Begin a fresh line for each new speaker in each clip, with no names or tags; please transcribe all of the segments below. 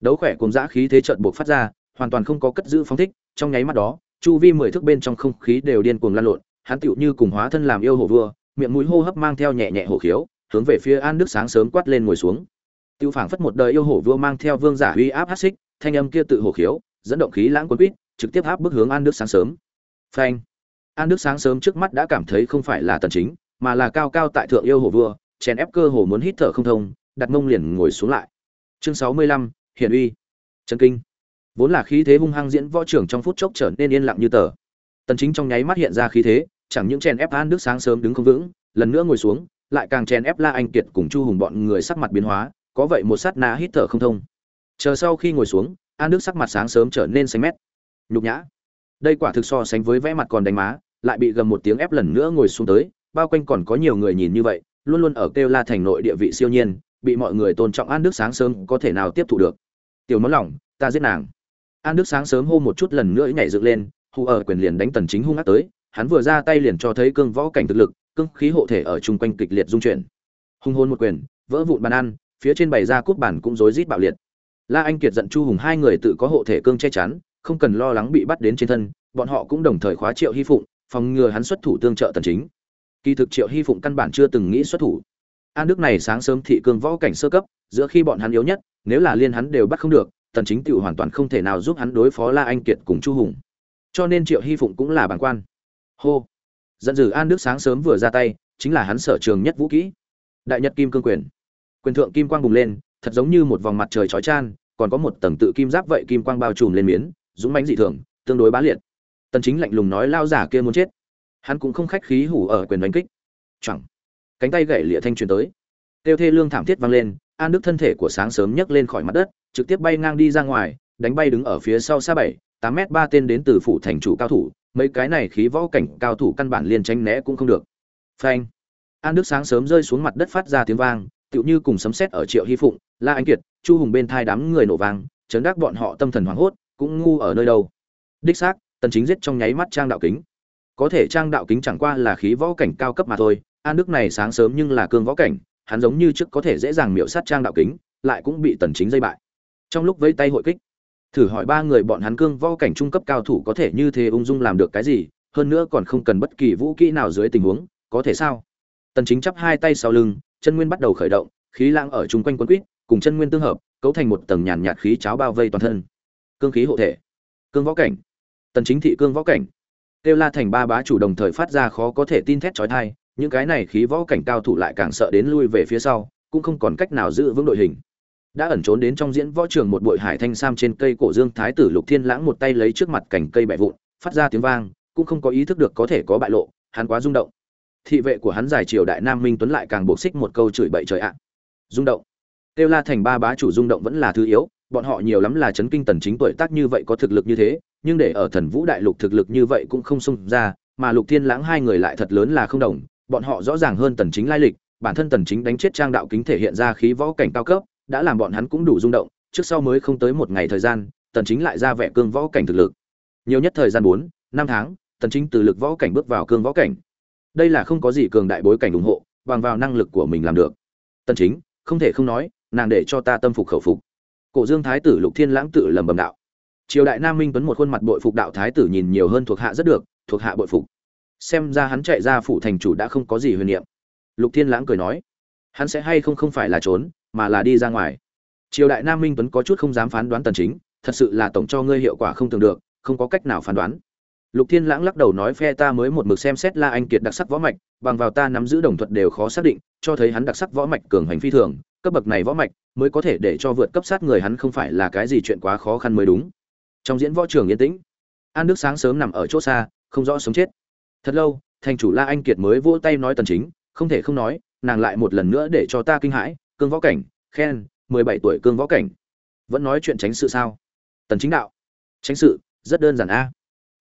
đấu khỏe cùng dã khí thế trận buộc phát ra hoàn toàn không có cất giữ phóng thích trong nháy mắt đó chu vi mười thước bên trong không khí đều điên cuồng lan lộn hắn tựu như cùng hóa thân làm yêu hổ vua miệng mũi hô hấp mang theo nhẹ nhẹ hổ khiếu hướng về phía an đức sáng sớm quát lên ngồi xuống. Tiêu phảng phất một đời yêu hổ vua mang theo vương giả uy áp hát xích thanh âm kia tự hổ khiếu dẫn động khí lãng quân quýt trực tiếp áp bức hướng an đức sáng sớm. Phanh! An đức sáng sớm trước mắt đã cảm thấy không phải là tần chính mà là cao cao tại thượng yêu hổ vua chèn ép cơ hồ muốn hít thở không thông đặt mông liền ngồi xuống lại. Chương 65, hiển uy. Trần kinh. Vốn là khí thế hung hăng diễn võ trưởng trong phút chốc trở nên yên lặng như tờ. Tần chính trong nháy mắt hiện ra khí thế, chẳng những chèn ép an đức sáng sớm đứng không vững, lần nữa ngồi xuống, lại càng chèn ép la anh kiệt cùng chu hùng bọn người sắc mặt biến hóa, có vậy một sát na hít thở không thông. Chờ sau khi ngồi xuống, an đức sắc mặt sáng sớm trở nên xanh mét. Nhục nhã. Đây quả thực so sánh với vẽ mặt còn đánh má, lại bị gầm một tiếng ép lần nữa ngồi xuống tới, bao quanh còn có nhiều người nhìn như vậy, luôn luôn ở kêu la thành nội địa vị siêu nhiên, bị mọi người tôn trọng an đức sáng sớm có thể nào tiếp thụ được tiểu món lỏng, ta giết nàng. An đức sáng sớm hô một chút lần nữa nhảy dựng lên, hù ở quyền liền đánh tần chính hung ác tới, hắn vừa ra tay liền cho thấy cương võ cảnh thực lực, cương khí hộ thể ở chung quanh kịch liệt dung chuyển. Hung hôn một quyền, vỡ vụn bàn ăn, phía trên bày ra cúp bản cũng rối rít bạo liệt. La anh kiệt giận chu hùng hai người tự có hộ thể cương che chắn, không cần lo lắng bị bắt đến trên thân, bọn họ cũng đồng thời khóa triệu hy phụng, phòng ngừa hắn xuất thủ tương trợ tần chính. Kỳ thực triệu hy phụng căn bản chưa từng nghĩ xuất thủ. An đức này sáng sớm thị cương võ cảnh sơ cấp, giữa khi bọn hắn yếu nhất nếu là liên hắn đều bắt không được, tần chính tự hoàn toàn không thể nào giúp hắn đối phó la anh kiệt cùng chu hùng. Cho nên triệu hy phụng cũng là bản quan. Hô. Giận dữ an đức sáng sớm vừa ra tay, chính là hắn sở trường nhất vũ kỹ. Đại nhật kim cương quyền. Quyền thượng kim quang bùng lên, thật giống như một vòng mặt trời chói chan còn có một tầng tự kim giáp vậy kim quang bao trùm lên miến, dũng mãnh dị thường, tương đối bá liệt. Tần chính lạnh lùng nói lao giả kia muốn chết. Hắn cũng không khách khí hủ ở quyền đánh kích. Chẳng cánh tay gãy lịa thanh truyền tới. Tiêu thê lương thảm thiết vang lên an đức thân thể của sáng sớm nhấc lên khỏi mặt đất, trực tiếp bay ngang đi ra ngoài, đánh bay đứng ở phía sau xa bảy, tám mét ba tên đến từ phủ thành chủ cao thủ, mấy cái này khí võ cảnh cao thủ căn bản liền tránh né cũng không được. Phanh. An đức sáng sớm rơi xuống mặt đất phát ra tiếng vang, tựu như cùng sấm sét ở triệu hy phụng, la anh kiệt, chu hùng bên thai đám người nổ vang, chấn đắc bọn họ tâm thần hoảng hốt, cũng ngu ở nơi đâu. Đích xác, tần chính giết trong nháy mắt trang đạo kính. Có thể trang đạo kính chẳng qua là khí võ cảnh cao cấp mà thôi, an đức này sáng sớm nhưng là cương võ cảnh hắn giống như trước có thể dễ dàng miểu sát trang đạo kính, lại cũng bị tần chính dây bại. Trong lúc vây tay hội kích, thử hỏi ba người bọn hắn cương võ cảnh trung cấp cao thủ có thể như thế ung dung làm được cái gì, hơn nữa còn không cần bất kỳ vũ kỹ nào dưới tình huống, có thể sao? Tần chính chắp hai tay sau lưng, chân nguyên bắt đầu khởi động, khí lãng ở chung quanh quấn quýt, cùng chân nguyên tương hợp, cấu thành một tầng nhàn nhạt khí cháo bao vây toàn thân. Cương khí hộ thể, cương võ cảnh, tần chính thị cương võ cảnh. Tiêu la thành ba bá chủ đồng thời phát ra khó có thể tin thét chói tai những cái này khí võ cảnh cao thủ lại càng sợ đến lui về phía sau cũng không còn cách nào giữ vững đội hình. Đã ẩn trốn đến trong diễn võ trường một bụi hải thanh sam trên cây cổ dương thái tử lục thiên lãng một tay lấy trước mặt cành cây bẻ vụn phát ra tiếng vang cũng không có ý thức được có thể có bại lộ hắn quá rung động. Thị vệ của hắn giải triều đại nam minh tuấn lại càng buộc xích một câu chửi bậy trời ạ. Rung động. Tiêu La thành ba bá chủ rung động vẫn là thứ yếu, bọn họ nhiều lắm là chấn kinh tần chính tuổi tác như vậy có thực lực như thế, nhưng để ở Thần Vũ đại lục thực lực như vậy cũng không xung ra, mà Lục Thiên Lãng hai người lại thật lớn là không đồng, bọn họ rõ ràng hơn tần chính lai lịch, bản thân tần chính đánh chết trang đạo kính thể hiện ra khí võ cảnh cao cấp, đã làm bọn hắn cũng đủ rung động, trước sau mới không tới một ngày thời gian, tần chính lại ra vẻ cương võ cảnh thực lực. Nhiều nhất thời gian 4, 5 tháng, tần chính từ lực võ cảnh bước vào cương võ cảnh. Đây là không có gì cường đại bối cảnh ủng hộ, bằng vào năng lực của mình làm được. Tần chính, không thể không nói, nàng để cho ta tâm phục khẩu phục cổ dương thái tử lục thiên lãng tự lầm bầm đạo triều đại nam minh tuấn một khuôn mặt bội phục đạo thái tử nhìn nhiều hơn thuộc hạ rất được thuộc hạ bội phục xem ra hắn chạy ra phủ thành chủ đã không có gì huyền niệm. Lục thiên lãng cười nói, hắn sẽ hay không không phải là trốn, mà là đi ra ngoài. Triều đại nam minh tuấn có chút không dám phán đoán tần chính, thật sự là tổng cho ngươi hiệu quả không tưởng được, không có cách nào phán đoán. Lục thiên lãng lắc đầu nói phe ta mới một mực xem xét la anh kiệt đặc sắc võ mạch, bằng vào ta nắm giữ đồng thuật đều khó xác định, cho thấy hắn đặc sắc võ mạch cường hành phi thường, cấp bậc này võ mạch mới có thể để cho vượt cấp sát người hắn không phải là cái gì chuyện quá khó khăn mới đúng. Trong diễn võ trường yên tĩnh, an đức sáng sớm nằm ở chỗ xa, không rõ sống chết thật lâu, thành chủ la anh kiệt mới vỗ tay nói tần chính, không thể không nói, nàng lại một lần nữa để cho ta kinh hãi, cương võ cảnh, khen 17 tuổi cương võ cảnh. Vẫn nói chuyện tránh sự sao? Tần chính đạo. Tránh sự, rất đơn giản a.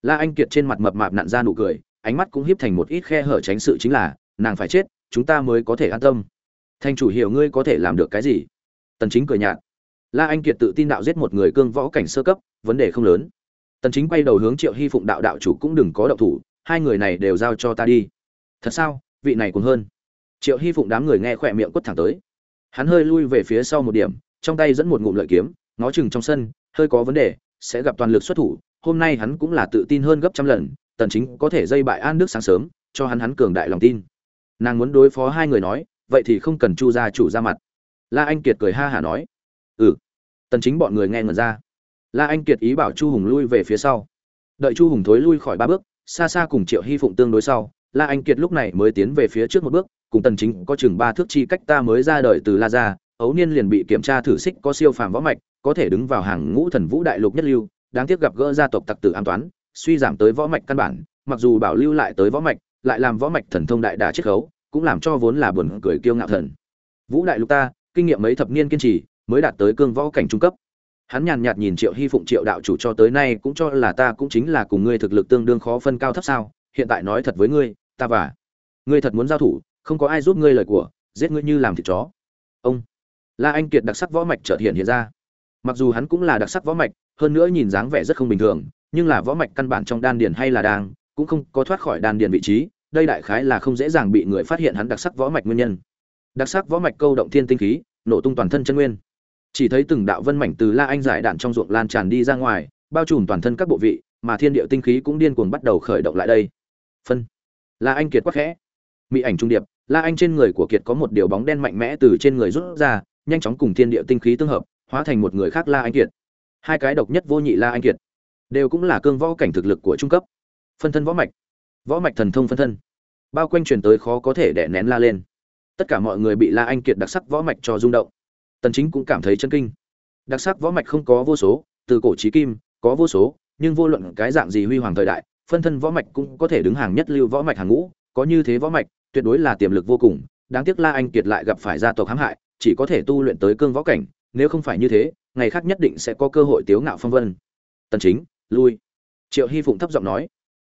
La anh kiệt trên mặt mập mạp nặn ra nụ cười, ánh mắt cũng hiếp thành một ít khe hở tránh sự chính là, nàng phải chết, chúng ta mới có thể an tâm. Thành chủ hiểu ngươi có thể làm được cái gì? Tần chính cười nhạt. La anh kiệt tự tin đạo giết một người cương võ cảnh sơ cấp, vấn đề không lớn. Tần chính quay đầu hướng triệu hy phụng đạo đạo chủ cũng đừng có động thủ hai người này đều giao cho ta đi. Thật sao? Vị này cũng hơn. Triệu hy phụng đám người nghe khỏe miệng quất thẳng tới. Hắn hơi lui về phía sau một điểm, trong tay dẫn một ngụm lợi kiếm, ngó chừng trong sân, hơi có vấn đề, sẽ gặp toàn lực xuất thủ, hôm nay hắn cũng là tự tin hơn gấp trăm lần, tần chính có thể dây bại an đức sáng sớm, cho hắn hắn cường đại lòng tin. Nàng muốn đối phó hai người nói, vậy thì không cần chu gia chủ ra mặt. La anh kiệt cười ha hả nói. Ừ. Tần chính bọn người nghe ngẩn ra. La anh kiệt ý bảo chu hùng lui về phía sau. Đợi chu hùng thối lui khỏi ba bước xa xa cùng triệu hy phụng tương đối sau, la anh kiệt lúc này mới tiến về phía trước một bước, cùng tần chính có chừng ba thước chi cách ta mới ra đời từ la gia, ấu niên liền bị kiểm tra thử xích có siêu phàm võ mạch, có thể đứng vào hàng ngũ thần vũ đại lục nhất lưu, đáng tiếc gặp gỡ gia tộc tặc tử an toán, suy giảm tới võ mạch căn bản, mặc dù bảo lưu lại tới võ mạch, lại làm võ mạch thần thông đại đà chiết khấu, cũng làm cho vốn là buồn cười kiêu ngạo thần. Vũ đại lục ta, kinh nghiệm mấy thập niên kiên trì, mới đạt tới cương võ cảnh trung cấp hắn nhàn nhạt nhìn triệu hy phụng triệu đạo chủ cho tới nay cũng cho là ta cũng chính là cùng ngươi thực lực tương đương khó phân cao thấp sao, hiện tại nói thật với ngươi, ta và ngươi thật muốn giao thủ, không có ai giúp ngươi lời của, giết ngươi như làm thịt chó. Ông la anh kiệt đặc sắc võ mạch trợt hiện hiện ra. Mặc dù hắn cũng là đặc sắc võ mạch, hơn nữa nhìn dáng vẻ rất không bình thường, nhưng là võ mạch căn bản trong đan điền hay là đang, cũng không có thoát khỏi đan điền vị trí, đây đại khái là không dễ dàng bị người phát hiện hắn đặc sắc võ mạch nguyên nhân. Đặc sắc võ mạch câu động thiên tinh khí, nổ tung toàn thân chân nguyên chỉ thấy từng đạo vân mảnh từ la anh giải đạn trong ruộng lan tràn đi ra ngoài, bao trùm toàn thân các bộ vị, mà thiên địa tinh khí cũng điên cuồng bắt đầu khởi động lại đây. Phân. La anh kiệt quắc khẽ. Mỹ ảnh trung điệp, la anh trên người của kiệt có một điều bóng đen mạnh mẽ từ trên người rút ra, nhanh chóng cùng thiên địa tinh khí tương hợp, hóa thành một người khác la anh kiệt. Hai cái độc nhất vô nhị la anh kiệt, đều cũng là cương võ cảnh thực lực của trung cấp. Phân thân võ mạch. Võ mạch thần thông phân thân. Bao quanh truyền tới khó có thể đè nén la lên. Tất cả mọi người bị la anh kiệt đặc sắc võ mạch cho rung động tần chính cũng cảm thấy chân kinh. Đặc sắc võ mạch không có vô số, từ cổ chí kim, có vô số, nhưng vô luận cái dạng gì huy hoàng thời đại, phân thân võ mạch cũng có thể đứng hàng nhất lưu võ mạch hàng ngũ, có như thế võ mạch, tuyệt đối là tiềm lực vô cùng, đáng tiếc la anh kiệt lại gặp phải gia tộc hãm hại, chỉ có thể tu luyện tới cương võ cảnh, nếu không phải như thế, ngày khác nhất định sẽ có cơ hội tiếu ngạo phong vân. Tần chính, lui. Triệu hy phụng thấp giọng nói.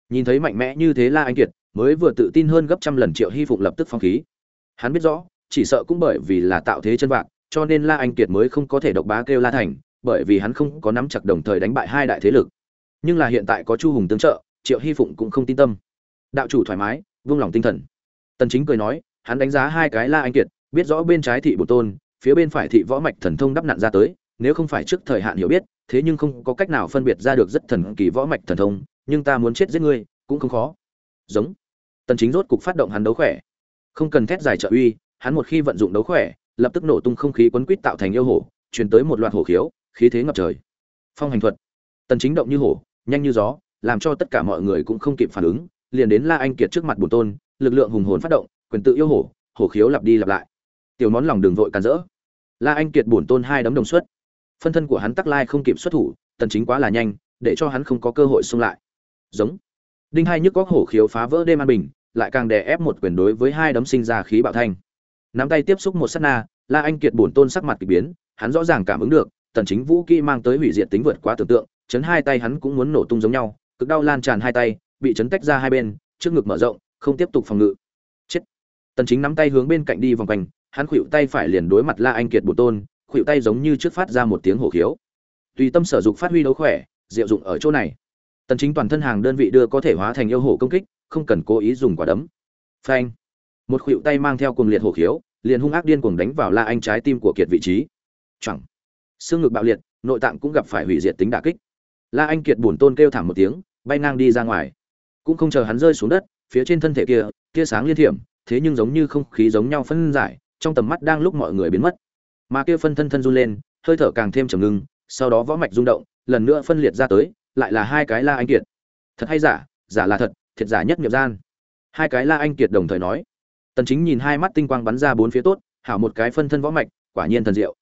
Nhìn thấy mạnh mẽ như thế la anh kiệt, mới vừa tự tin hơn gấp trăm lần triệu hy phụng lập tức phong khí. Hắn biết rõ, chỉ sợ cũng bởi vì là tạo thế chân vạc cho nên la anh kiệt mới không có thể độc bá kêu la thành, bởi vì hắn không có nắm chặt đồng thời đánh bại hai đại thế lực. Nhưng là hiện tại có chu hùng tương trợ, triệu hy phụng cũng không tin tâm. Đạo chủ thoải mái, vung lòng tinh thần. Tần chính cười nói, hắn đánh giá hai cái la anh kiệt, biết rõ bên trái thị bổ tôn, phía bên phải thị võ mạch thần thông đắp nặn ra tới, nếu không phải trước thời hạn hiểu biết, thế nhưng không có cách nào phân biệt ra được rất thần kỳ võ mạch thần thông, nhưng ta muốn chết giết ngươi, cũng không khó. Giống. Tần chính rốt cục phát động hắn đấu khỏe. Không cần thét dài trợ uy, hắn một khi vận dụng đấu khỏe lập tức nổ tung không khí quấn quýt tạo thành yêu hổ, truyền tới một loạt hổ khiếu, khí thế ngập trời. Phong hành thuật. Tần chính động như hổ, nhanh như gió, làm cho tất cả mọi người cũng không kịp phản ứng, liền đến la anh kiệt trước mặt bổn tôn, lực lượng hùng hồn phát động, quyền tự yêu hổ hổ khiếu lặp đi lặp lại. Tiểu món lòng đường vội càn rỡ. La anh kiệt bổn tôn hai đấm đồng xuất. Phân thân của hắn tắc lai không kịp xuất thủ, tần chính quá là nhanh, để cho hắn không có cơ hội xung lại. Giống. Đinh hai nhức góc hổ khiếu phá vỡ đêm an bình, lại càng đè ép một quyền đối với hai đấm sinh ra khí bạo thanh nắm tay tiếp xúc một sát na, la anh kiệt bổn tôn sắc mặt kỳ biến, hắn rõ ràng cảm ứng được, tần chính vũ kỹ mang tới hủy diệt tính vượt quá tưởng tượng, chấn hai tay hắn cũng muốn nổ tung giống nhau, cực đau lan tràn hai tay, bị chấn tách ra hai bên, trước ngực mở rộng, không tiếp tục phòng ngự. Chết. Tần chính nắm tay hướng bên cạnh đi vòng quanh, hắn khuỵu tay phải liền đối mặt la anh kiệt bổn tôn khuỵu tay giống như trước phát ra một tiếng hổ khiếu. Tùy tâm sở dụng phát huy đấu khỏe, diệu dụng ở chỗ này. Tần chính toàn thân hàng đơn vị đưa có thể hóa thành yêu hổ công kích, không cần cố ý dùng quả đấm. Phanh. Một khuỵu tay mang theo cuồng liệt hổ khiếu liền hung ác điên cuồng đánh vào la anh trái tim của kiệt vị trí. Chẳng xương ngực bạo liệt, nội tạng cũng gặp phải hủy diệt tính đả kích. La anh kiệt buồn tôn kêu thảm một tiếng, bay ngang đi ra ngoài. Cũng không chờ hắn rơi xuống đất, phía trên thân thể kia, tia sáng liên thiểm, thế nhưng giống như không khí giống nhau phân giải, trong tầm mắt đang lúc mọi người biến mất. Mà kia phân thân thân run lên, hơi thở càng thêm trầm ngưng, sau đó võ mạch rung động, lần nữa phân liệt ra tới, lại là hai cái la anh kiệt. Thật hay giả? Giả là thật, thiệt giả nhất nghiệp gian. Hai cái la anh kiệt đồng thời nói tần chính nhìn hai mắt tinh quang bắn ra bốn phía tốt hảo một cái phân thân võ mạch quả nhiên thần diệu.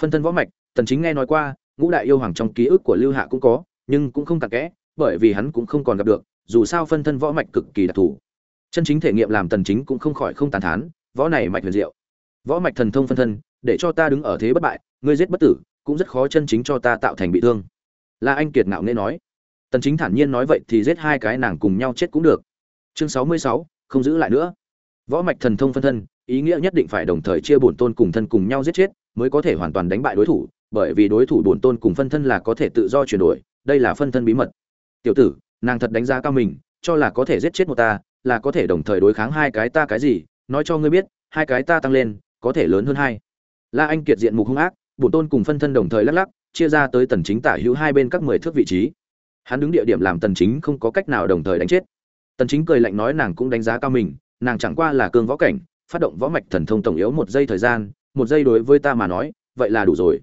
Phân thân võ mạch tần chính nghe nói qua ngũ đại yêu hoàng trong ký ức của lưu hạ cũng có nhưng cũng không tặc kẽ bởi vì hắn cũng không còn gặp được dù sao phân thân võ mạch cực kỳ đặc thù. Chân chính thể nghiệm làm tần chính cũng không khỏi không tàn thán võ này mạch huyền diệu. Võ mạch thần thông phân thân để cho ta đứng ở thế bất bại ngươi giết bất tử cũng rất khó chân chính cho ta tạo thành bị thương. La anh kiệt ngạo nghễ nói. Tần chính thản nhiên nói vậy thì giết hai cái nàng cùng nhau chết cũng được. Chương 66, không giữ lại nữa võ mạch thần thông phân thân, ý nghĩa nhất định phải đồng thời chia bổn tôn cùng thân cùng nhau giết chết, mới có thể hoàn toàn đánh bại đối thủ, bởi vì đối thủ bổn tôn cùng phân thân là có thể tự do chuyển đổi, đây là phân thân bí mật. Tiểu tử, nàng thật đánh giá cao mình, cho là có thể giết chết một ta, là có thể đồng thời đối kháng hai cái ta cái gì, nói cho ngươi biết, hai cái ta tăng lên, có thể lớn hơn hai. La anh kiệt diện mục hung ác, bổn tôn cùng phân thân đồng thời lắc lắc, chia ra tới tần chính tả hữu hai bên các mười thước vị trí. Hắn đứng địa điểm làm tần chính không có cách nào đồng thời đánh chết. Tần chính cười lạnh nói nàng cũng đánh giá cao mình nàng chẳng qua là cương võ cảnh, phát động võ mạch thần thông tổng yếu một giây thời gian, một giây đối với ta mà nói, vậy là đủ rồi.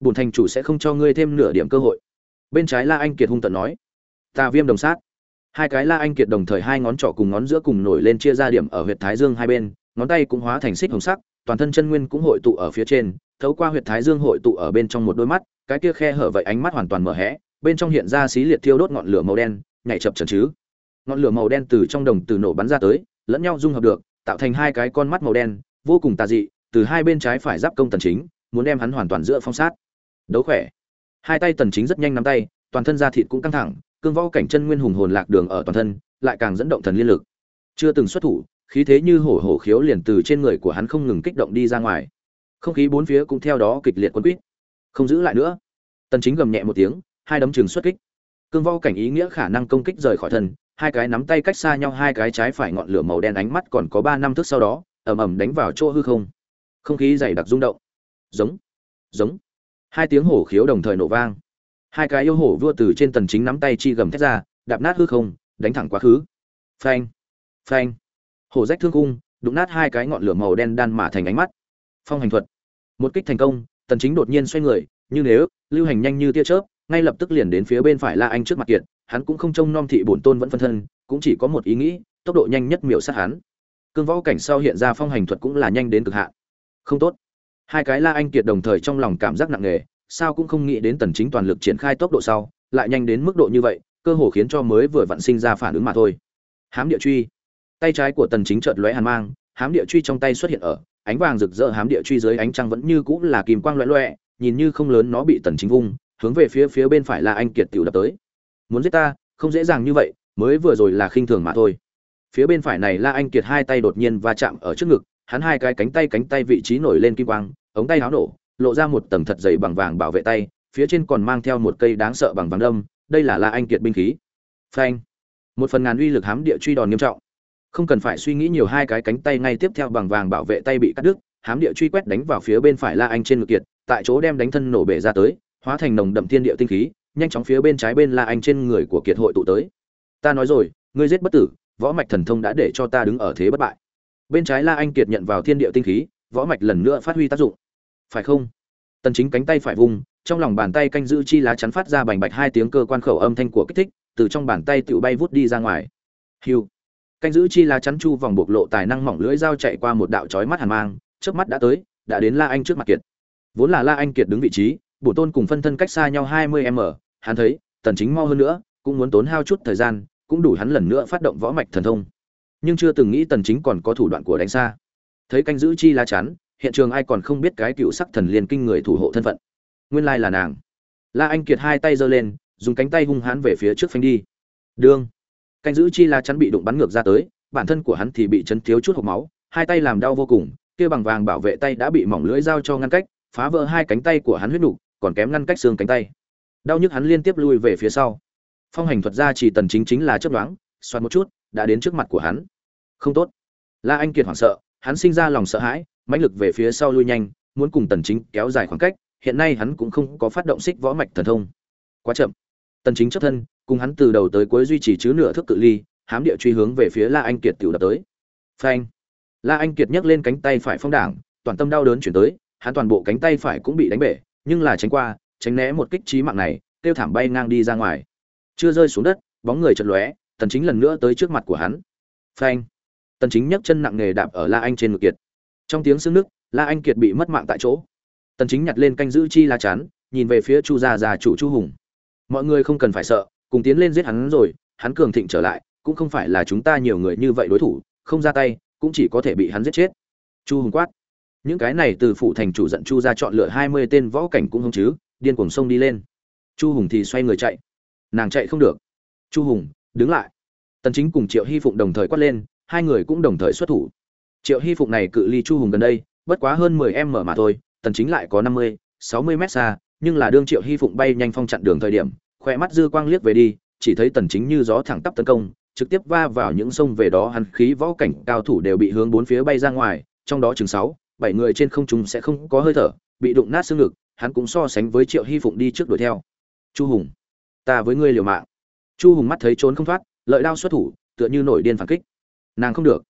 Bùn thành chủ sẽ không cho ngươi thêm nửa điểm cơ hội. Bên trái la anh kiệt hung tận nói. Ta viêm đồng sát. Hai cái la anh kiệt đồng thời hai ngón trỏ cùng ngón giữa cùng nổi lên chia ra điểm ở huyệt thái dương hai bên, ngón tay cũng hóa thành xích hồng sắc, toàn thân chân nguyên cũng hội tụ ở phía trên, thấu qua huyệt thái dương hội tụ ở bên trong một đôi mắt, cái kia khe hở vậy ánh mắt hoàn toàn mở hẽ bên trong hiện ra xí liệt thiêu đốt ngọn lửa màu đen, nhảy chập trần chứ. Ngọn lửa màu đen từ trong đồng từ nổ bắn ra tới lẫn nhau dung hợp được, tạo thành hai cái con mắt màu đen, vô cùng tà dị, từ hai bên trái phải giáp công tần chính, muốn đem hắn hoàn toàn giữa phong sát. Đấu khỏe. Hai tay tần chính rất nhanh nắm tay, toàn thân da thịt cũng căng thẳng, cương võ cảnh chân nguyên hùng hồn lạc đường ở toàn thân, lại càng dẫn động thần liên lực. Chưa từng xuất thủ, khí thế như hổ hổ khiếu liền từ trên người của hắn không ngừng kích động đi ra ngoài. Không khí bốn phía cũng theo đó kịch liệt quân quýt. Không giữ lại nữa. Tần chính gầm nhẹ một tiếng, hai đấm trường xuất kích. Cương võ cảnh ý nghĩa khả năng công kích rời khỏi thân hai cái nắm tay cách xa nhau, hai cái trái phải ngọn lửa màu đen ánh mắt còn có ba năm thước sau đó, ầm ầm đánh vào chỗ hư không. Không khí dày đặc rung động. Giống giống. Hai tiếng hổ khiếu đồng thời nổ vang. Hai cái yêu hổ vua từ trên tần chính nắm tay chi gầm thét ra, đạp nát hư không, đánh thẳng quá khứ. Phanh phanh. Hổ rách thương cung đụng nát hai cái ngọn lửa màu đen đan mà thành ánh mắt. Phong hành thuật. Một kích thành công, tần chính đột nhiên xoay người, như nếu, lưu hành nhanh như tia chớp, ngay lập tức liền đến phía bên phải la anh trước mặt kiệt hắn cũng không trông nom thị bổn tôn vẫn phân thân, cũng chỉ có một ý nghĩ, tốc độ nhanh nhất miểu sát hắn. Cương võ cảnh sau hiện ra phong hành thuật cũng là nhanh đến cực hạn. Không tốt. Hai cái la anh kiệt đồng thời trong lòng cảm giác nặng nề, sao cũng không nghĩ đến tần chính toàn lực triển khai tốc độ sau, lại nhanh đến mức độ như vậy, cơ hồ khiến cho mới vừa vặn sinh ra phản ứng mà thôi. Hám địa truy. Tay trái của tần chính chợt lóe hàn mang, hám địa truy trong tay xuất hiện ở, ánh vàng rực rỡ hám địa truy dưới ánh trăng vẫn như cũ là kim quang loẹt loẹt nhìn như không lớn nó bị tần chính vung, hướng về phía phía bên phải là anh kiệt tiểu đập tới muốn giết ta, không dễ dàng như vậy, mới vừa rồi là khinh thường mà thôi. Phía bên phải này la anh kiệt hai tay đột nhiên va chạm ở trước ngực, hắn hai cái cánh tay cánh tay vị trí nổi lên kim quang, ống tay áo nổ, lộ ra một tầng thật dày bằng vàng bảo vệ tay, phía trên còn mang theo một cây đáng sợ bằng vàng đâm, đây là la anh kiệt binh khí. Phanh! Một phần ngàn uy lực hám địa truy đòn nghiêm trọng. Không cần phải suy nghĩ nhiều, hai cái cánh tay ngay tiếp theo bằng vàng bảo vệ tay bị cắt đứt, hám địa truy quét đánh vào phía bên phải la anh trên ngực kiệt, tại chỗ đem đánh thân nổ bể ra tới, hóa thành nồng đậm thiên địa tinh khí nhanh chóng phía bên trái bên la anh trên người của kiệt hội tụ tới. Ta nói rồi, ngươi giết bất tử, võ mạch thần thông đã để cho ta đứng ở thế bất bại. Bên trái la anh kiệt nhận vào thiên địa tinh khí, võ mạch lần nữa phát huy tác dụng. Phải không? Tần chính cánh tay phải vùng, trong lòng bàn tay canh giữ chi lá chắn phát ra bành bạch hai tiếng cơ quan khẩu âm thanh của kích thích, từ trong bàn tay tự bay vút đi ra ngoài. Hiu canh giữ chi lá chắn chu vòng bộc lộ tài năng mỏng lưỡi dao chạy qua một đạo chói mắt hàn mang trước mắt đã tới, đã đến la anh trước mặt kiệt. Vốn là la anh kiệt đứng vị trí, bổ tôn cùng phân thân cách xa nhau 20 m hắn thấy, tần chính mau hơn nữa, cũng muốn tốn hao chút thời gian, cũng đủ hắn lần nữa phát động võ mạch thần thông. Nhưng chưa từng nghĩ tần chính còn có thủ đoạn của đánh xa. Thấy canh giữ chi lá chắn, hiện trường ai còn không biết cái cựu sắc thần liên kinh người thủ hộ thân phận. Nguyên lai là nàng. La anh kiệt hai tay giơ lên, dùng cánh tay hung hãn về phía trước phanh đi. Đương canh giữ chi lá chắn bị đụng bắn ngược ra tới, bản thân của hắn thì bị chấn thiếu chút hộc máu, hai tay làm đau vô cùng, kia bằng vàng bảo vệ tay đã bị mỏng lưỡi dao cho ngăn cách, phá vỡ hai cánh tay của hắn huyết nục, còn kém ngăn cách xương cánh tay đau nhức hắn liên tiếp lui về phía sau. Phong hành thuật ra chỉ tần chính chính là chớp đoán xoắn một chút, đã đến trước mặt của hắn. Không tốt. La anh kiệt hoảng sợ, hắn sinh ra lòng sợ hãi, mãnh lực về phía sau lui nhanh, muốn cùng tần chính kéo dài khoảng cách, hiện nay hắn cũng không có phát động xích võ mạch thần thông. Quá chậm. Tần chính chấp thân, cùng hắn từ đầu tới cuối duy trì chứ nửa thước cự ly, hám địa truy hướng về phía la anh kiệt tiểu đập tới. Phanh. La anh kiệt nhấc lên cánh tay phải phong đảng, toàn tâm đau đớn chuyển tới, hắn toàn bộ cánh tay phải cũng bị đánh bể, nhưng là tránh qua tránh né một kích trí mạng này tiêu thảm bay ngang đi ra ngoài. Chưa rơi xuống đất, bóng người chật lóe, tần chính lần nữa tới trước mặt của hắn. Phanh! Tần chính nhấc chân nặng nề đạp ở la anh trên ngực kiệt. Trong tiếng sưng nước, la anh kiệt bị mất mạng tại chỗ. Tần chính nhặt lên canh giữ chi la chán nhìn về phía chu gia già chủ chu hùng. Mọi người không cần phải sợ, cùng tiến lên giết hắn rồi, hắn cường thịnh trở lại, cũng không phải là chúng ta nhiều người như vậy đối thủ, không ra tay, cũng chỉ có thể bị hắn giết chết. Chu hùng quát. Những cái này từ phụ thành chủ giận chu ra chọn lựa 20 tên võ cảnh cũng không chứ điên cuồng sông đi lên. Chu hùng thì xoay người chạy. Nàng chạy không được. Chu hùng đứng lại. Tần chính cùng triệu hy phụng đồng thời quát lên hai người cũng đồng thời xuất thủ. Triệu hy phụng này cự ly chu hùng gần đây bất quá hơn 10 m mà thôi tần chính lại có 50, 60 mét xa nhưng là đương triệu hy phụng bay nhanh phong chặn đường thời điểm khoe mắt dư quang liếc về đi chỉ thấy tần chính như gió thẳng tắp tấn công trực tiếp va vào những sông về đó hắn khí võ cảnh cao thủ đều bị hướng bốn phía bay ra ngoài trong đó chừng sáu bảy người trên không trung sẽ không có hơi thở bị đụng nát xương ngực hắn cũng so sánh với triệu hy phụng đi trước đuổi theo. Chu hùng, ta với ngươi liều mạng. Chu hùng mắt thấy trốn không thoát, lợi đao xuất thủ, tựa như nổi điên phản kích. Nàng không được.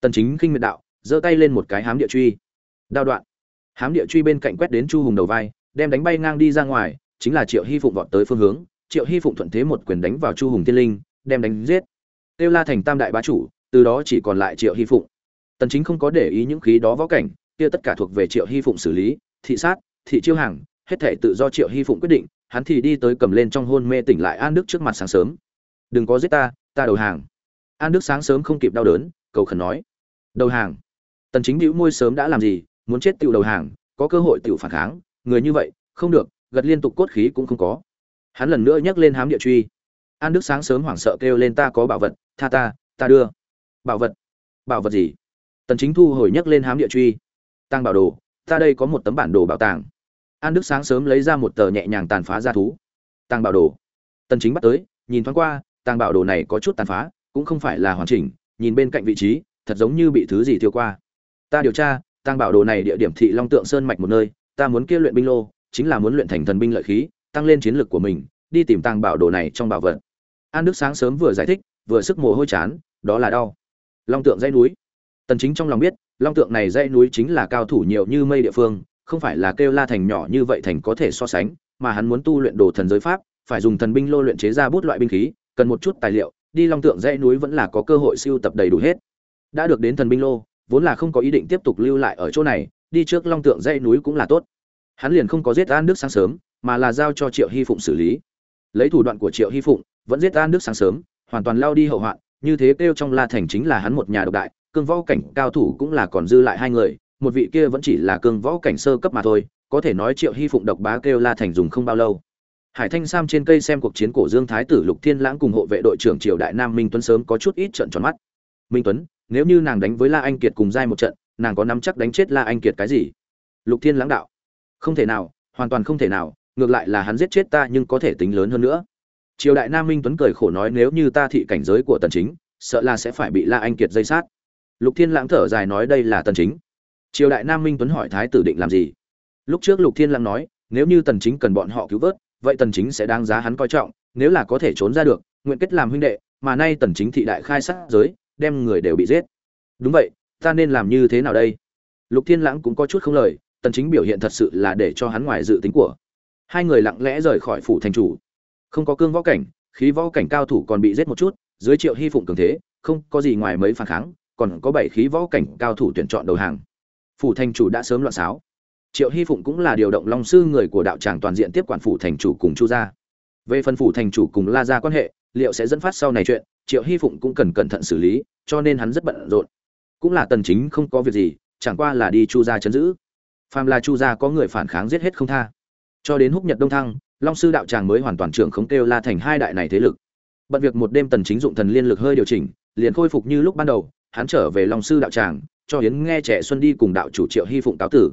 Tần chính khinh miệt đạo, giơ tay lên một cái hám địa truy. Đao đoạn. Hám địa truy bên cạnh quét đến chu hùng đầu vai, đem đánh bay ngang đi ra ngoài, chính là triệu hy phụng vọt tới phương hướng. Triệu hy phụng thuận thế một quyền đánh vào chu hùng thiên linh, đem đánh giết. Tiêu la thành tam đại bá chủ, từ đó chỉ còn lại triệu hy phụng. Tần chính không có để ý những khí đó võ cảnh, kia tất cả thuộc về triệu hy phụng xử lý, thị sát thị chiêu hàng, hết thể tự do triệu hy phụng quyết định, hắn thì đi tới cầm lên trong hôn mê tỉnh lại an đức trước mặt sáng sớm. Đừng có giết ta ta đầu hàng. An đức sáng sớm không kịp đau đớn, cầu khẩn nói. Đầu hàng? Tần chính bĩu môi sớm đã làm gì, muốn chết tiểu đầu hàng, có cơ hội tiểu phản kháng, người như vậy, không được, gật liên tục cốt khí cũng không có. Hắn lần nữa nhắc lên hám địa truy. An đức sáng sớm hoảng sợ kêu lên, ta có bảo vật, tha ta ta đưa. Bảo vật? Bảo vật gì? Tần chính thu hồi nhắc lên hám địa truy. Tăng bảo đồ ta đây có một tấm bản đồ bảo tàng. An đức sáng sớm lấy ra một tờ nhẹ nhàng tàn phá ra thú. Tàng bảo đồ. Tần chính bắt tới, nhìn thoáng qua, tàng bảo đồ này có chút tàn phá, cũng không phải là hoàn chỉnh, nhìn bên cạnh vị trí, thật giống như bị thứ gì thiêu qua. Ta điều tra, tàng bảo đồ này địa điểm thị long tượng sơn mạch một nơi, ta muốn kia luyện binh lô, chính là muốn luyện thành thần binh lợi khí, tăng lên chiến lực của mình, đi tìm tàng bảo đồ này trong bảo vật. An đức sáng sớm vừa giải thích, vừa sức mồ hôi chán, đó là đau. Long tượng dãy núi tần chính trong lòng biết, long tượng này dãy núi chính là cao thủ nhiều như mây địa phương, không phải là kêu la thành nhỏ như vậy thành có thể so sánh, mà hắn muốn tu luyện đồ thần giới pháp, phải dùng thần binh lô luyện chế ra bút loại binh khí, cần một chút tài liệu, đi long tượng dãy núi vẫn là có cơ hội siêu tập đầy đủ hết. Đã được đến thần binh lô, vốn là không có ý định tiếp tục lưu lại ở chỗ này, đi trước long tượng dãy núi cũng là tốt. Hắn liền không có giết an đức sáng sớm, mà là giao cho triệu hy phụng xử lý. Lấy thủ đoạn của triệu hy phụng, vẫn giết an đức sáng sớm, hoàn toàn lao đi hậu hoạn, như thế kêu trong la thành chính là hắn một nhà độc đại cương võ cảnh cao thủ cũng là còn dư lại hai người, một vị kia vẫn chỉ là cương võ cảnh sơ cấp mà thôi, có thể nói triệu hy phụng độc bá kêu la thành dùng không bao lâu. Hải thanh sam trên cây xem cuộc chiến cổ dương thái tử lục thiên lãng cùng hộ vệ đội trưởng triều đại nam minh tuấn sớm có chút ít trận tròn mắt. Minh tuấn, nếu như nàng đánh với la anh kiệt cùng giai một trận, nàng có nắm chắc đánh chết la anh kiệt cái gì? Lục thiên lãng đạo. Không thể nào, hoàn toàn không thể nào, ngược lại là hắn giết chết ta nhưng có thể tính lớn hơn nữa. Triều đại nam minh tuấn cười khổ nói, nếu như ta thị cảnh giới của tần chính, sợ là sẽ phải bị la anh kiệt dây sát lục thiên lãng thở dài nói đây là tần chính. Triều đại nam minh tuấn hỏi thái tử định làm gì? Lúc trước lục thiên lãng nói, nếu như tần chính cần bọn họ cứu vớt, vậy tần chính sẽ đáng giá hắn coi trọng, nếu là có thể trốn ra được, nguyện kết làm huynh đệ, mà nay tần chính thị đại khai sát giới, đem người đều bị giết. Đúng vậy, ta nên làm như thế nào đây? Lục thiên lãng cũng có chút không lời, tần chính biểu hiện thật sự là để cho hắn ngoài dự tính của. Hai người lặng lẽ rời khỏi phủ thành chủ. Không có cương võ cảnh, khí võ cảnh cao thủ còn bị giết một chút, dưới triệu hy phụng cường thế, không có gì ngoài mấy phản kháng còn có bảy khí võ cảnh cao thủ tuyển chọn đầu hàng. Phủ thành chủ đã sớm loạn xáo. Triệu hy phụng cũng là điều động long sư người của đạo tràng toàn diện tiếp quản phủ thành chủ cùng chu gia. Về phần phủ thành chủ cùng la gia quan hệ, liệu sẽ dẫn phát sau này chuyện, triệu hy phụng cũng cần cẩn thận xử lý, cho nên hắn rất bận rộn. Cũng là tần chính không có việc gì, chẳng qua là đi chu gia chấn giữ. Phàm là chu gia có người phản kháng giết hết không tha. Cho đến húc nhật đông thăng, long sư đạo tràng mới hoàn toàn trưởng khống kêu la thành hai đại này thế lực. Bận việc một đêm tần chính dụng thần liên lực hơi điều chỉnh, liền khôi phục như lúc ban đầu hắn trở về long sư đạo tràng, cho hiến nghe trẻ xuân đi cùng đạo chủ triệu hy phụng cáo tử.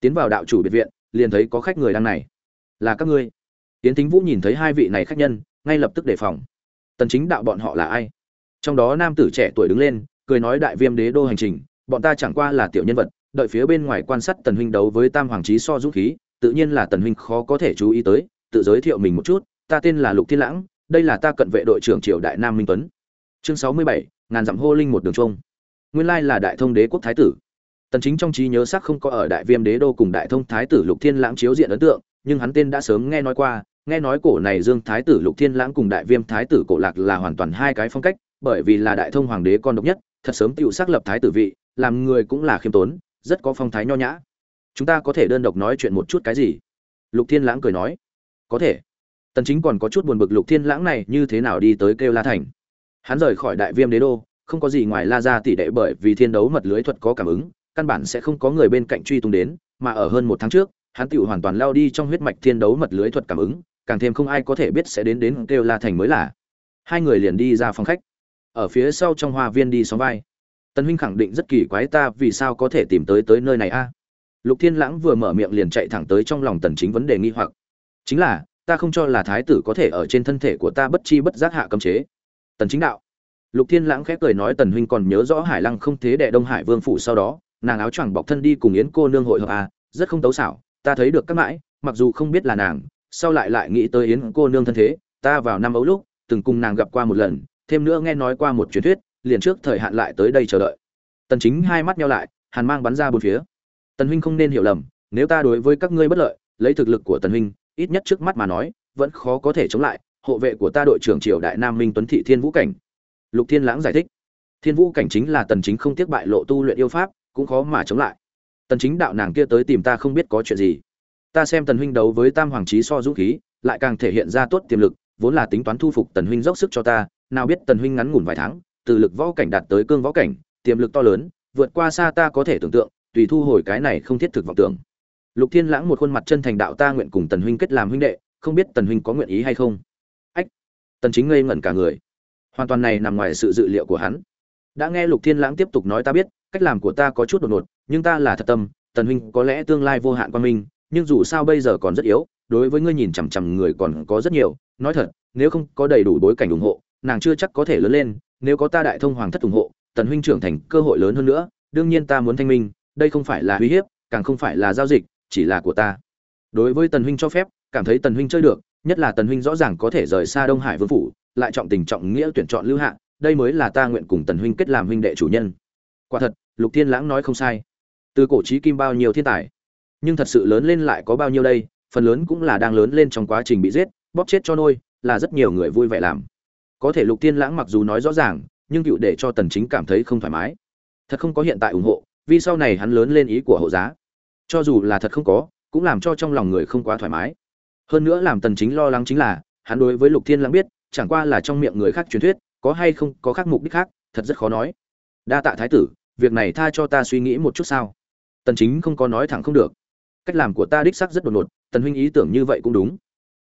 Tiến vào đạo chủ biệt viện, liền thấy có khách người đang này. Là các ngươi. Yến thính vũ nhìn thấy hai vị này khách nhân, ngay lập tức đề phòng. Tần chính đạo bọn họ là ai? Trong đó nam tử trẻ tuổi đứng lên, cười nói, đại viêm đế đô hành trình, bọn ta chẳng qua là tiểu nhân vật, đợi phía bên ngoài quan sát tần huynh đấu với tam hoàng trí so dũng khí, tự nhiên là tần huynh khó có thể chú ý tới, tự giới thiệu mình một chút, ta tên là lục thiên lãng, đây là ta cận vệ đội trưởng triều đại nam minh tuấn. Chương sáu mươi bảy ngàn dặm hô linh một đường trung nguyên lai là đại thông đế quốc thái tử. Tần chính trong trí nhớ xác không có ở đại viêm đế đô cùng đại thông thái tử lục thiên lãng chiếu diện ấn tượng, nhưng hắn tên đã sớm nghe nói qua, nghe nói cổ này dương thái tử lục thiên lãng cùng đại viêm thái tử cổ lạc là hoàn toàn hai cái phong cách, bởi vì là đại thông hoàng đế con độc nhất, thật sớm tựu xác lập thái tử vị, làm người cũng là khiêm tốn, rất có phong thái nho nhã. Chúng ta có thể đơn độc nói chuyện một chút cái gì? Lục thiên lãng cười nói. Có thể. Tần chính còn có chút buồn bực lục thiên lãng này như thế nào đi tới kêu la thành? Hắn rời khỏi đại viêm đế đô, không có gì ngoài la ra tỷ đệ bởi vì thiên đấu mật lưới thuật có cảm ứng, căn bản sẽ không có người bên cạnh truy tung đến, mà ở hơn một tháng trước, hắn tự hoàn toàn lao đi trong huyết mạch thiên đấu mật lưới thuật cảm ứng, càng thêm không ai có thể biết sẽ đến đến kêu la thành mới là. Hai người liền đi ra phòng khách. Ở phía sau trong hoa viên đi xóm vai. Tần huynh khẳng định rất kỳ quái ta vì sao có thể tìm tới tới nơi này a? Lục thiên lãng vừa mở miệng liền chạy thẳng tới trong lòng tần chính vấn đề nghi hoặc. Chính là, ta không cho là thái tử có thể ở trên thân thể của ta bất chi bất giác hạ cấm chế tần chính đạo. Lục thiên lãng khẽ cười nói tần huynh còn nhớ rõ hải lăng không thế đệ đông hải vương phủ sau đó, nàng áo choàng bọc thân đi cùng yến cô nương hội hợp à rất không tấu xảo, ta thấy được các mãi, mặc dù không biết là nàng, sau lại lại nghĩ tới yến cô nương thân thế, ta vào năm ấu lúc, từng cùng nàng gặp qua một lần, thêm nữa nghe nói qua một truyền thuyết, liền trước thời hạn lại tới đây chờ đợi. Tần chính hai mắt nhau lại, hàn mang bắn ra bốn phía. Tần huynh không nên hiểu lầm, nếu ta đối với các ngươi bất lợi, lấy thực lực của tần huynh, ít nhất trước mắt mà nói, vẫn khó có thể chống lại hộ vệ của ta đội trưởng triều đại nam minh tuấn thị thiên vũ cảnh. Lục thiên lãng giải thích. Thiên vũ cảnh chính là tần chính không tiếc bại lộ tu luyện yêu pháp, cũng khó mà chống lại. Tần chính đạo nàng kia tới tìm ta không biết có chuyện gì. Ta xem tần huynh đấu với tam hoàng trí so dũng khí, lại càng thể hiện ra tốt tiềm lực, vốn là tính toán thu phục tần huynh dốc sức cho ta, nào biết tần huynh ngắn ngủn vài tháng, từ lực võ cảnh đạt tới cương võ cảnh, tiềm lực to lớn, vượt qua xa ta có thể tưởng tượng, tùy thu hồi cái này không thiết thực vọng tưởng. Lục thiên lãng một khuôn mặt chân thành đạo ta nguyện cùng tần huynh kết làm huynh đệ, không biết tần huynh có nguyện ý hay không tần chính ngây ngẩn cả người. Hoàn toàn này nằm ngoài sự dự liệu của hắn. Đã nghe lục thiên lãng tiếp tục nói ta biết, cách làm của ta có chút đột ngột, nhưng ta là thật tâm, tần huynh có lẽ tương lai vô hạn quan minh, nhưng dù sao bây giờ còn rất yếu, đối với ngươi nhìn chằm chằm người còn có rất nhiều, nói thật, nếu không có đầy đủ bối cảnh ủng hộ, nàng chưa chắc có thể lớn lên, nếu có ta đại thông hoàng thất ủng hộ, tần huynh trưởng thành cơ hội lớn hơn nữa, đương nhiên ta muốn thanh minh, đây không phải là uy hiếp, càng không phải là giao dịch, chỉ là của ta. Đối với tần huynh cho phép, cảm thấy tần huynh chơi được nhất là tần huynh rõ ràng có thể rời xa đông hải vương phủ lại trọng tình trọng nghĩa tuyển chọn lưu hạ đây mới là ta nguyện cùng tần huynh kết làm huynh đệ chủ nhân quả thật lục thiên lãng nói không sai từ cổ trí kim bao nhiêu thiên tài nhưng thật sự lớn lên lại có bao nhiêu đây phần lớn cũng là đang lớn lên trong quá trình bị giết bóp chết cho nôi là rất nhiều người vui vẻ làm có thể lục thiên lãng mặc dù nói rõ ràng nhưng cựu để cho tần chính cảm thấy không thoải mái thật không có hiện tại ủng hộ vì sau này hắn lớn lên ý của hộ giá cho dù là thật không có cũng làm cho trong lòng người không quá thoải mái hơn nữa làm tần chính lo lắng chính là, hắn đối với lục thiên lãng biết, chẳng qua là trong miệng người khác truyền thuyết, có hay không, có khác mục đích khác, thật rất khó nói. Đa tạ thái tử, việc này tha cho ta suy nghĩ một chút sao? Tần chính không có nói thẳng không được. Cách làm của ta đích xác rất đột ngột, tần huynh ý tưởng như vậy cũng đúng.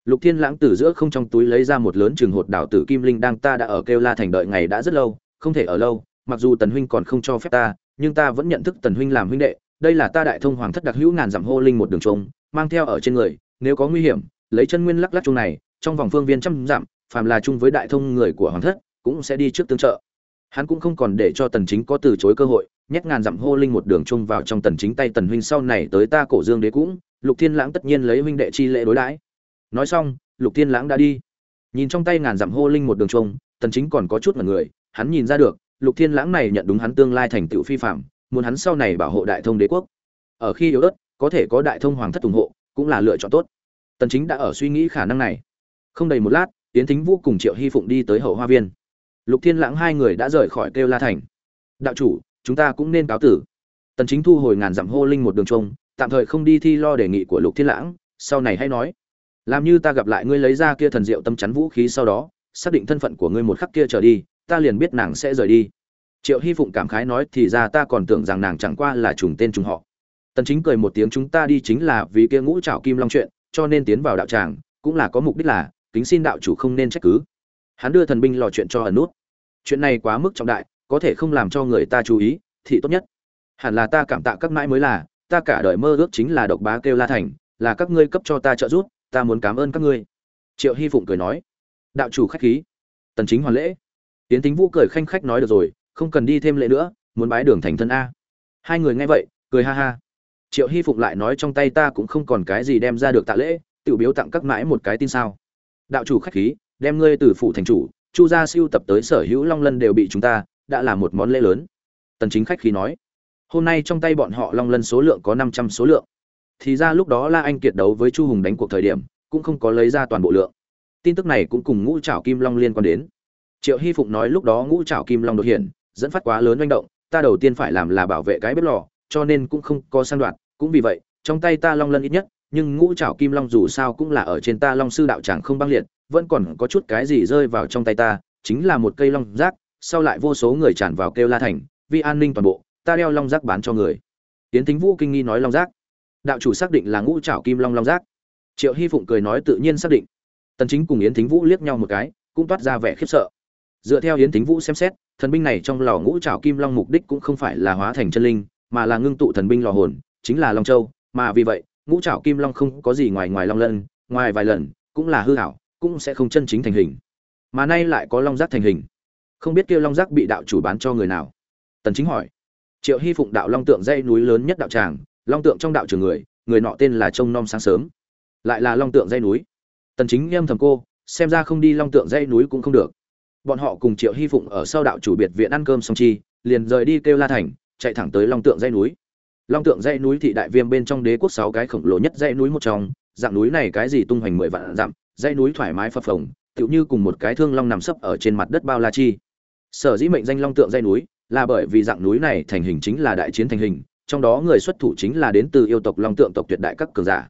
Lục thiên lãng từ giữa không trong túi lấy ra một lớn trường hột đảo tử kim linh đang ta đã ở kêu la thành đợi ngày đã rất lâu, không thể ở lâu, mặc dù tần huynh còn không cho phép ta, nhưng ta vẫn nhận thức tần huynh làm huynh đệ, đây là ta đại thông hoàng thất đặc hữu ngàn dặm hô linh một đường trống, mang theo ở trên người nếu có nguy hiểm, lấy chân nguyên lắc lắc chung này, trong vòng phương viên trăm dặm, phàm là chung với đại thông người của hoàng thất, cũng sẽ đi trước tương trợ. Hắn cũng không còn để cho tần chính có từ chối cơ hội, nhét ngàn dặm hô linh một đường chung vào trong tần chính tay tần huynh sau này tới ta cổ dương đế cũng, lục thiên lãng tất nhiên lấy huynh đệ chi lễ đối đãi. Nói xong, lục thiên lãng đã đi. Nhìn trong tay ngàn dặm hô linh một đường chung, tần chính còn có chút mà người, hắn nhìn ra được, lục thiên lãng này nhận đúng hắn tương lai thành tựu phi phạm muốn hắn sau này bảo hộ đại thông đế quốc. Ở khi yếu ớt, có thể có đại thông hoàng thất ủng hộ cũng là lựa chọn tốt. Tần chính đã ở suy nghĩ khả năng này. Không đầy một lát tiến thính vũ cùng triệu hy phụng đi tới hậu hoa viên. Lục thiên lãng hai người đã rời khỏi kêu la thành. Đạo chủ, chúng ta cũng nên cáo tử. Tần chính thu hồi ngàn dặm hô linh một đường trông, tạm thời không đi thi lo đề nghị của lục thiên lãng, sau này hãy nói. Làm như ta gặp lại ngươi lấy ra kia thần diệu tâm chắn vũ khí sau đó, xác định thân phận của ngươi một khắc kia trở đi, ta liền biết nàng sẽ rời đi. Triệu hy phụng cảm khái nói, thì ra ta còn tưởng rằng nàng chẳng qua là trùng tên trùng họ tần chính cười một tiếng, chúng ta đi chính là vì kia ngũ trảo kim long chuyện, cho nên tiến vào đạo tràng, cũng là có mục đích là, kính xin đạo chủ không nên trách cứ. Hắn đưa thần binh lò chuyện cho ẩn nút. Chuyện này quá mức trọng đại, có thể không làm cho người ta chú ý, thì tốt nhất. Hẳn là ta cảm tạ các mãi mới là, ta cả đời mơ ước chính là độc bá kêu la thành, là các ngươi cấp cho ta trợ giúp, ta muốn cảm ơn các ngươi. Triệu hy phụng cười nói. Đạo chủ khách khí. Tần chính hoàn lễ. Tiến tính vũ cười khanh khách nói, được rồi, không cần đi thêm lễ nữa, muốn bái đường thành thân a. Hai người nghe vậy, cười ha ha triệu hy phụng lại nói trong tay ta cũng không còn cái gì đem ra được tạ lễ tự biếu tặng các mãi một cái tin sao. Đạo chủ khách khí, đem ngươi từ phụ thành chủ, chu gia siêu tập tới sở hữu long lân đều bị chúng ta, đã là một món lễ lớn. Tần chính khách khí nói, hôm nay trong tay bọn họ long lân số lượng có 500 số lượng. Thì ra lúc đó la anh kiệt đấu với chu hùng đánh cuộc thời điểm, cũng không có lấy ra toàn bộ lượng. Tin tức này cũng cùng ngũ trảo kim long liên quan đến. Triệu hy phụng nói lúc đó ngũ trảo kim long đột hiện dẫn phát quá lớn manh động, ta đầu tiên phải làm là bảo vệ cái bếp lò cho nên cũng không có sang đoạn. Cũng vì vậy, trong tay ta long lân ít nhất, nhưng ngũ trảo kim long dù sao cũng là ở trên ta long sư đạo tràng không băng liệt, vẫn còn có chút cái gì rơi vào trong tay ta, chính là một cây long rác, sau lại vô số người tràn vào kêu la thành, vì an ninh toàn bộ, ta đeo long rác bán cho người. Tiến tính vũ kinh nghi nói long rác. Đạo chủ xác định là ngũ trảo kim long long rác. Triệu hy phụng cười nói tự nhiên xác định. Tần chính cùng yến thính vũ liếc nhau một cái, cũng toát ra vẻ khiếp sợ. Dựa theo yến thính vũ xem xét, thần binh này trong lò ngũ trảo kim long mục đích cũng không phải là hóa thành chân linh mà là ngưng tụ thần binh lò hồn, chính là long châu, mà vì vậy, ngũ trảo kim long không có gì ngoài ngoài long lân, ngoài vài lần, cũng là hư ảo, cũng sẽ không chân chính thành hình. Mà nay lại có long giác thành hình. Không biết kêu long giác bị đạo chủ bán cho người nào? Tần chính hỏi. Triệu hy phụng đạo long tượng dây núi lớn nhất đạo tràng, long tượng trong đạo trường người người nọ tên là trông nom sáng sớm. Lại là long tượng dây núi. Tần chính nghiêm thầm cô, xem ra không đi long tượng dây núi cũng không được. Bọn họ cùng triệu hy phụng ở sau đạo chủ biệt viện ăn cơm xong chi, liền rời đi kêu la thành chạy thẳng tới long tượng dây núi. Long tượng dây núi thị đại viêm bên trong đế quốc sáu cái khổng lồ nhất dây núi một trong, dạng núi này cái gì tung hoành mười vạn dặm dây núi thoải mái phập phồng, tựu như cùng một cái thương long nằm sấp ở trên mặt đất bao la chi. Sở dĩ mệnh danh long tượng dây núi là bởi vì dạng núi này thành hình chính là đại chiến thành hình, trong đó người xuất thủ chính là đến từ yêu tộc long tượng tộc tuyệt đại các cường giả.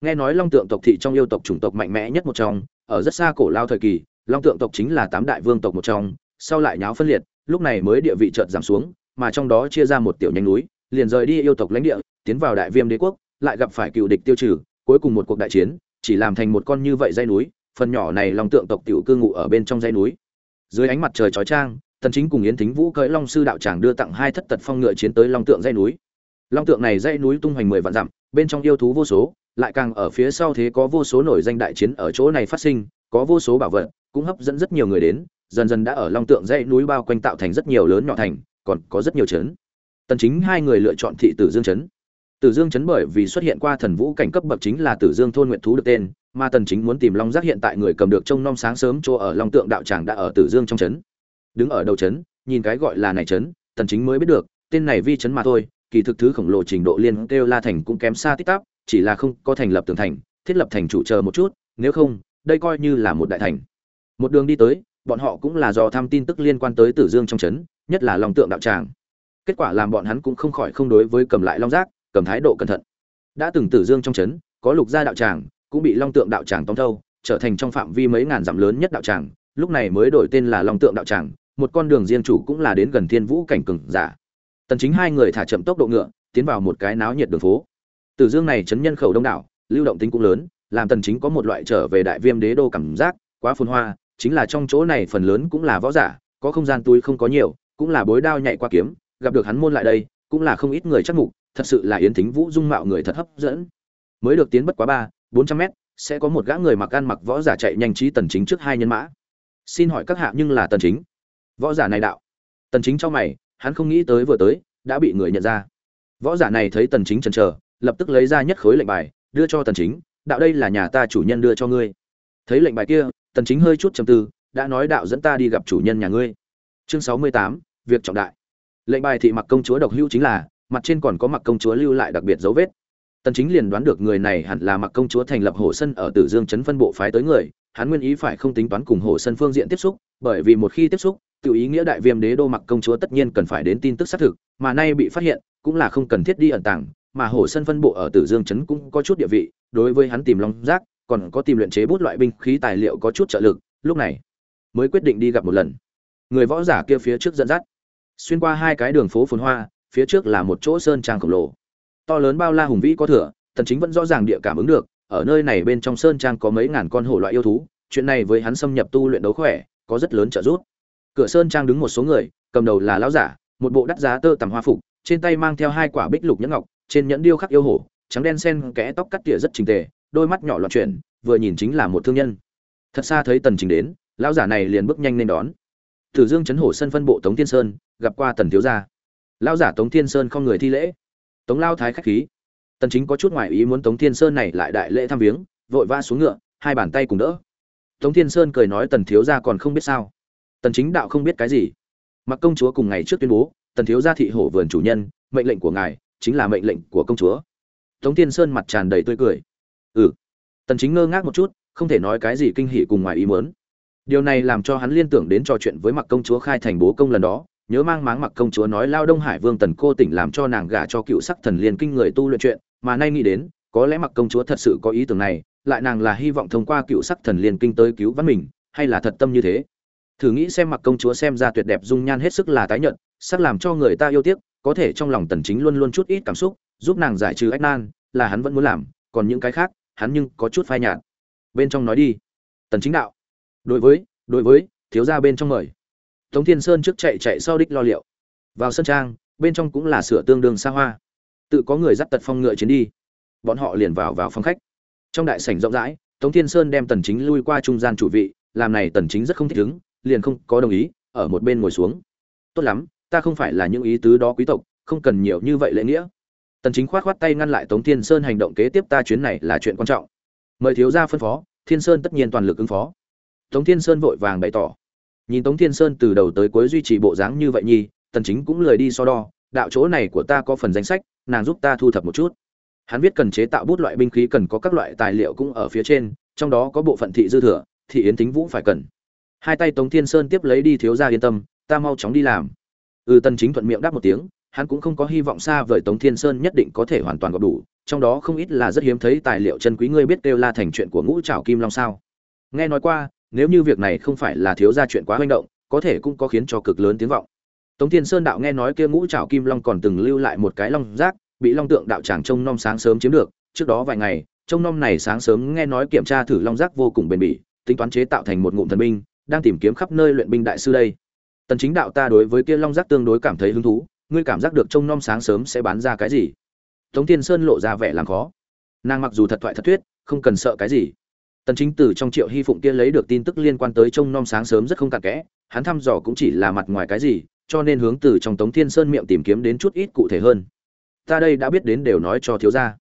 Nghe nói long tượng tộc thị trong yêu tộc chủng tộc mạnh mẽ nhất một trong, ở rất xa cổ lao thời kỳ, long tượng tộc chính là tám đại vương tộc một trong, sau lại nháo phân liệt, lúc này mới địa vị chợt giảm xuống mà trong đó chia ra một tiểu nhánh núi, liền rời đi yêu tộc lãnh địa, tiến vào đại viêm đế quốc, lại gặp phải cựu địch tiêu trừ, cuối cùng một cuộc đại chiến, chỉ làm thành một con như vậy dây núi, phần nhỏ này long tượng tộc tiểu cư ngụ ở bên trong dây núi. Dưới ánh mặt trời chói chang, tần chính cùng yến thính vũ cưỡi long sư đạo tràng đưa tặng hai thất tật phong ngựa chiến tới long tượng dây núi. Long tượng này dây núi tung hoành mười vạn dặm, bên trong yêu thú vô số, lại càng ở phía sau thế có vô số nổi danh đại chiến ở chỗ này phát sinh, có vô số bảo vật, cũng hấp dẫn rất nhiều người đến, dần dần đã ở long tượng dãy núi bao quanh tạo thành rất nhiều lớn nhỏ thành còn có rất nhiều trấn tần chính hai người lựa chọn thị tử dương trấn tử dương trấn bởi vì xuất hiện qua thần vũ cảnh cấp bậc chính là tử dương thôn nguyện thú được tên, mà tần chính muốn tìm long giác hiện tại người cầm được trông nom sáng sớm chỗ ở long tượng đạo tràng đã ở tử dương trong trấn đứng ở đầu trấn nhìn cái gọi là này trấn tần chính mới biết được, tên này vi trấn mà thôi, kỳ thực thứ khổng lồ trình độ liên kêu la thành cũng kém xa tích tắp chỉ là không có thành lập tường thành, thiết lập thành chủ chờ một chút, nếu không, đây coi như là một đại thành. Một đường đi tới, bọn họ cũng là do thăm tin tức liên quan tới tử dương trong trấn nhất là long tượng đạo tràng. Kết quả làm bọn hắn cũng không khỏi không đối với cầm lại long giác, cầm thái độ cẩn thận. Đã từng tử dương trong trấn, có lục gia đạo tràng, cũng bị long tượng đạo tràng tóm thâu, trở thành trong phạm vi mấy ngàn dặm lớn nhất đạo tràng, lúc này mới đổi tên là long tượng đạo tràng, một con đường riêng chủ cũng là đến gần thiên vũ cảnh cường giả. Tần chính hai người thả chậm tốc độ ngựa, tiến vào một cái náo nhiệt đường phố. Tử dương này chấn nhân khẩu đông đảo, lưu động tính cũng lớn, làm tần chính có một loại trở về đại viêm đế đô cảm giác, quá phồn hoa, chính là trong chỗ này phần lớn cũng là võ giả, có không gian túi không có nhiều cũng là bối đao nhạy qua kiếm gặp được hắn môn lại đây cũng là không ít người chắc mục thật sự là yến thính vũ dung mạo người thật hấp dẫn. Mới được tiến bất quá ba bốn trăm mét sẽ có một gã người mặc ăn mặc võ giả chạy nhanh trí tần chính trước hai nhân mã. Xin hỏi các hạ nhưng là tần chính? Võ giả này đạo. Tần chính cho mày hắn không nghĩ tới vừa tới đã bị người nhận ra. Võ giả này thấy tần chính chần chờ lập tức lấy ra nhất khối lệnh bài đưa cho tần chính đạo đây là nhà ta chủ nhân đưa cho ngươi. Thấy lệnh bài kia tần chính hơi chút trầm tư đã nói đạo dẫn ta đi gặp chủ nhân nhà ngươi. Chương 68, việc trọng đại. Lệnh bài thị mặc công chúa độc hữu chính là, mặt trên còn có mặc công chúa lưu lại đặc biệt dấu vết. Tần chính liền đoán được người này hẳn là mặc công chúa thành lập hồ sân ở tử dương chấn phân bộ phái tới người, hắn nguyên ý phải không tính toán cùng hồ sân phương diện tiếp xúc, bởi vì một khi tiếp xúc, tự ý nghĩa đại viêm đế đô mặc công chúa tất nhiên cần phải đến tin tức xác thực, mà nay bị phát hiện, cũng là không cần thiết đi ẩn tàng, mà hồ sân phân bộ ở tử dương chấn cũng có chút địa vị, đối với hắn tìm long giác, còn có tìm luyện chế bút loại binh khí tài liệu có chút trợ lực, lúc này mới quyết định đi gặp một lần. Người võ giả kia phía trước dẫn dắt xuyên qua hai cái đường phố phồn hoa phía trước là một chỗ sơn trang khổng lồ. To lớn bao la hùng vĩ có thừa tần chính vẫn rõ ràng địa cảm ứng được ở nơi này bên trong sơn trang có mấy ngàn con hổ loại yêu thú chuyện này với hắn xâm nhập tu luyện đấu khỏe có rất lớn trợ giúp. Cửa sơn trang đứng một số người cầm đầu là lão giả một bộ đắt giá tơ tằm hoa phục trên tay mang theo hai quả bích lục nhẫn ngọc trên nhẫn điêu khắc yêu hổ trắng đen sen kẽ tóc cắt tỉa rất trình tề đôi mắt nhỏ loạn chuyển vừa nhìn chính là một thương nhân. Thật xa thấy tần chính đến lão giả này liền bước nhanh lên đón. Tử Dương chấn hổ sân phân bộ Tống tiên Sơn, gặp qua Tần thiếu gia. Lão giả Tống Thiên Sơn không người thi lễ. Tống lao thái khách khí. Tần Chính có chút ngoại ý muốn Tống Thiên Sơn này lại đại lễ thăm viếng, vội vã xuống ngựa, hai bàn tay cùng đỡ. Tống Thiên Sơn cười nói Tần thiếu gia còn không biết sao? Tần Chính đạo không biết cái gì. Mặc công chúa cùng ngày trước tuyên bố, Tần thiếu gia thị hổ vườn chủ nhân, mệnh lệnh của ngài chính là mệnh lệnh của công chúa. Tống Thiên Sơn mặt tràn đầy tươi cười. Ừ. Tần Chính ngơ ngác một chút, không thể nói cái gì kinh hỉ cùng ngoài ý muốn điều này làm cho hắn liên tưởng đến trò chuyện với mặc công chúa khai thành bố công lần đó nhớ mang máng mặc công chúa nói lao đông hải vương tần cô tỉnh làm cho nàng gả cho cựu sắc thần liên kinh người tu luyện chuyện, mà nay nghĩ đến, có lẽ mặc công chúa thật sự có ý tưởng này, lại nàng là hy vọng thông qua cựu sắc thần liên kinh tới cứu vãn mình, hay là thật tâm như thế? Thử nghĩ xem mặc công chúa xem ra tuyệt đẹp dung nhan hết sức là tái nhận sắc làm cho người ta yêu tiếc, có thể trong lòng tần chính luôn luôn chút ít cảm xúc, giúp nàng giải trừ ách nan, là hắn vẫn muốn làm, còn những cái khác, hắn nhưng có chút phai nhạt. Bên trong nói đi. Tần chính đạo. Đối với đối với, thiếu gia bên trong mời tống thiên sơn trước chạy chạy sau đích lo liệu. Vào sân trang, bên trong cũng là sửa tương đương xa hoa. Tự có người dắt tật phong ngựa chiến đi. Bọn họ liền vào vào phòng khách. Trong đại sảnh rộng rãi, tống thiên sơn đem tần chính lui qua trung gian chủ vị, làm này tần chính rất không thích ứng, liền không có đồng ý, ở một bên ngồi xuống. Tốt lắm, ta không phải là những ý tứ đó quý tộc, không cần nhiều như vậy lễ nghĩa. Tần chính khoát khoát tay ngăn lại tống thiên sơn hành động kế tiếp ta chuyến này là chuyện quan trọng. Mời thiếu gia phân phó, thiên sơn tất nhiên toàn lực ứng phó. Tống thiên sơn vội vàng bày tỏ nhìn tống thiên sơn từ đầu tới cuối duy trì bộ dáng như vậy nhi tần chính cũng lười đi so đo, đạo chỗ này của ta có phần danh sách, nàng giúp ta thu thập một chút. Hắn viết cần chế tạo bút loại binh khí cần có các loại tài liệu cũng ở phía trên, trong đó có bộ phận thị dư thừa, thị yến tính vũ phải cần. Hai tay tống thiên sơn tiếp lấy đi thiếu gia yên tâm, ta mau chóng đi làm. Ừ tần chính thuận miệng đáp một tiếng, hắn cũng không có hy vọng xa vời tống thiên sơn nhất định có thể hoàn toàn gọp đủ, trong đó không ít là rất hiếm thấy tài liệu chân quý ngươi biết kêu la thành chuyện của ngũ trảo kim long sao. Nghe nói qua nếu như việc này không phải là thiếu gia chuyện quá manh động, có thể cũng có khiến cho cực lớn tiếng vọng. Tống thiên sơn đạo nghe nói kia ngũ trảo kim long còn từng lưu lại một cái long giác, bị long tượng đạo tràng trông nom sáng sớm chiếm được. Trước đó vài ngày, trông nom này sáng sớm nghe nói kiểm tra thử long giác vô cùng bền bỉ, tính toán chế tạo thành một ngụm thần binh, đang tìm kiếm khắp nơi luyện binh đại sư đây. Tần chính đạo ta đối với kia long giác tương đối cảm thấy hứng thú, ngươi cảm giác được trông nom sáng sớm sẽ bán ra cái gì? Tống thiên sơn lộ ra vẻ làm khó. Nàng mặc dù thật thoại thật thuyết, không cần sợ cái gì tần chính từ trong triệu hy phụng kia lấy được tin tức liên quan tới trông nom sáng sớm rất không cặn kẽ, hắn thăm dò cũng chỉ là mặt ngoài cái gì, cho nên hướng từ trong tống thiên sơn miệng tìm kiếm đến chút ít cụ thể hơn. Ta đây đã biết đến đều nói cho thiếu gia.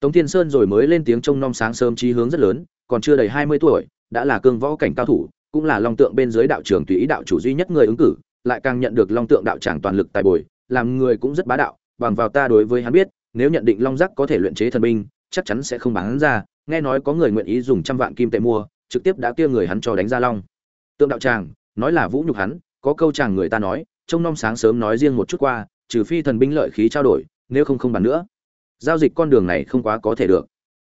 Tống thiên sơn rồi mới lên tiếng trông nom sáng sớm trí hướng rất lớn, còn chưa đầy 20 tuổi, đã là cương võ cảnh cao thủ, cũng là long tượng bên dưới đạo trưởng tùy ý đạo chủ duy nhất người ứng cử, lại càng nhận được long tượng đạo tràng toàn lực tài bồi, làm người cũng rất bá đạo, bằng vào ta đối với hắn biết, nếu nhận định long giác có thể luyện chế thần binh, chắc chắn sẽ không bán ra nghe nói có người nguyện ý dùng trăm vạn kim tệ mua, trực tiếp đã kia người hắn cho đánh ra long. Tượng đạo tràng, nói là vũ nhục hắn, có câu chàng người ta nói, trông nom sáng sớm nói riêng một chút qua, trừ phi thần binh lợi khí trao đổi, nếu không không bàn nữa. Giao dịch con đường này không quá có thể được.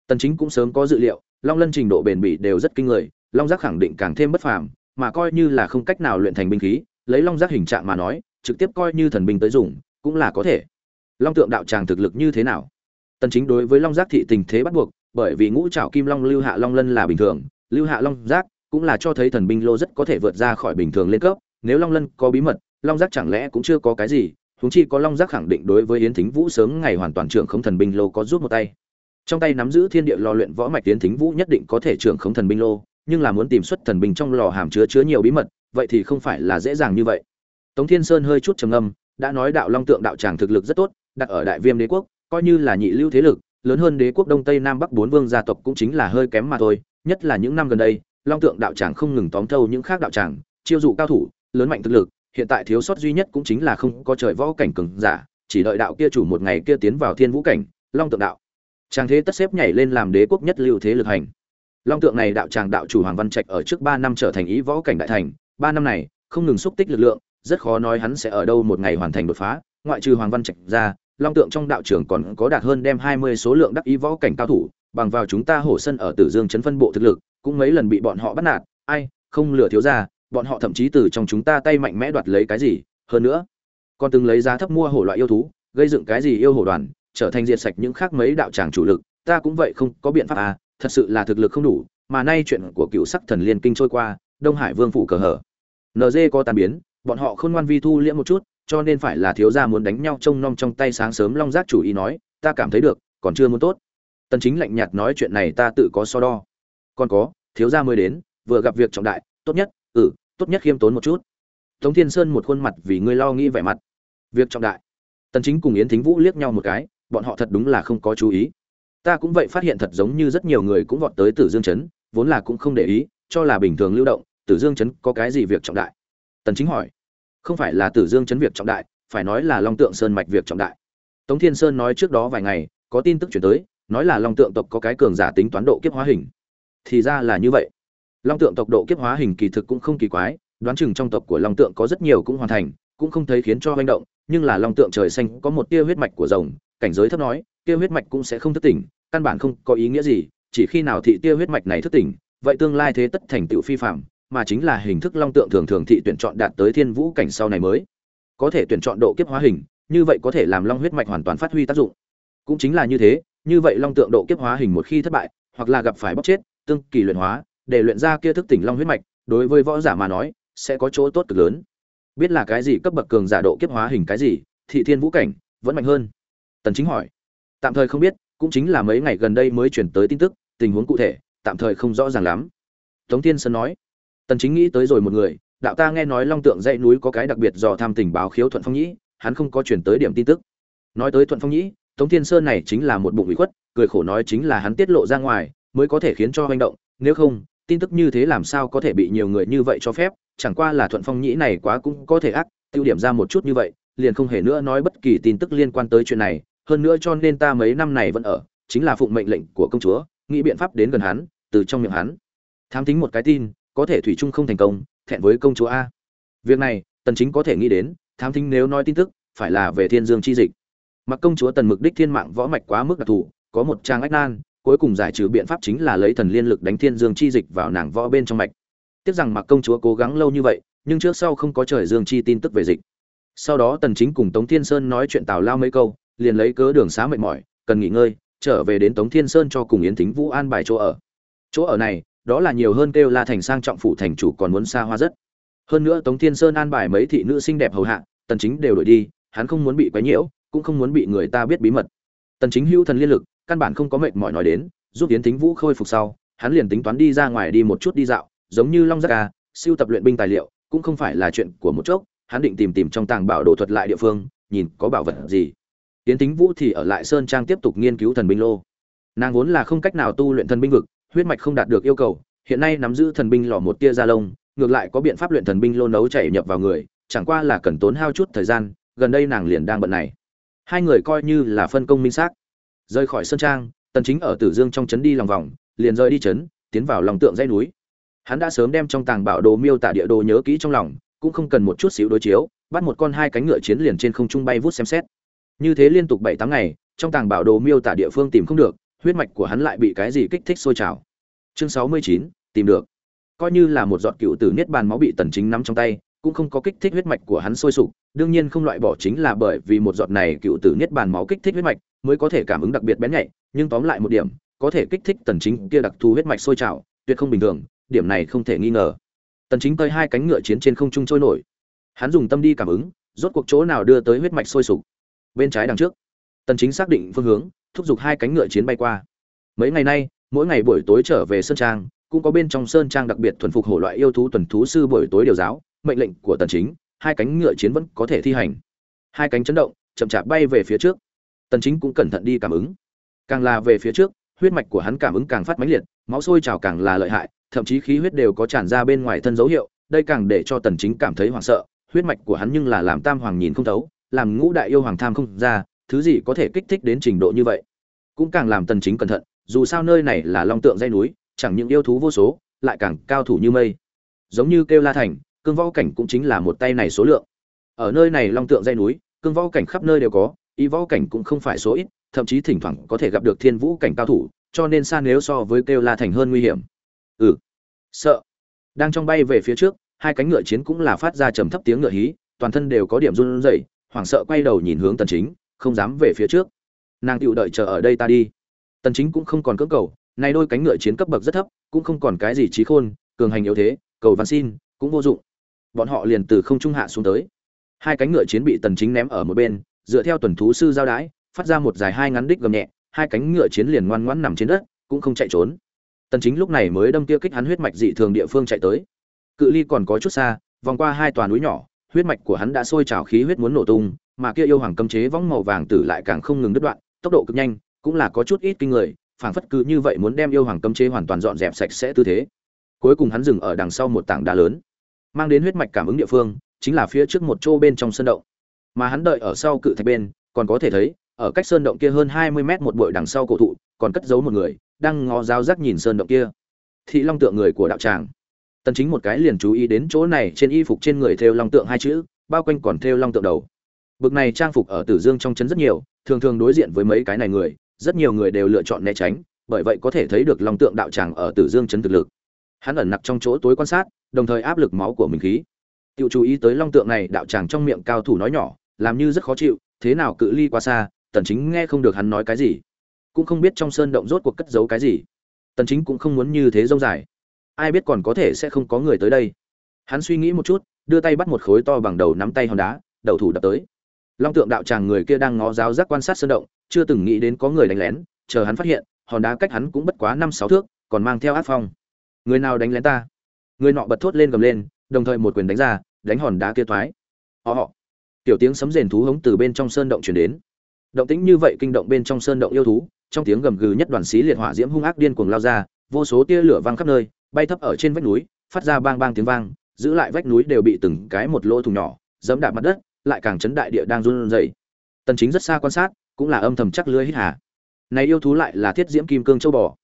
Tần chính cũng sớm có dự liệu, long lân trình độ bền bỉ đều rất kinh người, long giác khẳng định càng thêm bất phàm, mà coi như là không cách nào luyện thành binh khí, lấy long giác hình trạng mà nói, trực tiếp coi như thần binh tới dùng, cũng là có thể. Long tượng đạo tràng thực lực như thế nào? Tần chính đối với long giác thị tình thế bắt buộc bởi vì ngũ trảo kim long lưu hạ long lân là bình thường, lưu hạ long giác cũng là cho thấy thần binh lô rất có thể vượt ra khỏi bình thường lên cấp, nếu long lân có bí mật, long giác chẳng lẽ cũng chưa có cái gì, huống chi có long giác khẳng định đối với yến thính vũ sớm ngày hoàn toàn trưởng không thần binh lô có rút một tay. Trong tay nắm giữ thiên địa lò luyện võ mạch yến thính vũ nhất định có thể trưởng không thần binh lô, nhưng là muốn tìm xuất thần binh trong lò hàm chứa chứa nhiều bí mật, vậy thì không phải là dễ dàng như vậy. Tống thiên sơn hơi chút trầm âm đã nói đạo long tượng đạo tràng thực lực rất tốt, đặt ở đại viêm đế quốc, coi như là nhị lưu thế lực lớn hơn đế quốc đông tây nam bắc bốn vương gia tộc cũng chính là hơi kém mà thôi, nhất là những năm gần đây, long tượng đạo tràng không ngừng tóm thâu những khác đạo tràng, chiêu dụ cao thủ, lớn mạnh thực lực, hiện tại thiếu sót duy nhất cũng chính là không có trời võ cảnh cường giả, chỉ đợi đạo kia chủ một ngày kia tiến vào thiên vũ cảnh, long tượng đạo. Tràng thế tất xếp nhảy lên làm đế quốc nhất lưu thế lực hành. Long tượng này đạo tràng đạo chủ hoàng văn trạch ở trước ba năm trở thành ý võ cảnh đại thành, ba năm này, không ngừng xúc tích lực lượng, rất khó nói hắn sẽ ở đâu một ngày hoàn thành đột phá, ngoại trừ hoàng văn trạch ra long tượng trong đạo trường còn có đạt hơn đem hai mươi số lượng đắc ý võ cảnh cao thủ bằng vào chúng ta hổ sân ở tử dương chấn phân bộ thực lực cũng mấy lần bị bọn họ bắt nạt. Ai không lừa thiếu gia, bọn họ thậm chí từ trong chúng ta tay mạnh mẽ đoạt lấy cái gì. Hơn nữa còn từng lấy giá thấp mua hổ loại yêu thú gây dựng cái gì yêu hổ đoàn trở thành diệt sạch những khác mấy đạo tràng chủ lực. Ta cũng vậy không có biện pháp à thật sự là thực lực không đủ mà nay chuyện của cựu sắc thần liên kinh trôi qua đông hải vương phủ cờ hở. NG có tàn biến bọn họ khôn ngoan vi thu liễm một chút cho nên phải là thiếu gia muốn đánh nhau trông nom trong tay sáng sớm long giác chủ ý nói, ta cảm thấy được, còn chưa muốn tốt. Tần chính lạnh nhạt nói chuyện này ta tự có so đo. Còn có, thiếu gia mới đến, vừa gặp việc trọng đại, tốt nhất ừ tốt nhất khiêm tốn một chút. Tống thiên sơn một khuôn mặt vì ngươi lo nghĩ vẻ mặt. Việc trọng đại. Tần chính cùng yến thính vũ liếc nhau một cái, bọn họ thật đúng là không có chú ý. Ta cũng vậy phát hiện thật giống như rất nhiều người cũng vọt tới tử dương chấn vốn là cũng không để ý, cho là bình thường lưu động, tử dương chấn có cái gì việc trọng đại? Tần chính hỏi không phải là tử dương chấn việc trọng đại, phải nói là long tượng sơn mạch việc trọng đại. Tống thiên sơn nói trước đó vài ngày, có tin tức chuyển tới, nói là long tượng tộc có cái cường giả tính toán độ kiếp hóa hình. Thì ra là như vậy. Long tượng tộc độ kiếp hóa hình kỳ thực cũng không kỳ quái, đoán chừng trong tộc của long tượng có rất nhiều cũng hoàn thành, cũng không thấy khiến cho manh động, nhưng là long tượng trời xanh có một tia huyết mạch của rồng, cảnh giới thấp nói, tia huyết mạch cũng sẽ không thức tỉnh, căn bản không có ý nghĩa gì, chỉ khi nào thị tia huyết mạch này thức tỉnh, vậy tương lai thế tất thành tựu phi phạm mà chính là hình thức long tượng thường thường thị tuyển chọn đạt tới thiên vũ cảnh sau này mới. Có thể tuyển chọn độ kiếp hóa hình, như vậy có thể làm long huyết mạch hoàn toàn phát huy tác dụng. Cũng chính là như thế, như vậy long tượng độ kiếp hóa hình một khi thất bại, hoặc là gặp phải bóc chết, tương kỳ luyện hóa, để luyện ra kia thức tỉnh long huyết mạch, đối với võ giả mà nói, sẽ có chỗ tốt cực lớn. Biết là cái gì cấp bậc cường giả độ kiếp hóa hình cái gì thị thiên vũ cảnh vẫn mạnh hơn. Tần chính hỏi. Tạm thời không biết, cũng chính là mấy ngày gần đây mới chuyển tới tin tức, tình huống cụ thể, tạm thời không rõ ràng lắm. Tống thiên sơn nói tần chính nghĩ tới rồi một người, đạo ta nghe nói long tượng dãy núi có cái đặc biệt dò tham tình báo khiếu thuận phong nhĩ, hắn không có chuyển tới điểm tin tức. Nói tới thuận phong nhĩ, tống thiên sơn này chính là một bụng ủy khuất, cười khổ nói chính là hắn tiết lộ ra ngoài, mới có thể khiến cho hành động, nếu không, tin tức như thế làm sao có thể bị nhiều người như vậy cho phép, chẳng qua là thuận phong nhĩ này quá cũng có thể ác, tiêu điểm ra một chút như vậy, liền không hề nữa nói bất kỳ tin tức liên quan tới chuyện này, hơn nữa cho nên ta mấy năm này vẫn ở, chính là phụng mệnh lệnh của công chúa, nghĩ biện pháp đến gần hắn, từ trong miệng hắn. Thám tính một cái tin có thể thủy chung không thành công, thẹn với công chúa a. Việc này, tần chính có thể nghĩ đến, thám thính nếu nói tin tức, phải là về thiên dương chi dịch. Mặc công chúa tần mực đích thiên mạng võ mạch quá mức đặc thù, có một trang ách nan, cuối cùng giải trừ biện pháp chính là lấy thần liên lực đánh thiên dương chi dịch vào nàng võ bên trong mạch. Tiếc rằng mặc công chúa cố gắng lâu như vậy, nhưng trước sau không có trời dương chi tin tức về dịch. Sau đó tần chính cùng tống thiên sơn nói chuyện tào lao mấy câu, liền lấy cớ đường xá mệt mỏi, cần nghỉ ngơi, trở về đến tống thiên sơn cho cùng yến thính vũ an bài chỗ ở. Chỗ ở này đó là nhiều hơn kêu la thành sang trọng phủ thành chủ còn muốn xa hoa rất. Hơn nữa tống thiên sơn an bài mấy thị nữ xinh đẹp hầu hạ, tần chính đều đổi đi, hắn không muốn bị quấy nhiễu, cũng không muốn bị người ta biết bí mật. Tần chính hữu thần liên lực, căn bản không có mệt mỏi nói đến, giúp tiến thính vũ khôi phục sau, hắn liền tính toán đi ra ngoài đi một chút đi dạo, giống như long giác ca siêu tập luyện binh tài liệu, cũng không phải là chuyện của một chốc, hắn định tìm tìm trong tàng bảo đồ thuật lại địa phương, nhìn có bảo vật gì. Tiến thính vũ thì ở lại sơn trang tiếp tục nghiên cứu thần binh lô. Nàng vốn là không cách nào tu luyện thần binh vực huyết mạch không đạt được yêu cầu, hiện nay nắm giữ thần binh lò một tia da lông, ngược lại có biện pháp luyện thần binh lô nấu chảy nhập vào người, chẳng qua là cần tốn hao chút thời gian, gần đây nàng liền đang bận này. Hai người coi như là phân công minh xác. Rời khỏi sơn trang, tần chính ở tử dương trong trấn đi lòng vòng, liền rời đi trấn, tiến vào lòng tượng dãy núi. Hắn đã sớm đem trong tàng bảo đồ miêu tả địa đồ nhớ kỹ trong lòng, cũng không cần một chút xíu đối chiếu, bắt một con hai cánh ngựa chiến liền trên không trung bay vút xem xét. Như thế liên tục bảy tháng ngày, trong tàng bảo đồ miêu tả địa phương tìm không được huyết mạch của hắn lại bị cái gì kích thích sôi trào. Chương 69, tìm được. Coi như là một giọt cựu tử niết bàn máu bị tần chính nắm trong tay cũng không có kích thích huyết mạch của hắn sôi sục đương nhiên không loại bỏ chính là bởi vì một giọt này cựu tử niết bàn máu kích thích huyết mạch mới có thể cảm ứng đặc biệt bén nhạy nhưng tóm lại một điểm có thể kích thích tần chính kia đặc thù huyết mạch sôi trào tuyệt không bình thường điểm này không thể nghi ngờ. Tần chính tơi hai cánh ngựa chiến trên không trung trôi nổi. Hắn dùng tâm đi cảm ứng rốt cuộc chỗ nào đưa tới huyết mạch sôi sục. Bên trái đằng trước tần chính xác định phương hướng thúc giục hai cánh ngựa chiến bay qua. Mấy ngày nay, mỗi ngày buổi tối trở về sơn trang, cũng có bên trong sơn trang đặc biệt thuần phục hổ loại yêu thú tuần thú sư buổi tối điều giáo, mệnh lệnh của tần chính, hai cánh ngựa chiến vẫn có thể thi hành. Hai cánh chấn động, chậm chạp bay về phía trước. Tần chính cũng cẩn thận đi cảm ứng. Càng là về phía trước, huyết mạch của hắn cảm ứng càng phát mãnh liệt, máu sôi trào càng là lợi hại, thậm chí khí huyết đều có tràn ra bên ngoài thân dấu hiệu, đây càng để cho tần chính cảm thấy hoảng sợ. Huyết mạch của hắn nhưng là làm tam hoàng nhìn không thấu, làm ngũ đại yêu hoàng tham không ra thứ gì có thể kích thích đến trình độ như vậy? Cũng càng làm tần chính cẩn thận, dù sao nơi này là long tượng dây núi, chẳng những yêu thú vô số, lại càng cao thủ như mây. Giống như kêu la thành, cương võ cảnh cũng chính là một tay này số lượng. Ở nơi này long tượng dây núi, cương võ cảnh khắp nơi đều có, y võ cảnh cũng không phải số ít, thậm chí thỉnh thoảng có thể gặp được thiên vũ cảnh cao thủ, cho nên xa nếu so với kêu la thành hơn nguy hiểm. Ừ. Sợ. Đang trong bay về phía trước, hai cánh ngựa chiến cũng là phát ra trầm thấp tiếng ngựa hí, toàn thân đều có điểm run rẩy, hoảng sợ quay đầu nhìn hướng tần chính không dám về phía trước. Nàng tựu đợi chờ ở đây ta đi. Tần chính cũng không còn cưỡng cầu, nay đôi cánh ngựa chiến cấp bậc rất thấp, cũng không còn cái gì trí khôn, cường hành yếu thế, cầu văn xin, cũng vô dụng. Bọn họ liền từ không trung hạ xuống tới. Hai cánh ngựa chiến bị tần chính ném ở một bên, dựa theo tuần thú sư giao đái, phát ra một dài hai ngắn đích gầm nhẹ, hai cánh ngựa chiến liền ngoan ngoãn nằm trên đất, cũng không chạy trốn. Tần chính lúc này mới đâm tiêu kích hắn huyết mạch dị thường địa phương chạy tới. Cự ly còn có chút xa, vòng qua hai tòa núi nhỏ, huyết mạch của hắn đã sôi trào, khí huyết muốn nổ tung mà kia yêu hoàng cấm chế võng màu vàng tử lại càng không ngừng đứt đoạn, tốc độ cực nhanh, cũng là có chút ít kinh người, phảng phất cứ như vậy muốn đem yêu hoàng cấm chế hoàn toàn dọn dẹp sạch sẽ tư thế. Cuối cùng hắn dừng ở đằng sau một tảng đá lớn, mang đến huyết mạch cảm ứng địa phương, chính là phía trước một chỗ bên trong sơn động. Mà hắn đợi ở sau cự thạch bên, còn có thể thấy, ở cách sơn động kia hơn 20 mét một bụi đằng sau cổ thụ, còn cất giấu một người, đang ngó giáo giác nhìn sơn động kia. Thị long tượng người của đạo tràng. Tần chính một cái liền chú ý đến chỗ này, trên y phục trên người thêu long tượng hai chữ, bao quanh còn thêu long tượng đầu bực này trang phục ở tử dương trong trấn rất nhiều, thường thường đối diện với mấy cái này người, rất nhiều người đều lựa chọn né tránh, bởi vậy có thể thấy được long tượng đạo tràng ở tử dương trấn thực lực. Hắn ẩn nặc trong chỗ tối quan sát, đồng thời áp lực máu của mình khí. Tiêu chú ý tới long tượng này, đạo tràng trong miệng cao thủ nói nhỏ, làm như rất khó chịu, thế nào cự ly quá xa, tần chính nghe không được hắn nói cái gì. Cũng không biết trong sơn động rốt cuộc cất giấu cái gì. Tần chính cũng không muốn như thế rông dài. Ai biết còn có thể sẽ không có người tới đây. Hắn suy nghĩ một chút, đưa tay bắt một khối to bằng đầu nắm tay hòn đá, đầu thủ đập tới long tượng đạo tràng người kia đang ngó giáo giác quan sát sơn động, chưa từng nghĩ đến có người đánh lén, chờ hắn phát hiện, hòn đá cách hắn cũng bất quá năm sáu thước, còn mang theo át phong. Người nào đánh lén ta? Người nọ bật thốt lên gầm lên, đồng thời một quyền đánh ra, đánh hòn đá kia thoái họ họ tiểu tiếng sấm rền thú hống từ bên trong sơn động chuyển đến. Động tĩnh như vậy kinh động bên trong sơn động yêu thú, trong tiếng gầm gừ nhất đoàn xí liệt hỏa diễm hung ác điên cuồng lao ra, vô số tia lửa văng khắp nơi, bay thấp ở trên vách núi, phát ra bang bang tiếng vang, giữ lại vách núi đều bị từng cái một lỗ thủng nhỏ, dẫm đạp mặt đất lại càng chấn đại địa đang run rẩy. Tần chính rất xa quan sát, cũng là âm thầm chắc lưới hít hà. Này yêu thú lại là thiết diễm kim cương châu bò.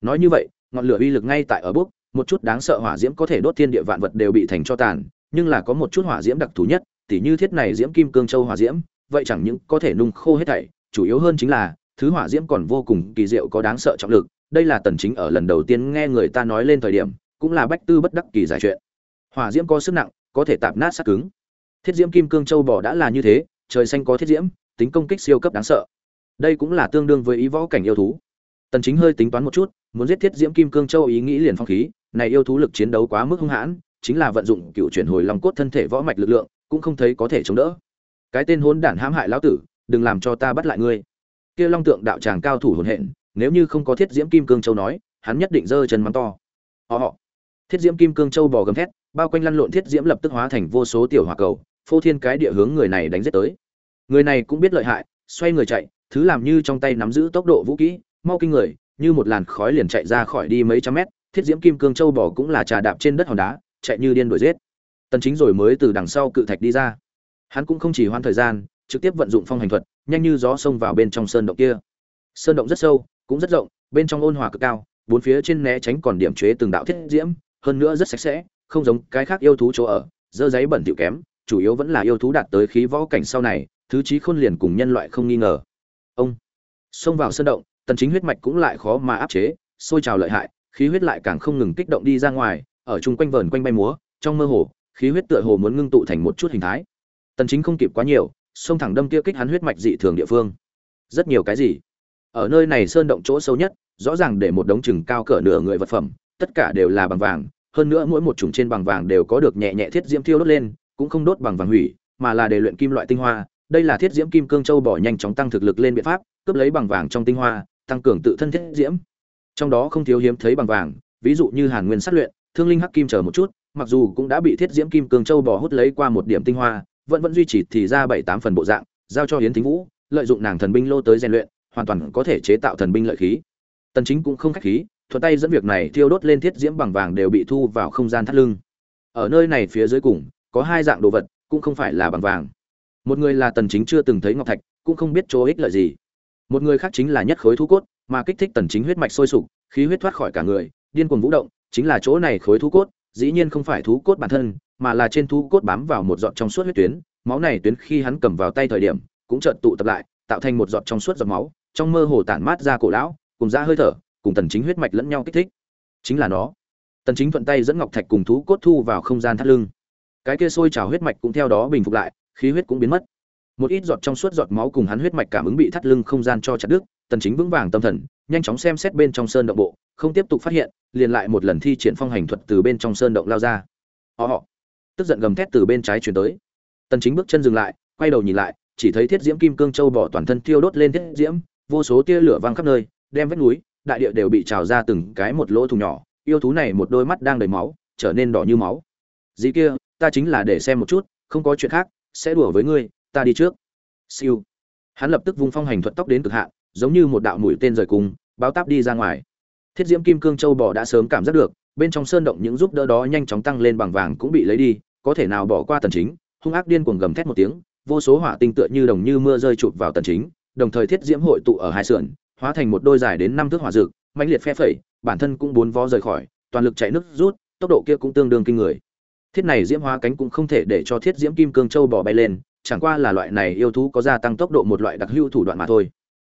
Nói như vậy, ngọn lửa uy lực ngay tại ở bước, một chút đáng sợ hỏa diễm có thể đốt thiên địa vạn vật đều bị thành cho tàn, nhưng là có một chút hỏa diễm đặc thù nhất, tỉ như thiết này diễm kim cương châu hỏa diễm, vậy chẳng những có thể nung khô hết thảy, chủ yếu hơn chính là, thứ hỏa diễm còn vô cùng kỳ diệu có đáng sợ trọng lực, đây là tần chính ở lần đầu tiên nghe người ta nói lên thời điểm, cũng là bách tư bất đắc kỳ giải chuyện. Hỏa diễm có sức nặng, có thể tạp nát sắt cứng thiết diễm kim cương châu bò đã là như thế, trời xanh có thiết diễm, tính công kích siêu cấp đáng sợ. Đây cũng là tương đương với ý võ cảnh yêu thú. Tần chính hơi tính toán một chút, muốn giết thiết diễm kim cương châu ý nghĩ liền phong khí, này yêu thú lực chiến đấu quá mức hung hãn, chính là vận dụng cựu chuyển hồi long cốt thân thể võ mạch lực lượng, cũng không thấy có thể chống đỡ. Cái tên hỗn đản hãm hại lão tử, đừng làm cho ta bắt lại ngươi. Kia long tượng đạo tràng cao thủ hồn hện, nếu như không có thiết diễm kim cương châu nói, hắn nhất định giơ chân mắng to. Họ họ thiết diễm kim cương châu bò gầm thét, bao quanh lăn lộn thiết diễm lập tức hóa thành vô số tiểu hỏa cầu phô thiên cái địa hướng người này đánh giết tới. Người này cũng biết lợi hại, xoay người chạy, thứ làm như trong tay nắm giữ tốc độ vũ kỹ, mau kinh người, như một làn khói liền chạy ra khỏi đi mấy trăm mét, thiết diễm kim cương châu bò cũng là trà đạp trên đất hòn đá, chạy như điên đuổi giết. Tần chính rồi mới từ đằng sau cự thạch đi ra. Hắn cũng không chỉ hoãn thời gian, trực tiếp vận dụng phong hành thuật, nhanh như gió xông vào bên trong sơn động kia. Sơn động rất sâu, cũng rất rộng, bên trong ôn hòa cực cao, bốn phía trên né tránh còn điểm chế từng đạo thiết diễm, hơn nữa rất sạch sẽ, không giống cái khác yêu thú chỗ ở, dơ giấy bẩn tiểu kém chủ yếu vẫn là yêu thú đạt tới khí võ cảnh sau này, thứ trí khôn liền cùng nhân loại không nghi ngờ. Ông xông vào sơn động, tần chính huyết mạch cũng lại khó mà áp chế sôi trào lợi hại, khí huyết lại càng không ngừng kích động đi ra ngoài, ở chung quanh vờn quanh bay múa, trong mơ hồ, khí huyết tựa hồ muốn ngưng tụ thành một chút hình thái. Tần chính không kịp quá nhiều, xông thẳng đâm kia kích hắn huyết mạch dị thường địa phương. Rất nhiều cái gì? Ở nơi này sơn động chỗ sâu nhất, rõ ràng để một đống chừng cao cỡ nửa người vật phẩm, tất cả đều là bằng vàng, hơn nữa mỗi một chủng trên bằng vàng đều có được nhẹ nhẹ thiết diễm thiêu đốt lên cũng không đốt bằng vàng hủy, mà là để luyện kim loại tinh hoa. Đây là thiết diễm kim cương châu bỏ nhanh chóng tăng thực lực lên biện pháp, cướp lấy bằng vàng trong tinh hoa, tăng cường tự thân thiết diễm. Trong đó không thiếu hiếm thấy bằng vàng, ví dụ như hàn nguyên sát luyện, thương linh hắc kim chờ một chút, mặc dù cũng đã bị thiết diễm kim cương châu bỏ hút lấy qua một điểm tinh hoa, vẫn vẫn duy trì thì ra bảy tám phần bộ dạng, giao cho yến thính vũ, lợi dụng nàng thần binh lô tới rèn luyện, hoàn toàn có thể chế tạo thần binh lợi khí. Tần chính cũng không khách khí, thuận tay dẫn việc này thiêu đốt lên thiết diễm bằng vàng đều bị thu vào không gian thắt lưng. Ở nơi này phía dưới cùng có hai dạng đồ vật, cũng không phải là bằng vàng. Một người là tần chính chưa từng thấy ngọc thạch, cũng không biết chỗ ích lợi gì. Một người khác chính là nhất khối thú cốt, mà kích thích tần chính huyết mạch sôi sục, khí huyết thoát khỏi cả người, điên cuồng vũ động, chính là chỗ này khối thú cốt, dĩ nhiên không phải thú cốt bản thân, mà là trên thú cốt bám vào một giọt trong suốt huyết tuyến, máu này tuyến khi hắn cầm vào tay thời điểm, cũng chợt tụ tập lại, tạo thành một giọt trong suốt giọt máu, trong mơ hồ tản mát ra cổ lão, cùng ra hơi thở, cùng tần chính huyết mạch lẫn nhau kích thích. Chính là nó. Tần chính thuận tay dẫn ngọc thạch cùng thú cốt thu vào không gian thắt lưng cái kia sôi trào huyết mạch cũng theo đó bình phục lại, khí huyết cũng biến mất. Một ít giọt trong suốt giọt máu cùng hắn huyết mạch cảm ứng bị thắt lưng không gian cho chặt đứt, tần chính vững vàng tâm thần, nhanh chóng xem xét bên trong sơn động bộ, không tiếp tục phát hiện, liền lại một lần thi triển phong hành thuật từ bên trong sơn động lao ra. Họ họ. Tức giận gầm thét từ bên trái truyền tới. Tần chính bước chân dừng lại, quay đầu nhìn lại, chỉ thấy thiết diễm kim cương châu bỏ toàn thân tiêu đốt lên thiết diễm, vô số tia lửa vang khắp nơi, đem vách núi, đại địa đều bị trào ra từng cái một lỗ thùng nhỏ, yêu thú này một đôi mắt đang đầy máu, trở nên đỏ như máu. Dĩ kia ta chính là để xem một chút, không có chuyện khác, sẽ đùa với ngươi, ta đi trước. Siêu. Hắn lập tức vung phong hành thuật tốc đến cực hạn, giống như một đạo mũi tên rời cùng, báo táp đi ra ngoài. Thiết diễm kim cương châu bò đã sớm cảm giác được, bên trong sơn động những giúp đỡ đó nhanh chóng tăng lên bằng vàng cũng bị lấy đi, có thể nào bỏ qua tần chính, hung ác điên cuồng gầm thét một tiếng, vô số hỏa tinh tựa như đồng như mưa rơi chụp vào tần chính, đồng thời thiết diễm hội tụ ở hai sườn, hóa thành một đôi dài đến năm thước hỏa dược, mãnh liệt phe phẩy, bản thân cũng bốn vó rời khỏi, toàn lực chạy nước rút, tốc độ kia cũng tương đương kinh người thiết này diễm hóa cánh cũng không thể để cho thiết diễm kim cương châu bò bay lên, chẳng qua là loại này yêu thú có gia tăng tốc độ một loại đặc hữu thủ đoạn mà thôi.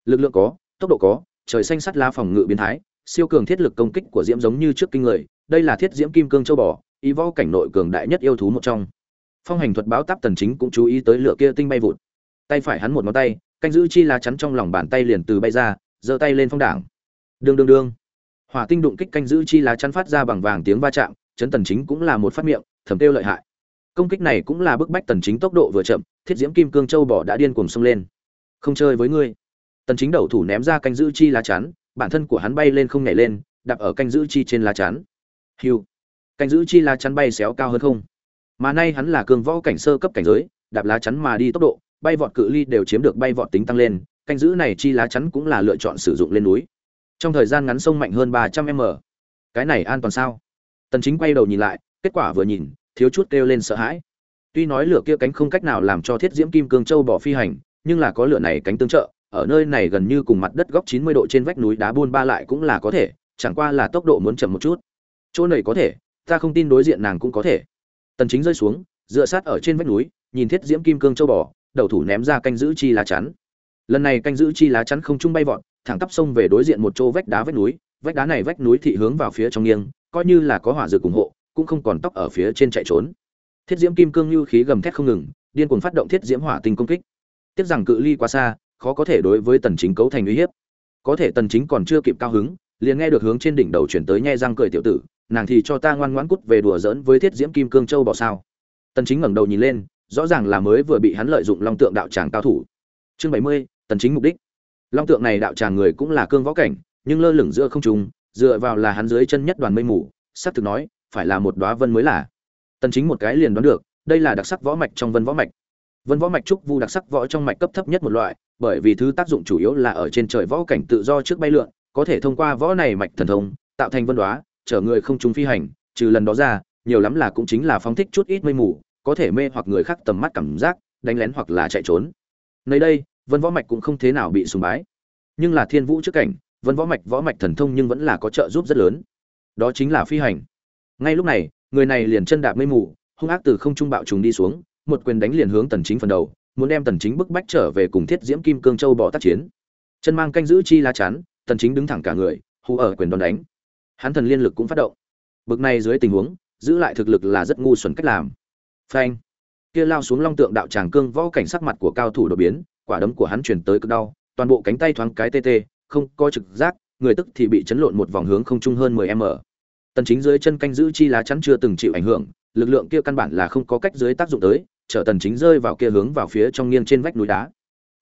Lực lượng có, tốc độ có, trời xanh sắt lá phòng ngự biến thái, siêu cường thiết lực công kích của diễm giống như trước kinh người, đây là thiết diễm kim cương châu bò, ý võ cảnh nội cường đại nhất yêu thú một trong. Phong hành thuật báo táp tần chính cũng chú ý tới lửa kia tinh bay vụt. Tay phải hắn một ngón tay, canh giữ chi lá chắn trong lòng bàn tay liền từ bay ra, giơ tay lên phong đảng. Đương đương đương. Hỏa tinh đụng kích canh giữ chi lá chắn phát ra bằng vàng tiếng va chạm, chấn tần chính cũng là một phát miệng thầm tiêu lợi hại. Công kích này cũng là bức bách tần chính tốc độ vừa chậm, thiết diễm kim cương châu bò đã điên cuồng xông lên. Không chơi với ngươi. Tần chính đầu thủ ném ra canh giữ chi lá chắn, bản thân của hắn bay lên không nhảy lên, đạp ở canh giữ chi trên lá chắn. Hưu. Canh giữ chi lá chắn bay xéo cao hơn không. Mà nay hắn là cường võ cảnh sơ cấp cảnh giới, đạp lá chắn mà đi tốc độ, bay vọt cự ly đều chiếm được bay vọt tính tăng lên, canh giữ này chi lá chắn cũng là lựa chọn sử dụng lên núi. Trong thời gian ngắn sông mạnh hơn ba trăm m. Cái này an toàn sao? Tần chính quay đầu nhìn lại kết quả vừa nhìn, thiếu chút kêu lên sợ hãi. Tuy nói lửa kia cánh không cách nào làm cho thiết diễm kim cương châu bỏ phi hành, nhưng là có lửa này cánh tương trợ, ở nơi này gần như cùng mặt đất góc 90 độ trên vách núi đá buôn ba lại cũng là có thể, chẳng qua là tốc độ muốn chậm một chút. Chỗ này có thể, ta không tin đối diện nàng cũng có thể. Tần chính rơi xuống, dựa sát ở trên vách núi, nhìn thiết diễm kim cương châu bò đầu thủ ném ra canh giữ chi lá chắn. Lần này canh giữ chi lá chắn không trung bay vọt, thẳng tắp sông về đối diện một chỗ vách đá vách núi, vách đá này vách núi thị hướng vào phía trong nghiêng, coi như là có hỏa dược ủng hộ cũng không còn tóc ở phía trên chạy trốn. Thiết diễm kim cương lưu khí gầm thét không ngừng điên cuồng phát động thiết diễm hỏa tinh công kích. Tiếc rằng cự ly quá xa khó có thể đối với tần chính cấu thành uy hiếp. Có thể tần chính còn chưa kịp cao hứng liền nghe được hướng trên đỉnh đầu chuyển tới nhe răng cười tiểu tử nàng thì cho ta ngoan ngoãn cút về đùa giỡn với thiết diễm kim cương châu bỏ sao? Tần chính ngẩng đầu nhìn lên rõ ràng là mới vừa bị hắn lợi dụng long tượng đạo tràng cao thủ. Chương 70, tần chính mục đích. Long tượng này đạo tràng người cũng là cương võ cảnh nhưng lơ lửng giữa không trung dựa vào là hắn dưới chân nhất đoàn mây mù sắp thực nói phải là một đóa vân mới là. Tần chính một cái liền đoán được, đây là đặc sắc võ mạch trong vân võ mạch. Vân võ mạch trúc vu đặc sắc võ trong mạch cấp thấp nhất một loại, bởi vì thứ tác dụng chủ yếu là ở trên trời võ cảnh tự do trước bay lượn, có thể thông qua võ này mạch thần thông, tạo thành vân đóa chở người không trúng phi hành, trừ lần đó ra, nhiều lắm là cũng chính là phóng thích chút ít mây mù, có thể mê hoặc người khác tầm mắt cảm giác, đánh lén hoặc là chạy trốn. Nơi đây, vân võ mạch cũng không thế nào bị sùng bái. Nhưng là thiên vũ trước cảnh, vân võ mạch võ mạch thần thông nhưng vẫn là có trợ giúp rất lớn. Đó chính là phi hành ngay lúc này, người này liền chân đạp mây mù, hung ác từ không trung bạo trùng đi xuống, một quyền đánh liền hướng tần chính phần đầu, muốn đem tần chính bức bách trở về cùng thiết diễm kim cương châu bỏ tác chiến. Chân mang canh giữ chi lá chắn, tần chính đứng thẳng cả người, hù ở quyền đòn đánh. Hắn thần liên lực cũng phát động. Bực này dưới tình huống, giữ lại thực lực là rất ngu xuẩn cách làm. Phanh. Kia lao xuống long tượng đạo tràng cương võ cảnh sắc mặt của cao thủ đột biến, quả đấm của hắn truyền tới cực đau, toàn bộ cánh tay thoáng cái tê tê, không có trực giác, người tức thì bị chấn lộn một vòng hướng không trung hơn 10 m tần chính dưới chân canh giữ chi lá chắn chưa từng chịu ảnh hưởng, lực lượng kia căn bản là không có cách dưới tác dụng tới, chở tần chính rơi vào kia hướng vào phía trong nghiêng trên vách núi đá.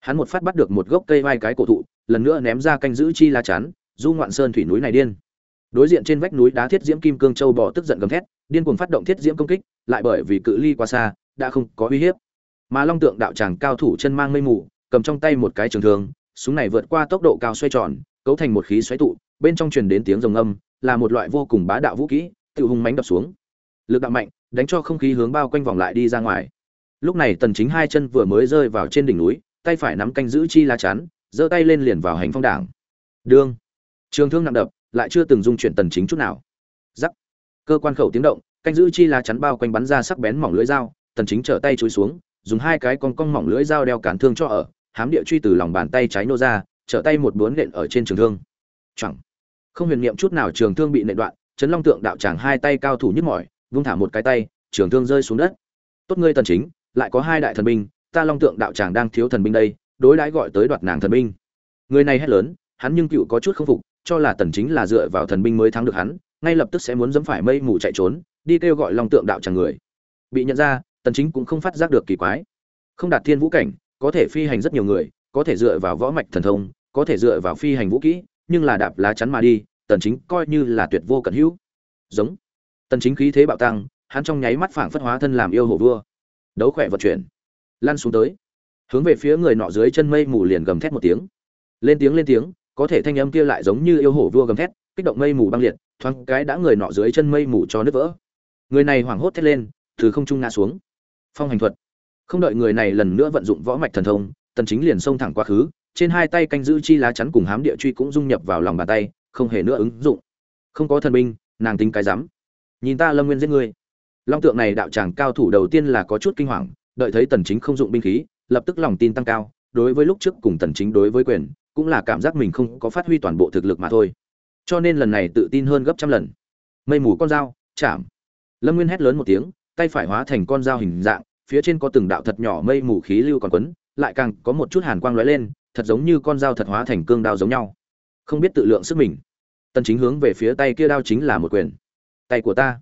Hắn một phát bắt được một gốc cây vai cái cổ thụ, lần nữa ném ra canh giữ chi lá chắn, du ngoạn sơn thủy núi này điên. Đối diện trên vách núi đá thiết diễm kim cương châu bò tức giận gầm thét, điên cuồng phát động thiết diễm công kích, lại bởi vì cự ly quá xa, đã không có uy hiếp. Mà long tượng đạo tràng cao thủ chân mang mây mù, cầm trong tay một cái trường thương, súng này vượt qua tốc độ cao xoay tròn, cấu thành một khí xoáy tụ, bên trong truyền đến tiếng rồng âm là một loại vô cùng bá đạo vũ kỹ, tự Hùng mánh đập xuống. Lực đạo mạnh, đánh cho không khí hướng bao quanh vòng lại đi ra ngoài. Lúc này tần chính hai chân vừa mới rơi vào trên đỉnh núi, tay phải nắm canh giữ chi lá chắn, giơ tay lên liền vào hành phong đảng. Đương. Trường thương nặng đập, lại chưa từng dung chuyển tần chính chút nào. Giắc cơ quan khẩu tiếng động, canh giữ chi lá chắn bao quanh bắn ra sắc bén mỏng lưỡi dao, tần chính trở tay chối xuống, dùng hai cái con cong mỏng lưỡi dao đeo cản thương cho ở, hám địa truy từ lòng bàn tay trái nô ra, trở tay một đốn nện ở trên trường thương. Chẳng không huyền niệm chút nào trường thương bị nện đoạn chấn long tượng đạo tràng hai tay cao thủ nhức mỏi, vung thả một cái tay, trường thương rơi xuống đất. Tốt ngươi tần chính, lại có hai đại thần binh, ta long tượng đạo tràng đang thiếu thần binh đây, đối đãi gọi tới đoạt nàng thần binh. Người này hét lớn, hắn nhưng cựu có chút không phục, cho là tần chính là dựa vào thần binh mới thắng được hắn, ngay lập tức sẽ muốn dẫm phải mây mù chạy trốn, đi kêu gọi long tượng đạo tràng người. Bị nhận ra, tần chính cũng không phát giác được kỳ quái. Không đạt thiên vũ cảnh, có thể phi hành rất nhiều người, có thể dựa vào võ mạch thần thông, có thể dựa vào phi hành vũ kỹ nhưng là đạp lá chắn mà đi, tần chính coi như là tuyệt vô cẩn hữu. Giống. Tần chính khí thế bạo tăng, hắn trong nháy mắt phảng phất hóa thân làm yêu hổ vua. Đấu khỏe vận chuyển. Lăn xuống tới. Hướng về phía người nọ dưới chân mây mù liền gầm thét một tiếng. Lên tiếng lên tiếng, có thể thanh âm kia lại giống như yêu hổ vua gầm thét, kích động mây mù băng liệt, thoáng cái đã người nọ dưới chân mây mù cho nứt vỡ. Người này hoảng hốt thét lên, từ không trung ngã xuống. Phong hành thuật. Không đợi người này lần nữa vận dụng võ mạch thần thông, tần chính liền xông thẳng quá khứ trên hai tay canh giữ chi lá chắn cùng hám địa truy cũng dung nhập vào lòng bàn tay, không hề nữa ứng dụng. Không có thần binh, nàng tính cái rắm nhìn ta lâm nguyên giết ngươi. Long tượng này đạo tràng cao thủ đầu tiên là có chút kinh hoàng, đợi thấy tần chính không dụng binh khí, lập tức lòng tin tăng cao, đối với lúc trước cùng tần chính đối với quyền, cũng là cảm giác mình không có phát huy toàn bộ thực lực mà thôi. Cho nên lần này tự tin hơn gấp trăm lần. Mây mù con dao, chạm. Lâm nguyên hét lớn một tiếng, tay phải hóa thành con dao hình dạng, phía trên có từng đạo thật nhỏ mây mù khí lưu còn quấn, lại càng có một chút hàn quang lóe lên thật giống như con dao thật hóa thành cương đao giống nhau. Không biết tự lượng sức mình. Tần chính hướng về phía tay kia đao chính là một quyền. Tay của ta.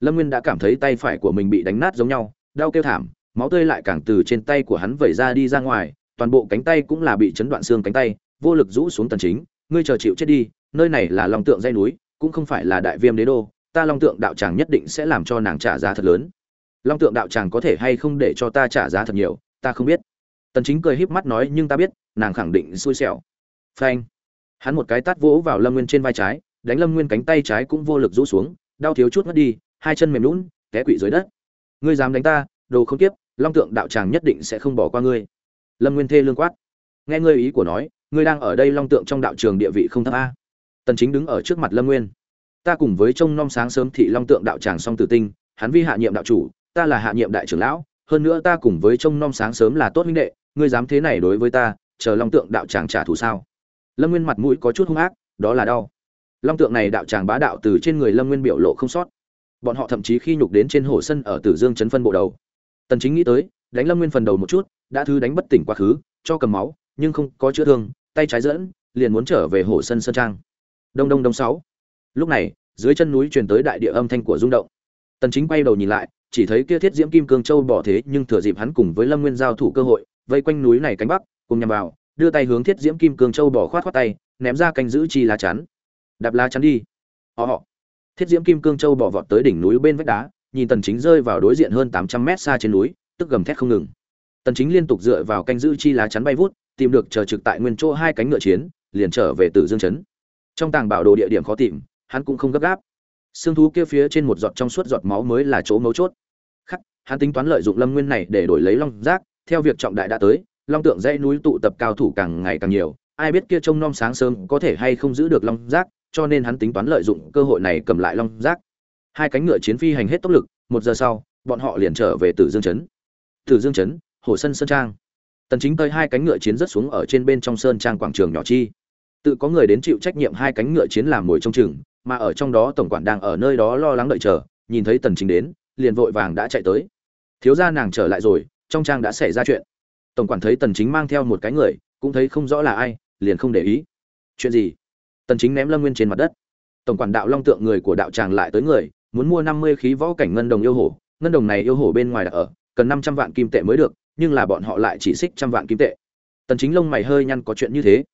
Lâm nguyên đã cảm thấy tay phải của mình bị đánh nát giống nhau, đau kêu thảm, máu tươi lại càng từ trên tay của hắn vẩy ra đi ra ngoài, toàn bộ cánh tay cũng là bị chấn đoạn xương cánh tay, vô lực rũ xuống tần chính, ngươi chờ chịu chết đi, nơi này là long tượng dây núi, cũng không phải là đại viêm đế đô, ta long tượng đạo tràng nhất định sẽ làm cho nàng trả giá thật lớn. Long tượng đạo tràng có thể hay không để cho ta trả giá thật nhiều, ta không biết tần chính cười híp mắt nói, nhưng ta biết, nàng khẳng định xui xẻo. Phanh. Hắn một cái tát vỗ vào lâm nguyên trên vai trái, đánh lâm nguyên cánh tay trái cũng vô lực rũ xuống, đau thiếu chút mất đi, hai chân mềm lún té quỵ dưới đất. Ngươi dám đánh ta, đồ không tiếp long tượng đạo tràng nhất định sẽ không bỏ qua ngươi. Lâm nguyên thê lương quát. Nghe ngươi ý của nói, ngươi đang ở đây long tượng trong đạo trường địa vị không thấp a. Tần chính đứng ở trước mặt lâm nguyên. Ta cùng với trông nom sáng sớm thị long tượng đạo tràng song tử tinh, hắn vi hạ nhiệm đạo chủ, ta là hạ nhiệm đại trưởng lão, hơn nữa ta cùng với trông nom sáng sớm là tốt huynh đệ ngươi dám thế này đối với ta, chờ long tượng đạo tràng trả thù sao? Lâm nguyên mặt mũi có chút hung ác, đó là đau. Long tượng này đạo tràng bá đạo từ trên người lâm nguyên biểu lộ không sót. Bọn họ thậm chí khi nhục đến trên hồ sân ở tử dương chấn phân bộ đầu. Tần chính nghĩ tới, đánh lâm nguyên phần đầu một chút, đã thứ đánh bất tỉnh quá khứ, cho cầm máu, nhưng không có chữa thương, tay trái dẫn, liền muốn trở về hồ sân sơn trang. Đông đông đông sáu. Lúc này, dưới chân núi truyền tới đại địa âm thanh của rung động. Tần chính quay đầu nhìn lại, chỉ thấy kia thiết diễm kim cương châu bỏ thế nhưng thừa dịp hắn cùng với lâm nguyên giao thủ cơ hội vây quanh núi này cánh bắc, cùng nhằm vào, đưa tay hướng thiết diễm kim cương châu bỏ khoát khoát tay, ném ra canh giữ chi lá chắn. Đạp lá chắn đi. Họ họ thiết diễm kim cương châu bỏ vọt tới đỉnh núi bên vách đá, nhìn tần chính rơi vào đối diện hơn 800 mét xa trên núi, tức gầm thét không ngừng. Tần chính liên tục dựa vào canh giữ chi lá chắn bay vút, tìm được chờ trực tại nguyên chỗ hai cánh ngựa chiến, liền trở về tử dương chấn trong tàng bảo đồ địa điểm khó tìm, hắn cũng không gấp gáp. Xương thú kia phía trên một giọt trong suốt giọt máu mới là chỗ mấu chốt. Khắc, hắn tính toán lợi dụng lâm nguyên này để đổi lấy long giác theo việc trọng đại đã tới long tượng dãy núi tụ tập cao thủ càng ngày càng nhiều. Ai biết kia trông nom sáng sớm có thể hay không giữ được long giác cho nên hắn tính toán lợi dụng cơ hội này cầm lại long giác. Hai cánh ngựa chiến phi hành hết tốc lực một giờ sau bọn họ liền trở về tử dương Trấn. tử dương Trấn, hồ sân sơn trang. Tần chính tới hai cánh ngựa chiến rất xuống ở trên bên trong sơn trang quảng trường nhỏ chi. Tự có người đến chịu trách nhiệm hai cánh ngựa chiến làm mồi trong chừng mà ở trong đó tổng quản đang ở nơi đó lo lắng đợi chờ nhìn thấy tần chính đến liền vội vàng đã chạy tới. Thiếu gia nàng trở lại rồi trong trang đã xảy ra chuyện. Tổng quản thấy tần chính mang theo một cái người, cũng thấy không rõ là ai, liền không để ý. Chuyện gì? Tần chính ném lâm nguyên trên mặt đất. Tổng quản đạo long tượng người của đạo tràng lại tới người, muốn mua 50 khí võ cảnh ngân đồng yêu hổ. Ngân đồng này yêu hổ bên ngoài đã ở, cần 500 vạn kim tệ mới được, nhưng là bọn họ lại chỉ xích trăm vạn kim tệ. Tần chính lông mày hơi nhăn có chuyện như thế.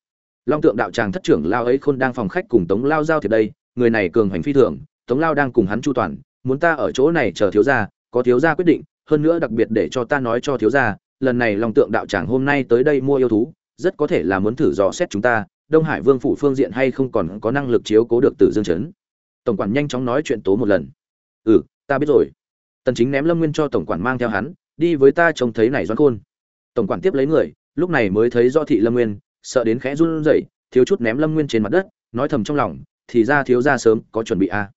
Long tượng đạo tràng thất trưởng lao ấy khôn đang phòng khách cùng tống lao giao thiệp đây, người này cường hành phi thường, tống lao đang cùng hắn chu toàn, muốn ta ở chỗ này chờ thiếu gia, có thiếu gia quyết định hơn nữa đặc biệt để cho ta nói cho thiếu gia, lần này long tượng đạo tràng hôm nay tới đây mua yêu thú, rất có thể là muốn thử dò xét chúng ta, đông hải vương phủ phương diện hay không còn có năng lực chiếu cố được tử dương chấn tổng quản nhanh chóng nói chuyện tố một lần. Ừ ta biết rồi. Tần chính ném lâm nguyên cho tổng quản mang theo hắn, đi với ta trông thấy này doãn khôn. Tổng quản tiếp lấy người, lúc này mới thấy do thị lâm nguyên, sợ đến khẽ run rẩy, thiếu chút ném lâm nguyên trên mặt đất, nói thầm trong lòng, thì ra thiếu gia sớm có chuẩn bị a à.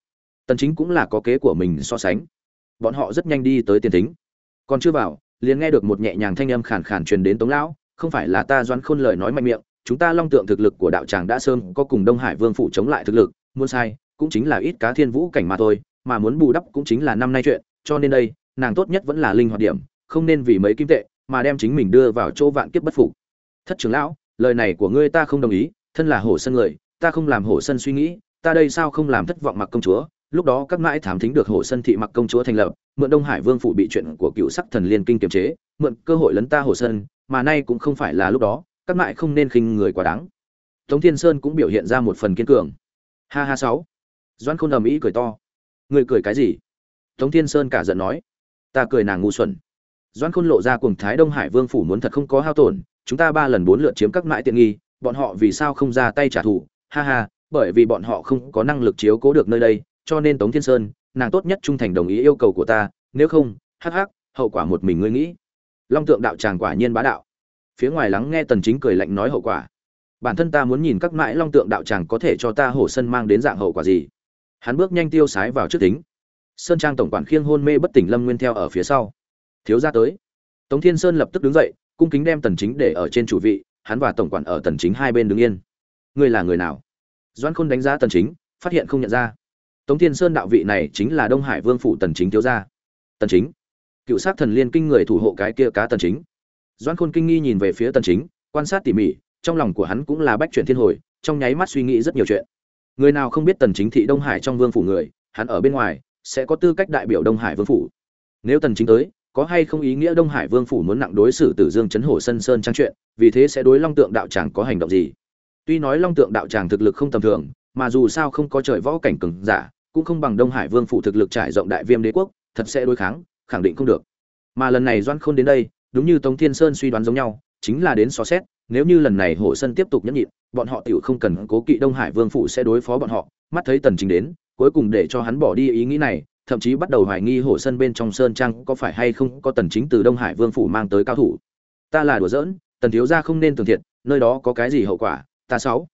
tần chính cũng là có kế của mình so sánh. Bọn họ rất nhanh đi tới tiền tính còn chưa vào, liền nghe được một nhẹ nhàng thanh âm khàn khàn truyền đến tống lão, không phải là ta doan khôn lời nói mạnh miệng, chúng ta long tượng thực lực của đạo tràng đã sơn có cùng đông hải vương phụ chống lại thực lực, muốn sai, cũng chính là ít cá thiên vũ cảnh mà thôi, mà muốn bù đắp cũng chính là năm nay chuyện, cho nên đây, nàng tốt nhất vẫn là linh hoạt điểm, không nên vì mấy kim tệ, mà đem chính mình đưa vào chỗ vạn kiếp bất phục. Thất trưởng lão, lời này của ngươi ta không đồng ý, thân là hổ sân người, ta không làm hổ sân suy nghĩ, ta đây sao không làm thất vọng mặc công chúa? Lúc đó các mãi thám thính được hổ sân thị mặc công chúa thành lập, mượn đông hải vương phủ bị chuyện của cựu sắc thần liên kinh kiềm chế, mượn cơ hội lấn ta hồ sơn mà nay cũng không phải là lúc đó, các mãi không nên khinh người quá đáng. Tống thiên sơn cũng biểu hiện ra một phần kiên cường. Ha ha sáu. Doan khôn ầm ĩ cười to. Người cười cái gì? Tống thiên sơn cả giận nói. Ta cười nàng ngu xuẩn. Doan khôn lộ ra cùng thái đông hải vương phủ muốn thật không có hao tổn, chúng ta ba lần bốn lượt chiếm các mãi tiện nghi, bọn họ vì sao không ra tay trả thù? Ha ha, bởi vì bọn họ không có năng lực chiếu cố được nơi đây cho nên tống thiên sơn, nàng tốt nhất trung thành đồng ý yêu cầu của ta, nếu không, hắc hắc, hậu quả một mình ngươi nghĩ. Long tượng đạo tràng quả nhiên bá đạo. Phía ngoài lắng nghe tần chính cười lạnh nói hậu quả. Bản thân ta muốn nhìn các mãi long tượng đạo tràng có thể cho ta hổ sân mang đến dạng hậu quả gì. Hắn bước nhanh tiêu sái vào trước tính. Sơn trang tổng quản khiêng hôn mê bất tỉnh lâm nguyên theo ở phía sau. Thiếu gia tới. Tống thiên sơn lập tức đứng dậy, cung kính đem tần chính để ở trên chủ vị, hắn và tổng quản ở tần chính hai bên đứng yên. Ngươi là người nào? Doãn khôn đánh giá tần chính, phát hiện không nhận ra tống thiên sơn đạo vị này chính là đông hải vương phủ tần chính thiếu gia. Tần chính. Cựu sát thần liên kinh người thủ hộ cái kia cá tần chính. Doãn khôn kinh nghi nhìn về phía tần chính, quan sát tỉ mỉ, trong lòng của hắn cũng là bách chuyển thiên hồi, trong nháy mắt suy nghĩ rất nhiều chuyện. Người nào không biết tần chính thị đông hải trong vương phủ người, hắn ở bên ngoài, sẽ có tư cách đại biểu đông hải vương phủ. Nếu tần chính tới, có hay không ý nghĩa đông hải vương phủ muốn nặng đối xử tử dương chấn hổ sân sơn trang chuyện, vì thế sẽ đối long tượng đạo tràng có hành động gì? Tuy nói long tượng đạo tràng thực lực không tầm thường, mà dù sao không có trời võ cảnh cường giả cũng không bằng đông hải vương phủ thực lực trải rộng đại viêm đế quốc, thật sẽ đối kháng, khẳng định không được. Mà lần này doan khôn đến đây, đúng như tống thiên sơn suy đoán giống nhau, chính là đến xó xét, nếu như lần này hổ sân tiếp tục nhẫn nhịn, bọn họ tiểu không cần cố kỵ đông hải vương phủ sẽ đối phó bọn họ, mắt thấy tần chính đến, cuối cùng để cho hắn bỏ đi ý nghĩ này, thậm chí bắt đầu hoài nghi hổ sân bên trong sơn trang có phải hay không có tần chính từ đông hải vương phủ mang tới cao thủ. Ta là đùa giỡn, tần thiếu gia không nên tường thiệt, nơi đó có cái gì hậu quả, ta sáu.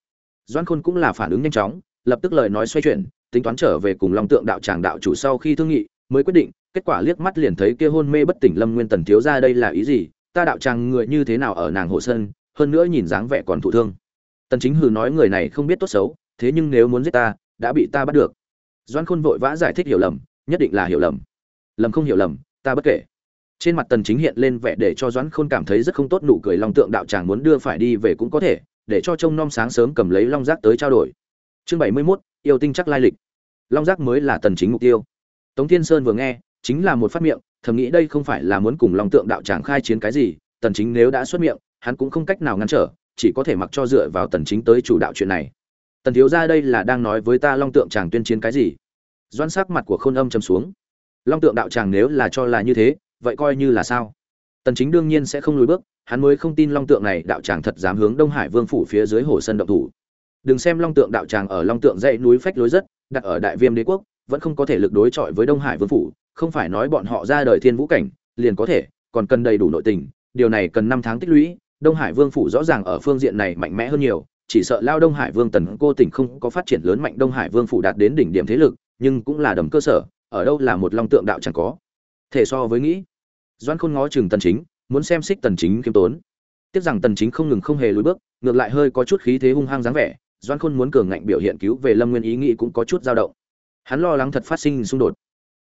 Doãn khôn cũng là phản ứng nhanh chóng, lập tức lời nói xoay chuyển tính toán trở về cùng long tượng đạo tràng đạo chủ sau khi thương nghị mới quyết định kết quả liếc mắt liền thấy kia hôn mê bất tỉnh lâm nguyên tần thiếu gia đây là ý gì ta đạo tràng người như thế nào ở nàng hộ sơn hơn nữa nhìn dáng vẻ còn thụ thương. Tần chính hừ nói người này không biết tốt xấu thế nhưng nếu muốn giết ta đã bị ta bắt được. Doãn khôn vội vã giải thích hiểu lầm nhất định là hiểu lầm. Lầm không hiểu lầm ta bất kể. Trên mặt tần chính hiện lên vẻ để cho doãn khôn cảm thấy rất không tốt nụ cười long tượng đạo tràng muốn đưa phải đi về cũng có thể để cho trông nom sáng sớm cầm lấy long giác tới trao đổi. Chương 71, yêu tinh chắc lai lịch. Long giác mới là tần chính mục tiêu. Tống thiên sơn vừa nghe, chính là một phát miệng, thầm nghĩ đây không phải là muốn cùng long tượng đạo tràng khai chiến cái gì, tần chính nếu đã xuất miệng, hắn cũng không cách nào ngăn trở, chỉ có thể mặc cho dựa vào tần chính tới chủ đạo chuyện này. Tần thiếu gia đây là đang nói với ta long tượng tràng tuyên chiến cái gì? Doan sắc mặt của khôn âm trầm xuống. Long tượng đạo tràng nếu là cho là như thế, vậy coi như là sao? Tần chính đương nhiên sẽ không lùi bước, hắn mới không tin long tượng này đạo tràng thật dám hướng đông hải vương phủ phía dưới hồ sân động thủ đừng xem long tượng đạo tràng ở long tượng dãy núi phách lối rất, đặt ở đại viêm đế quốc, vẫn không có thể lực đối chọi với đông hải vương phủ, không phải nói bọn họ ra đời thiên vũ cảnh, liền có thể, còn cần đầy đủ nội tình, điều này cần năm tháng tích lũy, đông hải vương phủ rõ ràng ở phương diện này mạnh mẽ hơn nhiều, chỉ sợ lao đông hải vương tần cô tỉnh không có phát triển lớn mạnh đông hải vương phủ đạt đến đỉnh điểm thế lực, nhưng cũng là đầm cơ sở, ở đâu là một long tượng đạo chẳng có. Thể so với nghĩ doan khôn ngó chừng tần chính, muốn xem xích tần chính kiêm tốn. Tiếc rằng tần chính không ngừng không hề lùi bước, ngược lại hơi có chút khí thế hung hăng dáng vẻ doan khôn muốn cường ngạnh biểu hiện cứu về lâm nguyên ý nghĩ cũng có chút dao động. Hắn lo lắng thật phát sinh xung đột.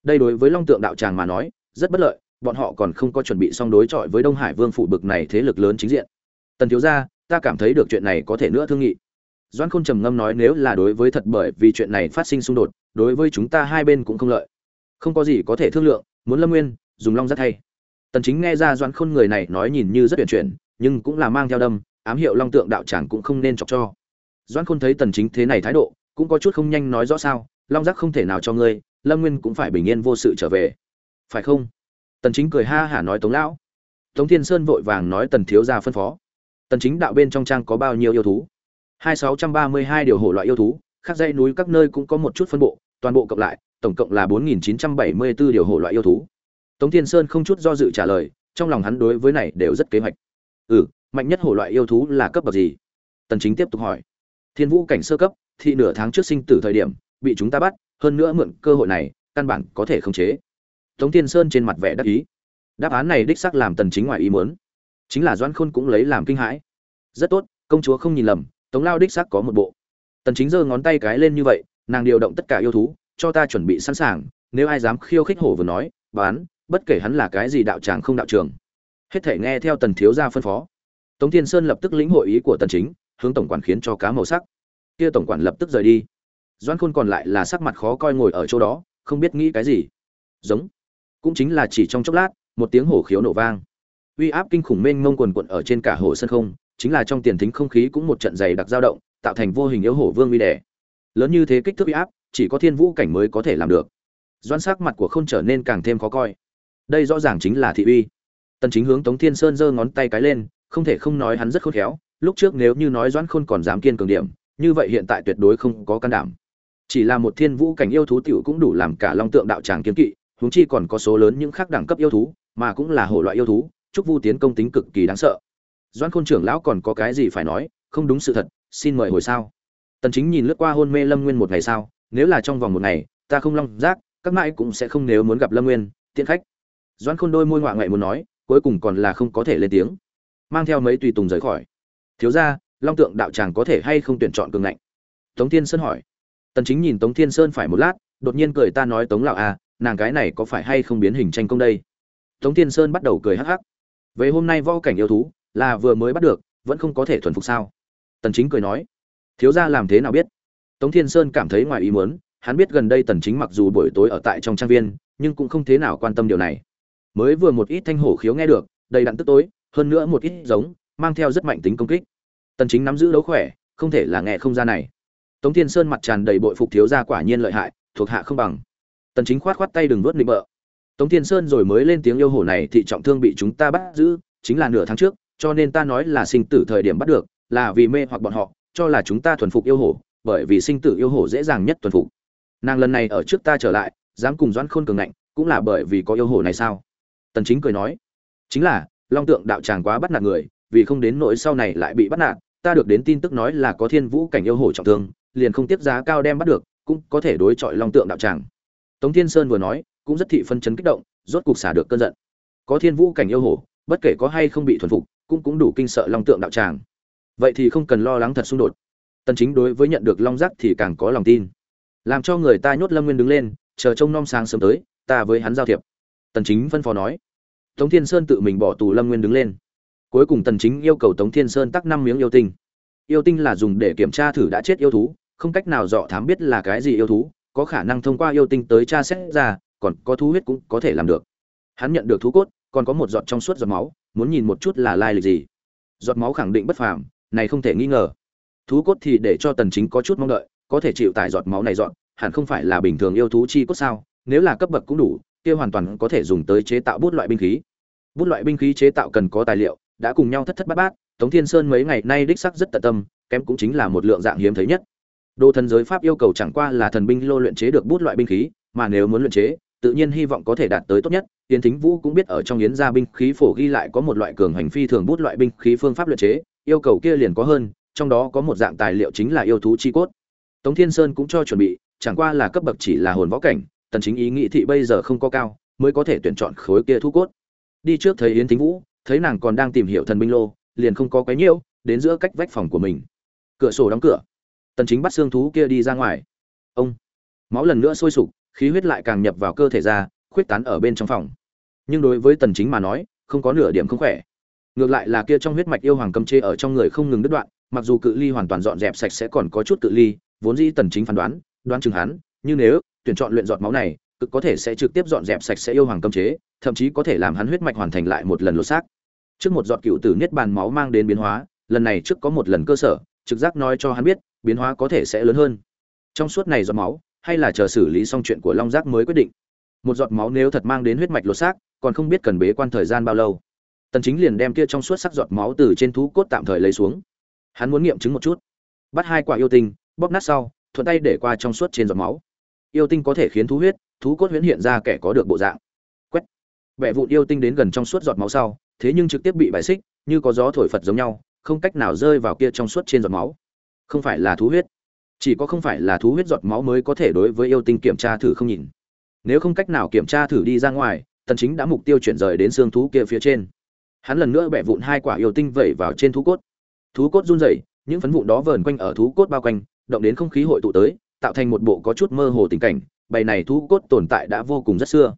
Đây đối với long tượng đạo tràng mà nói, rất bất lợi, bọn họ còn không có chuẩn bị xong đối chọi với đông hải vương phủ bực này thế lực lớn chính diện. Tần thiếu gia, ta cảm thấy được chuyện này có thể nữa thương nghị. Doan khôn trầm ngâm nói nếu là đối với thật bởi vì chuyện này phát sinh xung đột, đối với chúng ta hai bên cũng không lợi. Không có gì có thể thương lượng, muốn lâm nguyên, dùng long rất thay. Tần chính nghe ra doan khôn người này nói nhìn như rất tuyển chuyển, nhưng cũng là mang theo đâm, ám hiệu long tượng đạo tràng cũng không nên chọc cho. Doãn khôn thấy tần chính thế này thái độ, cũng có chút không nhanh nói rõ sao, long giác không thể nào cho ngươi, lâm nguyên cũng phải bình yên vô sự trở về. Phải không? Tần chính cười ha hả nói tống lão. Tống thiên sơn vội vàng nói tần thiếu gia phân phó. Tần chính đạo bên trong trang có bao nhiêu yêu thú? Hai sáu trăm ba mươi hai điều hổ loại yêu thú khác dãy núi các nơi cũng có một chút phân bộ, toàn bộ cộng lại, tổng cộng là bốn nghìn chín trăm bảy mươi 4974 điều hổ loại yêu thú. Tống thiên sơn không chút do dự trả lời, trong lòng hắn đối với này đều rất kế hoạch. Ừ mạnh nhất hổ loại yêu thú là cấp bậc gì? Tần chính tiếp tục hỏi thiên vũ cảnh sơ cấp, thị nửa tháng trước sinh tử thời điểm, bị chúng ta bắt, hơn nữa mượn cơ hội này, căn bản có thể khống chế. Tống thiên sơn trên mặt vẻ đắc ý. Đáp án này đích xác làm tần chính ngoài ý muốn. Chính là doãn khôn cũng lấy làm kinh hãi. Rất tốt, công chúa không nhìn lầm, tống lao đích xác có một bộ. Tần chính giơ ngón tay cái lên như vậy, nàng điều động tất cả yêu thú, cho ta chuẩn bị sẵn sàng, nếu ai dám khiêu khích hổ vừa nói, bán, bất kể hắn là cái gì đạo tràng không đạo trường. Hết thể nghe theo tần thiếu gia phân phó. Tống thiên sơn lập tức lĩnh hội ý của tần chính hướng tổng quản khiến cho cá màu sắc. Kia tổng quản lập tức rời đi. Doan khôn còn lại là sắc mặt khó coi ngồi ở chỗ đó, không biết nghĩ cái gì. Giống. Cũng chính là chỉ trong chốc lát, một tiếng hổ khiếu nổ vang. Uy áp kinh khủng mênh mông quần quận ở trên cả hồ sân không, chính là trong tiền thính không khí cũng một trận dày đặc dao động, tạo thành vô hình yếu hổ vương uy đẻ lớn như thế kích thước uy áp, chỉ có thiên vũ cảnh mới có thể làm được. Doan sắc mặt của không trở nên càng thêm khó coi. Đây rõ ràng chính là thị uy. Tần chính hướng tống thiên sơn giơ ngón tay cái lên, không thể không nói hắn rất khôn khéo lúc trước nếu như nói doãn khôn còn dám kiên cường điểm, như vậy hiện tại tuyệt đối không có can đảm. Chỉ là một thiên vũ cảnh yêu thú tiểu cũng đủ làm cả long tượng đạo tràng kiếm kỵ, huống chi còn có số lớn những khác đẳng cấp yêu thú, mà cũng là hổ loại yêu thú, trúc vu tiến công tính cực kỳ đáng sợ. Doãn khôn trưởng lão còn có cái gì phải nói, không đúng sự thật, xin mời hồi sao? Tần chính nhìn lướt qua hôn mê lâm nguyên một ngày sao nếu là trong vòng một ngày, ta không long giác, các mãi cũng sẽ không nếu muốn gặp lâm nguyên, tiện khách. Doãn khôn đôi môi ngoạ ngậy muốn nói, cuối cùng còn là không có thể lên tiếng. Mang theo mấy tùy tùng rời khỏi thiếu gia, long tượng đạo tràng có thể hay không tuyển chọn cường ngạnh? Tống thiên sơn hỏi. Tần chính nhìn tống thiên sơn phải một lát, đột nhiên cười ta nói tống lão à nàng cái này có phải hay không biến hình tranh công đây? Tống thiên sơn bắt đầu cười hắc hắc. Về hôm nay võ cảnh yêu thú, là vừa mới bắt được, vẫn không có thể thuần phục sao? Tần chính cười nói. Thiếu gia làm thế nào biết? Tống thiên sơn cảm thấy ngoài ý muốn, hắn biết gần đây tần chính mặc dù buổi tối ở tại trong trang viên, nhưng cũng không thế nào quan tâm điều này. Mới vừa một ít thanh hổ khiếu nghe được, đầy đặn tức tối, hơn nữa một ít giống, mang theo rất mạnh tính công kích tần chính nắm giữ đấu khỏe, không thể là nghe không ra này. Tống thiên sơn mặt tràn đầy bội phục thiếu gia quả nhiên lợi hại, thuộc hạ không bằng. Tần chính khoát khoát tay đừng vớt định bợ. Tống thiên sơn rồi mới lên tiếng yêu hổ này thị trọng thương bị chúng ta bắt giữ, chính là nửa tháng trước, cho nên ta nói là sinh tử thời điểm bắt được, là vì mê hoặc bọn họ, cho là chúng ta thuần phục yêu hổ bởi vì sinh tử yêu hổ dễ dàng nhất thuần phục. Nàng lần này ở trước ta trở lại, dám cùng doãn khôn cường ngạnh, cũng là bởi vì có yêu hổ này sao? Tần chính cười nói, chính là, long tượng đạo tràng quá bắt nạt người vì không đến nỗi sau này lại bị bắt nạt, ta được đến tin tức nói là có thiên vũ cảnh yêu hổ trọng thương, liền không tiếp giá cao đem bắt được, cũng có thể đối chọi long tượng đạo tràng. Tống thiên sơn vừa nói, cũng rất thị phân chấn kích động, rốt cục xả được cơn giận. Có thiên vũ cảnh yêu hổ bất kể có hay không bị thuần phục, cũng cũng đủ kinh sợ long tượng đạo tràng. Vậy thì không cần lo lắng thật xung đột. Tần chính đối với nhận được long giác thì càng có lòng tin. Làm cho người ta nhốt lâm nguyên đứng lên, chờ trông nom sáng sớm tới, ta với hắn giao thiệp. Tần chính phân phó nói. Tống thiên sơn tự mình bỏ tù lâm nguyên đứng lên cuối cùng tần chính yêu cầu tống thiên sơn tắc năm miếng yêu tinh. Yêu tinh là dùng để kiểm tra thử đã chết yêu thú, không cách nào dọ thám biết là cái gì yêu thú, có khả năng thông qua yêu tinh tới tra xét ra, còn có thú huyết cũng có thể làm được. Hắn nhận được thú cốt, còn có một giọt trong suốt giọt máu, muốn nhìn một chút là lai lịch gì. Giọt máu khẳng định bất phàm, này không thể nghi ngờ. Thú cốt thì để cho tần chính có chút mong đợi, có thể chịu tải giọt máu này dọn, hẳn không phải là bình thường yêu thú chi cốt sao, nếu là cấp bậc cũng đủ, kia hoàn toàn có thể dùng tới chế tạo bút loại binh khí. Bút loại binh khí chế tạo cần có tài liệu đã cùng nhau thất thất bát bát, tống thiên sơn mấy ngày nay đích sắc rất tận tâm, kém cũng chính là một lượng dạng hiếm thấy nhất. Đồ thần giới pháp yêu cầu chẳng qua là thần binh lô luyện chế được bút loại binh khí, mà nếu muốn luyện chế, tự nhiên hy vọng có thể đạt tới tốt nhất. Yến thính vũ cũng biết ở trong yến gia binh khí phổ ghi lại có một loại cường hành phi thường bút loại binh khí phương pháp luyện chế, yêu cầu kia liền có hơn, trong đó có một dạng tài liệu chính là yêu thú chi cốt. Tống thiên sơn cũng cho chuẩn bị, chẳng qua là cấp bậc chỉ là hồn võ cảnh, tần chính ý nghĩ thị bây giờ không có cao, mới có thể tuyển chọn khối kia thu cốt. Đi trước thấy yến thính vũ thấy nàng còn đang tìm hiểu thần binh lô, liền không có quấy nhiễu, đến giữa cách vách phòng của mình. Cửa sổ đóng cửa. Tần chính bắt xương thú kia đi ra ngoài. Ông. Máu lần nữa sôi sục, khí huyết lại càng nhập vào cơ thể ra, khuyết tán ở bên trong phòng. Nhưng đối với tần chính mà nói, không có nửa điểm không khỏe. Ngược lại là kia trong huyết mạch yêu hoàng cầm chê ở trong người không ngừng đứt đoạn, mặc dù cự ly hoàn toàn dọn dẹp sạch sẽ còn có chút cự ly, vốn dĩ tần chính phán đoán đoán chừng hắn, như nếu tuyển chọn luyện giọt máu này cực có thể sẽ trực tiếp dọn dẹp sạch sẽ yêu hoàng cấm chế, thậm chí có thể làm hắn huyết mạch hoàn thành lại một lần lột xác. Trước một giọt cựu tử niết bàn máu mang đến biến hóa, lần này trước có một lần cơ sở, trực giác nói cho hắn biết, biến hóa có thể sẽ lớn hơn. Trong suốt này giọt máu, hay là chờ xử lý xong chuyện của long giác mới quyết định. Một giọt máu nếu thật mang đến huyết mạch lột xác, còn không biết cần bế quan thời gian bao lâu. Tần chính liền đem kia trong suốt sắc giọt máu từ trên thú cốt tạm thời lấy xuống. Hắn muốn nghiệm chứng một chút. Bắt hai quả yêu tinh, bóp nát sau, thuận tay để qua trong suốt trên giọt máu yêu tinh có thể khiến thú huyết, thú cốt huyễn hiện ra kẻ có được bộ dạng. Quét. Bẻ vụn yêu tinh đến gần trong suốt giọt máu sau, thế nhưng trực tiếp bị bài xích, như có gió thổi phật giống nhau, không cách nào rơi vào kia trong suốt trên giọt máu. Không phải là thú huyết. Chỉ có không phải là thú huyết giọt máu mới có thể đối với yêu tinh kiểm tra thử không nhìn. Nếu không cách nào kiểm tra thử đi ra ngoài, tần chính đã mục tiêu chuyển rời đến xương thú kia phía trên. Hắn lần nữa bẻ vụn hai quả yêu tinh vẩy vào trên thú cốt. Thú cốt run rẩy, những phấn vụn đó vờn quanh ở thú cốt bao quanh, động đến không khí hội tụ tới tạo thành một bộ có chút mơ hồ tình cảnh, bầy này thú cốt tồn tại đã vô cùng rất xưa.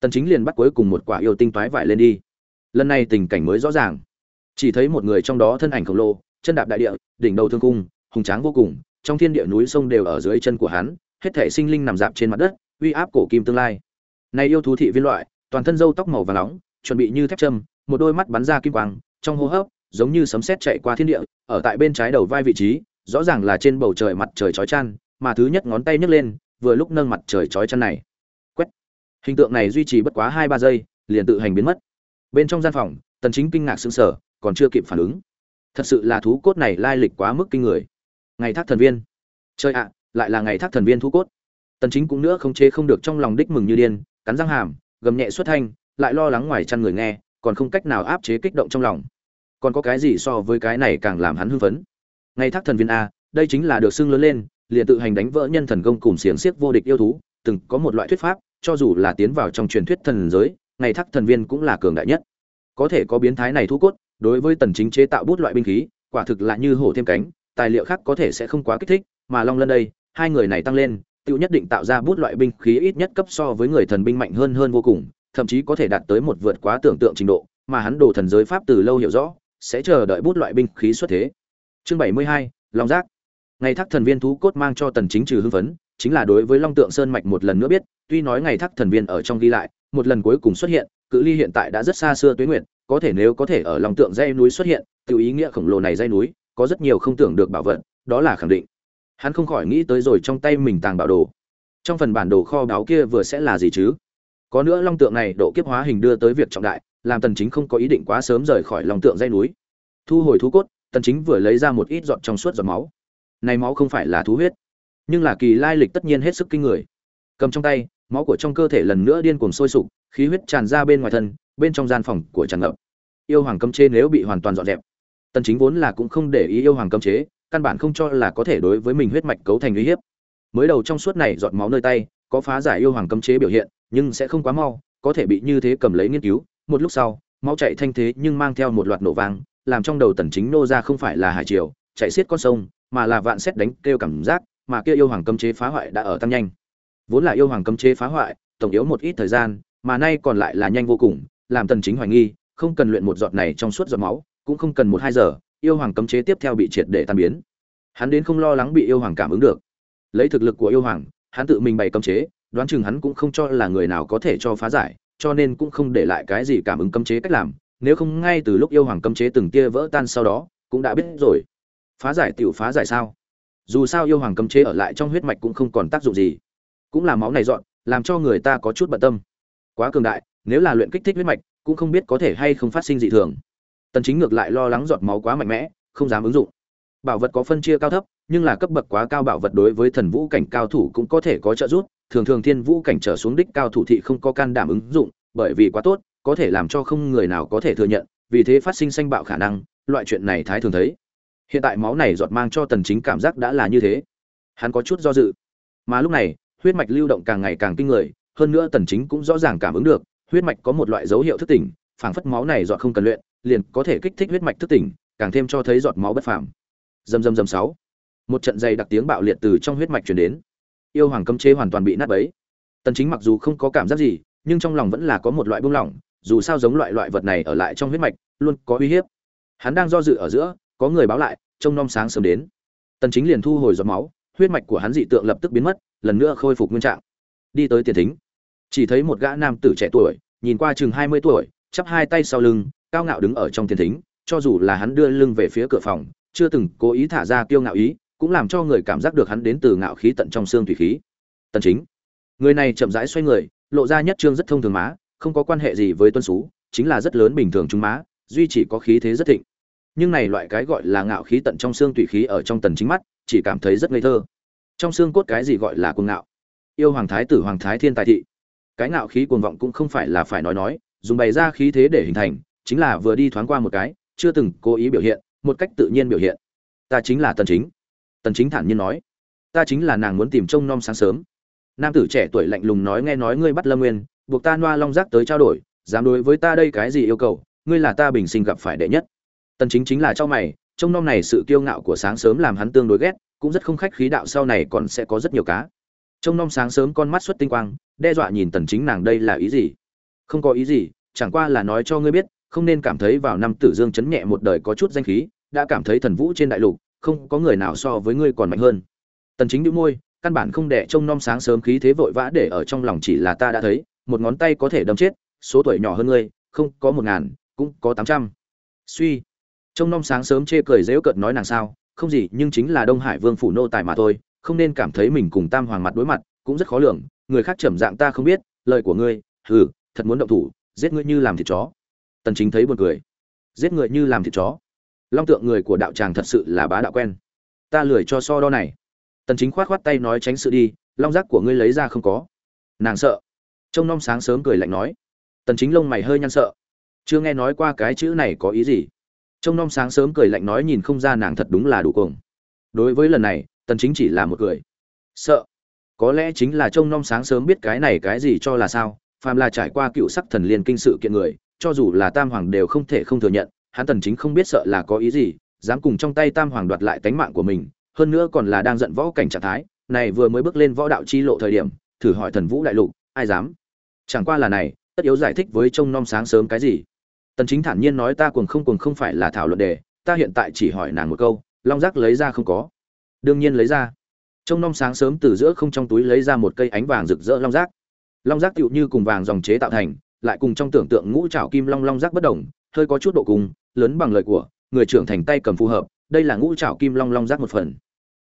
Tần chính liền bắt cuối cùng một quả yêu tinh toái vải lên đi. Lần này tình cảnh mới rõ ràng. Chỉ thấy một người trong đó thân ảnh khổng lồ, chân đạp đại địa, đỉnh đầu thương cung, hùng tráng vô cùng, trong thiên địa núi sông đều ở dưới chân của hắn, hết thể sinh linh nằm dạp trên mặt đất, uy áp cổ kim tương lai. Này yêu thú thị viên loại, toàn thân râu tóc màu vàng nóng, chuẩn bị như thép châm, một đôi mắt bắn ra kim quang, trong hô hấp, giống như sấm sét chạy qua thiên địa, ở tại bên trái đầu vai vị trí, rõ ràng là trên bầu trời mặt trời chói chang mà thứ nhất ngón tay nhấc lên, vừa lúc nâng mặt trời chói chăn này. Quét. Hình tượng này duy trì bất quá hai ba giây, liền tự hành biến mất. Bên trong gian phòng, tần chính kinh ngạc sững sờ, còn chưa kịp phản ứng. Thật sự là thú cốt này lai lịch quá mức kinh người. Ngày thác thần viên. Chơi ạ, lại là ngày thác thần viên thú cốt. Tần chính cũng nữa không chế không được trong lòng đích mừng như điên, cắn răng hàm, gầm nhẹ xuất thanh, lại lo lắng ngoài chăn người nghe, còn không cách nào áp chế kích động trong lòng. Còn có cái gì so với cái này càng làm hắn hưng phấn? Ngày thác thần viên a, đây chính là được xưng lớn lên liền tự hành đánh vỡ nhân thần công cùng xiềng xiếc vô địch yêu thú từng có một loại thuyết pháp cho dù là tiến vào trong truyền thuyết thần giới ngày thắc thần viên cũng là cường đại nhất. Có thể có biến thái này thu cốt đối với tần chính chế tạo bút loại binh khí quả thực là như hổ thêm cánh tài liệu khác có thể sẽ không quá kích thích mà long lân đây hai người này tăng lên tiêu nhất định tạo ra bút loại binh khí ít nhất cấp so với người thần binh mạnh hơn hơn vô cùng thậm chí có thể đạt tới một vượt quá tưởng tượng trình độ mà hắn đồ thần giới pháp từ lâu hiểu rõ sẽ chờ đợi bút loại binh khí xuất thế. Chương 72, long giác ngày thác thần viên thú cốt mang cho tần chính trừ hưng phấn, chính là đối với long tượng sơn mạch một lần nữa biết, tuy nói ngày thác thần viên ở trong ghi lại, một lần cuối cùng xuất hiện, cự ly hiện tại đã rất xa xưa tuế nguyệt, có thể nếu có thể ở long tượng dây núi xuất hiện tiêu ý nghĩa khổng lồ này dây núi, có rất nhiều không tưởng được bảo vật, đó là khẳng định. Hắn không khỏi nghĩ tới rồi trong tay mình tàng bảo đồ. Trong phần bản đồ kho báu kia vừa sẽ là gì chứ? Có nữa long tượng này độ kiếp hóa hình đưa tới việc trọng đại, làm tần chính không có ý định quá sớm rời khỏi long tượng dây núi. Thu hồi thú cốt, tần chính vừa lấy ra một ít giọt trong suốt giọt máu này máu không phải là thú huyết. Nhưng là kỳ lai lịch tất nhiên hết sức kinh người. Cầm trong tay, máu của trong cơ thể lần nữa điên cuồng sôi sục, khí huyết tràn ra bên ngoài thân, bên trong gian phòng của tràn ngập. Yêu hoàng cấm chế nếu bị hoàn toàn dọn dẹp, tần chính vốn là cũng không để ý yêu hoàng cấm chế, căn bản không cho là có thể đối với mình huyết mạch cấu thành uy hiếp. Mới đầu trong suốt này giọt máu nơi tay, có phá giải yêu hoàng cấm chế biểu hiện, nhưng sẽ không quá mau, có thể bị như thế cầm lấy nghiên cứu. Một lúc sau, máu chạy thanh thế nhưng mang theo một loạt nổ vang, làm trong đầu tần chính nô ra không phải là hải triều, chạy xiết con sông mà là vạn xét đánh kêu cảm giác, mà kia yêu hoàng cấm chế phá hoại đã ở tăng nhanh. Vốn là yêu hoàng cấm chế phá hoại, tổng yếu một ít thời gian, mà nay còn lại là nhanh vô cùng, làm tần chính hoài nghi, không cần luyện một giọt này trong suốt giọt máu, cũng không cần một hai giờ, yêu hoàng cấm chế tiếp theo bị triệt để tan biến. Hắn đến không lo lắng bị yêu hoàng cảm ứng được. Lấy thực lực của yêu hoàng, hắn tự mình bày cấm chế, đoán chừng hắn cũng không cho là người nào có thể cho phá giải, cho nên cũng không để lại cái gì cảm ứng cấm chế cách làm, nếu không ngay từ lúc yêu hoàng cấm chế từng tia vỡ tan sau đó, cũng đã biết rồi phá giải tiểu phá giải sao? Dù sao yêu hoàng cấm chế ở lại trong huyết mạch cũng không còn tác dụng gì. Cũng là máu này dọn, làm cho người ta có chút bận tâm. Quá cường đại, nếu là luyện kích thích huyết mạch, cũng không biết có thể hay không phát sinh dị thường. Tần chính ngược lại lo lắng giọt máu quá mạnh mẽ, không dám ứng dụng. Bảo vật có phân chia cao thấp, nhưng là cấp bậc quá cao bảo vật đối với thần vũ cảnh cao thủ cũng có thể có trợ giúp. Thường thường thiên vũ cảnh trở xuống đích cao thủ thị không có can đảm ứng dụng, bởi vì quá tốt, có thể làm cho không người nào có thể thừa nhận, vì thế phát sinh sanh bạo khả năng, loại chuyện này thái thường thấy hiện tại máu này giọt mang cho tần chính cảm giác đã là như thế. Hắn có chút do dự. Mà lúc này, huyết mạch lưu động càng ngày càng kinh người, hơn nữa tần chính cũng rõ ràng cảm ứng được, huyết mạch có một loại dấu hiệu thức tỉnh, phảng phất máu này giọt không cần luyện, liền có thể kích thích huyết mạch thức tỉnh, càng thêm cho thấy giọt máu bất phàm. Dầm dầm dầm sáu. Một trận dày đặc tiếng bạo liệt từ trong huyết mạch truyền đến. Yêu hoàng cấm chế hoàn toàn bị nát bấy. Tần chính mặc dù không có cảm giác gì, nhưng trong lòng vẫn là có một loại buông lỏng, dù sao giống loại loại vật này ở lại trong huyết mạch, luôn có uy hiếp. Hắn đang do dự ở giữa có người báo lại, trông nom sáng sớm đến. Tần chính liền thu hồi giọt máu, huyết mạch của hắn dị tượng lập tức biến mất, lần nữa khôi phục nguyên trạng. Đi tới tiền thính. Chỉ thấy một gã nam tử trẻ tuổi, nhìn qua chừng 20 tuổi, chắp hai tay sau lưng, cao ngạo đứng ở trong tiền thính, cho dù là hắn đưa lưng về phía cửa phòng, chưa từng cố ý thả ra kiêu ngạo ý, cũng làm cho người cảm giác được hắn đến từ ngạo khí tận trong xương thủy khí. Tần chính. Người này chậm rãi xoay người, lộ ra nhất trương rất thông thường má, không có quan hệ gì với tuân sú chính là rất lớn bình thường chúng má, duy chỉ có khí thế rất thịnh nhưng này loại cái gọi là ngạo khí tận trong xương tùy khí ở trong tần chính mắt, chỉ cảm thấy rất ngây thơ. Trong xương cốt cái gì gọi là cuồng ngạo? Yêu hoàng thái tử, hoàng thái thiên tài thị. Cái ngạo khí cuồng vọng cũng không phải là phải nói nói, dùng bày ra khí thế để hình thành, chính là vừa đi thoáng qua một cái, chưa từng cố ý biểu hiện, một cách tự nhiên biểu hiện. Ta chính là tần chính. Tần chính thản nhiên nói. Ta chính là nàng muốn tìm trông nom sáng sớm. Nam tử trẻ tuổi lạnh lùng nói nghe nói ngươi bắt lâm nguyên, buộc ta noa long giác tới trao đổi, dám đối với ta đây cái gì yêu cầu, ngươi là ta bình sinh gặp phải đệ nhất tần chính chính là cho mày, trông nom này sự kiêu ngạo của sáng sớm làm hắn tương đối ghét, cũng rất không khách khí đạo sau này còn sẽ có rất nhiều cá. Trông nom sáng sớm con mắt xuất tinh quang, đe dọa nhìn tần chính nàng đây là ý gì? Không có ý gì, chẳng qua là nói cho ngươi biết, không nên cảm thấy vào năm tử dương chấn nhẹ một đời có chút danh khí, đã cảm thấy thần vũ trên đại lục, không có người nào so với ngươi còn mạnh hơn. Tần chính nhíu môi, căn bản không để trông nom sáng sớm khí thế vội vã để ở trong lòng chỉ là ta đã thấy, một ngón tay có thể đâm chết, số tuổi nhỏ hơn ngươi, không có một ngàn, cũng có tám trăm. Suy trông nom sáng sớm chê cười dễu cợt nói nàng sao, không gì, nhưng chính là đông hải vương phủ nô tài mà thôi, không nên cảm thấy mình cùng tam hoàng mặt đối mặt, cũng rất khó lường, người khác trầm dạng ta không biết, lời của ngươi, hừ, thật muốn động thủ, giết ngươi như làm thịt chó. Tần chính thấy buồn cười. Giết người như làm thịt chó. Long tượng người của đạo tràng thật sự là bá đạo quen. Ta lười cho so đo này. Tần chính khoát khoát tay nói tránh sự đi, long giác của ngươi lấy ra không có. Nàng sợ. Trông nom sáng sớm cười lạnh nói. Tần chính lông mày hơi nhăn sợ. Chưa nghe nói qua cái chữ này có ý gì trông nom sáng sớm cười lạnh nói nhìn không ra nàng thật đúng là đủ cuồng. Đối với lần này, tần chính chỉ là một cười. Sợ. Có lẽ chính là trông nom sáng sớm biết cái này cái gì cho là sao, phàm là trải qua cựu sắc thần liên kinh sự kiện người, cho dù là tam hoàng đều không thể không thừa nhận, hắn tần chính không biết sợ là có ý gì, dám cùng trong tay tam hoàng đoạt lại tánh mạng của mình, hơn nữa còn là đang giận võ cảnh trạng thái, này vừa mới bước lên võ đạo chi lộ thời điểm, thử hỏi thần vũ đại lục, ai dám? Chẳng qua là này, tất yếu giải thích với trông nom sáng sớm cái gì tần chính thản nhiên nói ta cuồng không cuồng không phải là thảo luận đề, ta hiện tại chỉ hỏi nàng một câu, long giác lấy ra không có. Đương nhiên lấy ra. Trong nông sáng sớm từ giữa không trong túi lấy ra một cây ánh vàng rực rỡ long giác. Long giác tựu như cùng vàng dòng chế tạo thành, lại cùng trong tưởng tượng ngũ trảo kim long long giác bất đồng, hơi có chút độ cùng, lớn bằng lời của, người trưởng thành tay cầm phù hợp, đây là ngũ trảo kim long long giác một phần.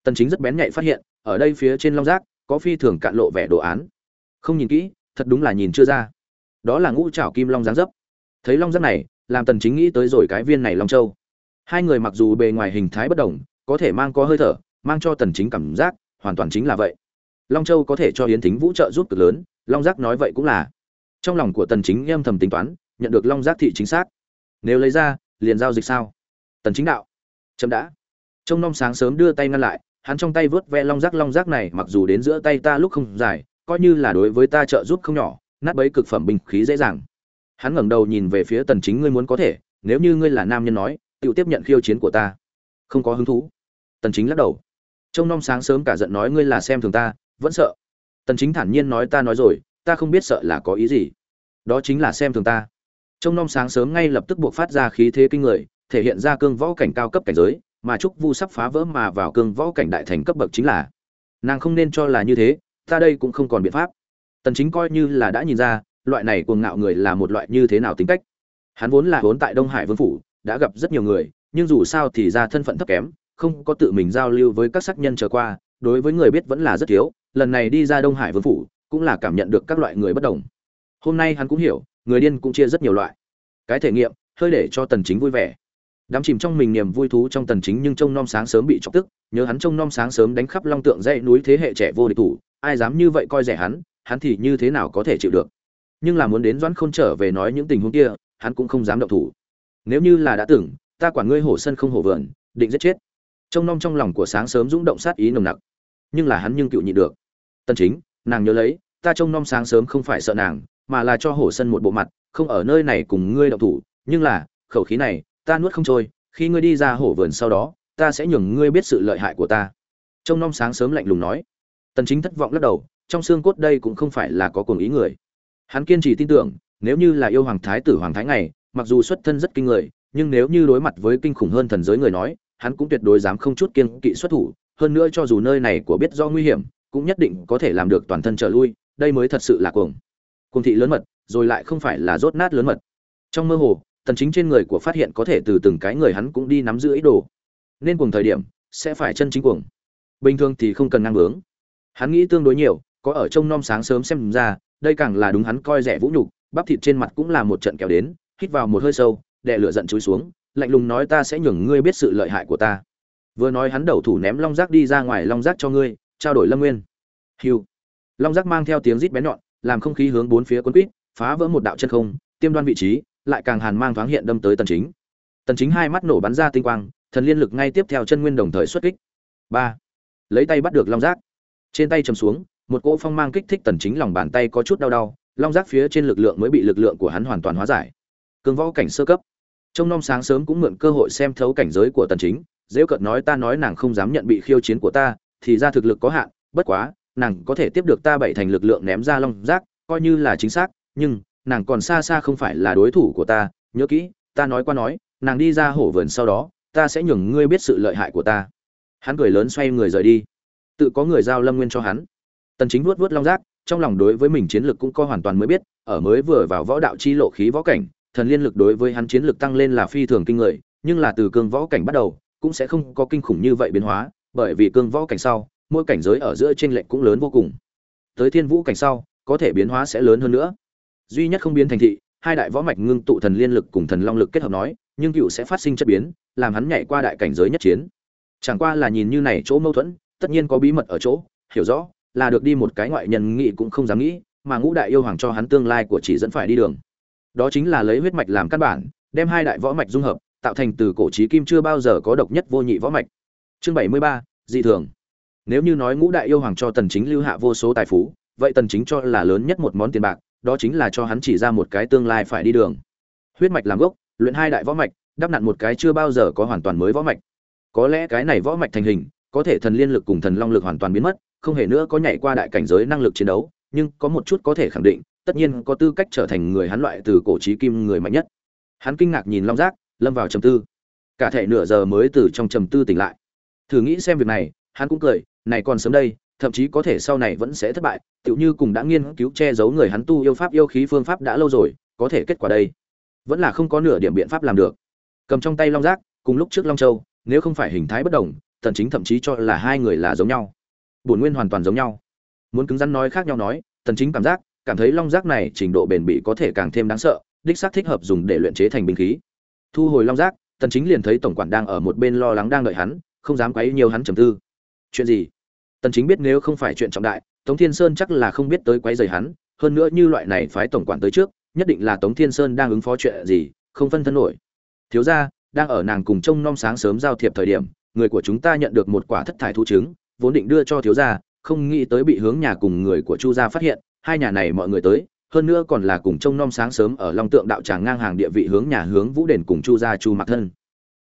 Tần chính rất bén nhạy phát hiện, ở đây phía trên long giác, có phi thường cạn lộ vẻ đồ án. Không nhìn kỹ, thật đúng là nhìn chưa ra. Đó là ngũ trảo kim long dáng dấp thấy long giác này, làm tần chính nghĩ tới rồi cái viên này long châu. Hai người mặc dù bề ngoài hình thái bất đồng, có thể mang có hơi thở, mang cho tần chính cảm giác, hoàn toàn chính là vậy. Long châu có thể cho yến thính vũ trợ giúp cực lớn, long giác nói vậy cũng là. Trong lòng của tần chính em thầm tính toán, nhận được long giác thị chính xác. Nếu lấy ra, liền giao dịch sao? Tần chính đạo. Chấm đã. Trông nom sáng sớm đưa tay ngăn lại, hắn trong tay vớt ve long giác long giác này mặc dù đến giữa tay ta lúc không dài, coi như là đối với ta trợ giúp không nhỏ, nát bấy cực phẩm binh khí dễ dàng hắn ngẩng đầu nhìn về phía tần chính, ngươi muốn có thể, nếu như ngươi là nam nhân nói tự tiếp nhận khiêu chiến của ta. Không có hứng thú. Tần chính lắc đầu. Trông nom sáng sớm cả giận nói ngươi là xem thường ta, vẫn sợ. Tần chính thản nhiên nói, ta nói rồi, ta không biết sợ là có ý gì. Đó chính là xem thường ta. Trông nom sáng sớm ngay lập tức buộc phát ra khí thế kinh người, thể hiện ra cương võ cảnh cao cấp cảnh giới, mà trúc vu sắp phá vỡ mà vào cương võ cảnh đại thành cấp bậc chính là. Nàng không nên cho là như thế, ta đây cũng không còn biện pháp. Tần chính coi như là đã nhìn ra loại này cuồng ngạo người là một loại như thế nào tính cách? Hắn vốn là vốn tại đông hải vương phủ, đã gặp rất nhiều người, nhưng dù sao thì ra thân phận thấp kém, không có tự mình giao lưu với các sắc nhân trở qua, đối với người biết vẫn là rất thiếu, lần này đi ra đông hải vương phủ, cũng là cảm nhận được các loại người bất đồng. Hôm nay hắn cũng hiểu, người điên cũng chia rất nhiều loại. Cái thể nghiệm, hơi để cho tần chính vui vẻ. Đám chìm trong mình niềm vui thú trong tần chính nhưng trông nom sáng sớm bị chọc tức, nhớ hắn trông nom sáng sớm đánh khắp long tượng dãy núi thế hệ trẻ vô địch thủ, ai dám như vậy coi rẻ hắn hắn thì như thế nào có thể chịu được? Nhưng là muốn đến doãn khôn trở về nói những tình huống kia, hắn cũng không dám động thủ. Nếu như là đã tưởng ta quản ngươi hổ sân không hổ vườn, định giết chết. Trông nom trong lòng của sáng sớm dũng động sát ý nồng nặc. Nhưng là hắn nhưng cựu nhị được. Tân chính, nàng nhớ lấy, ta trông nom sáng sớm không phải sợ nàng, mà là cho hổ sân một bộ mặt, không ở nơi này cùng ngươi động thủ. Nhưng là, khẩu khí này, ta nuốt không trôi, khi ngươi đi ra hổ vườn sau đó, ta sẽ nhường ngươi biết sự lợi hại của ta. Trông nom sáng sớm lạnh lùng nói. Tần chính thất vọng lắc đầu, trong xương cốt đây cũng không phải là có cuồng ý người hắn kiên trì tin tưởng nếu như là yêu hoàng thái tử hoàng thái này, mặc dù xuất thân rất kinh người nhưng nếu như đối mặt với kinh khủng hơn thần giới người nói hắn cũng tuyệt đối dám không chút kiên kỵ xuất thủ. Hơn nữa cho dù nơi này của biết do nguy hiểm cũng nhất định có thể làm được toàn thân trở lui đây mới thật sự là cuồng. Cuồng thị lớn mật rồi lại không phải là rốt nát lớn mật. Trong mơ hồ tần chính trên người của phát hiện có thể từ từng cái người hắn cũng đi nắm giữ ý đồ. Nên cùng thời điểm sẽ phải chân chính cuồng. Bình thường thì không cần ngang bướng. Hắn nghĩ tương đối nhiều có ở trong non sáng sớm xem ra đây càng là đúng hắn coi rẻ vũ nhục, bắp thịt trên mặt cũng là một trận kéo đến, hít vào một hơi sâu, đè lửa giận chúi xuống, lạnh lùng nói ta sẽ nhường ngươi biết sự lợi hại của ta. Vừa nói hắn đầu thủ ném long giác đi ra ngoài long giác cho ngươi, trao đổi lâm nguyên. Hiu long giác mang theo tiếng rít bén nhọn, làm không khí hướng bốn phía quân quýt phá vỡ một đạo chân không, tiêm đoan vị trí, lại càng hàn mang thoáng hiện đâm tới tần chính. Tần chính hai mắt nổ bắn ra tinh quang, thần liên lực ngay tiếp theo chân nguyên đồng thời xuất kích. Ba. Lấy tay bắt được long giác trên tay chầm xuống một cỗ phong mang kích thích tần chính lòng bàn tay có chút đau đau, long giác phía trên lực lượng mới bị lực lượng của hắn hoàn toàn hóa giải. Cường võ cảnh sơ cấp. Trong năm sáng sớm cũng mượn cơ hội xem thấu cảnh giới của tần chính, dễ cợt nói ta nói nàng không dám nhận bị khiêu chiến của ta, thì ra thực lực có hạn, bất quá, nàng có thể tiếp được ta bảy thành lực lượng ném ra long giác, coi như là chính xác, nhưng, nàng còn xa xa không phải là đối thủ của ta, nhớ kỹ, ta nói qua nói, nàng đi ra hổ vườn sau đó, ta sẽ nhường ngươi biết sự lợi hại của ta. Hắn cười lớn xoay người rời đi. Tự có người giao lâm nguyên cho hắn tần chính vuốt vuốt long giác, trong lòng đối với mình chiến lực cũng có hoàn toàn mới biết, ở mới vừa vào võ đạo chi lộ khí võ cảnh, thần liên lực đối với hắn chiến lực tăng lên là phi thường kinh người, nhưng là từ cương võ cảnh bắt đầu, cũng sẽ không có kinh khủng như vậy biến hóa, bởi vì cương võ cảnh sau, mỗi cảnh giới ở giữa trên lệnh cũng lớn vô cùng. Tới thiên vũ cảnh sau, có thể biến hóa sẽ lớn hơn nữa. Duy nhất không biến thành thị, hai đại võ mạch ngưng tụ thần liên lực cùng thần long lực kết hợp nói, nhưng cựu sẽ phát sinh chất biến, làm hắn nhảy qua đại cảnh giới nhất chiến. Chẳng qua là nhìn như này chỗ mâu thuẫn, tất nhiên có bí mật ở chỗ, hiểu rõ là được đi một cái ngoại nhân nghĩ cũng không dám nghĩ, mà ngũ đại yêu hoàng cho hắn tương lai của chỉ dẫn phải đi đường. Đó chính là lấy huyết mạch làm căn bản, đem hai đại võ mạch dung hợp, tạo thành từ cổ trí kim chưa bao giờ có độc nhất vô nhị võ mạch. Chương bảy mươi ba, dị thường. Nếu như nói ngũ đại yêu hoàng cho tần chính lưu hạ vô số tài phú, vậy tần chính cho là lớn nhất một món tiền bạc, đó chính là cho hắn chỉ ra một cái tương lai phải đi đường. Huyết mạch làm gốc, luyện hai đại võ mạch, đắp nặn một cái chưa bao giờ có hoàn toàn mới võ mạch. Có lẽ cái này võ mạch thành hình, có thể thần liên lực cùng thần long lực hoàn toàn biến mất không hề nữa có nhảy qua đại cảnh giới năng lực chiến đấu, nhưng có một chút có thể khẳng định, tất nhiên có tư cách trở thành người hắn loại từ cổ trí kim người mạnh nhất. Hắn kinh ngạc nhìn long giác, lâm vào trầm tư. Cả thể nửa giờ mới từ trong trầm tư tỉnh lại. Thử nghĩ xem việc này, hắn cũng cười, này còn sớm đây, thậm chí có thể sau này vẫn sẽ thất bại, tựu như cùng đã nghiên cứu che giấu người hắn tu yêu pháp yêu khí phương pháp đã lâu rồi, có thể kết quả đây. Vẫn là không có nửa điểm biện pháp làm được. Cầm trong tay long giác, cùng lúc trước long châu, nếu không phải hình thái bất đồng tần chính thậm chí cho là hai người là giống nhau bổn nguyên hoàn toàn giống nhau. Muốn cứng rắn nói khác nhau nói, tần chính cảm giác, cảm thấy long giác này trình độ bền bỉ có thể càng thêm đáng sợ, đích xác thích hợp dùng để luyện chế thành binh khí. Thu hồi long giác, tần chính liền thấy tổng quản đang ở một bên lo lắng đang đợi hắn, không dám quấy nhiều hắn trầm tư. Chuyện gì? Tần chính biết nếu không phải chuyện trọng đại, tống thiên sơn chắc là không biết tới quấy rầy hắn, hơn nữa như loại này phái tổng quản tới trước, nhất định là tống thiên sơn đang ứng phó chuyện gì, không phân thân nổi. Thiếu gia, đang ở nàng cùng trông nom sáng sớm giao thiệp thời điểm, người của chúng ta nhận được một quả thất thải thu trứng vốn định đưa cho thiếu gia, không nghĩ tới bị hướng nhà cùng người của chu gia phát hiện, hai nhà này mọi người tới, hơn nữa còn là cùng trông nom sáng sớm ở long tượng đạo tràng ngang hàng địa vị hướng nhà hướng vũ đền cùng chu gia chu mặc thân.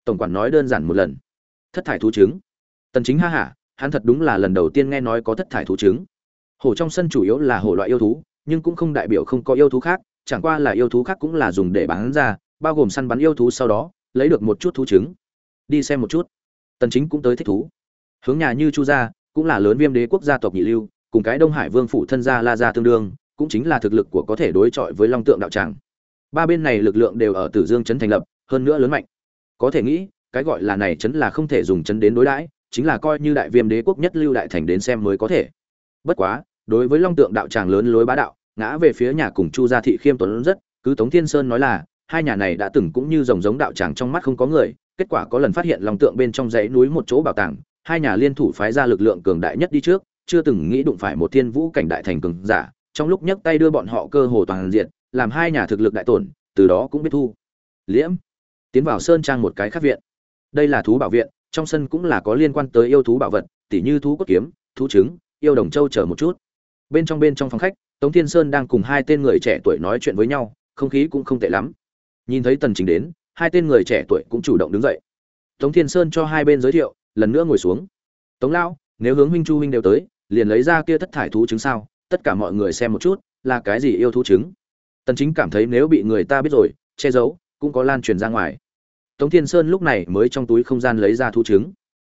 Tổng quản nói đơn giản một lần. Thất thải thú trứng. Tần chính ha hả, hắn thật đúng là lần đầu tiên nghe nói có thất thải thú trứng. Hổ trong sân chủ yếu là hổ loại yêu thú, nhưng cũng không đại biểu không có yêu thú khác, chẳng qua là yêu thú khác cũng là dùng để bán ra, bao gồm săn bắn yêu thú sau đó, lấy được một chút thú trứng. Đi xem một chút. Tần chính cũng tới thích thú hướng nhà như chu gia, cũng là lớn viêm đế quốc gia tộc nhị lưu, cùng cái đông hải vương phủ thân gia la gia tương đương, cũng chính là thực lực của có thể đối chọi với long tượng đạo tràng. Ba bên này lực lượng đều ở tử dương trấn thành lập, hơn nữa lớn mạnh. Có thể nghĩ, cái gọi là này trấn là không thể dùng trấn đến đối đãi, chính là coi như đại viêm đế quốc nhất lưu đại thành đến xem mới có thể. Bất quá, đối với long tượng đạo tràng lớn lối bá đạo, ngã về phía nhà cùng chu gia thị khiêm tuấn rất, cứ tống thiên sơn nói là, hai nhà này đã từng cũng như rồng giống đạo tràng trong mắt không có người, kết quả có lần phát hiện long tượng bên trong dãy núi một chỗ bảo tàng hai nhà liên thủ phái ra lực lượng cường đại nhất đi trước, chưa từng nghĩ đụng phải một thiên vũ cảnh đại thành cường giả, trong lúc nhấc tay đưa bọn họ cơ hồ toàn diện, làm hai nhà thực lực đại tổn, từ đó cũng biết thu. Liễm, tiến vào sơn trang một cái khác viện. Đây là thú bảo viện, trong sân cũng là có liên quan tới yêu thú bảo vật, tỉ như thú cốt kiếm, thú trứng, yêu đồng châu chờ một chút. Bên trong bên trong phòng khách, tống thiên sơn đang cùng hai tên người trẻ tuổi nói chuyện với nhau, không khí cũng không tệ lắm. Nhìn thấy tần chính đến, hai tên người trẻ tuổi cũng chủ động đứng dậy. Tống thiên sơn cho hai bên giới thiệu lần nữa ngồi xuống. Tống lão, nếu hướng huynh chu huynh đều tới, liền lấy ra kia thất thải thú trứng sao, tất cả mọi người xem một chút, là cái gì yêu thú trứng? Tần chính cảm thấy nếu bị người ta biết rồi, che giấu, cũng có lan truyền ra ngoài. Tống thiên sơn lúc này mới trong túi không gian lấy ra thú trứng.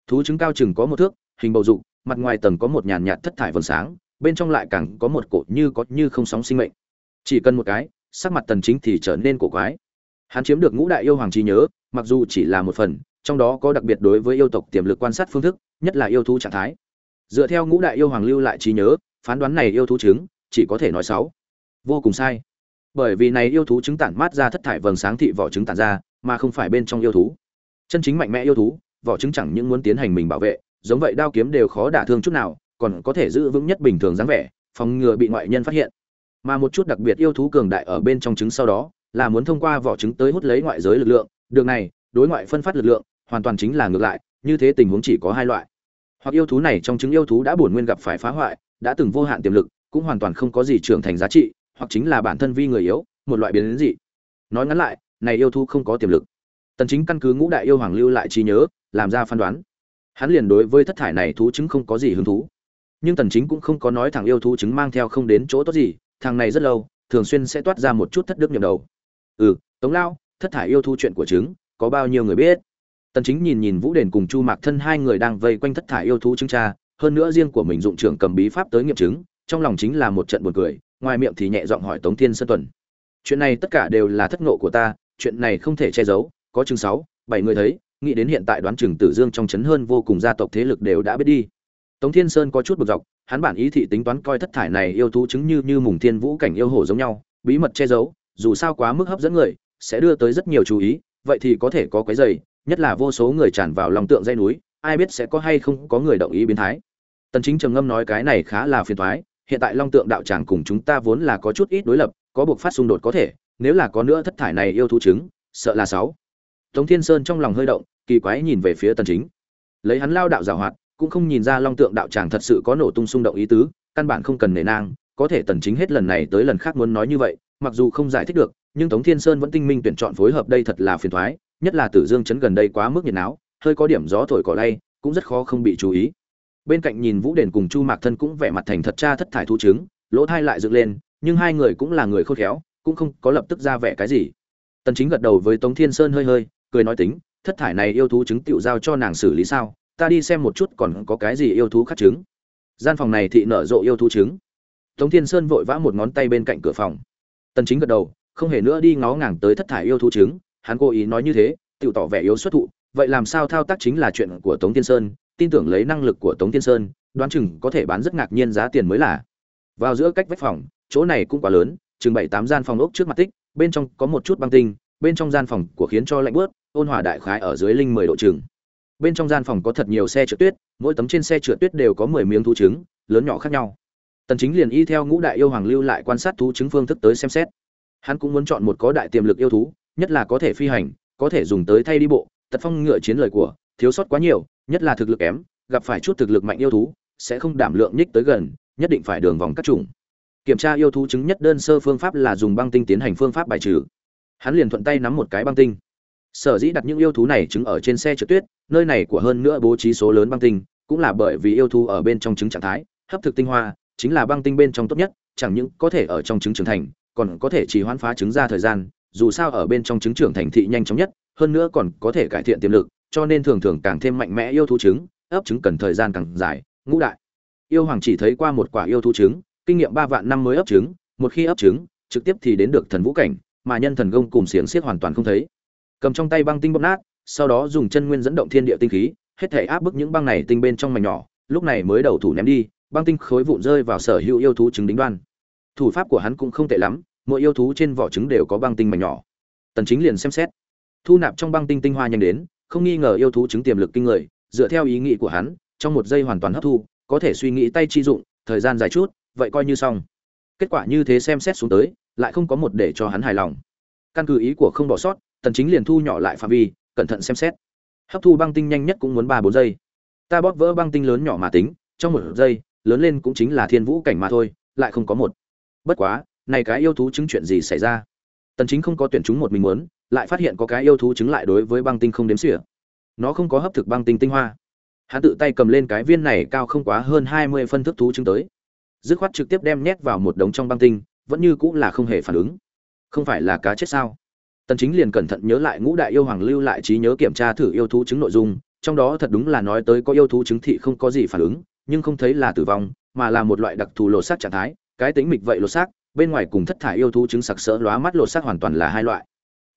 Thú trứng cao chừng có một thước, hình bầu dục, mặt ngoài tầng có một nhàn nhạt thất thải vầng sáng, bên trong lại càng có một cột như có như không sóng sinh mệnh. Chỉ cần một cái, sắc mặt tần chính thì trở nên cổ quái. Hắn chiếm được ngũ đại yêu hoàng trí nhớ, mặc dù chỉ là một phần trong đó có đặc biệt đối với yêu tộc tiềm lực quan sát phương thức, nhất là yêu thú trạng thái. Dựa theo ngũ đại yêu hoàng lưu lại trí nhớ, phán đoán này yêu thú chứng chỉ có thể nói sáu. Vô cùng sai. Bởi vì này yêu thú chứng tản mát ra thất thải vầng sáng thị vỏ trứng tản ra, mà không phải bên trong yêu thú. Chân chính mạnh mẽ yêu thú, vỏ trứng chẳng những muốn tiến hành mình bảo vệ, giống vậy đao kiếm đều khó đả thương chút nào, còn có thể giữ vững nhất bình thường dáng vẻ, phòng ngừa bị ngoại nhân phát hiện. Mà một chút đặc biệt yêu thú cường đại ở bên trong trứng sau đó, là muốn thông qua vỏ trứng tới hút lấy ngoại giới lực lượng. Đường này, đối ngoại phân phát lực lượng hoàn toàn chính là ngược lại, như thế tình huống chỉ có hai loại. Hoặc yêu thú này trong trứng yêu thú đã bổn nguyên gặp phải phá hoại, đã từng vô hạn tiềm lực, cũng hoàn toàn không có gì trưởng thành giá trị, hoặc chính là bản thân vi người yếu, một loại biến đến dị. Nói ngắn lại, này yêu thú không có tiềm lực. Tần chính căn cứ ngũ đại yêu hoàng lưu lại trí nhớ, làm ra phán đoán. Hắn liền đối với thất thải này thú chứng không có gì hứng thú. Nhưng tần chính cũng không có nói thằng yêu thú chứng mang theo không đến chỗ tốt gì, thằng này rất lâu, thường xuyên sẽ toát ra một chút thất đức nhầm đầu. Ừ tống lao, thất thải yêu thú chuyện của chứng có bao nhiêu người biết? Tần chính nhìn nhìn vũ đền cùng chu mạc thân, hai người đang vây quanh thất thải yêu thú chứng tra hơn nữa riêng của mình dụng trưởng cầm bí pháp tới nghiệm chứng, trong lòng chính là một trận buồn cười, ngoài miệng thì nhẹ giọng hỏi tống thiên sơn tuần chuyện này tất cả đều là thất ngộ của ta, chuyện này không thể che giấu, có chừng sáu, bảy người thấy, nghĩ đến hiện tại đoán chừng tử dương trong chấn hơn vô cùng gia tộc thế lực đều đã biết đi tống thiên sơn có chút bực dọc, hắn bản ý thị tính toán coi thất thải này yêu thú chứng như như mùng thiên vũ cảnh yêu hổ giống nhau, bí mật che giấu, dù sao quá mức hấp dẫn người, sẽ đưa tới rất nhiều chú ý, vậy thì có thể có quấy rầy nhất là vô số người tràn vào lòng tượng dây núi, ai biết sẽ có hay không có người động ý biến thái. Tần chính trầm ngâm nói cái này khá là phiền toái, hiện tại long tượng đạo tràng cùng chúng ta vốn là có chút ít đối lập, có buộc phát xung đột có thể, nếu là có nữa thất thải này yêu thú chứng sợ là sáu. Tống thiên sơn trong lòng hơi động, kỳ quái nhìn về phía tần chính. Lấy hắn lao đạo giảo hoạt, cũng không nhìn ra long tượng đạo tràng thật sự có nổ tung xung động ý tứ, căn bản không cần nể nang, có thể tần chính hết lần này tới lần khác muốn nói như vậy, mặc dù không giải thích được, nhưng tống thiên sơn vẫn tinh minh tuyển chọn phối hợp đây thật là phiền toái nhất là tử dương chấn gần đây quá mức nhiệt náo hơi có điểm gió thổi cỏ lay cũng rất khó không bị chú ý bên cạnh nhìn vũ đền cùng chu mạc thân cũng vẻ mặt thành thật cha thất thải thú chứng lỗ thai lại dựng lên nhưng hai người cũng là người khôn khéo cũng không có lập tức ra vẻ cái gì tần chính gật đầu với tống thiên sơn hơi hơi cười nói tính thất thải này yêu thú chứng tiểu giao cho nàng xử lý sao ta đi xem một chút còn có cái gì yêu thú khác chứng. gian phòng này thị nở rộ yêu thú chứng, tống thiên sơn vội vã một ngón tay bên cạnh cửa phòng tần chính gật đầu không hề nữa đi ngó ngàng tới thất thải yêu thú chứng hắn cố ý nói như thế tự tỏ vẻ yếu xuất thụ, vậy làm sao thao tác chính là chuyện của tống thiên sơn, tin tưởng lấy năng lực của tống thiên sơn, đoán chừng có thể bán rất ngạc nhiên giá tiền mới là. Vào giữa cách vách phòng, chỗ này cũng quá lớn, chừng bảy tám gian phòng ốc trước mặt tích, bên trong có một chút băng tinh, bên trong gian phòng của khiến cho lạnh bớt ôn hòa đại khái ở dưới linh mười độ chừng. Bên trong gian phòng có thật nhiều xe trượt tuyết, mỗi tấm trên xe trượt tuyết đều có mười miếng thú trứng, lớn nhỏ khác nhau. Tần chính liền y theo ngũ đại yêu hoàng lưu lại quan sát thú trứng phương thức tới xem xét. Hắn cũng muốn chọn một có đại tiềm lực yêu thú nhất là có thể phi hành, có thể dùng tới thay đi bộ, tật phong ngựa chiến lời của, thiếu sót quá nhiều, nhất là thực lực kém, gặp phải chút thực lực mạnh yêu thú, sẽ không đảm lượng nhích tới gần, nhất định phải đường vòng các chủng kiểm tra yêu thú chứng nhất đơn sơ phương pháp là dùng băng tinh tiến hành phương pháp bài trừ. Hắn liền thuận tay nắm một cái băng tinh. Sở dĩ đặt những yêu thú này trứng ở trên xe trượt tuyết, nơi này của hơn nữa bố trí số lớn băng tinh, cũng là bởi vì yêu thú ở bên trong trứng trạng thái, hấp thực tinh hoa, chính là băng tinh bên trong tốt nhất, chẳng những có thể ở trong trứng trưởng thành, còn có thể chỉ hoãn phá trứng ra thời gian dù sao ở bên trong trứng trưởng thành thị nhanh chóng nhất, hơn nữa còn có thể cải thiện tiềm lực, cho nên thường thường càng thêm mạnh mẽ yêu thú trứng, ấp trứng cần thời gian càng dài, ngũ đại. Yêu hoàng chỉ thấy qua một quả yêu thú trứng, kinh nghiệm ba vạn năm mới ấp trứng, một khi ấp trứng, trực tiếp thì đến được thần vũ cảnh, mà nhân thần công cùng xiển xiết hoàn toàn không thấy. Cầm trong tay băng tinh bóp nát, sau đó dùng chân nguyên dẫn động thiên địa tinh khí, hết thảy áp bức những băng này tinh bên trong mảnh nhỏ, lúc này mới đầu thủ ném đi, băng tinh khối vụn rơi vào sở hữu yêu thú trứng đính đoan. Thủ pháp của hắn cũng không tệ lắm mỗi yêu thú trên vỏ trứng đều có băng tinh mảnh nhỏ. Tần chính liền xem xét. Thu nạp trong băng tinh tinh hoa nhanh đến, không nghi ngờ yêu thú trứng tiềm lực kinh người, dựa theo ý nghĩ của hắn, trong một giây hoàn toàn hấp thu, có thể suy nghĩ tay chi dụng, thời gian dài chút, vậy coi như xong. Kết quả như thế xem xét xuống tới, lại không có một để cho hắn hài lòng. Căn cứ ý của không bỏ sót, tần chính liền thu nhỏ lại phạm vi, cẩn thận xem xét. Hấp thu băng tinh nhanh nhất cũng muốn ba bốn giây. Ta bóp vỡ băng tinh lớn nhỏ mà tính, trong một giây, lớn lên cũng chính là thiên vũ cảnh mà thôi, lại không có một. Bất quá này cái yêu thú chứng chuyện gì xảy ra? Tần chính không có tuyển chúng một mình muốn, lại phát hiện có cái yêu thú chứng lại đối với băng tinh không đếm xỉa. Nó không có hấp thực băng tinh tinh hoa. Hắn tự tay cầm lên cái viên này cao không quá hơn 20 phân thức thú chứng tới. Dứt khoát trực tiếp đem nhét vào một đống trong băng tinh, vẫn như cũng là không hề phản ứng. Không phải là cá chết sao? Tần chính liền cẩn thận nhớ lại ngũ đại yêu hoàng lưu lại trí nhớ kiểm tra thử yêu thú chứng nội dung, trong đó thật đúng là nói tới có yêu thú chứng thị không có gì phản ứng, nhưng không thấy là tử vong, mà là một loại đặc thù lột xác trạng thái, cái tính mịch vậy lột xác bên ngoài cùng thất thải yêu thú chứng sặc sỡ lóa mắt lột xác hoàn toàn là hai loại.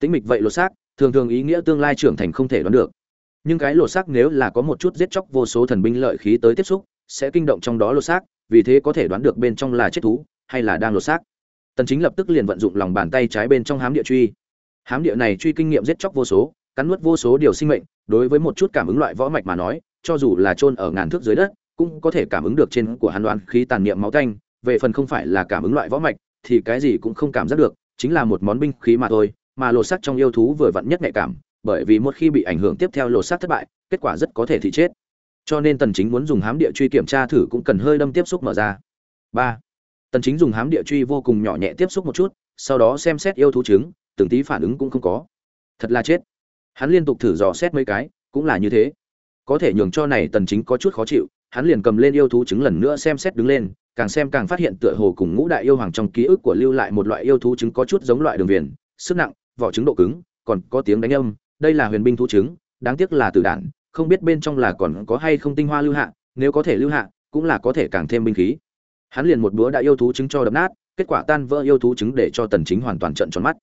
Tính mịch vậy lột xác, thường thường ý nghĩa tương lai trưởng thành không thể đoán được. Nhưng cái lột xác nếu là có một chút giết chóc vô số thần binh lợi khí tới tiếp xúc, sẽ kinh động trong đó lột xác, vì thế có thể đoán được bên trong là chết thú, hay là đang lột xác. Tần chính lập tức liền vận dụng lòng bàn tay trái bên trong hám địa truy. Hám địa này truy kinh nghiệm giết chóc vô số, cắn nuốt vô số điều sinh mệnh, đối với một chút cảm ứng loại võ mạch mà nói, cho dù là chôn ở ngàn thước dưới đất, cũng có thể cảm ứng được trên của hắn đoán khí tàn niệm máu tanh, về phần không phải là cảm ứng loại võ mạch thì cái gì cũng không cảm giác được, chính là một món binh khí mà thôi, mà lột xác trong yêu thú vừa vặn nhất nhạy cảm, bởi vì một khi bị ảnh hưởng tiếp theo lột xác thất bại, kết quả rất có thể thì chết. Cho nên tần chính muốn dùng hám địa truy kiểm tra thử cũng cần hơi đâm tiếp xúc mở ra. Ba. Tần chính dùng hám địa truy vô cùng nhỏ nhẹ tiếp xúc một chút, sau đó xem xét yêu thú trứng từng tí phản ứng cũng không có. Thật là chết. Hắn liên tục thử dò xét mấy cái, cũng là như thế. Có thể nhường cho này tần chính có chút khó chịu, hắn liền cầm lên yêu thú trứng lần nữa xem xét đứng lên càng xem càng phát hiện tựa hồ cùng ngũ đại yêu hoàng trong ký ức của lưu lại một loại yêu thú trứng có chút giống loại đường viền sức nặng vỏ trứng độ cứng còn có tiếng đánh âm đây là huyền binh thú trứng đáng tiếc là tử đạn không biết bên trong là còn có hay không tinh hoa lưu hạ nếu có thể lưu hạ cũng là có thể càng thêm binh khí. Hắn liền một búa đã yêu thú trứng cho đập nát kết quả tan vỡ yêu thú trứng để cho tần chính hoàn toàn trận tròn mắt.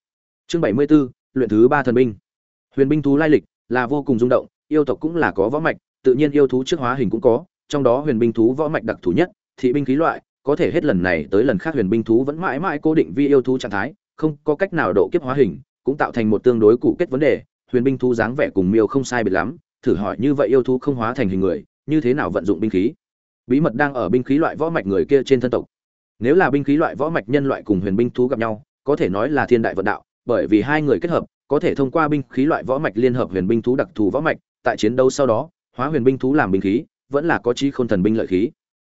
Chương 74, luyện thứ ba thần binh. Huyền binh thú lai lịch là vô cùng rung động yêu tộc cũng là có võ mạch tự nhiên yêu thú trước hóa hình cũng có trong đó huyền binh thú võ mạch đặc thù nhất thị binh khí loại, có thể hết lần này tới lần khác huyền binh thú vẫn mãi mãi cố định vi yêu thú trạng thái, không có cách nào độ kiếp hóa hình, cũng tạo thành một tương đối cụ kết vấn đề. Huyền binh thú dáng vẻ cùng miêu không sai biệt lắm, thử hỏi như vậy yêu thú không hóa thành hình người, như thế nào vận dụng binh khí? Bí mật đang ở binh khí loại võ mạch người kia trên thân tộc. Nếu là binh khí loại võ mạch nhân loại cùng huyền binh thú gặp nhau, có thể nói là thiên đại vận đạo, bởi vì hai người kết hợp, có thể thông qua binh khí loại võ mạch liên hợp huyền binh thú đặc thù võ mạch, tại chiến đấu sau đó, hóa huyền binh thú làm binh khí, vẫn là có trí khôn thần binh lợi khí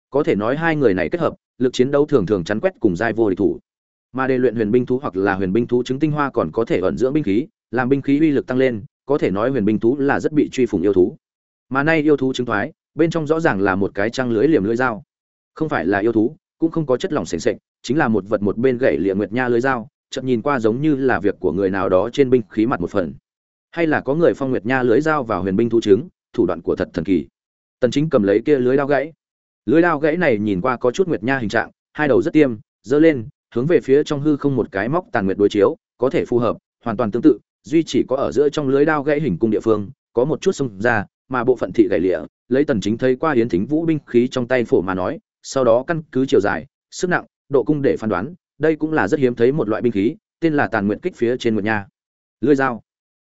có thể nói hai người này kết hợp, lực chiến đấu thường thường chắn quét cùng giai vô địch thủ. Mà đề luyện huyền binh thú hoặc là huyền binh thú chứng tinh hoa còn có thể ẩn dưỡng binh khí, làm binh khí uy lực tăng lên, có thể nói huyền binh thú là rất bị truy phủng yêu thú. Mà nay yêu thú chứng thoái, bên trong rõ ràng là một cái trăng lưới liềm lưới dao. Không phải là yêu thú, cũng không có chất lỏng sền sệt, chính là một vật một bên gậy lịa nguyệt nha lưới dao chậm nhìn qua giống như là việc của người nào đó trên binh khí mặt một phần. Hay là có người phong nguyệt nha lưới dao vào huyền binh thú chứng thủ đoạn của thật thần kỳ. Tần chính cầm lấy kia lưới đao gãy lưới đao gãy này nhìn qua có chút nguyệt nha hình trạng, hai đầu rất tiêm dơ lên, hướng về phía trong hư không một cái móc tàn nguyệt đối chiếu, có thể phù hợp, hoàn toàn tương tự, duy chỉ có ở giữa trong lưới đao gãy hình cung địa phương, có một chút xông ra, mà bộ phận thị gãy lịa, lấy tần chính thấy qua hiến thính vũ binh khí trong tay phổ mà nói, sau đó căn cứ chiều dài, sức nặng, độ cung để phán đoán, đây cũng là rất hiếm thấy một loại binh khí, tên là tàn nguyện kích phía trên nguyệt nha. Lưỡi dao.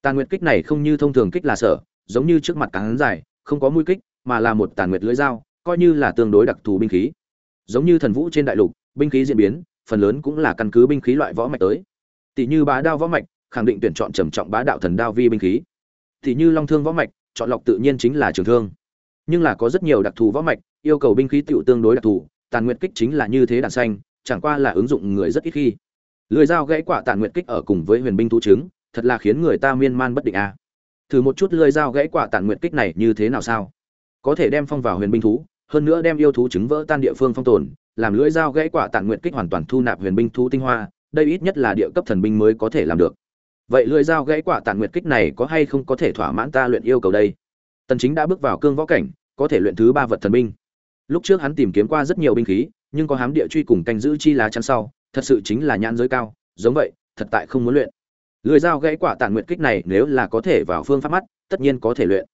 Tàn nguyệt kích này không như thông thường kích là sở, giống như trước mặt cán dài, không có mũi kích, mà là một tàn nguyệt lưỡi dao coi như là tương đối đặc thù binh khí. Giống như thần vũ trên đại lục, binh khí diễn biến, phần lớn cũng là căn cứ binh khí loại võ mạch tới. Tỷ như bá đao võ mạch, khẳng định tuyển chọn trầm trọng bá đạo thần đao vi binh khí. Tỷ như long thương võ mạch, chọn lọc tự nhiên chính là trường thương. Nhưng là có rất nhiều đặc thù võ mạch, yêu cầu binh khí tựu tương đối đặc thù, tàn nguyệt kích chính là như thế đàn xanh, chẳng qua là ứng dụng người rất ít khi. Lưỡi dao gãy quả tàn nguyệt kích ở cùng với huyền binh thú trứng, thật là khiến người ta miên man bất định a. À. thử một chút lưỡi dao gãy quả tàn nguyệt kích này như thế nào sao? Có thể đem phong vào huyền binh thú hơn nữa đem yêu thú trứng vỡ tan địa phương phong tồn, làm lưỡi dao gãy quả tàn nguyệt kích hoàn toàn thu nạp huyền binh thú tinh hoa, đây ít nhất là địa cấp thần binh mới có thể làm được. Vậy lưỡi dao gãy quả tàn nguyệt kích này có hay không có thể thỏa mãn ta luyện yêu cầu đây? Tần chính đã bước vào cương võ cảnh, có thể luyện thứ ba vật thần binh. Lúc trước hắn tìm kiếm qua rất nhiều binh khí, nhưng có hám địa truy cùng canh giữ chi lá chắn sau, thật sự chính là nhãn giới cao, giống vậy, thật tại không muốn luyện. Lưỡi dao gãy quả tàn nguyệt kích này nếu là có thể vào phương pháp mắt, tất nhiên có thể luyện.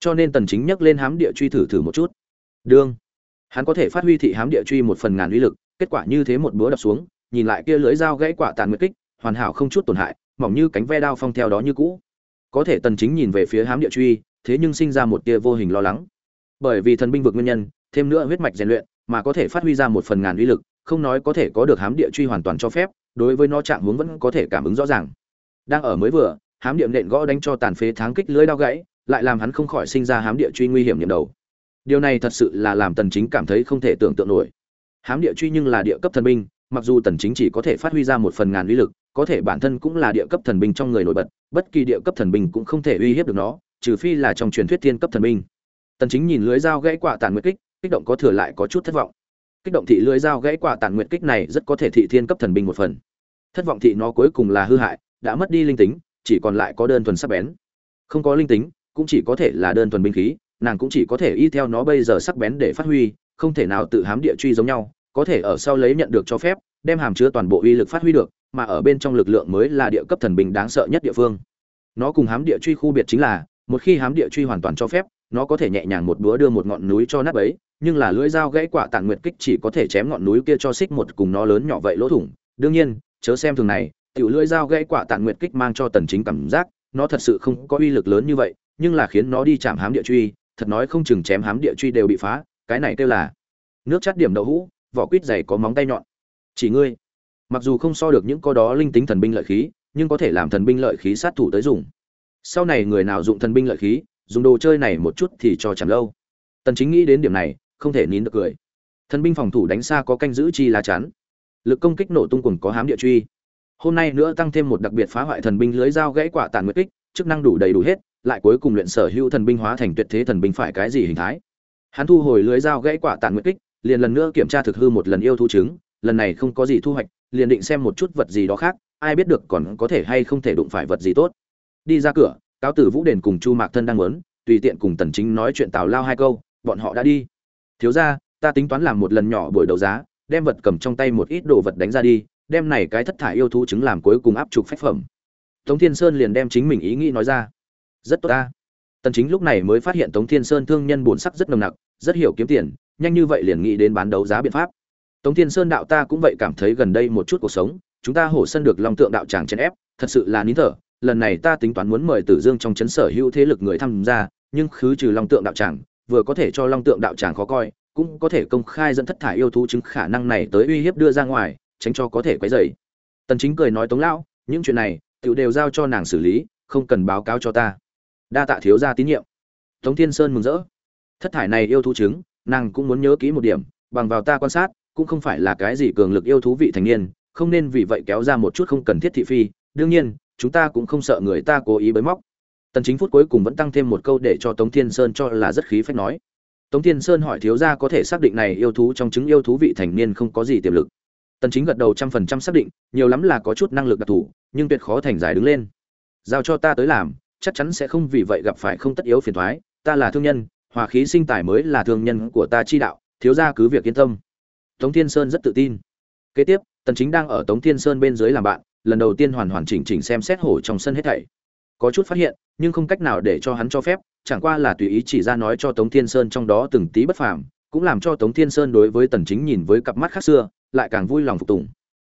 Cho nên tần chính nhắc lên hám địa truy thử thử một chút đương. Hắn có thể phát huy thị hám địa truy một phần ngàn uy lực, kết quả như thế một búa đập xuống, nhìn lại kia lưới dao gãy quả tàn nguyệt kích, hoàn hảo không chút tổn hại, mỏng như cánh ve đao phong theo đó như cũ. Có thể tần chính nhìn về phía hám địa truy, thế nhưng sinh ra một tia vô hình lo lắng. Bởi vì thần binh vực nguyên nhân, thêm nữa huyết mạch rèn luyện, mà có thể phát huy ra một phần ngàn uy lực, không nói có thể có được hám địa truy hoàn toàn cho phép, đối với nó trạng hướng vẫn có thể cảm ứng rõ ràng. Đang ở mới vừa, hám địa nện gõ đánh cho tàn phế tháng kích lưới đao gãy, lại làm hắn không khỏi sinh ra hám địa truy nguy hiểm nhầm đầu điều này thật sự là làm tần chính cảm thấy không thể tưởng tượng nổi. Hám địa truy nhưng là địa cấp thần binh, mặc dù tần chính chỉ có thể phát huy ra một phần ngàn uy lực, có thể bản thân cũng là địa cấp thần binh trong người nổi bật, bất kỳ địa cấp thần binh cũng không thể uy hiếp được nó, trừ phi là trong truyền thuyết thiên cấp thần binh. Tần chính nhìn lưới dao gãy quả tàn nguyệt kích kích động có thừa lại có chút thất vọng. Kích động thị lưới dao gãy quả tàn nguyệt kích này rất có thể thị thiên cấp thần binh một phần. Thất vọng thị nó cuối cùng là hư hại, đã mất đi linh tính, chỉ còn lại có đơn thuần sắc bén. Không có linh tính, cũng chỉ có thể là đơn thuần binh khí nàng cũng chỉ có thể y theo nó bây giờ sắc bén để phát huy, không thể nào tự hám địa truy giống nhau, có thể ở sau lấy nhận được cho phép, đem hàm chứa toàn bộ uy lực phát huy được, mà ở bên trong lực lượng mới là địa cấp thần bình đáng sợ nhất địa phương. Nó cùng hám địa truy khu biệt chính là, một khi hám địa truy hoàn toàn cho phép, nó có thể nhẹ nhàng một búa đưa một ngọn núi cho nát ấy nhưng là lưỡi dao gãy quả tàn nguyệt kích chỉ có thể chém ngọn núi kia cho xích một cùng nó lớn nhỏ vậy lỗ thủng. Đương nhiên, chớ xem thường này, tiểu lưỡi dao gãy quả tàn nguyệt kích mang cho tần chính cảm giác, nó thật sự không có uy lực lớn như vậy, nhưng là khiến nó đi chạm hám địa truy thật nói không chừng chém hám địa truy đều bị phá, cái này kêu là nước chát điểm đậu hũ, vỏ quýt dày có móng tay nhọn. Chỉ ngươi, mặc dù không so được những có đó linh tính thần binh lợi khí, nhưng có thể làm thần binh lợi khí sát thủ tới dùng. Sau này người nào dụng thần binh lợi khí, dùng đồ chơi này một chút thì cho chẳng lâu. Tần chính nghĩ đến điểm này, không thể nín được cười. Thần binh phòng thủ đánh xa có canh giữ chi lá chắn. Lực công kích nổ tung cùng có hám địa truy. Hôm nay nữa tăng thêm một đặc biệt phá hoại thần binh lưới dao gãy quả tàn nguyệt kích, chức năng đủ đầy đủ hết lại cuối cùng luyện sở hữu thần binh hóa thành tuyệt thế thần binh phải cái gì hình thái? Hắn thu hồi lưới dao gãy quả tàn nguyệt kích, liền lần nữa kiểm tra thực hư một lần yêu thu chứng lần này không có gì thu hoạch, liền định xem một chút vật gì đó khác, ai biết được còn có thể hay không thể đụng phải vật gì tốt. Đi ra cửa, cáo tử vũ đền cùng chu mạc thân đang muốn, tùy tiện cùng tần chính nói chuyện tào lao hai câu, bọn họ đã đi. Thiếu gia, ta tính toán làm một lần nhỏ buổi đấu giá, đem vật cầm trong tay một ít đồ vật đánh ra đi, đem này cái thất thải yêu thú chứng làm cuối cùng áp trục phách phẩm. Tống thiên sơn liền đem chính mình ý nghĩ nói ra rất tốt ta. Tần chính lúc này mới phát hiện tống thiên sơn thương nhân buồn sắc rất nồng nặc, rất hiểu kiếm tiền, nhanh như vậy liền nghĩ đến bán đấu giá biện pháp. Tống thiên sơn đạo ta cũng vậy cảm thấy gần đây một chút cuộc sống, chúng ta hổ sân được long tượng đạo tràng chấn ép, thật sự là nín thở, lần này ta tính toán muốn mời tử dương trong chấn sở hữu thế lực người tham gia, nhưng khứ trừ long tượng đạo tràng, vừa có thể cho long tượng đạo tràng khó coi, cũng có thể công khai dẫn thất thải yêu thú chứng khả năng này tới uy hiếp đưa ra ngoài, tránh cho có thể quấy rầy. Tần chính cười nói, tống lão, những chuyện này tự đều giao cho nàng xử lý, không cần báo cáo cho ta đa tạ thiếu gia tín nhiệm. Tống thiên sơn mừng rỡ. Thất thải này yêu thú chứng nàng cũng muốn nhớ kỹ một điểm, bằng vào ta quan sát, cũng không phải là cái gì cường lực yêu thú vị thành niên, không nên vì vậy kéo ra một chút không cần thiết thị phi. Đương nhiên, chúng ta cũng không sợ người ta cố ý bới móc. Tần chính phút cuối cùng vẫn tăng thêm một câu để cho tống thiên sơn cho là rất khí phách nói. Tống thiên sơn hỏi thiếu gia có thể xác định này yêu thú trong chứng yêu thú vị thành niên không có gì tiềm lực. Tần chính gật đầu trăm phần trăm xác định, nhiều lắm là có chút năng lực đặc thù, nhưng tuyệt khó thành giải đứng lên. Giao cho ta tới làm chắc chắn sẽ không vì vậy gặp phải không tất yếu phiền toái ta là thương nhân, hòa khí sinh tài mới là thương nhân của ta chi đạo, thiếu gia cứ việc yên tâm. Tống thiên sơn rất tự tin. Kế tiếp, tần chính đang ở tống thiên sơn bên dưới làm bạn, lần đầu tiên hoàn hoàn chỉnh chỉnh xem xét hổ trong sân hết thảy. Có chút phát hiện, nhưng không cách nào để cho hắn cho phép, chẳng qua là tùy ý chỉ ra nói cho tống thiên sơn trong đó từng tí bất phàm, cũng làm cho tống thiên sơn đối với tần chính nhìn với cặp mắt khác xưa, lại càng vui lòng phục tùng.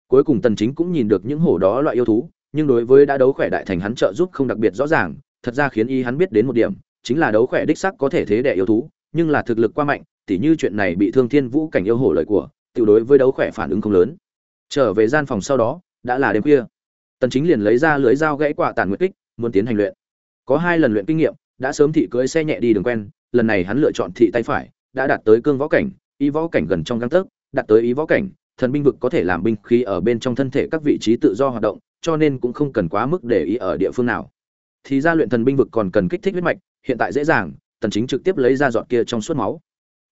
Cuối cùng tần chính cũng nhìn được những hổ đó loại yêu thú nhưng đối với đã đấu khỏe đại thành hắn trợ giúp không đặc biệt rõ ràng, thật ra khiến y hắn biết đến một điểm, chính là đấu khỏe đích sắc có thể thế đẻ yêu thú, nhưng là thực lực qua mạnh, tỉ như chuyện này bị thương thiên vũ cảnh yêu hổ lời của, tiểu đối với đấu khỏe phản ứng không lớn. Trở về gian phòng sau đó, đã là đêm khuya. Tần chính liền lấy ra lưới dao gãy quả tàn nguyệt kích, muốn tiến hành luyện. Có hai lần luyện kinh nghiệm, đã sớm thị cưỡi xe nhẹ đi đường quen, lần này hắn lựa chọn thị tay phải, đã đạt tới cương võ cảnh, y võ cảnh gần trong gang tấc, đạt tới ý võ cảnh thần binh vực có thể làm binh khí ở bên trong thân thể các vị trí tự do hoạt động, cho nên cũng không cần quá mức để ý ở địa phương nào. Thì ra luyện thần binh vực còn cần kích thích huyết mạch, hiện tại dễ dàng, tần chính trực tiếp lấy ra giọt kia trong suốt máu.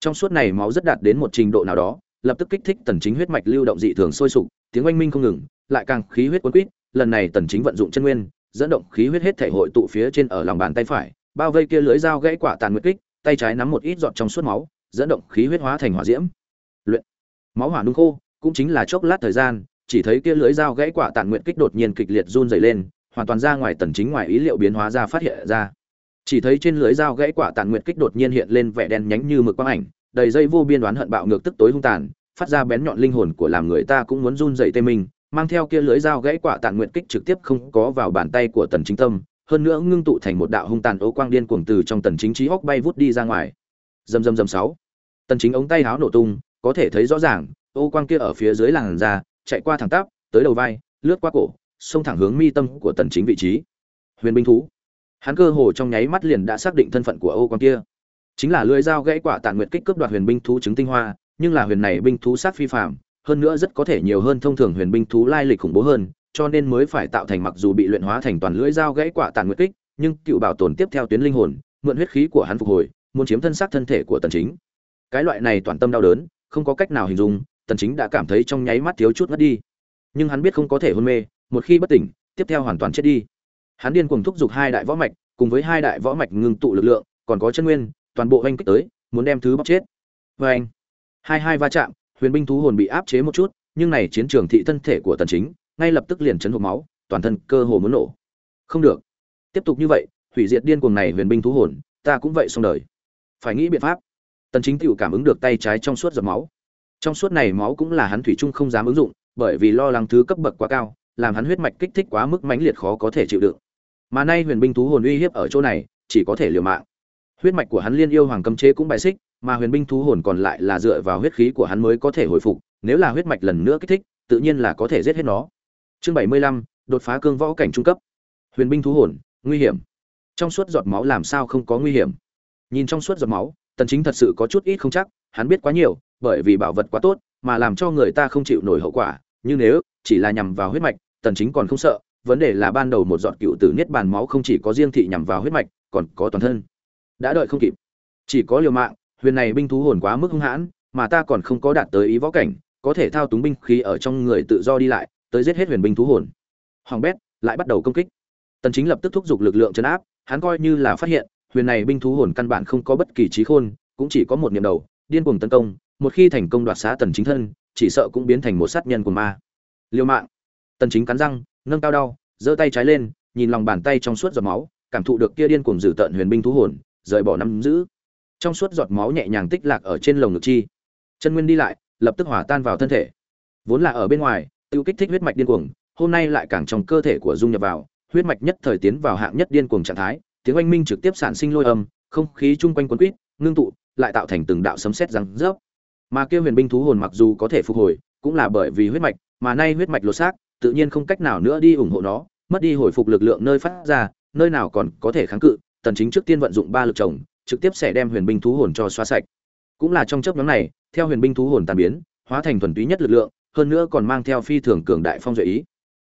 Trong suốt này máu rất đạt đến một trình độ nào đó, lập tức kích thích tần chính huyết mạch lưu động dị thường sôi sục, tiếng oanh minh không ngừng, lại càng khí huyết cuốn quýt, lần này tần chính vận dụng chân nguyên, dẫn động khí huyết hết thể hội tụ phía trên ở lòng bàn tay phải, bao vây kia lưới dao gãy quả tàn nguyệt kích, tay trái nắm một ít giọt trong suốt máu, dẫn động khí huyết hóa thành hỏa diễm. Luyện. Máu hỏa nung khô cũng chính là chốc lát thời gian, chỉ thấy kia lưới dao gãy quả tàn nguyện kích đột nhiên kịch liệt run dày lên, hoàn toàn ra ngoài tần chính ngoài ý liệu biến hóa ra phát hiện ra. Chỉ thấy trên lưới dao gãy quả tàn nguyện kích đột nhiên hiện lên vẻ đen nhánh như mực quang ảnh, đầy dây vô biên đoán hận bạo ngược tức tối hung tàn, phát ra bén nhọn linh hồn của làm người ta cũng muốn run dậy tê mình, mang theo kia lưới dao gãy quả tàn nguyện kích trực tiếp không có vào bàn tay của tần chính tâm, hơn nữa ngưng tụ thành một đạo hung tàn ấu quang điên cuồng từ trong tần chính trí hốc bay vút đi ra ngoài. Dầm dầm dầm sáu. Tần chính ống tay háo nổ tung, có thể thấy rõ ràng ô quang kia ở phía dưới làn da, chạy qua thẳng tắp, tới đầu vai, lướt qua cổ, xông thẳng hướng mi tâm của tần chính vị trí. Huyền binh thú. Hắn cơ hồ trong nháy mắt liền đã xác định thân phận của ô quang kia. Chính là lưỡi dao gãy quả tàn nguyệt kích cướp đoạt huyền binh thú chứng tinh hoa, nhưng là huyền này binh thú sát phi phàm, hơn nữa rất có thể nhiều hơn thông thường huyền binh thú lai lịch khủng bố hơn, cho nên mới phải tạo thành mặc dù bị luyện hóa thành toàn lưỡi dao gãy quả tàn nguyệt kích, nhưng cựu bảo tồn tiếp theo tuyến linh hồn, mượn huyết khí của hắn phục hồi, muốn chiếm thân xác thân thể của tần chính. Cái loại này toàn tâm đau đớn, không có cách nào hình dung tần chính đã cảm thấy trong nháy mắt thiếu chút ngất đi. Nhưng hắn biết không có thể hôn mê, một khi bất tỉnh, tiếp theo hoàn toàn chết đi. Hắn điên cuồng thúc giục hai đại võ mạch, cùng với hai đại võ mạch ngưng tụ lực lượng, còn có chân nguyên, toàn bộ oanh kích tới, muốn đem thứ bóc chết. Với anh hai hai va chạm, huyền binh thú hồn bị áp chế một chút, nhưng này chiến trường thị thân thể của tần chính, ngay lập tức liền chấn hộp máu, toàn thân cơ hồ muốn nổ. Không được. Tiếp tục như vậy, hủy diệt điên cuồng này huyền binh thú hồn, ta cũng vậy xong đời. Phải nghĩ biện pháp. Tần chính tiểu cảm ứng được tay trái trong suốt giọt máu trong suốt này máu cũng là hắn thủy chung không dám ứng dụng, bởi vì lo lắng thứ cấp bậc quá cao, làm hắn huyết mạch kích thích quá mức mãnh liệt khó có thể chịu đựng. Mà nay huyền binh thú hồn uy hiếp ở chỗ này, chỉ có thể liều mạng. Huyết mạch của hắn liên yêu hoàng cấm chế cũng bài xích, mà huyền binh thú hồn còn lại là dựa vào huyết khí của hắn mới có thể hồi phục, nếu là huyết mạch lần nữa kích thích, tự nhiên là có thể giết hết nó. Chương bảy mươi lăm, đột phá cương võ cảnh trung cấp. Huyền binh thú hồn, nguy hiểm. Trong suốt giọt máu làm sao không có nguy hiểm? Nhìn trong suốt giọt máu, tần chính thật sự có chút ít không chắc hắn biết quá nhiều, bởi vì bảo vật quá tốt, mà làm cho người ta không chịu nổi hậu quả. Như nếu, chỉ là nhằm vào huyết mạch, tần chính còn không sợ, vấn đề là ban đầu một giọt cựu tử niết bàn máu không chỉ có riêng thị nhằm vào huyết mạch, còn có toàn thân. Đã đợi không kịp. Chỉ có liều mạng, huyền này binh thú hồn quá mức hung hãn, mà ta còn không có đạt tới ý võ cảnh, có thể thao túng binh khí ở trong người tự do đi lại, tới giết hết huyền binh thú hồn. Hoàng bét lại bắt đầu công kích. Tần chính lập tức thúc giục lực lượng chấn áp, hắn coi như là phát hiện, huyền này binh thú hồn căn bản không có bất kỳ trí khôn, cũng chỉ có một niệm đầu điên cuồng tấn công, một khi thành công đoạt xá tần chính thân, chỉ sợ cũng biến thành một sát nhân của ma. Liêu mạng. Tần chính cắn răng, nâng cao đau, giơ tay trái lên, nhìn lòng bàn tay trong suốt giọt máu, cảm thụ được kia điên cuồng dữ tận huyền binh thú hồn, rời bỏ nắm giữ. Trong suốt giọt máu nhẹ nhàng tích lạc ở trên lồng ngực chi. Chân nguyên đi lại, lập tức hòa tan vào thân thể. Vốn là ở bên ngoài, tiêu kích thích huyết mạch điên cuồng, hôm nay lại càng trong cơ thể của dung nhập vào, huyết mạch nhất thời tiến vào hạng nhất điên cuồng trạng thái, tiếng oanh minh trực tiếp sản sinh lôi âm, không khí chung quanh quấn quýt, ngưng tụ lại tạo thành từng đạo sấm sét răng rớp. Mà kia huyền binh thú hồn mặc dù có thể phục hồi, cũng là bởi vì huyết mạch, mà nay huyết mạch lột xác, tự nhiên không cách nào nữa đi ủng hộ nó, mất đi hồi phục lực lượng nơi phát ra, nơi nào còn có thể kháng cự, tần chính trước tiên vận dụng ba lực chồng, trực tiếp sẽ đem huyền binh thú hồn cho xóa sạch. Cũng là trong chớp nhoáng này, theo huyền binh thú hồn tan biến, hóa thành thuần túy nhất lực lượng, hơn nữa còn mang theo phi thường cường đại phong duệ ý.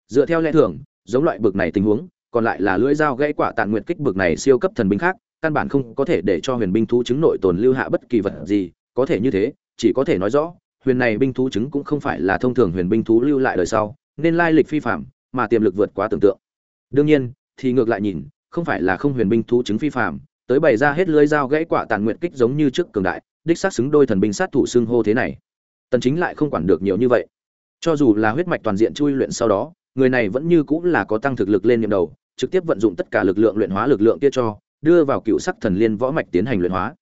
Dựa theo lẽ thường, giống loại bực này tình huống, còn lại là lưỡi dao gãy quả tàn nguyệt kích bực này siêu cấp thần binh khác căn bản không có thể để cho huyền binh thú chứng nội tồn lưu hạ bất kỳ vật gì, có thể như thế, chỉ có thể nói rõ, huyền này binh thú chứng cũng không phải là thông thường huyền binh thú lưu lại đời sau, nên lai lịch phi phạm, mà tiềm lực vượt quá tưởng tượng. Đương nhiên, thì ngược lại nhìn, không phải là không huyền binh thú chứng phi phạm, tới bày ra hết lưới dao gãy quả tàn nguyện kích giống như trước cường đại, đích xác xứng đôi thần binh sát thủ xưng hô thế này. Tần chính lại không quản được nhiều như vậy. Cho dù là huyết mạch toàn diện chui luyện sau đó, người này vẫn như cũng là có tăng thực lực lên niệm đầu, trực tiếp vận dụng tất cả lực lượng luyện hóa lực lượng kia cho đưa vào cựu sắc thần liên võ mạch tiến hành luyện hóa.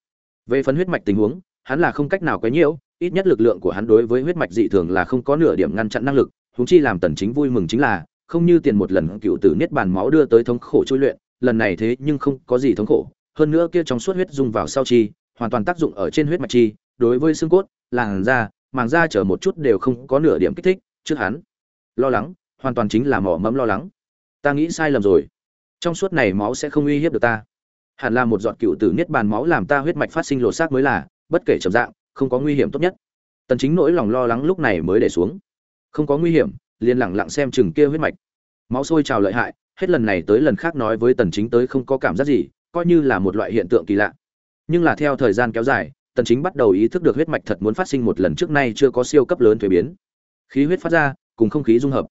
Về phần huyết mạch tình huống, hắn là không cách nào quấy nhiễu, ít nhất lực lượng của hắn đối với huyết mạch dị thường là không có nửa điểm ngăn chặn năng lực húng chi làm tần chính vui mừng chính là, không như tiền một lần cựu tử niết bàn máu đưa tới thống khổ chui luyện, lần này thế nhưng không có gì thống khổ, hơn nữa kia trong suốt huyết dung vào sau chi, hoàn toàn tác dụng ở trên huyết mạch chi, đối với xương cốt, làn da, màng da chở một chút đều không có nửa điểm kích thích, trước hắn. Lo lắng, hoàn toàn chính là mỏ mẫm lo lắng. Ta nghĩ sai lầm rồi. Trong suốt này máu sẽ không uy hiếp được ta hẳn là một giọt cựu tử niết bàn máu làm ta huyết mạch phát sinh lộ xác mới là, bất kể trầm dạng, không có nguy hiểm tốt nhất. Tần chính nỗi lòng lo lắng lúc này mới để xuống. Không có nguy hiểm, liền lặng lặng xem chừng kia huyết mạch. Máu sôi trào lợi hại, hết lần này tới lần khác nói với tần chính tới không có cảm giác gì, coi như là một loại hiện tượng kỳ lạ. Nhưng là theo thời gian kéo dài, tần chính bắt đầu ý thức được huyết mạch thật muốn phát sinh một lần trước nay chưa có siêu cấp lớn thuế biến. Khí huyết phát ra, cùng không khí dung hợp.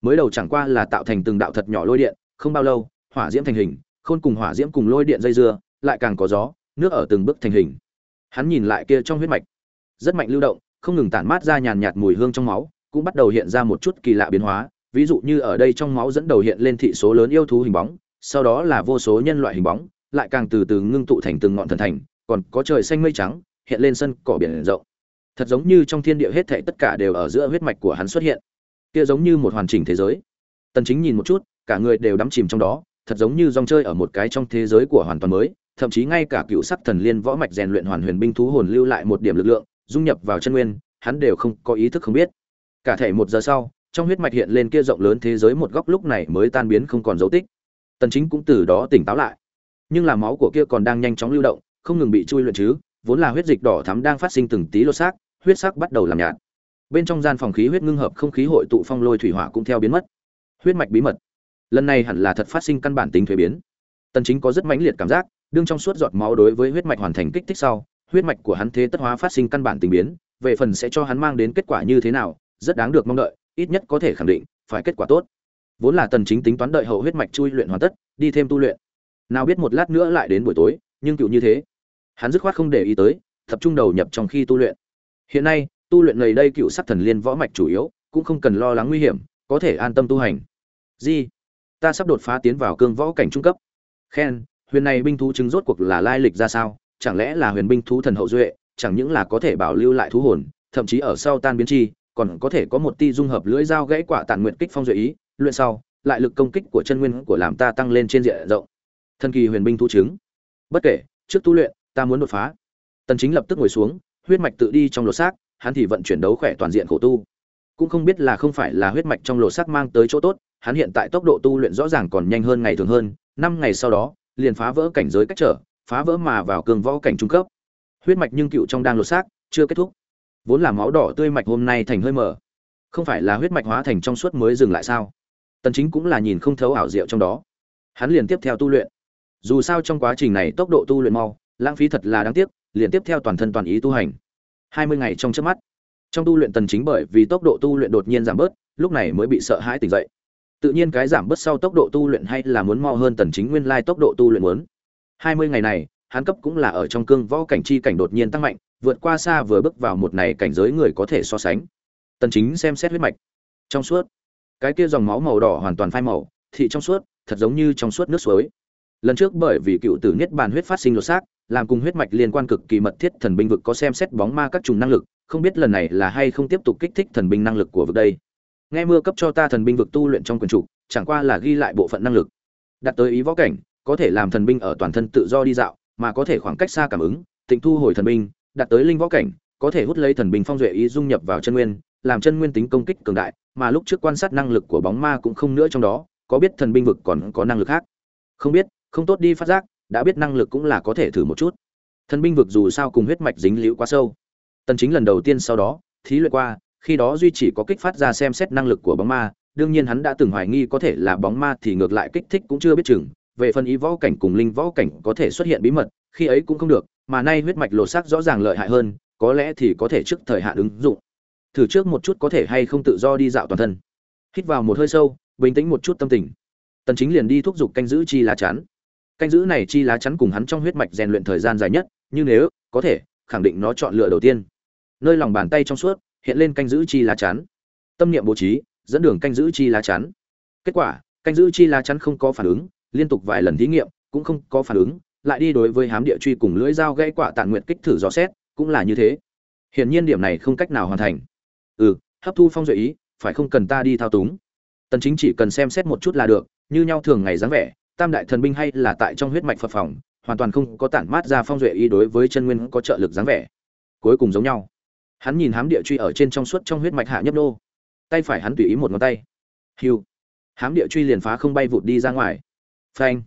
Mới đầu chẳng qua là tạo thành từng đạo thật nhỏ lôi điện, không bao lâu, hỏa diễm thành hình khôn cùng hỏa diễm cùng lôi điện dây dưa, lại càng có gió, nước ở từng bước thành hình. Hắn nhìn lại kia trong huyết mạch, rất mạnh lưu động, không ngừng tản mát ra nhàn nhạt mùi hương trong máu, cũng bắt đầu hiện ra một chút kỳ lạ biến hóa, ví dụ như ở đây trong máu dẫn đầu hiện lên thị số lớn yêu thú hình bóng, sau đó là vô số nhân loại hình bóng, lại càng từ từ ngưng tụ thành từng ngọn thần thành, còn có trời xanh mây trắng, hiện lên sân cỏ biển rộng. Thật giống như trong thiên địa hết thảy tất cả đều ở giữa huyết mạch của hắn xuất hiện. Kia giống như một hoàn chỉnh thế giới. Tần chính nhìn một chút, cả người đều đắm chìm trong đó thật giống như dòng chơi ở một cái trong thế giới của hoàn toàn mới, thậm chí ngay cả cựu sắc thần liên võ mạch rèn luyện hoàn huyền binh thú hồn lưu lại một điểm lực lượng, dung nhập vào chân nguyên, hắn đều không có ý thức không biết. Cả thể một giờ sau, trong huyết mạch hiện lên kia rộng lớn thế giới một góc lúc này mới tan biến không còn dấu tích. Tần chính cũng từ đó tỉnh táo lại. Nhưng là máu của kia còn đang nhanh chóng lưu động, không ngừng bị chui luyện chứ, vốn là huyết dịch đỏ thắm đang phát sinh từng tí lô xác, huyết sắc bắt đầu làm nhạt. Bên trong gian phòng khí huyết ngưng hợp không khí hội tụ phong lôi thủy hỏa cũng theo biến mất. Huyết mạch bí mật lần này hẳn là thật phát sinh căn bản tính thuế biến. Tần chính có rất mãnh liệt cảm giác, đương trong suốt giọt máu đối với huyết mạch hoàn thành kích thích sau, huyết mạch của hắn thế tất hóa phát sinh căn bản tình biến, về phần sẽ cho hắn mang đến kết quả như thế nào, rất đáng được mong đợi, ít nhất có thể khẳng định, phải kết quả tốt. Vốn là tần chính tính toán đợi hậu huyết mạch chui luyện hoàn tất, đi thêm tu luyện. Nào biết một lát nữa lại đến buổi tối, nhưng cựu như thế. Hắn dứt khoát không để ý tới, tập trung đầu nhập trong khi tu luyện. Hiện nay, tu luyện này đây cựu sắc thần liên võ mạch chủ yếu, cũng không cần lo lắng nguy hiểm, có thể an tâm tu hành. Gì? Ta sắp đột phá tiến vào cương võ cảnh trung cấp. Khen, huyền này binh thú chứng rốt cuộc là lai lịch ra sao? Chẳng lẽ là huyền binh thú thần hậu duệ? Chẳng những là có thể bảo lưu lại thú hồn, thậm chí ở sau tan biến chi, còn có thể có một ti dung hợp lưỡi dao gãy quả tàn nguyện kích phong duệ ý. Luyện sau, lại lực công kích của chân nguyên của làm ta tăng lên trên diện rộng. Thần kỳ huyền binh thú chứng. Bất kể, trước tu luyện, ta muốn đột phá. Tần chính lập tức ngồi xuống, huyết mạch tự đi trong lỗ xác, hắn thì vận chuyển đấu khỏe toàn diện khổ tu cũng không biết là không phải là huyết mạch trong lỗ sắc mang tới chỗ tốt hắn hiện tại tốc độ tu luyện rõ ràng còn nhanh hơn ngày thường hơn năm ngày sau đó liền phá vỡ cảnh giới cách trở phá vỡ mà vào cường võ cảnh trung cấp. Huyết mạch nhưng cựu trong đang lỗ xác chưa kết thúc. Vốn là máu đỏ tươi mạch hôm nay thành hơi mờ, không phải là huyết mạch hóa thành trong suốt mới dừng lại sao? Tần chính cũng là nhìn không thấu ảo diệu trong đó. Hắn liền tiếp theo tu luyện. Dù sao trong quá trình này tốc độ tu luyện mau lãng phí thật là đáng tiếc liền tiếp theo toàn thân toàn ý tu hành. 20 ngày trong chớp mắt trong tu luyện tần chính bởi vì tốc độ tu luyện đột nhiên giảm bớt, lúc này mới bị sợ hãi tỉnh dậy. Tự nhiên cái giảm bớt sau tốc độ tu luyện hay là muốn mau hơn tần chính nguyên lai tốc độ tu luyện muốn. 20 ngày này, hắn cấp cũng là ở trong cương võ cảnh chi cảnh đột nhiên tăng mạnh, vượt qua xa vừa bước vào một này cảnh giới người có thể so sánh. Tần chính xem xét huyết mạch. Trong suốt, cái kia dòng máu màu đỏ hoàn toàn phai màu, thị trong suốt, thật giống như trong suốt nước suối. Lần trước bởi vì cựu tử niết bàn huyết phát sinh lột xác, làm cùng huyết mạch liên quan cực kỳ mật thiết thần binh vực có xem xét bóng ma các trùng năng lực không biết lần này là hay không tiếp tục kích thích thần binh năng lực của vực đây. Nghe mưa cấp cho ta thần binh vực tu luyện trong quần trục chẳng qua là ghi lại bộ phận năng lực. Đặt tới ý võ cảnh, có thể làm thần binh ở toàn thân tự do đi dạo, mà có thể khoảng cách xa cảm ứng, tịnh thu hồi thần binh đặt tới linh võ cảnh, có thể hút lấy thần binh phong duệ ý dung nhập vào chân nguyên, làm chân nguyên tính công kích cường đại, mà lúc trước quan sát năng lực của bóng ma cũng không nữa trong đó, có biết thần binh vực còn có năng lực khác? Không biết, không tốt đi phát giác, đã biết năng lực cũng là có thể thử một chút. Thần binh vực dù sao cùng huyết mạch dính liễu quá sâu tần chính lần đầu tiên sau đó, thí luyện qua, khi đó duy chỉ có kích phát ra xem xét năng lực của bóng ma, đương nhiên hắn đã từng hoài nghi có thể là bóng ma thì ngược lại kích thích cũng chưa biết chừng, về phần ý võ cảnh cùng linh võ cảnh có thể xuất hiện bí mật, khi ấy cũng không được, mà nay huyết mạch lột xác rõ ràng lợi hại hơn, có lẽ thì có thể trước thời hạn ứng dụng. Thử trước một chút có thể hay không tự do đi dạo toàn thân. Hít vào một hơi sâu, bình tĩnh một chút tâm tình. Tần chính liền đi thúc giục canh giữ chi lá chắn. Canh giữ này chi lá chắn cùng hắn trong huyết mạch rèn luyện thời gian dài nhất, nhưng nếu có thể, khẳng định nó chọn lựa đầu tiên nơi lòng bàn tay trong suốt, hiện lên canh giữ chi lá chắn. Tâm niệm bố trí, dẫn đường canh giữ chi lá chắn. Kết quả, canh giữ chi lá chắn không có phản ứng, liên tục vài lần thí nghiệm, cũng không có phản ứng, lại đi đối với hám địa truy cùng lưỡi dao gãy quả tàn nguyện kích thử dò xét, cũng là như thế. Hiển nhiên điểm này không cách nào hoàn thành. Ừ hấp thu phong duệ ý, phải không cần ta đi thao túng? Tần chính chỉ cần xem xét một chút là được, như nhau thường ngày dáng vẻ, tam đại thần binh hay là tại trong huyết mạch phật phòng, hoàn toàn không có tản mát ra phong duệ y đối với chân nguyên có trợ lực dáng vẻ. Cuối cùng giống nhau hắn nhìn hám địa truy ở trên trong suốt trong huyết mạch hạ nhấp nô. Tay phải hắn tùy ý một ngón tay. Hiu. Hám địa truy liền phá không bay vụt đi ra ngoài. Phanh.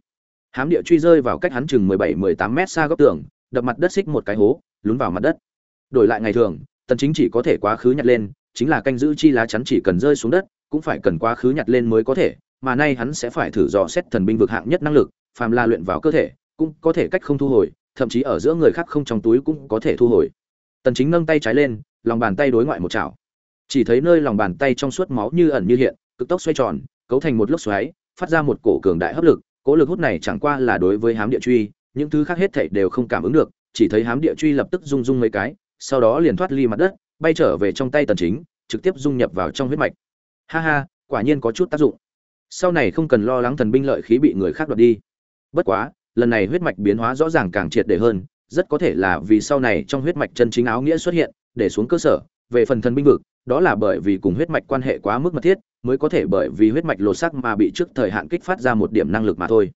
Hám địa truy rơi vào cách hắn chừng mười bảy, mười tám mét xa góc tường, đập mặt đất xích một cái hố, lún vào mặt đất. Đổi lại ngày thường, tần chính chỉ có thể quá khứ nhặt lên, chính là canh giữ chi lá chắn chỉ cần rơi xuống đất, cũng phải cần quá khứ nhặt lên mới có thể, mà nay hắn sẽ phải thử dò xét thần binh vực hạng nhất năng lực, phàm la luyện vào cơ thể, cũng có thể cách không thu hồi, thậm chí ở giữa người khác không trong túi cũng có thể thu hồi tần chính nâng tay trái lên, lòng bàn tay đối ngoại một chảo. Chỉ thấy nơi lòng bàn tay trong suốt máu như ẩn như hiện, cực tốc xoay tròn, cấu thành một lốc xoáy, phát ra một cổ cường đại hấp lực cỗ lực hút này chẳng qua là đối với hám địa truy, những thứ khác hết thảy đều không cảm ứng được, chỉ thấy hám địa truy lập tức rung rung mấy cái, sau đó liền thoát ly mặt đất, bay trở về trong tay tần chính, trực tiếp dung nhập vào trong huyết mạch. Ha ha, quả nhiên có chút tác dụng. Sau này không cần lo lắng thần binh lợi khí bị người khác đoạt đi. Bất quá, lần này huyết mạch biến hóa rõ ràng càng triệt để hơn rất có thể là vì sau này trong huyết mạch chân chính áo nghĩa xuất hiện, để xuống cơ sở, về phần thần binh vực, đó là bởi vì cùng huyết mạch quan hệ quá mức mật thiết, mới có thể bởi vì huyết mạch lột xác mà bị trước thời hạn kích phát ra một điểm năng lực mà thôi.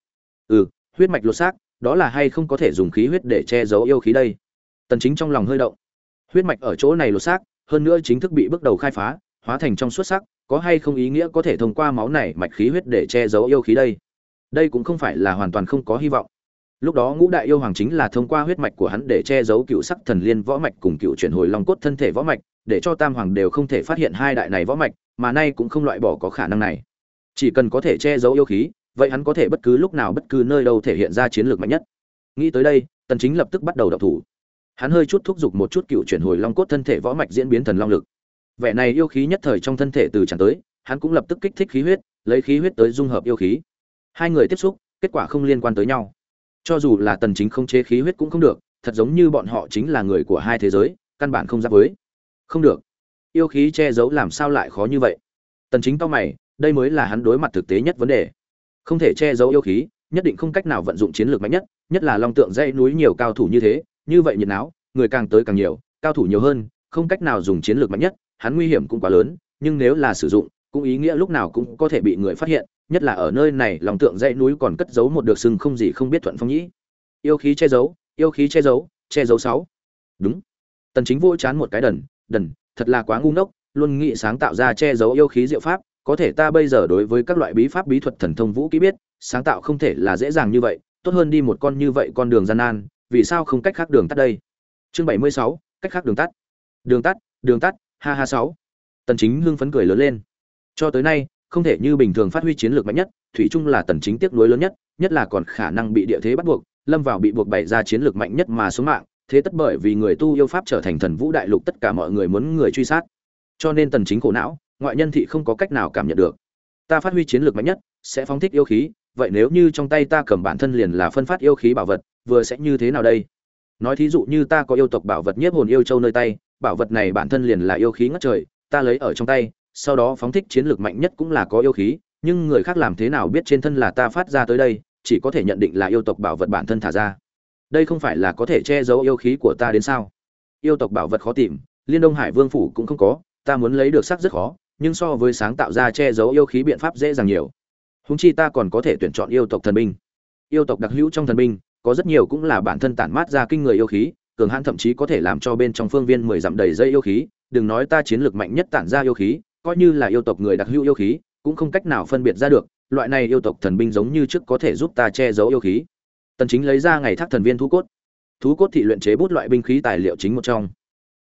Ừ huyết mạch lột xác, đó là hay không có thể dùng khí huyết để che giấu yêu khí đây? Tần chính trong lòng hơi động. Huyết mạch ở chỗ này lột xác, hơn nữa chính thức bị bước đầu khai phá, hóa thành trong xuất sắc, có hay không ý nghĩa có thể thông qua máu này mạch khí huyết để che giấu yêu khí đây? Đây cũng không phải là hoàn toàn không có hy vọng lúc đó ngũ đại yêu hoàng chính là thông qua huyết mạch của hắn để che giấu cựu sắc thần liên võ mạch cùng cựu chuyển hồi long cốt thân thể võ mạch, để cho tam hoàng đều không thể phát hiện hai đại này võ mạch, mà nay cũng không loại bỏ có khả năng này. Chỉ cần có thể che giấu yêu khí, vậy hắn có thể bất cứ lúc nào bất cứ nơi đâu thể hiện ra chiến lược mạnh nhất. Nghĩ tới đây, tần chính lập tức bắt đầu đọc thủ. Hắn hơi chút thúc giục một chút cựu chuyển hồi long cốt thân thể võ mạch diễn biến thần long lực. Vẻ này yêu khí nhất thời trong thân thể từ tràn tới, hắn cũng lập tức kích thích khí huyết, lấy khí huyết tới dung hợp yêu khí. Hai người tiếp xúc, kết quả không liên quan tới nhau cho dù là tần chính không chế khí huyết cũng không được, thật giống như bọn họ chính là người của hai thế giới, căn bản không giáp với. Không được. Yêu khí che giấu làm sao lại khó như vậy? Tần chính to mày, đây mới là hắn đối mặt thực tế nhất vấn đề. Không thể che giấu yêu khí, nhất định không cách nào vận dụng chiến lược mạnh nhất nhất là long tượng dãy núi nhiều cao thủ như thế, như vậy nhiệt não người càng tới càng nhiều, cao thủ nhiều hơn, không cách nào dùng chiến lược mạnh nhất, hắn nguy hiểm cũng quá lớn, nhưng nếu là sử dụng cũng ý nghĩa lúc nào cũng có thể bị người phát hiện nhất là ở nơi này lòng tượng dãy núi còn cất giấu một được sừng không gì không biết thuận phong nhĩ. Yêu khí che giấu yêu khí che giấu che giấu sáu. Đúng. Tần chính vô chán một cái đần đần thật là quá ngu ngốc luôn nghĩ sáng tạo ra che giấu yêu khí diệu pháp có thể ta bây giờ đối với các loại bí pháp bí thuật thần thông vũ kỹ biết sáng tạo không thể là dễ dàng như vậy tốt hơn đi một con như vậy con đường gian nan vì sao không cách khác đường tắt đây? Chương 76, cách khác đường tắt. Đường tắt đường tắt ha ha sáu. Tần chính hưng phấn cười lớn lên cho tới nay, không thể như bình thường phát huy chiến lược mạnh nhất, thủy chung là tần chính tiếc nuối lớn nhất nhất là còn khả năng bị địa thế bắt buộc, lâm vào bị buộc bày ra chiến lược mạnh nhất mà xuống mạng, thế tất bởi vì người tu yêu pháp trở thành thần vũ đại lục tất cả mọi người muốn người truy sát. Cho nên tần chính khổ não, ngoại nhân thị không có cách nào cảm nhận được. Ta phát huy chiến lược mạnh nhất, sẽ phóng thích yêu khí, vậy nếu như trong tay ta cầm bản thân liền là phân phát yêu khí bảo vật, vừa sẽ như thế nào đây? Nói thí dụ như ta có yêu tộc bảo vật nhiếp hồn yêu châu nơi tay, bảo vật này bản thân liền là yêu khí ngất trời, ta lấy ở trong tay sau đó phóng thích chiến lược mạnh nhất cũng là có yêu khí, nhưng người khác làm thế nào biết trên thân là ta phát ra tới đây, chỉ có thể nhận định là yêu tộc bảo vật bản thân thả ra. Đây không phải là có thể che giấu yêu khí của ta đến sao? Yêu tộc bảo vật khó tìm, liên đông hải vương phủ cũng không có, ta muốn lấy được sắc rất khó, nhưng so với sáng tạo ra che giấu yêu khí biện pháp dễ dàng nhiều. Húng chi ta còn có thể tuyển chọn yêu tộc thần binh. Yêu tộc đặc hữu trong thần binh, có rất nhiều cũng là bản thân tản mát ra kinh người yêu khí, cường hãn thậm chí có thể làm cho bên trong phương viên mười dặm đầy dây yêu khí. Đừng nói ta chiến lược mạnh nhất tản ra yêu khí coi như là yêu tộc người đặc hữu yêu khí, cũng không cách nào phân biệt ra được, loại này yêu tộc thần binh giống như trước có thể giúp ta che giấu yêu khí. Tần chính lấy ra ngày thác thần viên thú cốt. Thú cốt thị luyện chế bút loại binh khí tài liệu chính một trong.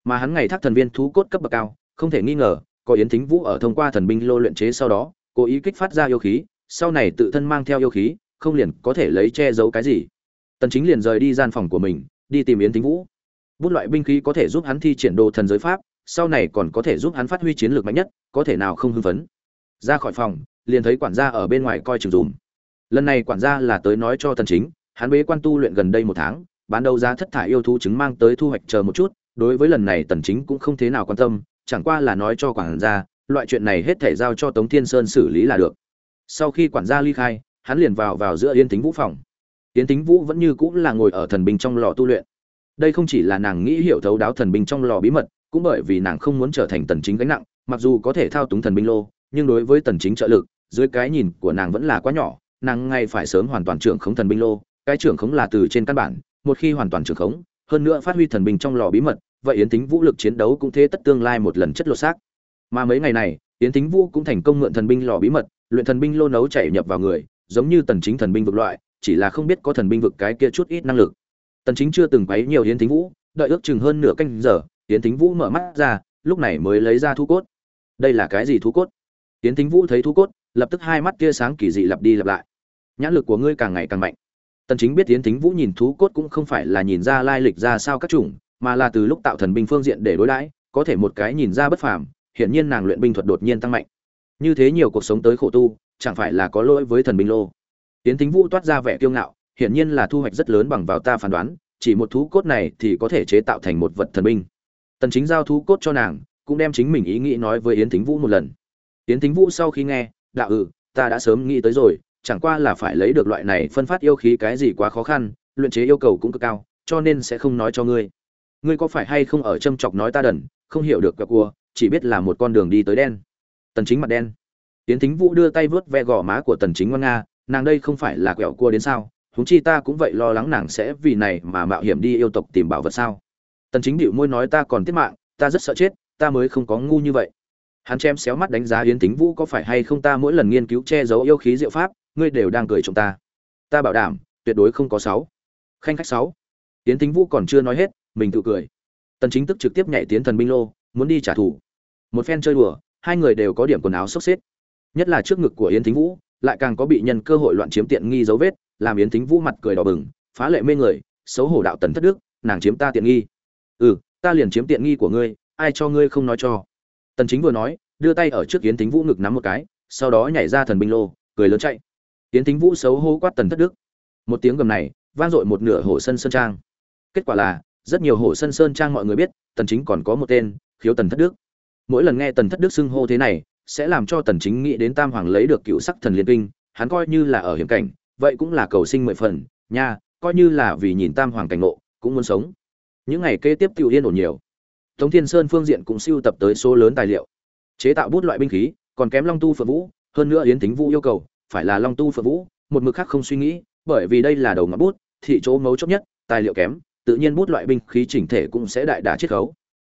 Mà hắn ngày thác thần viên thú cốt cấp bậc cao, không thể nghi ngờ, có yến thính vũ ở thông qua thần binh lô luyện chế sau đó, cố ý kích phát ra yêu khí, sau này tự thân mang theo yêu khí, không liền có thể lấy che giấu cái gì. Tần chính liền rời đi gian phòng của mình, đi tìm yến thính vũ. Bút loại binh khí có thể giúp hắn thi triển đồ thần giới pháp sau này còn có thể giúp hắn phát huy chiến lược mạnh nhất, có thể nào không hưng phấn? Ra khỏi phòng, liền thấy quản gia ở bên ngoài coi chừng dùm. Lần này quản gia là tới nói cho tần chính, hắn bế quan tu luyện gần đây một tháng, bán đầu giá thất thải yêu thú chứng mang tới thu hoạch chờ một chút, đối với lần này tần chính cũng không thế nào quan tâm, chẳng qua là nói cho quản gia, loại chuyện này hết thể giao cho tống thiên sơn xử lý là được. Sau khi quản gia ly khai, hắn liền vào vào giữa yên tính vũ phòng. Yến tính vũ vẫn như cũng là ngồi ở thần binh trong lò tu luyện. Đây không chỉ là nàng nghĩ hiểu thấu đáo thần binh trong lò bí mật cũng bởi vì nàng không muốn trở thành tần chính gánh nặng, mặc dù có thể thao túng thần binh lô, nhưng đối với tần chính trợ lực, dưới cái nhìn của nàng vẫn là quá nhỏ, nàng ngay phải sớm hoàn toàn trưởng khống thần binh lô, cái trưởng khống là từ trên căn bản, một khi hoàn toàn trưởng khống, hơn nữa phát huy thần binh trong lò bí mật, vậy yến tính vũ lực chiến đấu cũng thế tất tương lai một lần chất lột xác. Mà mấy ngày này, yến tính vũ cũng thành công mượn thần binh lò bí mật, luyện thần binh lô nấu chảy nhập vào người, giống như tần chính thần binh vực loại, chỉ là không biết có thần binh vực cái kia chút ít năng lực. Tần chính chưa từng quấy nhiều yến tính vũ, đợi ước chừng hơn nửa canh giờ yến Thính vũ mở mắt ra, lúc này mới lấy ra thú cốt. Đây là cái gì thú cốt? Yến Thính vũ thấy thú cốt, lập tức hai mắt tia sáng kỳ dị lặp đi lặp lại. Nhãn lực của ngươi càng ngày càng mạnh. Tần chính biết yến Thính vũ nhìn thú cốt cũng không phải là nhìn ra lai lịch ra sao các chủng, mà là từ lúc tạo thần binh phương diện để đối đãi, có thể một cái nhìn ra bất phàm, hiển nhiên nàng luyện binh thuật đột nhiên tăng mạnh. Như thế nhiều cuộc sống tới khổ tu, chẳng phải là có lỗi với thần binh lô. Tiến thính vũ toát ra vẻ kiêu ngạo, hiển nhiên là thu hoạch rất lớn bằng vào ta phán đoán, chỉ một thú cốt này thì có thể chế tạo thành một vật thần binh tần chính giao thú cốt cho nàng, cũng đem chính mình ý nghĩ nói với yến thính vũ một lần. Yến thính vũ sau khi nghe, đạo ừ ta đã sớm nghĩ tới rồi, chẳng qua là phải lấy được loại này phân phát yêu khí cái gì quá khó khăn, luyện chế yêu cầu cũng cực cao, cho nên sẽ không nói cho ngươi. Ngươi có phải hay không ở châm chọc nói ta đần, không hiểu được cả cua, chỉ biết là một con đường đi tới đen. Tần chính mặt đen. Yến thính vũ đưa tay vớt ve gò má của tần chính ngoan nga, nàng đây không phải là quẹo cua đến sao, huống chi ta cũng vậy lo lắng nàng sẽ vì này mà mạo hiểm đi yêu tộc tìm bảo vật sao tần chính điệu môi nói ta còn tiết mạng, ta rất sợ chết, ta mới không có ngu như vậy. Hắn chém xéo mắt đánh giá yến tính vũ có phải hay không ta mỗi lần nghiên cứu che giấu yêu khí diệu pháp, ngươi đều đang cười chúng ta. Ta bảo đảm, tuyệt đối không có sáu. Khanh khách sáu. Yến tính vũ còn chưa nói hết, mình tự cười. Tần chính tức trực tiếp nhảy tiến thần binh lô, muốn đi trả thù. Một phen chơi đùa, hai người đều có điểm quần áo xốc xếp. Nhất là trước ngực của yến thính vũ, lại càng có bị nhân cơ hội loạn chiếm tiện nghi dấu vết, làm yến thính vũ mặt cười đỏ bừng, phá lệ mê người, xấu hổ đạo tần thất đức, nàng chiếm ta tiện nghi ừ ta liền chiếm tiện nghi của ngươi, ai cho ngươi không nói cho. Tần chính vừa nói, đưa tay ở trước yến thính vũ ngực nắm một cái, sau đó nhảy ra thần binh lô, cười lớn chạy. Yến thính vũ xấu hô quát tần thất đức. Một tiếng gầm này, vang dội một nửa hồ sân sơn trang. Kết quả là, rất nhiều hồ sân sơn trang mọi người biết, tần chính còn có một tên, khiếu tần thất đức. Mỗi lần nghe tần thất đức xưng hô thế này, sẽ làm cho tần chính nghĩ đến tam hoàng lấy được cựu sắc thần liên kinh, hắn coi như là ở hiểm cảnh, vậy cũng là cầu sinh mười phần, nha, coi như là vì nhìn tam hoàng cảnh ngộ, cũng muốn sống những ngày kế tiếp tiểu yên ổn nhiều. Tống thiên sơn phương diện cũng siêu tập tới số lớn tài liệu. Chế tạo bút loại binh khí, còn kém long tu phượng vũ, hơn nữa yến tính vũ yêu cầu, phải là long tu phượng vũ, một mực khác không suy nghĩ, bởi vì đây là đầu ngọn bút, thị chỗ mấu chốt nhất, tài liệu kém, tự nhiên bút loại binh khí chỉnh thể cũng sẽ đại đả chiết khấu.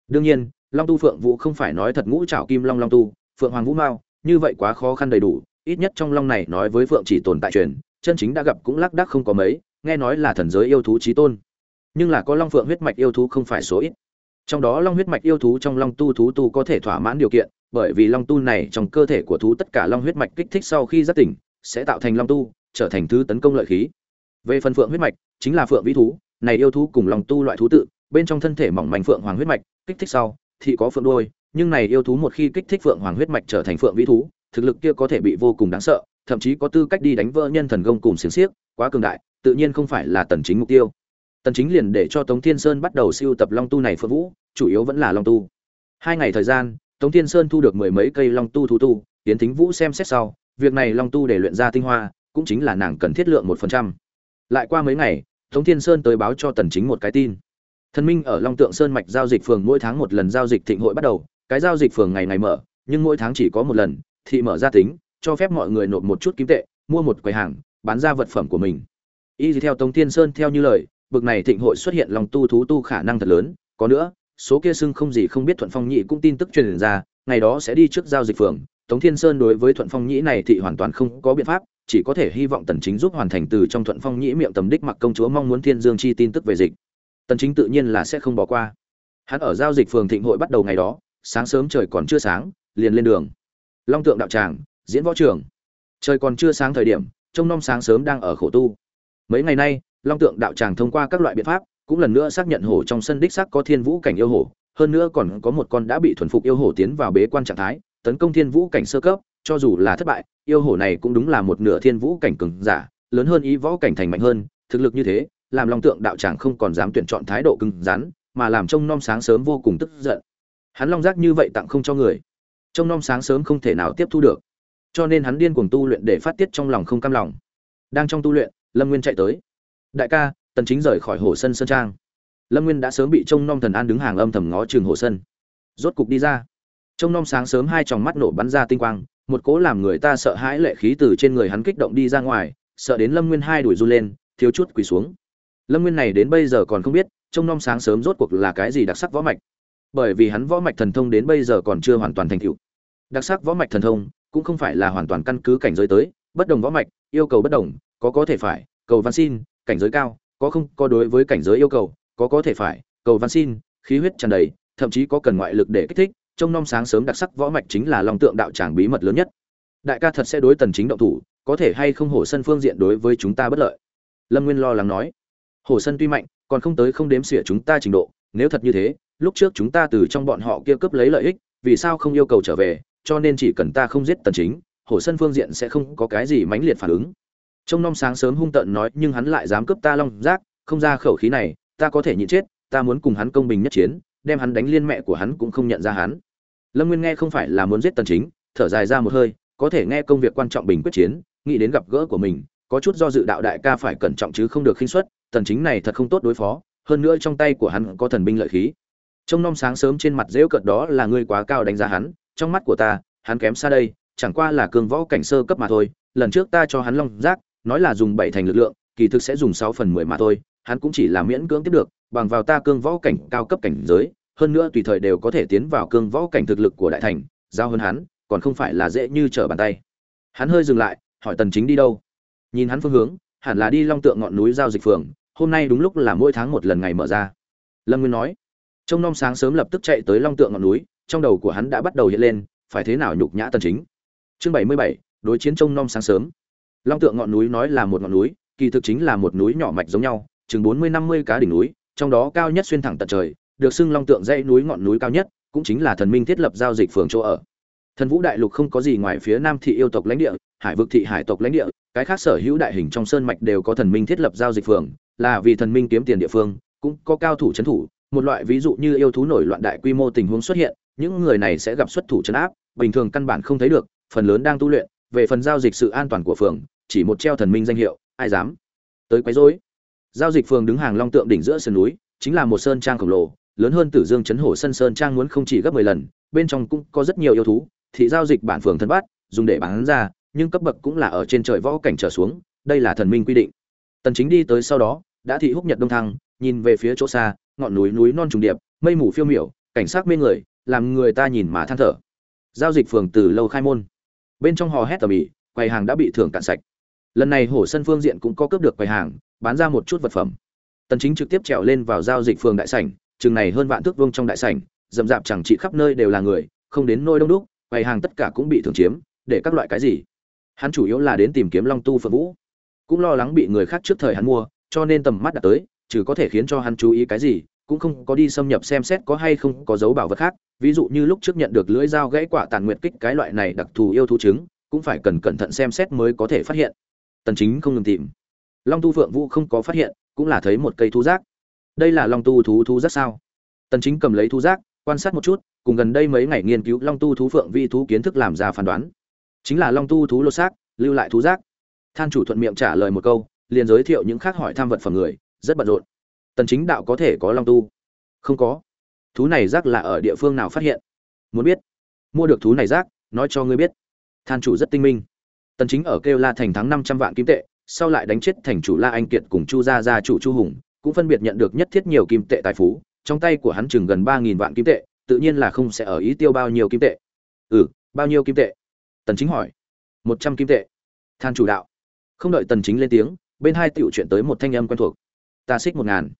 Đương nhiên, long tu phượng vũ không phải nói thật ngũ trảo kim long long tu, phượng hoàng vũ mao, như vậy quá khó khăn đầy đủ, ít nhất trong long này nói với phượng chỉ tồn tại truyền, chân chính đã gặp cũng lác đác không có mấy, nghe nói là thần giới yêu thú trí tôn nhưng là có long phượng huyết mạch yêu thú không phải số ít. Trong đó long huyết mạch yêu thú trong long tu, thú tu có thể thỏa mãn điều kiện, bởi vì long tu này trong cơ thể của thú tất cả long huyết mạch kích thích sau khi giác tỉnh, sẽ tạo thành long tu, trở thành thứ tấn công lợi khí. Về phần phượng huyết mạch, chính là phượng vĩ thú, này yêu thú cùng long tu loại thú tự, bên trong thân thể mỏng manh phượng hoàng huyết mạch, kích thích sau, thì có phượng đuôi, nhưng này yêu thú một khi kích thích phượng hoàng huyết mạch trở thành phượng vĩ thú, thực lực kia có thể bị vô cùng đáng sợ, thậm chí có tư cách đi đánh vỡ nhân thần công cùng xiềng xiếc, quá cường đại, tự nhiên không phải là tần chính mục tiêu tần chính liền để cho tống thiên sơn bắt đầu siêu tập long tu này phượng vũ, chủ yếu vẫn là long tu. Hai ngày thời gian, tống thiên sơn thu được mười mấy cây long tu thú tu tiến thính vũ xem xét sau, việc này long tu để luyện ra tinh hoa, cũng chính là nàng cần thiết lượng một phần trăm. Lại qua mấy ngày, tống thiên sơn tới báo cho tần chính một cái tin. Thần minh ở long tượng sơn mạch giao dịch phường mỗi tháng một lần giao dịch thịnh hội bắt đầu, cái giao dịch phường ngày ngày mở, nhưng mỗi tháng chỉ có một lần thị mở ra tính, cho phép mọi người nộp một chút kim tệ, mua một quầy hàng, bán ra vật phẩm của mình. Y theo tống thiên sơn theo như lời bực này thịnh hội xuất hiện lòng tu thú tu khả năng thật lớn. Có nữa, số kia xưng không gì không biết thuận phong nhị cũng tin tức truyền ra, ngày đó sẽ đi trước giao dịch phường. Tống thiên sơn đối với thuận phong nhĩ này thì hoàn toàn không có biện pháp, chỉ có thể hy vọng tần chính giúp hoàn thành từ trong thuận phong nhĩ miệng tầm đích mặc công chúa mong muốn thiên dương chi tin tức về dịch. Tần chính tự nhiên là sẽ không bỏ qua. Hắn ở giao dịch phường thịnh hội bắt đầu ngày đó, sáng sớm trời còn chưa sáng, liền lên đường. Long tượng đạo tràng, diễn võ trường. Trời còn chưa sáng thời điểm, trông nom sáng sớm đang ở khổ tu. Mấy ngày nay long tượng đạo tràng thông qua các loại biện pháp, cũng lần nữa xác nhận hổ trong sân đích xác có thiên vũ cảnh yêu hổ hơn nữa còn có một con đã bị thuần phục yêu hổ tiến vào bế quan trạng thái, tấn công thiên vũ cảnh sơ cấp, cho dù là thất bại, yêu hổ này cũng đúng là một nửa thiên vũ cảnh cường giả, lớn hơn ý võ cảnh thành mạnh hơn, thực lực như thế, làm long tượng đạo tràng không còn dám tuyển chọn thái độ cứng rắn, mà làm trông nom sáng sớm vô cùng tức giận. Hắn long giác như vậy tặng không cho người. Trông nom sáng sớm không thể nào tiếp thu được. Cho nên hắn điên cuồng tu luyện để phát tiết trong lòng không cam lòng. Đang trong tu luyện, lâm nguyên chạy tới đại ca, tần chính rời khỏi hồ sân sơn trang. Lâm nguyên đã sớm bị trông nom thần an đứng hàng âm thầm ngó trường hồ sân. Rốt cục đi ra. Trông nom sáng sớm hai tròng mắt nổ bắn ra tinh quang, một cố làm người ta sợ hãi lệ khí từ trên người hắn kích động đi ra ngoài, sợ đến lâm nguyên hai đuổi du lên, thiếu chút quỳ xuống. Lâm nguyên này đến bây giờ còn không biết, trông nom sáng sớm rốt cuộc là cái gì đặc sắc võ mạch. Bởi vì hắn võ mạch thần thông đến bây giờ còn chưa hoàn toàn thành tựu. Đặc sắc võ mạch thần thông cũng không phải là hoàn toàn căn cứ cảnh giới tới, bất đồng võ mạch, yêu cầu bất đồng, có có thể phải, cầu văn xin cảnh giới cao, có không, có đối với cảnh giới yêu cầu, có có thể phải, cầu văn xin, khí huyết tràn đầy, thậm chí có cần ngoại lực để kích thích Trong non sáng sớm đặc sắc võ mạch chính là long tượng đạo tràng bí mật lớn nhất. Đại ca thật sẽ đối tần chính động thủ, có thể hay không hổ sân phương diện đối với chúng ta bất lợi? Lâm nguyên lo lắng nói. Hổ sân tuy mạnh, còn không tới không đếm xỉa chúng ta trình độ, nếu thật như thế, lúc trước chúng ta từ trong bọn họ kia cướp lấy lợi ích, vì sao không yêu cầu trở về, cho nên chỉ cần ta không giết tần chính hổ sân phương diện sẽ không có cái gì mãnh liệt phản ứng trông nom sáng sớm hung tợn nói, nhưng hắn lại dám cướp ta long giác, không ra khẩu khí này, ta có thể nhịn chết, ta muốn cùng hắn công bình nhất chiến, đem hắn đánh liên mẹ của hắn cũng không nhận ra hắn. Lâm nguyên nghe không phải là muốn giết tần chính, thở dài ra một hơi, có thể nghe công việc quan trọng bình quyết chiến, nghĩ đến gặp gỡ của mình, có chút do dự đạo đại ca phải cẩn trọng chứ không được khinh suất, tần chính này thật không tốt đối phó, hơn nữa trong tay của hắn có thần binh lợi khí. Trông nom sáng sớm trên mặt dễu cợt đó là ngươi quá cao đánh giá hắn, trong mắt của ta, hắn kém xa đây, chẳng qua là cường võ cảnh sơ cấp mà thôi, lần trước ta cho hắn long giác nói là dùng bảy thành lực lượng kỳ thực sẽ dùng sáu phần 10 mà thôi hắn cũng chỉ là miễn cưỡng tiếp được bằng vào ta cương võ cảnh cao cấp cảnh giới hơn nữa tùy thời đều có thể tiến vào cương võ cảnh thực lực của đại thành giao hơn hắn còn không phải là dễ như trở bàn tay. Hắn hơi dừng lại hỏi tần chính đi đâu? Nhìn hắn phương hướng hẳn là đi long tượng ngọn núi giao dịch phường hôm nay đúng lúc là mỗi tháng một lần ngày mở ra. Lâm nguyên nói. Trông nom sáng sớm lập tức chạy tới long tượng ngọn núi trong đầu của hắn đã bắt đầu hiện lên phải thế nào nhục nhã tần chính? Chương 77, đối chiến trông nom sáng sớm long tượng ngọn núi nói là một ngọn núi, kỳ thực chính là một núi nhỏ mạch giống nhau, chừng 40-50 cá đỉnh núi, trong đó cao nhất xuyên thẳng tận trời, được xưng long tượng dãy núi ngọn núi cao nhất, cũng chính là thần minh thiết lập giao dịch phường chỗ ở. Thần vũ đại lục không có gì ngoài phía nam thị yêu tộc lãnh địa, hải vực thị hải tộc lãnh địa, cái khác sở hữu đại hình trong sơn mạch đều có thần minh thiết lập giao dịch phường, là vì thần minh kiếm tiền địa phương, cũng có cao thủ trấn thủ. Một loại ví dụ như yêu thú nổi loạn đại quy mô tình huống xuất hiện, những người này sẽ gặp xuất thủ trấn áp, bình thường căn bản không thấy được, phần lớn đang tu luyện, về phần giao dịch sự an toàn của phường chỉ một treo thần minh danh hiệu, ai dám? Tới quấy rối. Giao dịch phường đứng hàng long tượng đỉnh giữa sườn núi, chính là một sơn trang khổng lồ, lớn hơn tử dương chấn hổ sân sơn trang muốn không chỉ gấp mười lần, bên trong cũng có rất nhiều yêu thú thị giao dịch bản phường thân bát, dùng để bán ra, nhưng cấp bậc cũng là ở trên trời võ cảnh trở xuống, đây là thần minh quy định. Tần chính đi tới sau đó, đã thị húc nhật đông thăng, nhìn về phía chỗ xa, ngọn núi núi non trùng điệp, mây mù phiêu miểu, cảnh sắc mê người, làm người ta nhìn mà than thở. Giao dịch phường từ lâu khai môn. Bên trong hò hét tầm ĩ, quầy hàng đã bị thưởng cạn sạch lần này hổ sân phương diện cũng có cướp được quầy hàng, bán ra một chút vật phẩm. Tần chính trực tiếp trèo lên vào giao dịch phường đại sảnh, chừng này hơn vạn thước vuông trong đại sảnh dầm dạp chẳng trị khắp nơi đều là người, không đến nôi đông đúc, quầy hàng tất cả cũng bị thường chiếm, để các loại cái gì? Hắn chủ yếu là đến tìm kiếm long tu phượng vũ. Cũng lo lắng bị người khác trước thời hắn mua, cho nên tầm mắt đã tới, trừ có thể khiến cho hắn chú ý cái gì, cũng không có đi xâm nhập xem xét có hay không có dấu bảo vật khác. Ví dụ như lúc trước nhận được lưỡi dao gãy quả tàn nguyệt kích cái loại này đặc thù yêu thú trứng, cũng phải cần cẩn thận xem xét mới có thể phát hiện tần chính không ngừng tìm. Long tu phượng vũ không có phát hiện, cũng là thấy một cây thú giác. Đây là long tu thú thú giác sao? Tần chính cầm lấy thú giác, quan sát một chút, cùng gần đây mấy ngày nghiên cứu long tu thú phượng vi thú kiến thức làm ra phán đoán. Chính là long tu thú lô xác, lưu lại thú giác. Than chủ thuận miệng trả lời một câu, liền giới thiệu những khác hỏi tham vật phẩm người, rất bận rộn. Tần chính đạo có thể có long tu? Không có. Thú này giác là ở địa phương nào phát hiện? Muốn biết. Mua được thú này giác nói cho ngươi biết. Than chủ rất tinh minh tần chính ở kêu la thành thắng 500 vạn kim tệ, sau lại đánh chết thành chủ la anh kiệt cùng chu gia gia chủ chu hùng, cũng phân biệt nhận được nhất thiết nhiều kim tệ tài phú, trong tay của hắn chừng gần 3000 vạn kim tệ, tự nhiên là không sẽ ở ý tiêu bao nhiêu kim tệ. Ừ bao nhiêu kim tệ? Tần chính hỏi. Một trăm kim tệ. Than chủ đạo. Không đợi tần chính lên tiếng, bên hai tiểu chuyện tới một thanh âm quen thuộc. Ta xích một ngàn.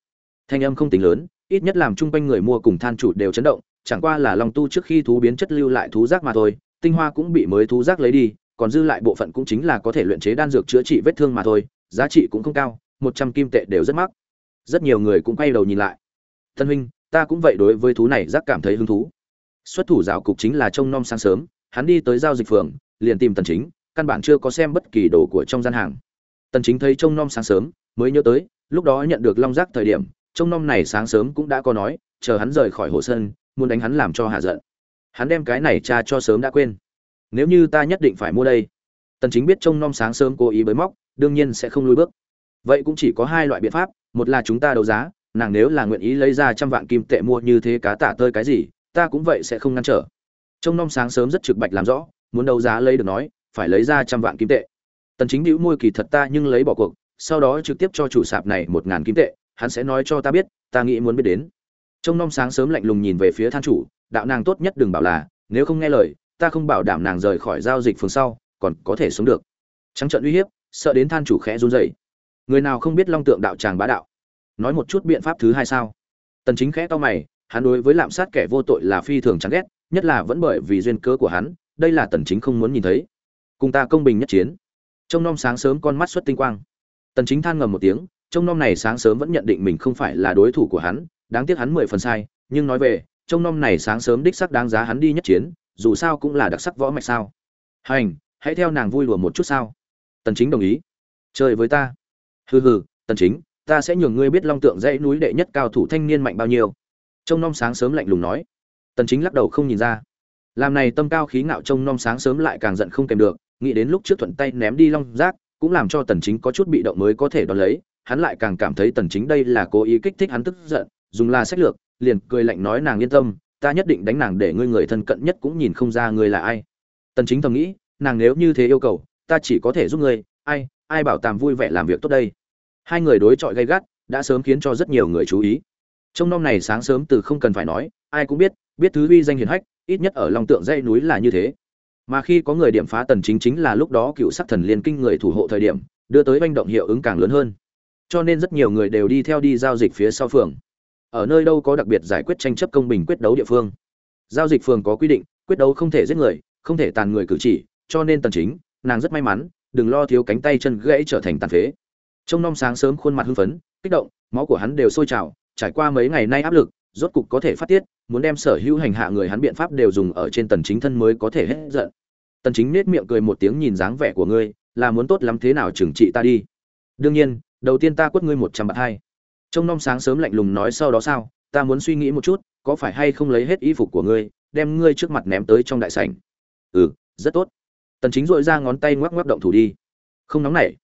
Thanh âm không tính lớn, ít nhất làm chung quanh người mua cùng than chủ đều chấn động, chẳng qua là long tu trước khi thú biến chất lưu lại thú giác mà thôi, tinh hoa cũng bị mới thú giác lấy đi còn dư lại bộ phận cũng chính là có thể luyện chế đan dược chữa trị vết thương mà thôi, giá trị cũng không cao, một trăm kim tệ đều rất mắc. Rất nhiều người cũng quay đầu nhìn lại. Thân huynh, ta cũng vậy đối với thú này giác cảm thấy hứng thú. Xuất thủ giáo cục chính là trông nom sáng sớm, hắn đi tới giao dịch phường, liền tìm tần chính, căn bản chưa có xem bất kỳ đồ của trong gian hàng. Tần chính thấy trông nom sáng sớm, mới nhớ tới, lúc đó nhận được long giác thời điểm, trông nom này sáng sớm cũng đã có nói, chờ hắn rời khỏi hồ sơn muốn đánh hắn làm cho hạ giận. Hắn đem cái này tra cho sớm đã quên nếu như ta nhất định phải mua đây, tần chính biết trông nom sáng sớm cố ý bới móc, đương nhiên sẽ không lùi bước. Vậy cũng chỉ có hai loại biện pháp, một là chúng ta đấu giá, nàng nếu là nguyện ý lấy ra trăm vạn kim tệ mua như thế cá tả tơi cái gì, ta cũng vậy sẽ không ngăn trở. Trông nom sáng sớm rất trực bạch làm rõ, muốn đấu giá lấy được nói, phải lấy ra trăm vạn kim tệ. Tần chính bĩu môi kỳ thật ta nhưng lấy bỏ cuộc, sau đó trực tiếp cho chủ sạp này một ngàn kim tệ, hắn sẽ nói cho ta biết, ta nghĩ muốn biết đến. Trông nom sáng sớm lạnh lùng nhìn về phía than chủ, đạo nàng tốt nhất đừng bảo là, nếu không nghe lời ta không bảo đảm nàng rời khỏi giao dịch phường sau, còn có thể sống được. Trắng trận uy hiếp, sợ đến than chủ khẽ run rẩy. Người nào không biết long tượng đạo tràng bá đạo? Nói một chút biện pháp thứ hai sao? Tần chính khẽ to mày, hắn đối với lạm sát kẻ vô tội là phi thường chán ghét, nhất là vẫn bởi vì duyên cớ của hắn, đây là tần chính không muốn nhìn thấy. Cùng ta công bình nhất chiến. Trông nom sáng sớm con mắt xuất tinh quang. Tần chính than ngầm một tiếng, trông nom này sáng sớm vẫn nhận định mình không phải là đối thủ của hắn, đáng tiếc hắn mười phần sai, nhưng nói về, trông nom này sáng sớm đích sắc đáng giá hắn đi nhất chiến dù sao cũng là đặc sắc võ mạch sao? Hành, hãy theo nàng vui lùa một chút sao? Tần chính đồng ý. Chơi với ta. Hừ hừ, tần chính, ta sẽ nhường ngươi biết long tượng dãy núi đệ nhất cao thủ thanh niên mạnh bao nhiêu. Trông nom sáng sớm lạnh lùng nói. Tần chính lắc đầu không nhìn ra. Làm này tâm cao khí ngạo trông nom sáng sớm lại càng giận không kèm được, nghĩ đến lúc trước thuận tay ném đi long giác, cũng làm cho tần chính có chút bị động mới có thể đón lấy, hắn lại càng cảm thấy tần chính đây là cố ý kích thích hắn tức giận, dùng là sách lược, liền cười lạnh nói nàng yên tâm ta nhất định đánh nàng để ngươi người thân cận nhất cũng nhìn không ra ngươi là ai. Tần chính thầm nghĩ, nàng nếu như thế yêu cầu, ta chỉ có thể giúp ngươi. Ai ai bảo tàm vui vẻ làm việc tốt đây? Hai người đối chọi gay gắt, đã sớm khiến cho rất nhiều người chú ý. Trong năm này sáng sớm từ không cần phải nói, ai cũng biết biết thứ uy danh hiển hách, ít nhất ở long tượng dãy núi là như thế. Mà khi có người điểm phá tần chính chính là lúc đó cựu sắc thần liên kinh người thủ hộ thời điểm, đưa tới manh động hiệu ứng càng lớn hơn. Cho nên rất nhiều người đều đi theo đi giao dịch phía sau phường ở nơi đâu có đặc biệt giải quyết tranh chấp công bình quyết đấu địa phương. Giao dịch phường có quy định, quyết đấu không thể giết người, không thể tàn người cử chỉ, cho nên tần chính, nàng rất may mắn, đừng lo thiếu cánh tay chân gãy trở thành tàn phế. Trong năm sáng sớm khuôn mặt hưng phấn, kích động, máu của hắn đều sôi trào, trải qua mấy ngày nay áp lực, rốt cục có thể phát tiết, muốn đem sở hữu hành hạ người hắn biện pháp đều dùng ở trên tần chính thân mới có thể hết giận. Tần chính nét miệng cười một tiếng nhìn dáng vẻ của ngươi, là muốn tốt lắm thế nào trừng trị ta đi. Đương nhiên, đầu tiên ta quất ngươi một trăm bạc hai trông nom sáng sớm lạnh lùng nói sau đó sao, ta muốn suy nghĩ một chút, có phải hay không lấy hết y phục của ngươi, đem ngươi trước mặt ném tới trong đại sảnh? Ừ rất tốt. Tần chính dội ra ngón tay ngoắc ngoắc động thủ đi. Không nóng nảy.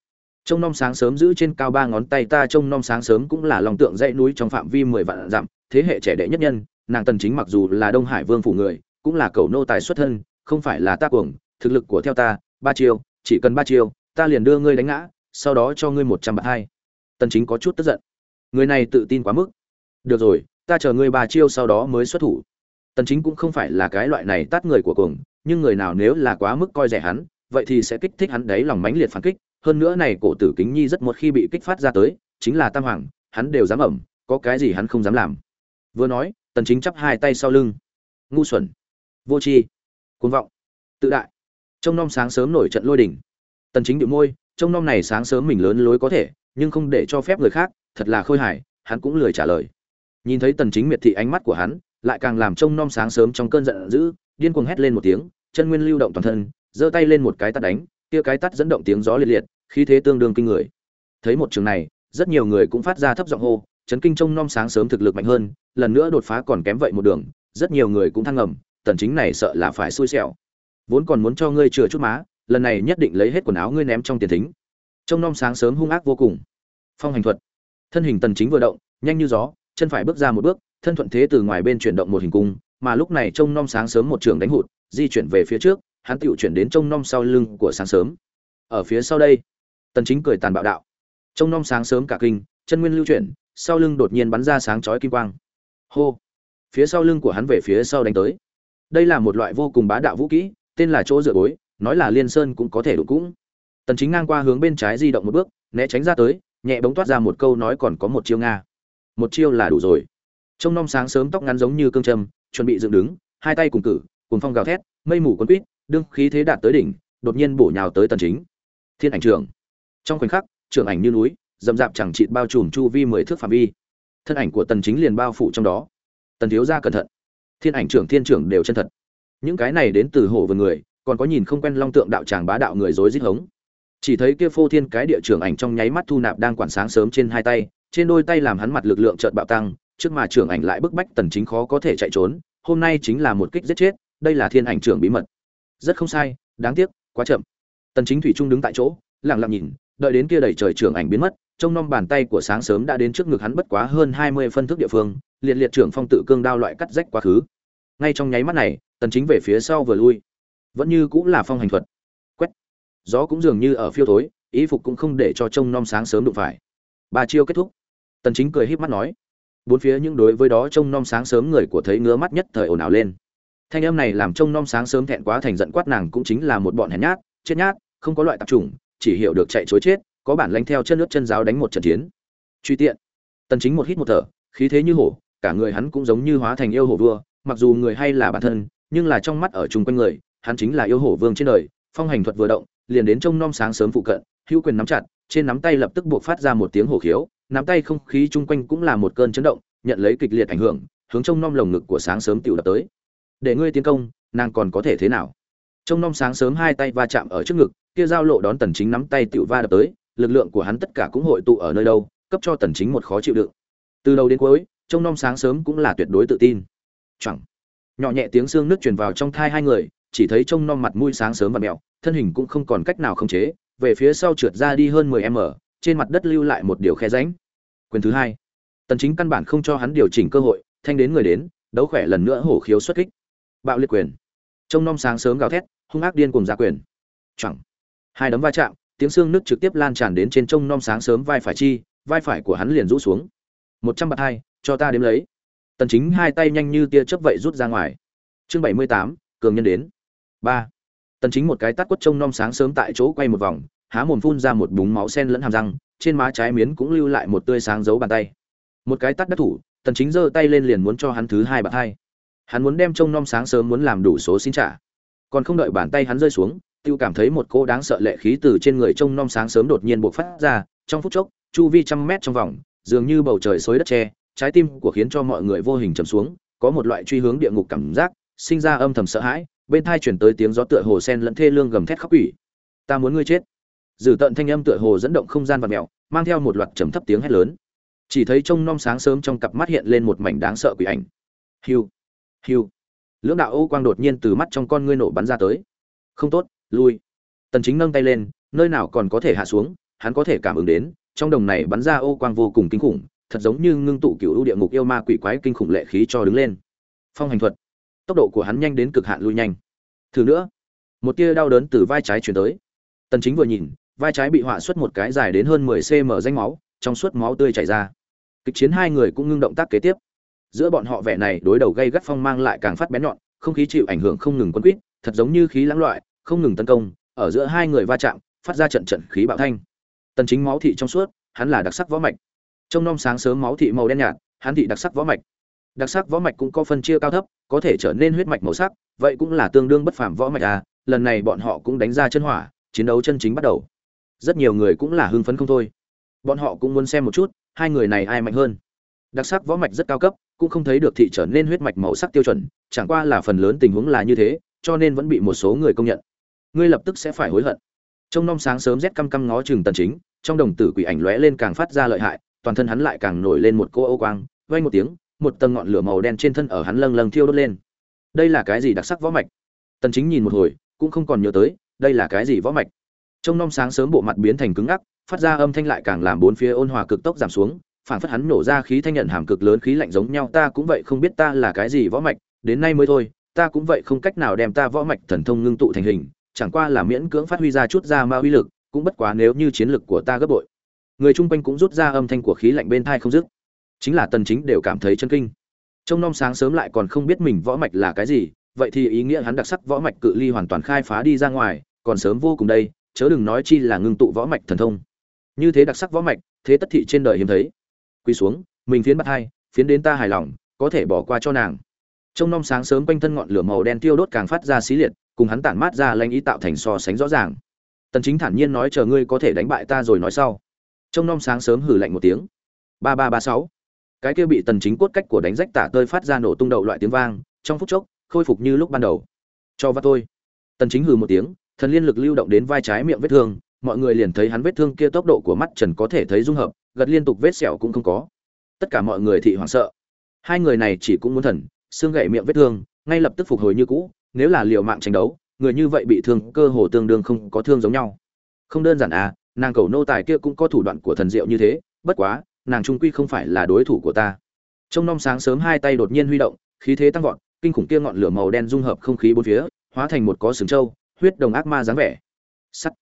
Trông nom sáng sớm giữ trên cao ba ngón tay ta, trông nom sáng sớm cũng là lòng tượng dãy núi trong phạm vi mười vạn dặm, thế hệ trẻ đệ nhất nhân, nàng tần chính mặc dù là đông hải vương phủ người, cũng là cầu nô tài xuất thân, không phải là ta cuồng, thực lực của theo ta, ba chiêu, chỉ cần ba chiêu, ta liền đưa ngươi đánh ngã, sau đó cho ngươi một trăm bạc hai. Tần chính có chút tức giận người này tự tin quá mức. Được rồi, ta chờ ngươi ba chiêu sau đó mới xuất thủ. Tần chính cũng không phải là cái loại này tát người của cuồng, nhưng người nào nếu là quá mức coi rẻ hắn, vậy thì sẽ kích thích hắn đấy lòng mãnh liệt phản kích. Hơn nữa này cổ tử kính nhi rất một khi bị kích phát ra tới, chính là tam hoàng, hắn đều dám ẩm, có cái gì hắn không dám làm. Vừa nói, tần chính chắp hai tay sau lưng. Ngu xuẩn, vô tri, cuồng vọng, tự đại. Trong non sáng sớm nổi trận lôi đỉnh tần chính điệu môi trong non này sáng sớm mình lớn lối có thể, nhưng không để cho phép người khác thật là khôi hài, hắn cũng lười trả lời. Nhìn thấy tần chính miệt thị ánh mắt của hắn, lại càng làm trông nom sáng sớm trong cơn giận dữ, điên cuồng hét lên một tiếng, chân nguyên lưu động toàn thân, giơ tay lên một cái tát đánh, kia cái tát dẫn động tiếng gió liệt liệt, khí thế tương đương kinh người. Thấy một trường này, rất nhiều người cũng phát ra thấp giọng hô, chấn kinh trông nom sáng sớm thực lực mạnh hơn, lần nữa đột phá còn kém vậy một đường, rất nhiều người cũng thăng ngầm, tần chính này sợ là phải xui xẻo. Vốn còn muốn cho ngươi chừa chút má, lần này nhất định lấy hết quần áo ngươi ném trong tiền thính. Trông nom sáng sớm hung ác vô cùng. Phong hành thuật thân hình tần chính vừa động, nhanh như gió, chân phải bước ra một bước, thân thuận thế từ ngoài bên chuyển động một hình cung, mà lúc này trông nom sáng sớm một trường đánh hụt, di chuyển về phía trước, hắn tựu chuyển đến trông nom sau lưng của sáng sớm. Ở phía sau đây, tần chính cười tàn bạo đạo. Trông nom sáng sớm cả kinh, chân nguyên lưu chuyển, sau lưng đột nhiên bắn ra sáng chói kim quang. Hô! Phía sau lưng của hắn về phía sau đánh tới. Đây là một loại vô cùng bá đạo vũ kỹ, tên là chỗ dựa bối nói là liên sơn cũng có thể đủ cũng. Tần chính ngang qua hướng bên trái di động một bước, né tránh ra tới nhẹ bóng toát ra một câu nói còn có một chiêu nga. Một chiêu là đủ rồi. Trông nom sáng sớm tóc ngắn giống như cương trầm chuẩn bị dựng đứng, hai tay cùng cử cùng phong gào thét, mây mù cuốn quýt đương khí thế đạt tới đỉnh, đột nhiên bổ nhào tới tần chính. Thiên ảnh trưởng. Trong khoảnh khắc, trưởng ảnh như núi dầm dạp chẳng chịt bao trùm chu vi mười thước phạm vi. Thân ảnh của tần chính liền bao phủ trong đó. Tần thiếu gia cẩn thận. Thiên ảnh trưởng, thiên trưởng đều chân thật. Những cái này đến từ hổ vừa người, còn có nhìn không quen long tượng đạo tràng bá đạo người dối rít hống chỉ thấy kia phô thiên cái địa trưởng ảnh trong nháy mắt thu nạp đang quản sáng sớm trên hai tay, trên đôi tay làm hắn mặt lực lượng chợt bạo tăng, trước mà trưởng ảnh lại bức bách tần chính khó có thể chạy trốn, hôm nay chính là một kích giết chết, đây là thiên ảnh trưởng bí mật. Rất không sai, đáng tiếc, quá chậm. Tần chính thủy trung đứng tại chỗ, lặng lặng nhìn, đợi đến kia đẩy trời trưởng ảnh biến mất trong năm bàn tay của sáng sớm đã đến trước ngực hắn bất quá hơn 20 phân thước địa phương, liệt liệt trưởng phong tự cương đao loại cắt rách quá khứ. Ngay trong nháy mắt này, tần chính về phía sau vừa lui. Vẫn như cũng là phong hành thuật gió cũng dường như ở phiêu thối ý phục cũng không để cho trông nom sáng sớm đụng phải. Ba chiêu kết thúc. Tần chính cười híp mắt nói. Bốn phía những đối với đó trông nom sáng sớm người của thấy ngứa mắt nhất thời ồn ào lên. Thanh âm này làm trông nom sáng sớm thẹn quá thành giận quát nàng cũng chính là một bọn hèn nhát, chết nhát, không có loại tạp chủng, chỉ hiểu được chạy chối chết, có bản lanh theo chân nước chân giáo đánh một trận chiến. Truy tiện. Tần chính một hít một thở, khí thế như hổ, cả người hắn cũng giống như hóa thành yêu hổ vua, mặc dù người hay là bản thân, nhưng là trong mắt ở chung quanh người, hắn chính là yêu hổ vương trên đời, phong hành thuật vừa động liền đến trông nom sáng sớm phụ cận, hữu quyền nắm chặt, trên nắm tay lập tức buộc phát ra một tiếng hổ khiếu, nắm tay không khí chung quanh cũng là một cơn chấn động, nhận lấy kịch liệt ảnh hưởng, hướng trông nom lồng ngực của sáng sớm tiểu đập tới. Để ngươi tiến công, nàng còn có thể thế nào? Trông nom sáng sớm hai tay va chạm ở trước ngực, kia giao lộ đón tần chính nắm tay tiểu va đập tới, lực lượng của hắn tất cả cũng hội tụ ở nơi đâu, cấp cho tần chính một khó chịu đựng. Từ đầu đến cuối, trông nom sáng sớm cũng là tuyệt đối tự tin. Chẳng nhỏ nhẹ tiếng xương nước truyền vào trong thai hai người chỉ thấy trông non mặt mũi sáng sớm và mèo thân hình cũng không còn cách nào khống chế, về phía sau trượt ra đi hơn 10 m trên mặt đất lưu lại một điều khe rãnh. Quyền thứ hai. Tần chính căn bản không cho hắn điều chỉnh cơ hội, thanh đến người đến, đấu khỏe lần nữa hổ khiếu xuất kích. Bạo liệt quyền. Trông non sáng sớm gào thét, hung ác điên cuồng ra quyền. Chẳng hai đấm va chạm, tiếng xương nước trực tiếp lan tràn đến trên trông non sáng sớm vai phải chi, vai phải của hắn liền rũ xuống. Một trăm bạt hai, cho ta đếm lấy. Tần chính hai tay nhanh như tia chớp vậy rút ra ngoài. Chương bảy mươi tám, cường nhân đến ba. Tần chính một cái tát quất trông nom sáng sớm tại chỗ quay một vòng, há mồm phun ra một búng máu sen lẫn hàm răng, trên má trái miến cũng lưu lại một tươi sáng dấu bàn tay. Một cái tát đất thủ, tần chính giơ tay lên liền muốn cho hắn thứ hai bạt hai. Hắn muốn đem trông nom sáng sớm muốn làm đủ số xin trả. Còn không đợi bàn tay hắn rơi xuống, tiêu cảm thấy một cô đáng sợ lệ khí từ trên người trông nom sáng sớm đột nhiên bộc phát ra, trong phút chốc, chu vi trăm mét trong vòng, dường như bầu trời xối đất che trái tim của khiến cho mọi người vô hình trầm xuống, có một loại truy hướng địa ngục cảm giác, sinh ra âm thầm sợ hãi bên thai chuyển tới tiếng gió tựa hồ sen lẫn thê lương gầm thét khóc quỷ. Ta muốn ngươi chết. Dử tận thanh âm tựa hồ dẫn động không gian vật mèo, mang theo một loạt trầm thấp tiếng hét lớn. Chỉ thấy trông nom sáng sớm trong cặp mắt hiện lên một mảnh đáng sợ quỷ ảnh. Hiu hiu. Lưỡng đạo ô quang đột nhiên từ mắt trong con ngươi nổ bắn ra tới. Không tốt, lui. Tần chính nâng tay lên, nơi nào còn có thể hạ xuống, hắn có thể cảm ứng đến, trong đồng này bắn ra ô quang vô cùng kinh khủng, thật giống như ngưng tụ cựu địa ngục yêu ma quỷ quái kinh khủng lệ khí cho đứng lên. Phong hành thuật tốc độ của hắn nhanh đến cực hạn lui nhanh. Thử nữa. Một tia đau đớn từ vai trái chuyển tới. Tần chính vừa nhìn, vai trái bị họa xuất một cái dài đến hơn 10 cm danh máu, trong suốt máu tươi chảy ra. Kịch chiến hai người cũng ngưng động tác kế tiếp. Giữa bọn họ vẻ này đối đầu gây gắt phong mang lại càng phát bén nhọn, không khí chịu ảnh hưởng không ngừng quân quýt, thật giống như khí lãng loại, không ngừng tấn công, ở giữa hai người va chạm, phát ra trận trận khí bạo thanh. Tần chính máu thị trong suốt, hắn là đặc sắc võ mạch. Trong non sáng sớm máu thị màu đen nhạt, hắn thị đặc sắc võ mạch. Đặc sắc võ mạch cũng có phân chia cao thấp có thể trở nên huyết mạch màu sắc, vậy cũng là tương đương bất phàm võ mạch à lần này bọn họ cũng đánh ra chân hỏa, chiến đấu chân chính bắt đầu. Rất nhiều người cũng là hưng phấn không thôi. Bọn họ cũng muốn xem một chút, hai người này ai mạnh hơn. Đặc sắc võ mạch rất cao cấp, cũng không thấy được thị trở nên huyết mạch màu sắc tiêu chuẩn, chẳng qua là phần lớn tình huống là như thế, cho nên vẫn bị một số người công nhận. Ngươi lập tức sẽ phải hối hận. Trong năm sáng sớm rét căm căm ngó chừng tần chính, trong đồng tử quỷ ảnh lóe lên càng phát ra lợi hại, toàn thân hắn lại càng nổi lên một cô ô quang, vang một tiếng một tầng ngọn lửa màu đen trên thân ở hắn lâng lâng thiêu đốt lên. Đây là cái gì đặc sắc võ mạch? Tần chính nhìn một hồi, cũng không còn nhớ tới, đây là cái gì võ mạch? Trong năm sáng sớm bộ mặt biến thành cứng ngắc, phát ra âm thanh lại càng làm bốn phía ôn hòa cực tốc giảm xuống phản phất hắn nổ ra khí thanh nhận hàm cực lớn khí lạnh giống nhau, ta cũng vậy không biết ta là cái gì võ mạch, đến nay mới thôi, ta cũng vậy không cách nào đem ta võ mạch thần thông ngưng tụ thành hình, chẳng qua là miễn cưỡng phát huy ra chút ra ma uy lực, cũng bất quá nếu như chiến lực của ta gấp bội. Người chung quanh cũng rút ra âm thanh của khí lạnh bên thai không dứt chính là tần chính đều cảm thấy chân kinh. Trong non sáng sớm lại còn không biết mình võ mạch là cái gì, vậy thì ý nghĩa hắn đặc sắc võ mạch cự ly hoàn toàn khai phá đi ra ngoài, còn sớm vô cùng đây, chớ đừng nói chi là ngưng tụ võ mạch thần thông. Như thế đặc sắc võ mạch, thế tất thị trên đời hiếm thấy. Quy xuống, mình phiến bắt hai, phiến đến ta hài lòng, có thể bỏ qua cho nàng. Trong non sáng sớm quanh thân ngọn lửa màu đen tiêu đốt càng phát ra xí liệt, cùng hắn tản mát ra lanh ý tạo thành so sánh rõ ràng. Tần chính thản nhiên nói, chờ ngươi có thể đánh bại ta rồi nói sau. Trong non sáng sớm hử lạnh một tiếng. Ba ba ba sáu cái kia bị tần chính cốt cách của đánh rách tả tơi phát ra nổ tung đậu loại tiếng vang, trong phút chốc, khôi phục như lúc ban đầu. Cho vắt tôi. Tần chính hừ một tiếng, thần liên lực lưu động đến vai trái miệng vết thương, mọi người liền thấy hắn vết thương kia tốc độ của mắt trần có thể thấy dung hợp, gật liên tục vết sẹo cũng không có. Tất cả mọi người thị hoảng sợ. Hai người này chỉ cũng muốn thần, xương gãy miệng vết thương, ngay lập tức phục hồi như cũ, nếu là liều mạng tranh đấu, người như vậy bị thương cơ hồ tương đương không có thương giống nhau. Không đơn giản à nàng cầu nô tài kia cũng có thủ đoạn của thần diệu như thế, bất quá nàng trung quy không phải là đối thủ của ta. Trong năm sáng sớm hai tay đột nhiên huy động, khí thế tăng vọt, kinh khủng kia ngọn lửa màu đen dung hợp không khí bốn phía, hóa thành một có sừng trâu, huyết đồng ác ma dáng vẻ. Sắt.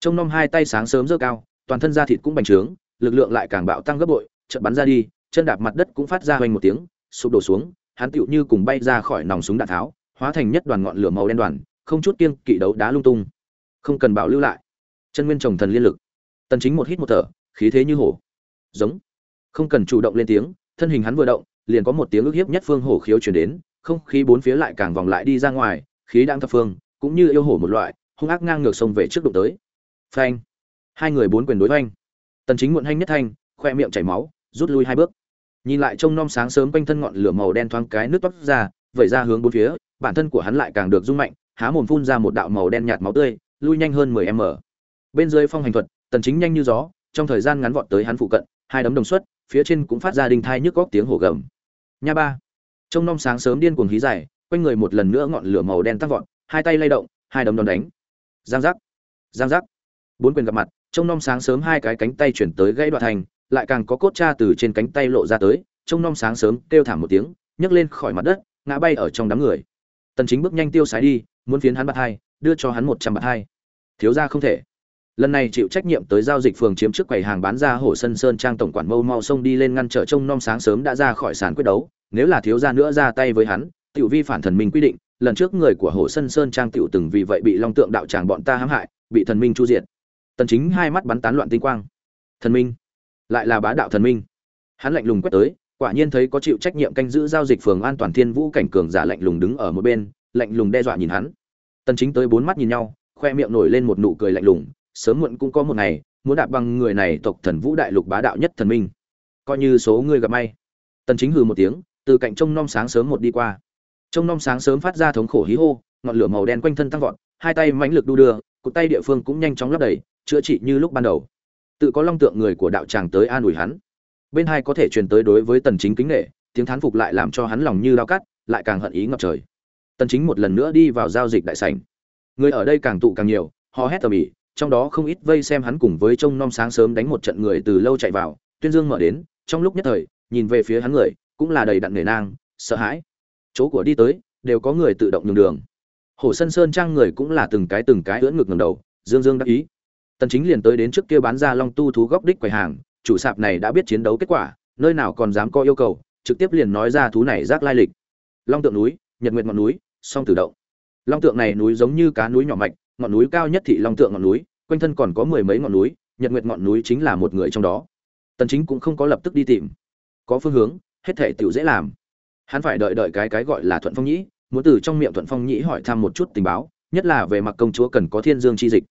Trông nom hai tay sáng sớm dơ cao, toàn thân da thịt cũng bành trướng, lực lượng lại càng bạo tăng gấp bội, chợt bắn ra đi, chân đạp mặt đất cũng phát ra hoành một tiếng, sụp đổ xuống, hắn tựu như cùng bay ra khỏi nòng súng đạn tháo, hóa thành nhất đoàn ngọn lửa màu đen đoàn, không chút kiêng kỵ đấu đá lung tung. Không cần bảo lưu lại. Chân nguyên trồng thần liên lực. Tần chính một hít một thở, khí thế như hổ. Giống không cần chủ động lên tiếng, thân hình hắn vừa động, liền có một tiếng ức hiếp nhất phương hổ khiếu truyền đến, không khí bốn phía lại càng vòng lại đi ra ngoài, khí đang thập phương, cũng như yêu hổ một loại, hung ác ngang ngược sông về trước đụng tới. Phanh. Hai người bốn quyền đối hoành tần chính muộn hanh nhất thanh, khoe miệng chảy máu, rút lui hai bước. Nhìn lại trông nom sáng sớm quanh thân ngọn lửa màu đen thoáng cái nước toát ra, vẩy ra hướng bốn phía, bản thân của hắn lại càng được rung mạnh, há mồm phun ra một đạo màu đen nhạt máu tươi, lui nhanh hơn 10 m. Bên dưới phong hành thuật, tần chính nhanh như gió, trong thời gian ngắn vọt tới hắn phụ cận hai đấm đồng xuất, phía trên cũng phát ra đinh thai nhức góc tiếng hổ gầm. Nha ba. Trông nom sáng sớm điên cuồng hí dài, quanh người một lần nữa ngọn lửa màu đen tăng vọt, hai tay lay động, hai đấm đòn đánh. Giang giác. Giang giác. Bốn quyền gặp mặt, trông nom sáng sớm hai cái cánh tay chuyển tới gãy đoạn thành, lại càng có cốt cha từ trên cánh tay lộ ra tới, trông nom sáng sớm kêu thảm một tiếng, nhấc lên khỏi mặt đất, ngã bay ở trong đám người. Tần chính bước nhanh tiêu sái đi, muốn phiến hắn bạt hai, đưa cho hắn một trăm bạt hai. Thiếu gia không thể lần này chịu trách nhiệm tới giao dịch phường chiếm trước quầy hàng bán ra hồ sân sơn trang tổng quản mâu mau xông đi lên ngăn trở trông nom sáng sớm đã ra khỏi sàn quyết đấu. Nếu là thiếu gia nữa ra tay với hắn, tiểu vi phản thần minh quy định, lần trước người của hồ sân sơn trang tiểu từng vì vậy bị long tượng đạo tràng bọn ta hãm hại, bị thần minh chu diệt. Tần chính hai mắt bắn tán loạn tinh quang. Thần minh? Lại là bá đạo thần minh? Hắn lạnh lùng quét tới, quả nhiên thấy có chịu trách nhiệm canh giữ giao dịch phường an toàn thiên vũ cảnh cường giả lạnh lùng đứng ở một bên, lạnh lùng đe dọa nhìn hắn. Tần chính tới bốn mắt nhìn nhau, khoe miệng nổi lên một nụ cười lạnh lùng sớm muộn cũng có một ngày, muốn đạp bằng người này tộc thần vũ đại lục bá đạo nhất thần minh. Coi như số người gặp may. Tần chính hừ một tiếng, từ cạnh trông nom sáng sớm một đi qua. Trông nom sáng sớm phát ra thống khổ hí hô, ngọn lửa màu đen quanh thân tăng vọt, hai tay mãnh lực đu đưa, cụt tay địa phương cũng nhanh chóng lấp đầy, chữa trị như lúc ban đầu. Tự có long tượng người của đạo tràng tới an ủi hắn. Bên hai có thể truyền tới đối với tần chính kính nể, tiếng thán phục lại làm cho hắn lòng như lao cắt, lại càng hận ý ngập trời. Tần chính một lần nữa đi vào giao dịch đại sảnh. Người ở đây càng tụ càng nhiều họ hét tầm ĩ trong đó không ít vây xem hắn cùng với trông nom sáng sớm đánh một trận người từ lâu chạy vào, tuyên dương mở đến, trong lúc nhất thời, nhìn về phía hắn người, cũng là đầy đặn nề nang, sợ hãi. Chỗ của đi tới, đều có người tự động nhường đường. Hồ sân sơn trang người cũng là từng cái từng cái ưỡn ngực ngẩng đầu, dương dương đắc ý. Tần chính liền tới đến trước kia bán ra long tu thú góc đích quầy hàng, chủ sạp này đã biết chiến đấu kết quả, nơi nào còn dám có yêu cầu, trực tiếp liền nói ra thú này rác lai lịch. Long tượng núi, nhật nguyệt ngọn núi, song tử động. Long tượng này núi giống như cá núi nhỏ mạch ngọn núi cao nhất thị long tượng ngọn núi, quanh thân còn có mười mấy ngọn núi, nhật nguyệt ngọn núi chính là một người trong đó. Tần chính cũng không có lập tức đi tìm. Có phương hướng, hết thể tiểu dễ làm. Hắn phải đợi đợi cái cái gọi là thuận phong nhĩ, muốn từ trong miệng thuận phong nhĩ hỏi thăm một chút tình báo, nhất là về mặt công chúa cần có thiên dương chi dịch.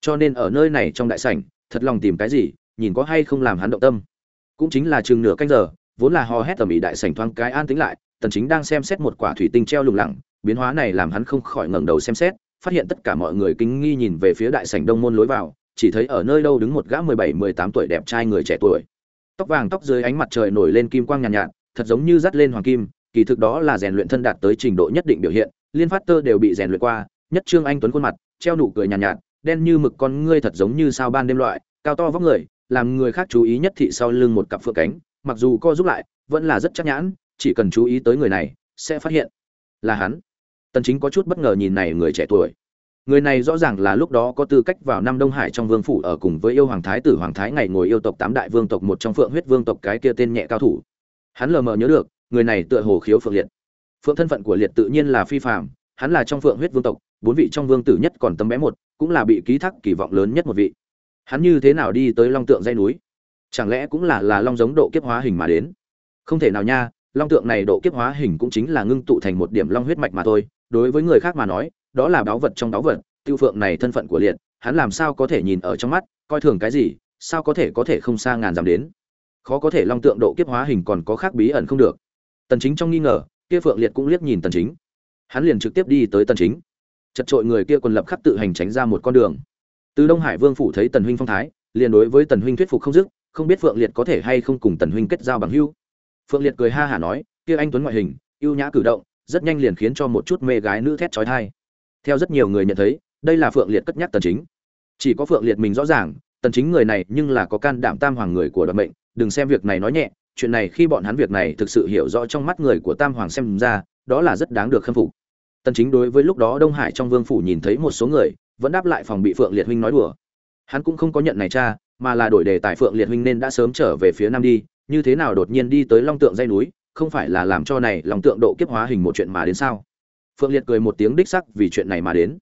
Cho nên ở nơi này trong đại sảnh, thật lòng tìm cái gì, nhìn có hay không làm hắn động tâm. Cũng chính là chừng nửa canh giờ, vốn là hò hét tầm ĩ đại sảnh thoáng cái an tĩnh lại, tần chính đang xem xét một quả thủy tinh treo lủng lẳng biến hóa này làm hắn không khỏi ngẩng đầu xem xét phát hiện tất cả mọi người kinh nghi nhìn về phía đại sảnh đông môn lối vào chỉ thấy ở nơi đâu đứng một gã 17-18 tuổi đẹp trai người trẻ tuổi. Tóc vàng tóc dưới ánh mặt trời nổi lên kim quang nhàn nhạt, nhạt thật giống như dắt lên hoàng kim kỳ thực đó là rèn luyện thân đạt tới trình độ nhất định biểu hiện liên phát tơ đều bị rèn luyện qua nhất trương anh tuấn khuôn mặt treo nụ cười nhàn nhạt, nhạt đen như mực con ngươi thật giống như sao ban đêm loại cao to vóc người làm người khác chú ý nhất thị sau lưng một cặp phượng cánh mặc dù co giúp lại vẫn là rất chắc nhãn chỉ cần chú ý tới người này sẽ phát hiện là hắn tần chính có chút bất ngờ nhìn này người trẻ tuổi. Người này rõ ràng là lúc đó có tư cách vào năm đông hải trong vương phủ ở cùng với yêu hoàng thái tử hoàng thái ngày ngồi yêu tộc tám đại vương tộc một trong phượng huyết vương tộc cái kia tên nhẹ cao thủ. Hắn lờ mờ nhớ được, người này tựa hồ khiếu phượng liệt. Phượng thân phận của liệt tự nhiên là phi phàm, hắn là trong phượng huyết vương tộc, bốn vị trong vương tử nhất còn tấm bé một, cũng là bị ký thác kỳ vọng lớn nhất một vị. Hắn như thế nào đi tới long tượng dây núi? Chẳng lẽ cũng là là long giống độ kiếp hóa hình mà đến? Không thể nào nha, long tượng này độ kiếp hóa hình cũng chính là ngưng tụ thành một điểm long huyết mạch mà thôi đối với người khác mà nói, đó là báu vật trong báu vật, tiêu phượng này thân phận của liệt, hắn làm sao có thể nhìn ở trong mắt, coi thường cái gì, sao có thể có thể không xa ngàn dặm đến. Khó có thể long tượng độ kiếp hóa hình còn có khác bí ẩn không được. Tần chính trong nghi ngờ, kia phượng liệt cũng liếc nhìn tần chính. Hắn liền trực tiếp đi tới tần chính. Chật trội người kia quần lập khắp tự hành tránh ra một con đường. Từ đông hải vương phủ thấy tần huynh phong thái, liền đối với tần huynh thuyết phục không dứt, không biết phượng liệt có thể hay không cùng tần huynh kết giao bằng hữu. Phượng liệt cười ha hả nói, kia anh tuấn ngoại hình, ưu nhã cử động rất nhanh liền khiến cho một chút mê gái nữ thét chói tai. Theo rất nhiều người nhận thấy, đây là phượng liệt cất nhắc tần chính. Chỉ có phượng liệt mình rõ ràng, tần chính người này nhưng là có can đảm tam hoàng người của đoàn mệnh, đừng xem việc này nói nhẹ, chuyện này khi bọn hắn việc này thực sự hiểu rõ trong mắt người của tam hoàng xem ra, đó là rất đáng được khâm phục. Tần chính đối với lúc đó đông hải trong vương phủ nhìn thấy một số người, vẫn đáp lại phòng bị phượng liệt huynh nói đùa. Hắn cũng không có nhận này cha, mà là đổi đề tài phượng liệt huynh nên đã sớm trở về phía nam đi, như thế nào đột nhiên đi tới long tượng dây núi không phải là làm cho này long tượng độ kiếp hóa hình một chuyện mà đến sao? Phượng liệt cười một tiếng đích sắc vì chuyện này mà đến.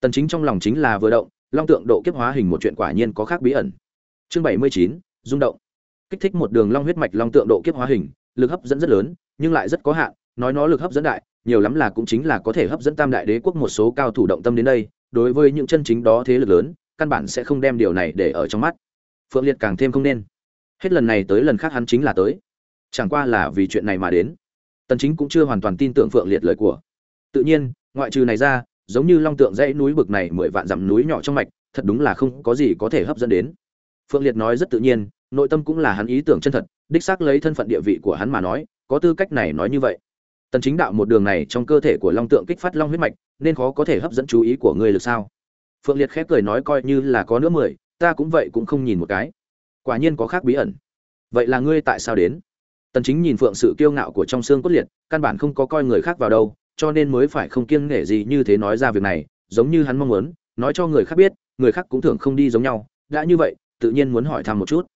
Tần chính trong lòng chính là vừa động long tượng độ kiếp hóa hình một chuyện quả nhiên có khác bí ẩn. Chương 79, rung động. Kích thích một đường long huyết mạch long tượng độ kiếp hóa hình lực hấp dẫn rất lớn nhưng lại rất có hạn nói nó lực hấp dẫn đại nhiều lắm là cũng chính là có thể hấp dẫn tam đại đế quốc một số cao thủ động tâm đến đây đối với những chân chính đó thế lực lớn căn bản sẽ không đem điều này để ở trong mắt. Phượng liệt càng thêm không nên. Hết lần này tới lần khác hắn chính là tới chẳng qua là vì chuyện này mà đến. Tần chính cũng chưa hoàn toàn tin tưởng phượng liệt lời của. Tự nhiên, ngoại trừ này ra, giống như long tượng dãy núi bực này mười vạn dặm núi nhỏ trong mạch, thật đúng là không có gì có thể hấp dẫn đến. Phượng liệt nói rất tự nhiên, nội tâm cũng là hắn ý tưởng chân thật, đích xác lấy thân phận địa vị của hắn mà nói, có tư cách này nói như vậy. Tần chính đạo một đường này trong cơ thể của long tượng kích phát long huyết mạch, nên khó có thể hấp dẫn chú ý của ngươi được sao? Phượng liệt khép cười nói coi như là có nữa mười, ta cũng vậy cũng không nhìn một cái. Quả nhiên có khác bí ẩn. Vậy là ngươi tại sao đến? Tần chính nhìn phượng sự kiêu ngạo của trong xương cốt liệt, căn bản không có coi người khác vào đâu, cho nên mới phải không kiêng nể gì như thế nói ra việc này, giống như hắn mong muốn, nói cho người khác biết, người khác cũng thường không đi giống nhau. Đã như vậy, tự nhiên muốn hỏi thăm một chút.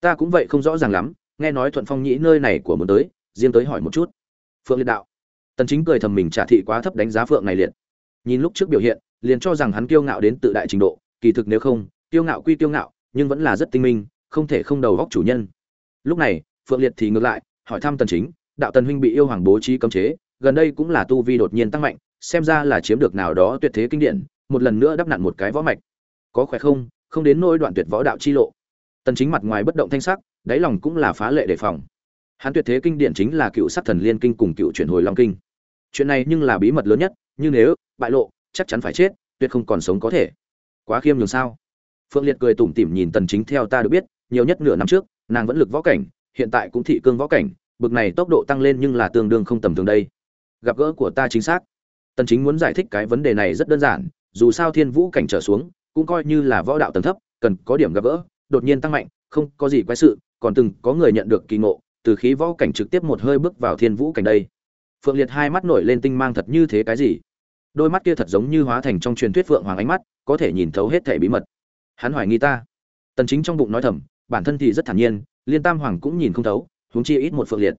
Ta cũng vậy không rõ ràng lắm, nghe nói thuận phong nhĩ nơi này của muốn tới, riêng tới hỏi một chút. Phượng liệt đạo. Tần chính cười thầm mình trả thị quá thấp đánh giá phượng này liệt. Nhìn lúc trước biểu hiện, liền cho rằng hắn kiêu ngạo đến tự đại trình độ, kỳ thực nếu không, kiêu ngạo quy kiêu ngạo, nhưng vẫn là rất tinh minh, không thể không đầu góc chủ nhân. Lúc này phượng liệt thì ngược lại, hỏi thăm tần chính, đạo tần huynh bị yêu hoàng bố trí cấm chế, gần đây cũng là tu vi đột nhiên tăng mạnh, xem ra là chiếm được nào đó tuyệt thế kinh điển, một lần nữa đắp nặn một cái võ mạch. Có khỏe không? Không đến nỗi đoạn tuyệt võ đạo chi lộ. Tần chính mặt ngoài bất động thanh sắc, đáy lòng cũng là phá lệ đề phòng. Hắn tuyệt thế kinh điển chính là cựu sát thần liên kinh cùng cựu chuyển hồi long kinh. Chuyện này nhưng là bí mật lớn nhất, như nếu, bại lộ, chắc chắn phải chết, tuyệt không còn sống có thể. Quá khiêm nhường sao? Phượng liệt cười tủm tỉm nhìn tần chính theo ta được biết, nhiều nhất nửa năm trước, nàng vẫn lực võ cảnh hiện tại cũng thị cương võ cảnh, bực này tốc độ tăng lên nhưng là tương đương không tầm thường đây. Gặp gỡ của ta chính xác. Tần chính muốn giải thích cái vấn đề này rất đơn giản, dù sao thiên vũ cảnh trở xuống, cũng coi như là võ đạo tầng thấp, cần có điểm gặp gỡ, đột nhiên tăng mạnh, không có gì quái sự, còn từng có người nhận được kỳ ngộ, từ khí võ cảnh trực tiếp một hơi bước vào thiên vũ cảnh đây. Phượng liệt hai mắt nổi lên tinh mang thật như thế cái gì? Đôi mắt kia thật giống như hóa thành trong truyền thuyết phượng hoàng ánh mắt, có thể nhìn thấu hết thể bí mật. Hắn hoài nghi ta. Tần chính trong bụng nói thầm, bản thân thì rất thản nhiên liên tam hoàng cũng nhìn không thấu, huống chi ít một phượng liệt.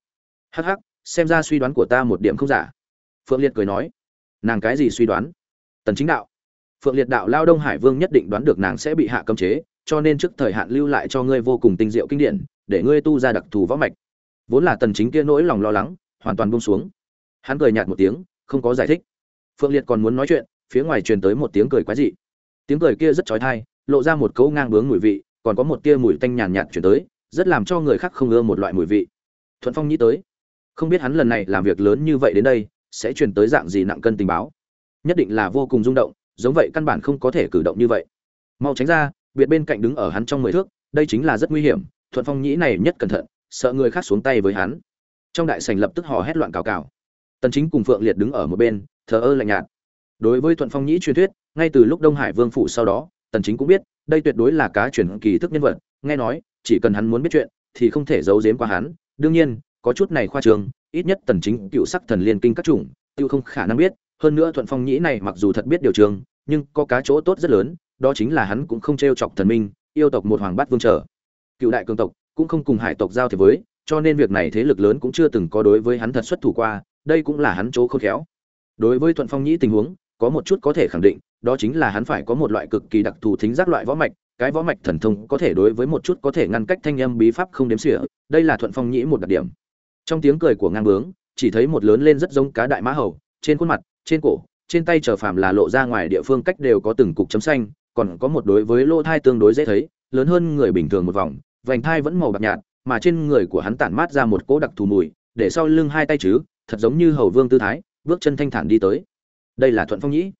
Hắc hắc, xem ra suy đoán của ta một điểm không giả. Phượng liệt cười nói, nàng cái gì suy đoán? Tần chính đạo. Phượng liệt đạo lao đông hải vương nhất định đoán được nàng sẽ bị hạ cấm chế, cho nên trước thời hạn lưu lại cho ngươi vô cùng tinh diệu kinh điển, để ngươi tu ra đặc thù võ mạch. Vốn là tần chính kia nỗi lòng lo lắng, hoàn toàn buông xuống. Hắn cười nhạt một tiếng, không có giải thích. Phượng liệt còn muốn nói chuyện, phía ngoài truyền tới một tiếng cười quái dị. Tiếng cười kia rất chói tai, lộ ra một cấu ngang bướng mùi vị, còn có một tia mùi tanh nhàn nhạt truyền tới rất làm cho người khác không ưa một loại mùi vị. Thuận phong nghĩ tới, không biết hắn lần này làm việc lớn như vậy đến đây, sẽ truyền tới dạng gì nặng cân tình báo. Nhất định là vô cùng rung động, giống vậy căn bản không có thể cử động như vậy. Mau tránh ra, biệt bên cạnh đứng ở hắn trong mười thước, đây chính là rất nguy hiểm, thuận phong nhĩ này nhất cẩn thận, sợ người khác xuống tay với hắn. Trong đại sảnh lập tức hò hét loạn cào cào. Tần chính cùng phượng liệt đứng ở một bên, thờ ơ lạnh nhạt. Đối với thuận phong nhĩ truyền thuyết, ngay từ lúc đông hải vương phủ sau đó tần chính cũng biết, đây tuyệt đối là cá truyền kỳ thức nhân vật, nghe nói, chỉ cần hắn muốn biết chuyện, thì không thể giấu giếm qua hắn. Đương nhiên, có chút này khoa trương ít nhất tần chính cựu sắc thần liên kinh các chủng tiêu không khả năng biết, hơn nữa thuận phong nhĩ này mặc dù thật biết điều trường, nhưng có cá chỗ tốt rất lớn, đó chính là hắn cũng không treo chọc thần minh, yêu tộc một hoàng bát vương trở. Cựu đại cường tộc cũng không cùng hải tộc giao thiệp với, cho nên việc này thế lực lớn cũng chưa từng có đối với hắn thật xuất thủ qua, đây cũng là hắn chỗ khôn khéo. Đối với thuận phong nhĩ tình huống có một chút có thể khẳng định, đó chính là hắn phải có một loại cực kỳ đặc thù thính giác loại võ mạch, cái võ mạch thần thông có thể đối với một chút có thể ngăn cách thanh âm bí pháp không đếm xỉa, đây là thuận phong nhĩ một đặc điểm. Trong tiếng cười của ngang bướng, chỉ thấy một lớn lên rất giống cá đại mã hầu, trên khuôn mặt, trên cổ, trên tay trở phàm là lộ ra ngoài địa phương cách đều có từng cục chấm xanh, còn có một đối với lỗ thai tương đối dễ thấy, lớn hơn người bình thường một vòng, vành thai vẫn màu bạc nhạt, mà trên người của hắn tản mát ra một cỗ đặc thù mùi, để sau lưng hai tay chứ, thật giống như hầu vương tư thái, bước chân thanh thản đi tới đây là thuận phong nhĩ.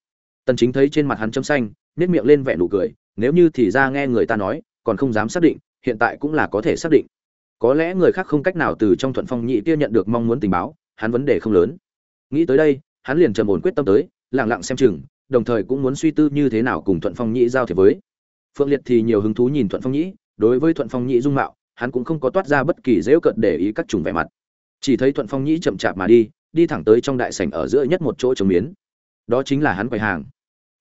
Tần chính thấy trên mặt hắn chấm xanh nét miệng lên vẻ nụ cười, nếu như thì ra nghe người ta nói, còn không dám xác định, hiện tại cũng là có thể xác định. Có lẽ người khác không cách nào từ trong thuận phong nhĩ kia nhận được mong muốn tình báo, hắn vấn đề không lớn. Nghĩ tới đây, hắn liền trầm ổn quyết tâm tới, lặng lặng xem chừng, đồng thời cũng muốn suy tư như thế nào cùng thuận phong nhĩ giao thiệp với. Phượng liệt thì nhiều hứng thú nhìn thuận phong nhĩ, đối với thuận phong nhĩ dung mạo, hắn cũng không có toát ra bất kỳ dễu cận để ý các chủng vẻ mặt. Chỉ thấy thuận phong nhĩ chậm chạp mà đi đi thẳng tới trong đại sảnh ở giữa nhất một chỗ trồng miến đó chính là hắn quầy hàng.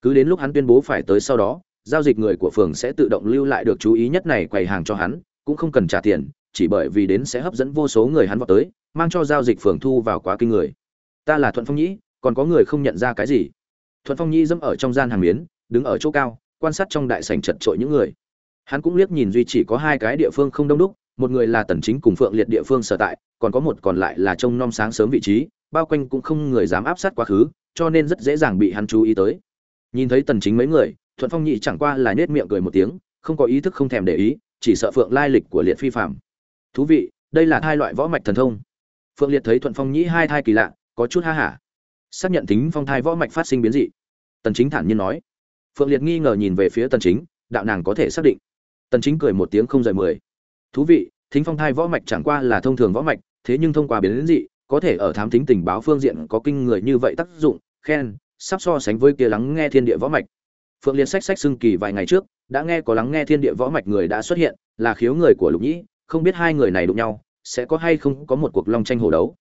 Cứ đến lúc hắn tuyên bố phải tới sau đó, giao dịch người của phường sẽ tự động lưu lại được chú ý nhất này quầy hàng cho hắn, cũng không cần trả tiền, chỉ bởi vì đến sẽ hấp dẫn vô số người hắn vào tới, mang cho giao dịch phường thu vào quá kinh người. Ta là thuận phong nhĩ, còn có người không nhận ra cái gì? Thuận phong nhĩ dẫm ở trong gian hàng miến, đứng ở chỗ cao, quan sát trong đại sảnh chật trội những người. Hắn cũng liếc nhìn duy chỉ có hai cái địa phương không đông đúc, một người là tần chính cùng phượng liệt địa phương sở tại, còn có một còn lại là trông nom sáng sớm vị trí, bao quanh cũng không người dám áp sát quá khứ cho nên rất dễ dàng bị hắn chú ý tới. Nhìn thấy tần chính mấy người, thuận phong nhị chẳng qua là nết miệng cười một tiếng, không có ý thức không thèm để ý, chỉ sợ phượng lai lịch của liệt phi phạm thú vị, đây là hai loại võ mạch thần thông. Phượng liệt thấy thuận phong nhĩ hai thai kỳ lạ, có chút ha hả. Xác nhận tính phong thai võ mạch phát sinh biến dị. Tần chính thản nhiên nói. Phượng liệt nghi ngờ nhìn về phía tần chính, đạo nàng có thể xác định. Tần chính cười một tiếng không rời mười. Thú vị thính phong thai võ mạch chẳng qua là thông thường võ mạch, thế nhưng thông qua biến dị có thể ở thám thính tình báo phương diện có kinh người như vậy tác dụng, khen, sắp so sánh với kia lắng nghe thiên địa võ mạch. Phượng liệt sách sách xưng kỳ vài ngày trước, đã nghe có lắng nghe thiên địa võ mạch người đã xuất hiện, là khiếu người của lục nhĩ, không biết hai người này đụng nhau, sẽ có hay không có một cuộc long tranh hổ đấu.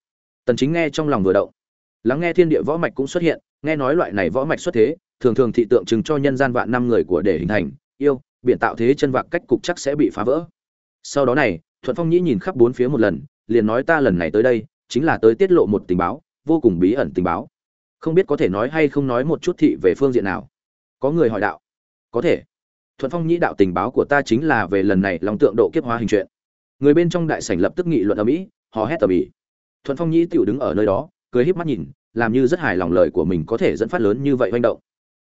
Tần chính nghe trong lòng vừa động. Lắng nghe thiên địa võ mạch cũng xuất hiện, nghe nói loại này võ mạch xuất thế, thường thường thị tượng trưng cho nhân gian vạn năm người của để hình thành, yêu, biển tạo thế chân vạc cách cục chắc sẽ bị phá vỡ. Sau đó này, thuận phong nhĩ nhìn khắp bốn phía một lần, liền nói ta lần này tới đây chính là tới tiết lộ một tình báo, vô cùng bí ẩn tình báo. Không biết có thể nói hay không nói một chút thị về phương diện nào. Có người hỏi đạo. Có thể. Thuận phong nhĩ đạo tình báo của ta chính là về lần này lòng tượng độ kiếp hóa hình chuyện. Người bên trong đại sảnh lập tức nghị luận ở mỹ hò hét ở mỹ thuận phong nhĩ tiểu đứng ở nơi đó, cười híp mắt nhìn, làm như rất hài lòng lời của mình có thể dẫn phát lớn như vậy manh động.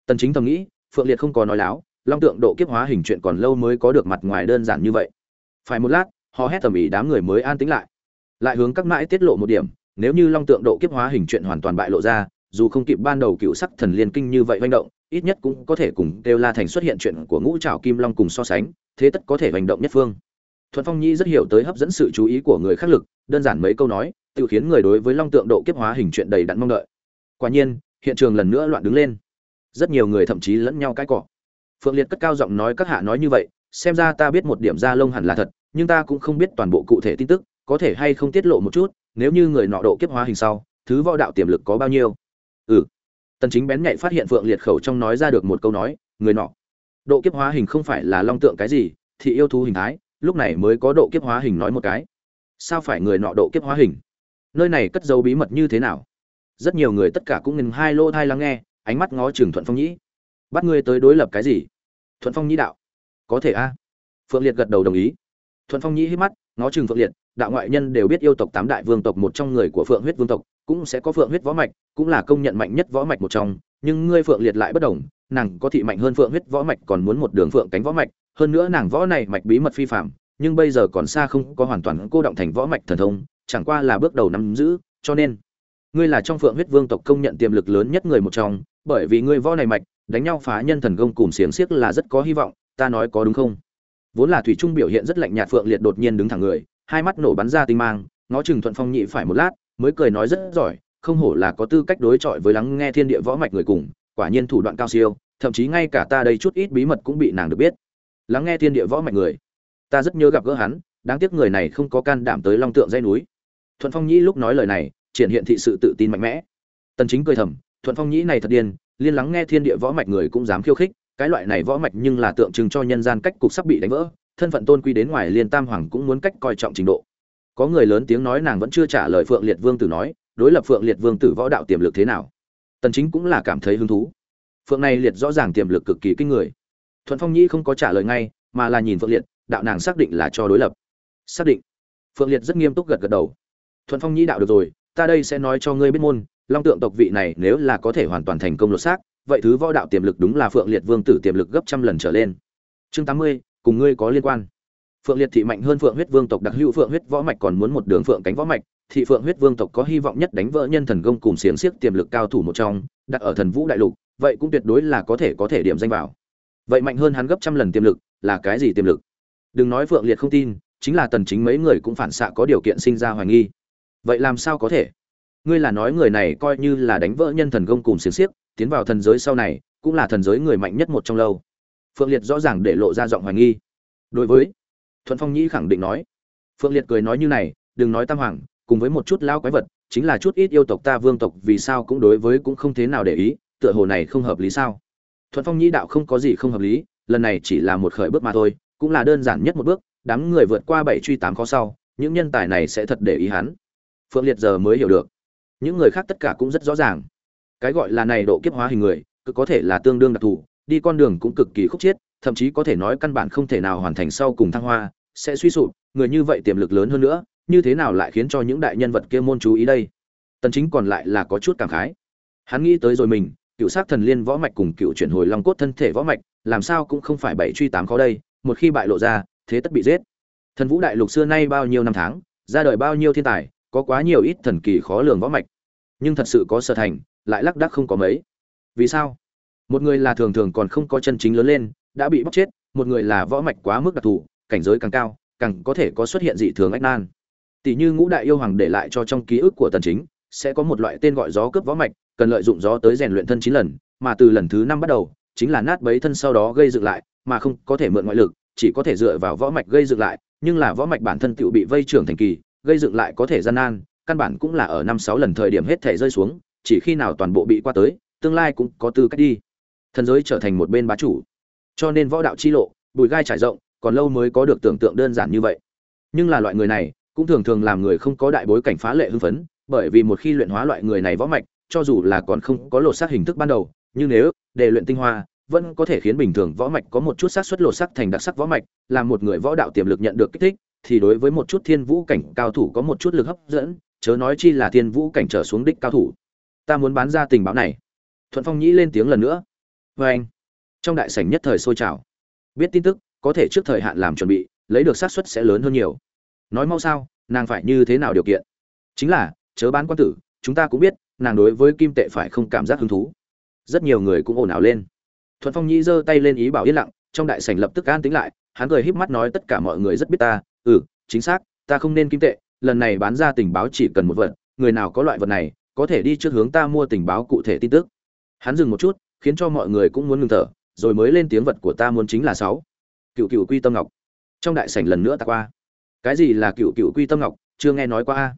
Tần chính thầm nghĩ, phượng liệt không có nói láo, long tượng độ kiếp hóa hình chuyện còn lâu mới có được mặt ngoài đơn giản như vậy. Phải một lát họ hét tầm ĩ đám người mới an tĩnh lại lại hướng các mãi tiết lộ một điểm, nếu như long tượng độ kiếp hóa hình chuyện hoàn toàn bại lộ ra, dù không kịp ban đầu cựu sắc thần liên kinh như vậy manh động, ít nhất cũng có thể cùng kêu la thành xuất hiện chuyện của ngũ trảo kim long cùng so sánh, thế tất có thể hành động nhất phương. Thuận phong nhi rất hiểu tới hấp dẫn sự chú ý của người khác lực, đơn giản mấy câu nói, tự khiến người đối với long tượng độ kiếp hóa hình chuyện đầy đặn mong đợi. Quả nhiên, hiện trường lần nữa loạn đứng lên. Rất nhiều người thậm chí lẫn nhau cãi cọ. Phượng liệt cất cao giọng nói các hạ nói như vậy, xem ra ta biết một điểm da lông hẳn là thật, nhưng ta cũng không biết toàn bộ cụ thể tin tức có thể hay không tiết lộ một chút, nếu như người nọ độ kiếp hóa hình sau, thứ võ đạo tiềm lực có bao nhiêu? Ừ. Tần chính bén nhạy phát hiện phượng liệt khẩu trong nói ra được một câu nói, người nọ. Độ kiếp hóa hình không phải là long tượng cái gì, thì yêu thú hình thái, lúc này mới có độ kiếp hóa hình nói một cái. Sao phải người nọ độ kiếp hóa hình? Nơi này cất dấu bí mật như thế nào? Rất nhiều người tất cả cũng ngừng hai lô thai lắng nghe, ánh mắt ngó trường thuận phong nhĩ. Bắt ngươi tới đối lập cái gì? Thuận phong nhĩ đạo. Có thể a. Phượng liệt gật đầu đồng ý. Thuận phong nhĩ hít mắt, ngó trường phượng liệt đạo ngoại nhân đều biết yêu tộc tám đại vương tộc một trong người của phượng huyết vương tộc, cũng sẽ có phượng huyết võ mạch, cũng là công nhận mạnh nhất võ mạch một trong. Nhưng ngươi phượng liệt lại bất đồng, nàng có thị mạnh hơn phượng huyết võ mạch còn muốn một đường phượng cánh võ mạch, hơn nữa nàng võ này mạch bí mật phi phạm nhưng bây giờ còn xa không có hoàn toàn cô động thành võ mạch thần thông, chẳng qua là bước đầu nắm giữ, cho nên ngươi là trong phượng huyết vương tộc công nhận tiềm lực lớn nhất người một trong, bởi vì ngươi võ này mạch, đánh nhau phá nhân thần công cùng xiềng xiếc là rất có hy vọng, ta nói có đúng không? Vốn là thủy trung biểu hiện rất lạnh nhạt, phượng liệt đột nhiên đứng thẳng người hai mắt nổ bắn ra tinh mang, ngó chừng thuận phong nhị phải một lát, mới cười nói rất giỏi, không hổ là có tư cách đối chọi với lắng nghe thiên địa võ mạch người cùng, quả nhiên thủ đoạn cao siêu, thậm chí ngay cả ta đây chút ít bí mật cũng bị nàng được biết. Lắng nghe thiên địa võ mạch người. Ta rất nhớ gặp gỡ hắn, đáng tiếc người này không có can đảm tới long tượng dây núi. Thuận phong nhĩ lúc nói lời này, triển hiện thị sự tự tin mạnh mẽ. Tần chính cười thầm, thuận phong nhĩ này thật điên, liên lắng nghe thiên địa võ mạch người cũng dám khiêu khích, cái loại này võ mạch nhưng là tượng trưng cho nhân gian cách cục sắp bị đánh vỡ thân phận tôn quy đến ngoài liên tam hoàng cũng muốn cách coi trọng trình độ. Có người lớn tiếng nói nàng vẫn chưa trả lời phượng liệt vương tử nói, đối lập phượng liệt vương tử võ đạo tiềm lực thế nào? Tần chính cũng là cảm thấy hứng thú. Phượng này liệt rõ ràng tiềm lực cực kỳ kinh người. Thuận phong nhĩ không có trả lời ngay, mà là nhìn phượng liệt, đạo nàng xác định là cho đối lập. Xác định. Phượng liệt rất nghiêm túc gật gật đầu. Thuận phong nhĩ đạo được rồi, ta đây sẽ nói cho ngươi biết môn, long tượng tộc vị này nếu là có thể hoàn toàn thành công lột xác, vậy thứ võ đạo tiềm lực đúng là phượng liệt vương tử tiềm lực gấp trăm lần trở lên. Chương tám mươi cùng ngươi có liên quan. Phượng liệt thị mạnh hơn phượng huyết vương tộc đặc hữu phượng huyết võ mạch còn muốn một đường phượng cánh võ mạch thị phượng huyết vương tộc có hy vọng nhất đánh vỡ nhân thần công cùng xiềng xiếc tiềm lực cao thủ một trong, đặt ở thần vũ đại lục, vậy cũng tuyệt đối là có thể có thể điểm danh vào. Vậy mạnh hơn hắn gấp trăm lần tiềm lực, là cái gì tiềm lực? Đừng nói phượng liệt không tin, chính là tần chính mấy người cũng phản xạ có điều kiện sinh ra hoài nghi. Vậy làm sao có thể? Ngươi là nói người này coi như là đánh vỡ nhân thần công cùng xiềng xiếc, tiến vào thần giới sau này, cũng là thần giới người mạnh nhất một trong lâu phượng liệt rõ ràng để lộ ra giọng hoài nghi. Đối với, thuận phong nhĩ khẳng định nói. Phượng liệt cười nói như này, đừng nói tam hoàng, cùng với một chút lao quái vật, chính là chút ít yêu tộc ta vương tộc vì sao cũng đối với cũng không thế nào để ý, tựa hồ này không hợp lý sao? Thuận phong nhĩ đạo, không có gì không hợp lý, lần này chỉ là một khởi bước mà thôi, cũng là đơn giản nhất một bước, đám người vượt qua bảy truy tám khó sau, những nhân tài này sẽ thật để ý hắn. Phượng liệt giờ mới hiểu được. Những người khác tất cả cũng rất rõ ràng. Cái gọi là này độ kiếp hóa hình người, cứ có thể là tương đương đặc thù đi con đường cũng cực kỳ khúc chiết, thậm chí có thể nói căn bản không thể nào hoàn thành sau cùng thăng hoa, sẽ suy sụp, người như vậy tiềm lực lớn hơn nữa, như thế nào lại khiến cho những đại nhân vật kia môn chú ý đây? Tần chính còn lại là có chút cảm khái. Hắn nghĩ tới rồi mình, cựu sát thần liên võ mạch cùng cựu chuyển hồi long cốt thân thể võ mạch, làm sao cũng không phải bảy truy tám khó đây, một khi bại lộ ra, thế tất bị giết. Thần vũ đại lục xưa nay bao nhiêu năm tháng, ra đời bao nhiêu thiên tài, có quá nhiều ít thần kỳ khó lường võ mạch. Nhưng thật sự có sở thành, lại lắc đắc không có mấy. Vì sao? Một người là thường thường còn không có chân chính lớn lên, đã bị bóc chết, một người là võ mạch quá mức đặc thù, cảnh giới càng cao, càng có thể có xuất hiện dị thường ách nan. Tỷ như ngũ đại yêu hoàng để lại cho trong ký ức của tần chính, sẽ có một loại tên gọi gió cướp võ mạch, cần lợi dụng gió tới rèn luyện thân chín lần, mà từ lần thứ năm bắt đầu, chính là nát bấy thân sau đó gây dựng lại, mà không có thể mượn ngoại lực, chỉ có thể dựa vào võ mạch gây dựng lại, nhưng là võ mạch bản thân tự bị vây trưởng thành kỳ, gây dựng lại có thể gian nan, căn bản cũng là ở năm sáu lần thời điểm hết thể rơi xuống, chỉ khi nào toàn bộ bị qua tới, tương lai cũng có tư cách đi thần giới trở thành một bên bá chủ. Cho nên võ đạo chi lộ, bùi gai trải rộng, còn lâu mới có được tưởng tượng đơn giản như vậy. Nhưng là loại người này, cũng thường thường làm người không có đại bối cảnh phá lệ hưng phấn, bởi vì một khi luyện hóa loại người này võ mạch, cho dù là còn không có lột xác hình thức ban đầu, nhưng nếu để luyện tinh hoa, vẫn có thể khiến bình thường võ mạch có một chút xác suất lột sắc thành đặc sắc võ mạch làm một người võ đạo tiềm lực nhận được kích thích, thì đối với một chút thiên vũ cảnh cao thủ có một chút lực hấp dẫn, chớ nói chi là thiên vũ cảnh trở xuống đích cao thủ. Ta muốn bán ra tình báo này. Thuận phong nhĩ lên tiếng lần nữa vê anh. Trong đại sảnh nhất thời sôi trào. Biết tin tức, có thể trước thời hạn làm chuẩn bị, lấy được xác suất sẽ lớn hơn nhiều. Nói mau sao, nàng phải như thế nào điều kiện? Chính là, chớ bán quan tử, chúng ta cũng biết, nàng đối với kim tệ phải không cảm giác hứng thú. Rất nhiều người cũng ồn ào lên. Thuận phong nhĩ giơ tay lên ý bảo yên lặng, trong đại sảnh lập tức an tính lại, hắn cười híp mắt nói tất cả mọi người rất biết ta ừ chính xác, ta không nên kim tệ, lần này bán ra tình báo chỉ cần một vật, người nào có loại vật này, có thể đi trước hướng ta mua tình báo cụ thể tin tức. Hắn dừng một chút khiến cho mọi người cũng muốn ngừng thở, rồi mới lên tiếng vật của ta muốn chính là sáu. Cựu cựu quy tâm ngọc. Trong đại sảnh lần nữa ta qua. Cái gì là cựu cựu quy tâm ngọc? Chưa nghe nói qua a.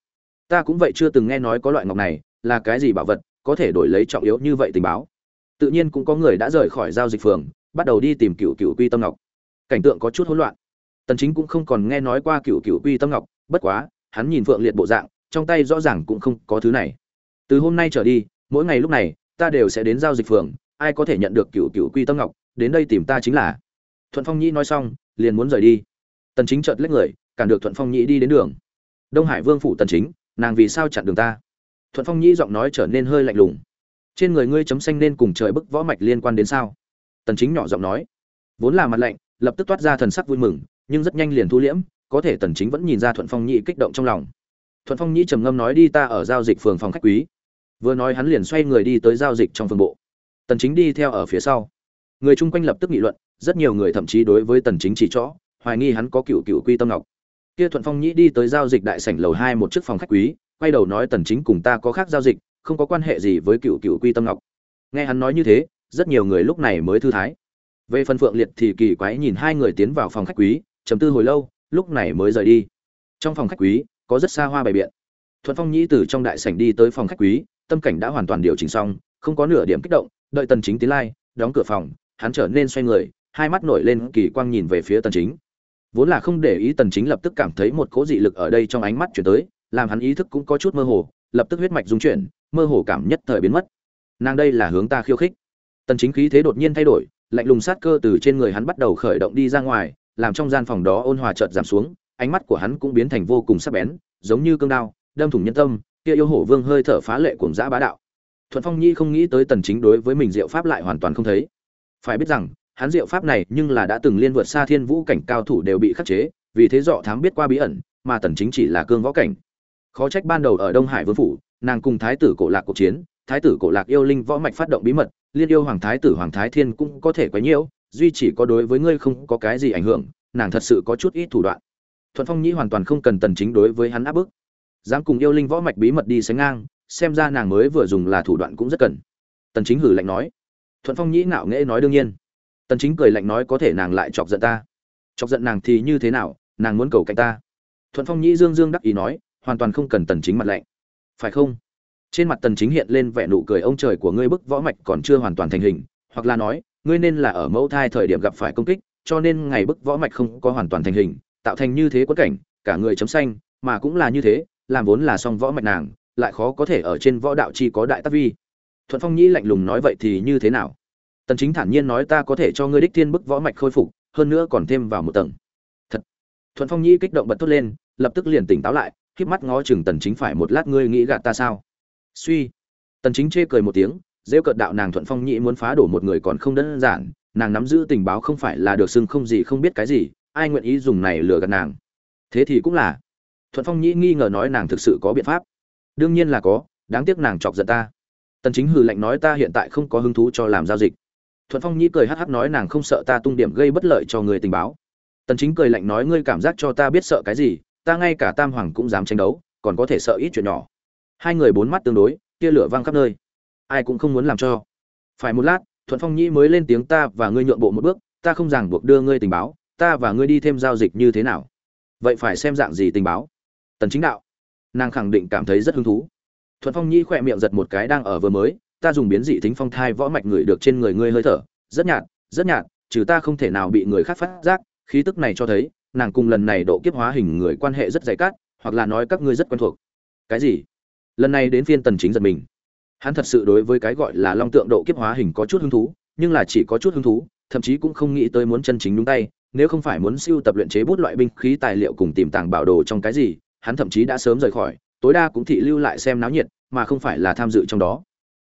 Ta cũng vậy chưa từng nghe nói có loại ngọc này, là cái gì bảo vật có thể đổi lấy trọng yếu như vậy tình báo? Tự nhiên cũng có người đã rời khỏi giao dịch phường, bắt đầu đi tìm cựu cựu quy tâm ngọc. Cảnh tượng có chút hỗn loạn. Tần chính cũng không còn nghe nói qua cựu cựu quy tâm ngọc, bất quá, hắn nhìn phượng liệt bộ dạng, trong tay rõ ràng cũng không có thứ này. Từ hôm nay trở đi, mỗi ngày lúc này, ta đều sẽ đến giao dịch phường ai có thể nhận được cựu cựu quy tâm ngọc, đến đây tìm ta chính là. Thuận phong nhĩ nói xong, liền muốn rời đi. Tần chính chợt lách người, cản được thuận phong nhĩ đi đến đường. Đông hải vương phủ tần chính, nàng vì sao chặn đường ta? Thuận phong nhĩ giọng nói trở nên hơi lạnh lùng. Trên người ngươi chấm xanh nên cùng trời bức võ mạch liên quan đến sao? Tần chính nhỏ giọng nói. Vốn là mặt lạnh, lập tức toát ra thần sắc vui mừng, nhưng rất nhanh liền thu liễm, có thể tần chính vẫn nhìn ra thuận phong nhĩ kích động trong lòng. Thuận phong nhĩ trầm ngâm nói đi ta ở giao dịch phường phòng khách quý. Vừa nói hắn liền xoay người đi tới giao dịch trong phường bộ tần chính đi theo ở phía sau. Người chung quanh lập tức nghị luận, rất nhiều người thậm chí đối với tần chính chỉ rõ hoài nghi hắn có cựu cựu quy tâm ngọc. Kia thuận phong nhĩ đi tới giao dịch đại sảnh lầu hai một chiếc phòng khách quý, quay đầu nói tần chính cùng ta có khác giao dịch, không có quan hệ gì với cựu cựu quy tâm ngọc. Nghe hắn nói như thế, rất nhiều người lúc này mới thư thái. Về phần phượng liệt thì kỳ quái nhìn hai người tiến vào phòng khách quý, trầm tư hồi lâu, lúc này mới rời đi. Trong phòng khách quý, có rất xa hoa bày biện. Thuận phong nhĩ từ trong đại sảnh đi tới phòng khách quý, tâm cảnh đã hoàn toàn điều chỉnh xong, không có nửa điểm kích động đợi tần chính tiến lai, đóng cửa phòng, hắn trở nên xoay người, hai mắt nổi lên kỳ quang nhìn về phía tần chính. Vốn là không để ý tần chính lập tức cảm thấy một cỗ dị lực ở đây trong ánh mắt chuyển tới, làm hắn ý thức cũng có chút mơ hồ, lập tức huyết mạch dung chuyển, mơ hồ cảm nhất thời biến mất. Nàng đây là hướng ta khiêu khích. Tần chính khí thế đột nhiên thay đổi, lạnh lùng sát cơ từ trên người hắn bắt đầu khởi động đi ra ngoài, làm trong gian phòng đó ôn hòa chợt giảm xuống, ánh mắt của hắn cũng biến thành vô cùng sắc bén, giống như cương đao, đâm thủng nhân tâm, kia yêu hổ vương hơi thở phá lệ cuồng dã bá đạo thuận phong nhi không nghĩ tới tần chính đối với mình diệu pháp lại hoàn toàn không thấy. Phải biết rằng, hắn diệu pháp này nhưng là đã từng liên vượt xa thiên vũ cảnh cao thủ đều bị khắc chế, vì thế dọ thám biết qua bí ẩn, mà tần chính chỉ là cương võ cảnh. Khó trách ban đầu ở đông hải vương phủ, nàng cùng thái tử cổ lạc cuộc chiến, thái tử cổ lạc yêu linh võ mạch phát động bí mật, liên yêu hoàng thái tử hoàng thái thiên cũng có thể quấy nhiễu, duy chỉ có đối với ngươi không có cái gì ảnh hưởng, nàng thật sự có chút ít thủ đoạn. Thuận phong nhĩ hoàn toàn không cần tần chính đối với hắn áp bức. Dám cùng yêu linh võ mạch bí mật đi sánh ngang xem ra nàng mới vừa dùng là thủ đoạn cũng rất cần. Tần chính hử lạnh nói. Thuận phong nhĩ nạo nghễ nói đương nhiên. Tần chính cười lạnh nói có thể nàng lại chọc giận ta. Chọc giận nàng thì như thế nào, nàng muốn cầu cạnh ta. Thuận phong nhĩ dương dương đắc ý nói, hoàn toàn không cần tần chính mặt lạnh. Phải không? Trên mặt tần chính hiện lên vẻ nụ cười ông trời của ngươi bức võ mạch còn chưa hoàn toàn thành hình, hoặc là nói, ngươi nên là ở mẫu thai thời điểm gặp phải công kích, cho nên ngày bức võ mạch không có hoàn toàn thành hình, tạo thành như thế quất cảnh, cả người chấm xanh, mà cũng là như thế, làm vốn là song võ mạch nàng lại khó có thể ở trên võ đạo chi có đại tác vi. Thuận phong nhĩ lạnh lùng nói vậy thì như thế nào? Tần chính thản nhiên nói ta có thể cho ngươi đích thiên bức võ mạch khôi phục, hơn nữa còn thêm vào một tầng. Thật. Thuận phong nhĩ kích động bật tốt lên, lập tức liền tỉnh táo lại khép mắt ngó chừng tần chính phải một lát ngươi nghĩ gạt ta sao? Suy. Tần chính chê cười một tiếng, rêu cợt đạo nàng thuận phong nhĩ muốn phá đổ một người còn không đơn giản, nàng nắm giữ tình báo không phải là được xưng không gì không biết cái gì, ai nguyện ý dùng này lừa gạt nàng? Thế thì cũng là. Thuận phong nhĩ nghi ngờ nói nàng thực sự có biện pháp đương nhiên là có, đáng tiếc nàng chọc giận ta. Tần chính hừ lạnh nói ta hiện tại không có hứng thú cho làm giao dịch. Thuận phong nhĩ cười hắc hắc nói nàng không sợ ta tung điểm gây bất lợi cho người tình báo. Tần chính cười lạnh nói ngươi cảm giác cho ta biết sợ cái gì, ta ngay cả tam hoàng cũng dám tranh đấu, còn có thể sợ ít chuyện nhỏ. Hai người bốn mắt tương đối, tia lửa vang khắp nơi. Ai cũng không muốn làm cho. Phải một lát, thuận phong nhĩ mới lên tiếng ta và ngươi nhượng bộ một bước, ta không ràng buộc đưa ngươi tình báo, ta và ngươi đi thêm giao dịch như thế nào. Vậy phải xem dạng gì tình báo? Tần chính đạo nàng khẳng định cảm thấy rất hứng thú. Thuận phong Nhi khỏe miệng giật một cái đang ở vừa mới, ta dùng biến dị thính phong thai võ mạch người được trên người ngươi hơi thở, rất nhạt rất nhạt, trừ ta không thể nào bị người khác phát giác. Khí tức này cho thấy, nàng cùng lần này độ kiếp hóa hình người quan hệ rất dày cát hoặc là nói các ngươi rất quen thuộc. Cái gì? Lần này đến phiên tần chính giật mình. Hắn thật sự đối với cái gọi là long tượng độ kiếp hóa hình có chút hứng thú, nhưng là chỉ có chút hứng thú, thậm chí cũng không nghĩ tới muốn chân chính đúng tay, nếu không phải muốn siêu tập luyện chế bút loại binh khí tài liệu cùng tìm tàng bảo đồ trong cái gì hắn thậm chí đã sớm rời khỏi, tối đa cũng thị lưu lại xem náo nhiệt, mà không phải là tham dự trong đó.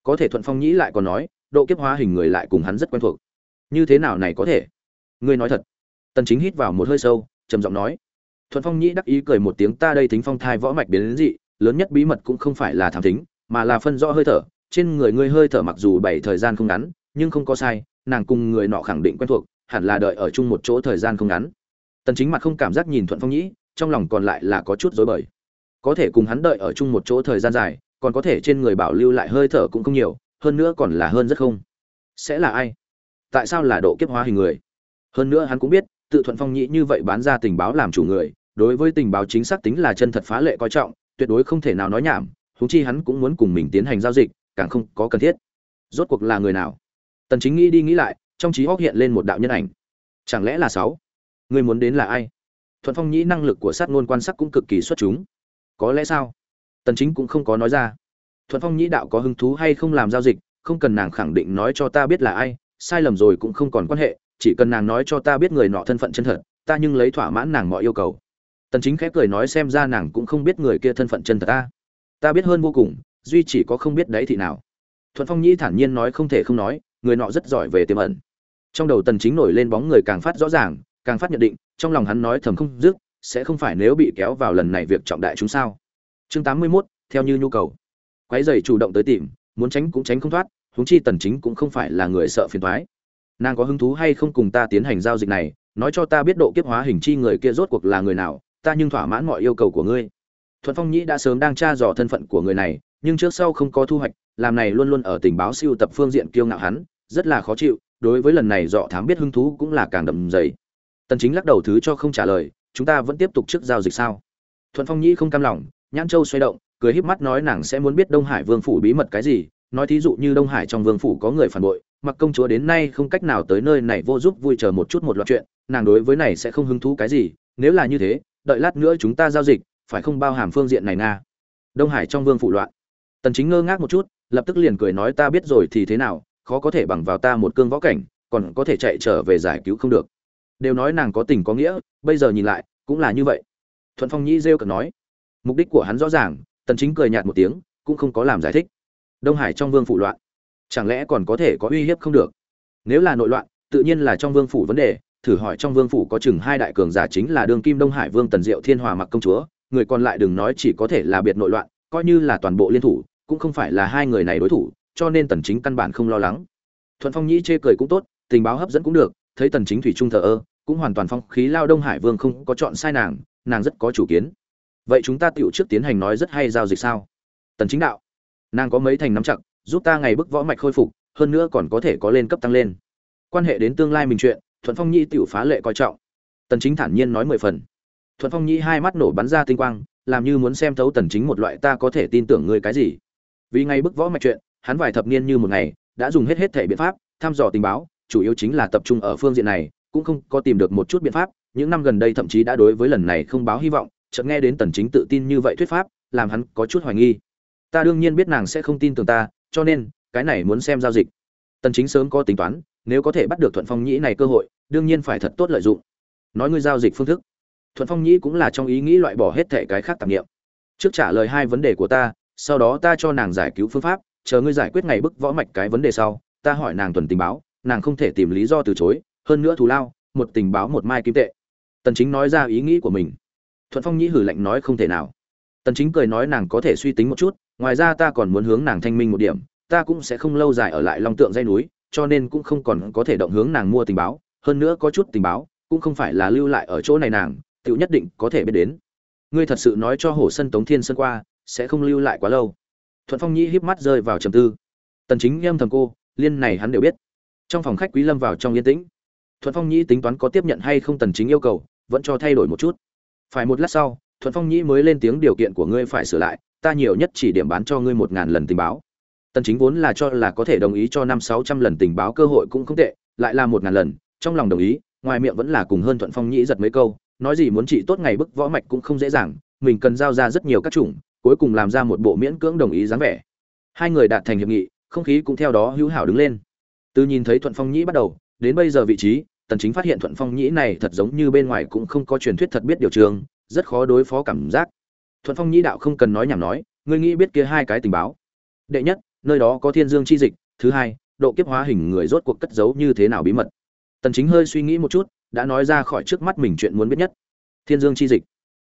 Có thể thuận phong nhĩ lại còn nói, độ kiếp hóa hình người lại cùng hắn rất quen thuộc. Như thế nào này có thể? Ngươi nói thật. Tần chính hít vào một hơi sâu, trầm giọng nói. Thuận phong nhĩ đắc ý cười một tiếng, ta đây thính phong thai võ mạch biến đến dị, lớn nhất bí mật cũng không phải là thám thính, mà là phân rõ hơi thở. Trên người ngươi hơi thở mặc dù bảy thời gian không ngắn, nhưng không có sai, nàng cùng người nọ khẳng định quen thuộc, hẳn là đợi ở chung một chỗ thời gian không ngắn. Tần chính mặt không cảm giác nhìn thuận phong nhĩ trong lòng còn lại là có chút rối bời. Có thể cùng hắn đợi ở chung một chỗ thời gian dài, còn có thể trên người bảo lưu lại hơi thở cũng không nhiều, hơn nữa còn là hơn rất không. Sẽ là ai? Tại sao là độ kiếp hóa hình người? Hơn nữa hắn cũng biết, tự thuận phong nhĩ như vậy bán ra tình báo làm chủ người, đối với tình báo chính xác tính là chân thật phá lệ coi trọng, tuyệt đối không thể nào nói nhảm, huống chi hắn cũng muốn cùng mình tiến hành giao dịch, càng không có cần thiết. Rốt cuộc là người nào? Tần chính nghĩ đi nghĩ lại, trong trí óc hiện lên một đạo nhân ảnh. Chẳng lẽ là sáu? Người muốn đến là ai? Thuận phong nhĩ năng lực của sát ngôn quan sát cũng cực kỳ xuất chúng. Có lẽ sao? Tần chính cũng không có nói ra. Thuận phong nhĩ đạo có hứng thú hay không làm giao dịch, không cần nàng khẳng định nói cho ta biết là ai, sai lầm rồi cũng không còn quan hệ, chỉ cần nàng nói cho ta biết người nọ thân phận chân thật, ta nhưng lấy thỏa mãn nàng mọi yêu cầu. Tần chính khẽ cười nói xem ra nàng cũng không biết người kia thân phận chân thật ta. Ta biết hơn vô cùng, duy chỉ có không biết đấy thì nào. Thuận phong nhĩ thản nhiên nói không thể không nói, người nọ rất giỏi về tiềm ẩn. Trong đầu tần chính nổi lên bóng người càng phát rõ ràng càng phát nhận định trong lòng hắn nói thầm không dứt sẽ không phải nếu bị kéo vào lần này việc trọng đại chúng sao. Chương 81, theo như nhu cầu. Quái dày chủ động tới tìm muốn tránh cũng tránh không thoát huống chi tần chính cũng không phải là người sợ phiền toái. Nàng có hứng thú hay không cùng ta tiến hành giao dịch này nói cho ta biết độ kiếp hóa hình chi người kia rốt cuộc là người nào ta nhưng thỏa mãn mọi yêu cầu của ngươi. Thuận phong nhĩ đã sớm đang tra dò thân phận của người này nhưng trước sau không có thu hoạch làm này luôn luôn ở tình báo siêu tập phương diện kiêu ngạo hắn rất là khó chịu đối với lần này dọ thám biết hứng thú cũng là càng đậm dày tần chính lắc đầu thứ cho không trả lời, chúng ta vẫn tiếp tục trước giao dịch sao? Thuận phong nhĩ không cam lòng, nhãn châu xoay động, cười híp mắt nói nàng sẽ muốn biết đông hải vương phủ bí mật cái gì, nói thí dụ như đông hải trong vương phủ có người phản bội, mặc công chúa đến nay không cách nào tới nơi này vô giúp vui chờ một chút một loạt chuyện, nàng đối với này sẽ không hứng thú cái gì, nếu là như thế, đợi lát nữa chúng ta giao dịch, phải không bao hàm phương diện này nga đông hải trong vương phủ loạn. Tần chính ngơ ngác một chút, lập tức liền cười nói ta biết rồi thì thế nào, khó có thể bằng vào ta một cương võ cảnh, còn có thể chạy trở về giải cứu không được đều nói nàng có tình có nghĩa, bây giờ nhìn lại, cũng là như vậy. Thuận phong nhĩ rêu cần nói, mục đích của hắn rõ ràng, tần chính cười nhạt một tiếng, cũng không có làm giải thích. Đông hải trong vương phủ loạn, chẳng lẽ còn có thể có uy hiếp không được? Nếu là nội loạn, tự nhiên là trong vương phủ vấn đề, thử hỏi trong vương phủ có chừng hai đại cường giả chính là đường kim đông hải vương tần diệu thiên hòa mặc công chúa, người còn lại đừng nói chỉ có thể là biệt nội loạn, coi như là toàn bộ liên thủ, cũng không phải là hai người này đối thủ, cho nên tần chính căn bản không lo lắng. Thuận phong nhĩ chê cười cũng tốt, tình báo hấp dẫn cũng được thấy tần chính thủy trung thờ ơ, cũng hoàn toàn phong khí lao đông hải vương không có chọn sai nàng nàng rất có chủ kiến. Vậy chúng ta tiểu trước tiến hành nói rất hay giao dịch sao? Tần chính đạo. Nàng có mấy thành nắm chặt, giúp ta ngày bức võ mạch khôi phục, hơn nữa còn có thể có lên cấp tăng lên. Quan hệ đến tương lai mình chuyện, thuận phong nhi tiểu phá lệ coi trọng. Tần chính thản nhiên nói mười phần. Thuận phong nhi hai mắt nổ bắn ra tinh quang, làm như muốn xem thấu tần chính một loại ta có thể tin tưởng ngươi cái gì. Vì ngày bức võ mạch chuyện, hắn vài thập niên như một ngày, đã dùng hết hết thể biện pháp, thăm dò tình báo chủ yếu chính là tập trung ở phương diện này, cũng không có tìm được một chút biện pháp. Những năm gần đây thậm chí đã đối với lần này không báo hy vọng, chợt nghe đến tần chính tự tin như vậy thuyết pháp, làm hắn có chút hoài nghi. Ta đương nhiên biết nàng sẽ không tin tưởng ta, cho nên, cái này muốn xem giao dịch. Tần chính sớm có tính toán, nếu có thể bắt được thuận phong nhĩ này cơ hội, đương nhiên phải thật tốt lợi dụng. Nói ngươi giao dịch phương thức. Thuận phong nhĩ cũng là trong ý nghĩ loại bỏ hết thể cái khác tạp niệm. Trước trả lời hai vấn đề của ta, sau đó ta cho nàng giải cứu phương pháp, chờ ngươi giải quyết ngày bức võ mạch cái vấn đề sau, ta hỏi nàng tuần tình báo nàng không thể tìm lý do từ chối, hơn nữa thù lao, một tình báo một mai kim tệ. Tần chính nói ra ý nghĩ của mình. Thuận phong nhĩ hử lạnh nói không thể nào. Tần chính cười nói nàng có thể suy tính một chút, ngoài ra ta còn muốn hướng nàng thanh minh một điểm, ta cũng sẽ không lâu dài ở lại long tượng dây núi, cho nên cũng không còn có thể động hướng nàng mua tình báo, hơn nữa có chút tình báo, cũng không phải là lưu lại ở chỗ này nàng tự nhất định có thể biết đến. Ngươi thật sự nói cho hổ sân tống thiên sơn qua, sẽ không lưu lại quá lâu. Thuận phong nhĩ híp mắt rơi vào trầm tư. Tần chính em thầm cô, liên này hắn đều biết trong phòng khách quý lâm vào trong yên tĩnh. Thuận phong nhĩ tính toán có tiếp nhận hay không tần chính yêu cầu, vẫn cho thay đổi một chút. Phải một lát sau, thuận phong nhĩ mới lên tiếng điều kiện của ngươi phải sửa lại, ta nhiều nhất chỉ điểm bán cho ngươi một ngàn lần tình báo. Tần chính vốn là cho là có thể đồng ý cho năm sáu trăm lần tình báo cơ hội cũng không tệ, lại là một ngàn lần, trong lòng đồng ý, ngoài miệng vẫn là cùng hơn thuận phong nhĩ giật mấy câu, nói gì muốn trị tốt ngày bức võ mạch cũng không dễ dàng, mình cần giao ra rất nhiều các chủng, cuối cùng làm ra một bộ miễn cưỡng đồng ý dáng vẻ. Hai người đạt thành hiệp nghị, không khí cũng theo đó hữu hảo đứng lên từ nhìn thấy thuận phong nhĩ bắt đầu đến bây giờ vị trí tần chính phát hiện thuận phong nhĩ này thật giống như bên ngoài cũng không có truyền thuyết thật biết điều trường rất khó đối phó cảm giác. Thuận phong nhĩ đạo không cần nói nhảm nói ngươi nghĩ biết kia hai cái tình báo. Đệ nhất nơi đó có thiên dương chi dịch. Thứ hai độ kiếp hóa hình người rốt cuộc cất giấu như thế nào bí mật. Tần chính hơi suy nghĩ một chút đã nói ra khỏi trước mắt mình chuyện muốn biết nhất. Thiên dương chi dịch.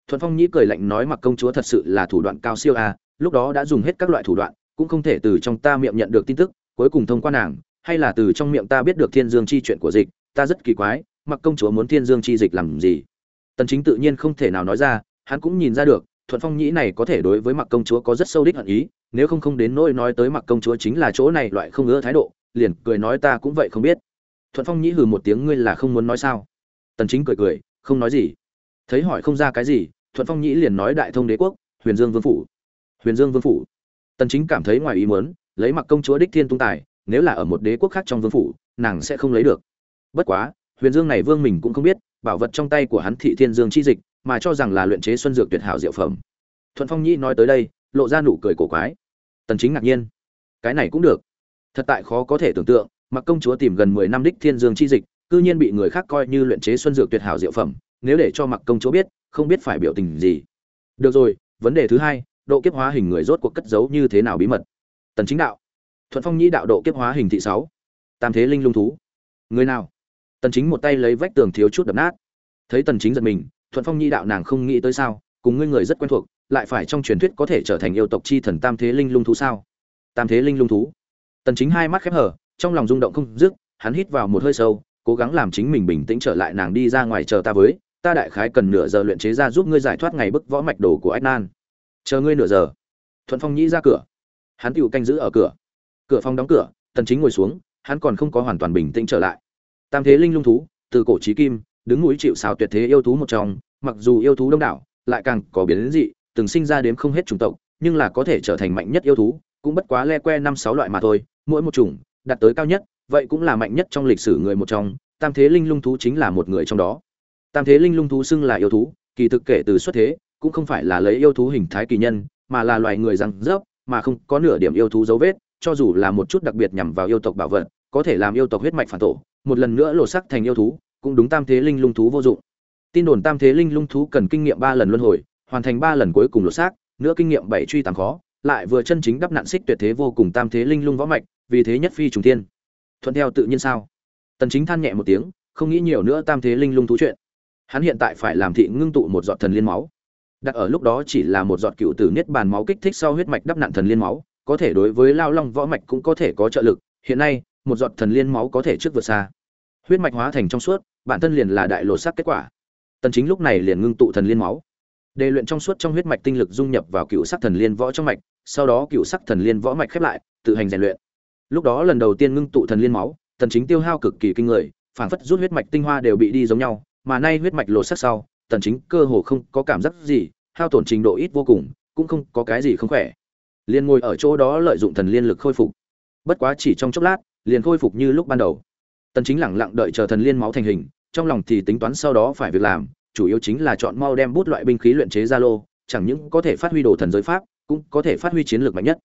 Thuận phong nhĩ cười lạnh nói mặc công chúa thật sự là thủ đoạn cao siêu a à, lúc đó đã dùng hết các loại thủ đoạn cũng không thể từ trong ta miệng nhận được tin tức cuối cùng thông qua nàng hay là từ trong miệng ta biết được thiên dương chi chuyện của dịch, ta rất kỳ quái, mặc công chúa muốn thiên dương chi dịch làm gì? Tần chính tự nhiên không thể nào nói ra, hắn cũng nhìn ra được, thuận phong nhĩ này có thể đối với mặc công chúa có rất sâu đích hận ý, nếu không không đến nỗi nói tới mặc công chúa chính là chỗ này loại không ưa thái độ, liền cười nói ta cũng vậy không biết. Thuận phong nhĩ hừ một tiếng, ngươi là không muốn nói sao? Tần chính cười cười, không nói gì. Thấy hỏi không ra cái gì, thuận phong nhĩ liền nói đại thông đế quốc, huyền dương vương phủ. Huyền dương vương phủ. Tần chính cảm thấy ngoài ý muốn, lấy mặc công chúa đích thiên tung tài nếu là ở một đế quốc khác trong vương phủ, nàng sẽ không lấy được. Bất quá, huyền dương này vương mình cũng không biết, bảo vật trong tay của hắn thị thiên dương chi dịch, mà cho rằng là luyện chế xuân dược tuyệt hảo diệu phẩm. Thuận phong nhĩ nói tới đây, lộ ra nụ cười cổ quái. Tần chính ngạc nhiên. Cái này cũng được. Thật tại khó có thể tưởng tượng mặc công chúa tìm gần 10 năm đích thiên dương chi dịch, cư nhiên bị người khác coi như luyện chế xuân dược tuyệt hảo diệu phẩm, nếu để cho mặc công chúa biết, không biết phải biểu tình gì. Được rồi, vấn đề thứ hai, độ kiếp hóa hình người rốt cuộc cất giấu như thế nào bí mật? Tần chính đạo thuận phong nhĩ đạo độ kiếp hóa hình thị sáu. Tam thế linh lung thú. Người nào? Tần chính một tay lấy vách tường thiếu chút đập nát. Thấy tần chính giật mình, thuận phong nhĩ đạo nàng không nghĩ tới sao, cùng ngươi người rất quen thuộc, lại phải trong truyền thuyết có thể trở thành yêu tộc chi thần tam thế linh lung thú sao? Tam thế linh lung thú. Tần chính hai mắt khép hở trong lòng rung động không dứt, hắn hít vào một hơi sâu, cố gắng làm chính mình bình tĩnh trở lại nàng đi ra ngoài chờ ta với, ta đại khái cần nửa giờ luyện chế ra giúp ngươi giải thoát ngày bức võ mạch đồ của ách nan. Chờ ngươi nửa giờ. Thuận phong nhĩ ra cửa. Hắn tựu canh giữ ở cửa cửa phòng đóng cửa, tần chính ngồi xuống, hắn còn không có hoàn toàn bình tĩnh trở lại. Tam thế linh lung thú, từ cổ chí kim, đứng núi chịu sào tuyệt thế yêu thú một trong, mặc dù yêu thú đông đảo, lại càng có biến dị, từng sinh ra đến không hết chủng tộc, nhưng là có thể trở thành mạnh nhất yêu thú, cũng bất quá le que năm sáu loại mà thôi, mỗi một chủng, đạt tới cao nhất, vậy cũng là mạnh nhất trong lịch sử người một trong, tam thế linh lung thú chính là một người trong đó. Tam thế linh lung thú xưng là yêu thú, kỳ thực kể từ xuất thế, cũng không phải là lấy yêu thú hình thái kỳ nhân, mà là loài người răng rớp, mà không có nửa điểm yêu thú dấu vết cho dù là một chút đặc biệt nhằm vào yêu tộc bảo vật, có thể làm yêu tộc huyết mạch phản tổ, một lần nữa lột sắc thành yêu thú, cũng đúng tam thế linh lung thú vô dụng. Tin đồn tam thế linh lung thú cần kinh nghiệm ba lần luân hồi, hoàn thành ba lần cuối cùng lột xác, nữa kinh nghiệm bảy truy tám khó, lại vừa chân chính đắp nạn xích tuyệt thế vô cùng tam thế linh lung võ mạch, vì thế nhất phi trùng thiên. thuận theo tự nhiên sao? Tần chính than nhẹ một tiếng, không nghĩ nhiều nữa tam thế linh lung thú chuyện. Hắn hiện tại phải làm thị ngưng tụ một giọt thần liên máu. Đặt ở lúc đó chỉ là một giọt cựu tử niết bàn máu kích thích sau huyết mạch đắp nạn thần liên máu có thể đối với lao long võ mạch cũng có thể có trợ lực, hiện nay, một giọt thần liên máu có thể trước vượt xa. Huyết mạch hóa thành trong suốt, bản thân liền là đại lột sắc kết quả. Tần chính lúc này liền ngưng tụ thần liên máu. Đề luyện trong suốt trong huyết mạch tinh lực dung nhập vào cựu sắc thần liên võ trong mạch, sau đó cựu sắc thần liên võ mạch khép lại, tự hành rèn luyện. Lúc đó lần đầu tiên ngưng tụ thần liên máu, tần chính tiêu hao cực kỳ kinh người, phảng phất rút huyết mạch tinh hoa đều bị đi giống nhau, mà nay huyết mạch lột sắc sau, tần chính cơ hồ không có cảm giác gì, hao tổn trình độ ít vô cùng, cũng không có cái gì không khỏe liền ngồi ở chỗ đó lợi dụng thần liên lực khôi phục. Bất quá chỉ trong chốc lát, liền khôi phục như lúc ban đầu. Tần chính lẳng lặng đợi chờ thần liên máu thành hình, trong lòng thì tính toán sau đó phải việc làm, chủ yếu chính là chọn mau đem bút loại binh khí luyện chế ra lô, chẳng những có thể phát huy đồ thần giới pháp, cũng có thể phát huy chiến lược mạnh nhất.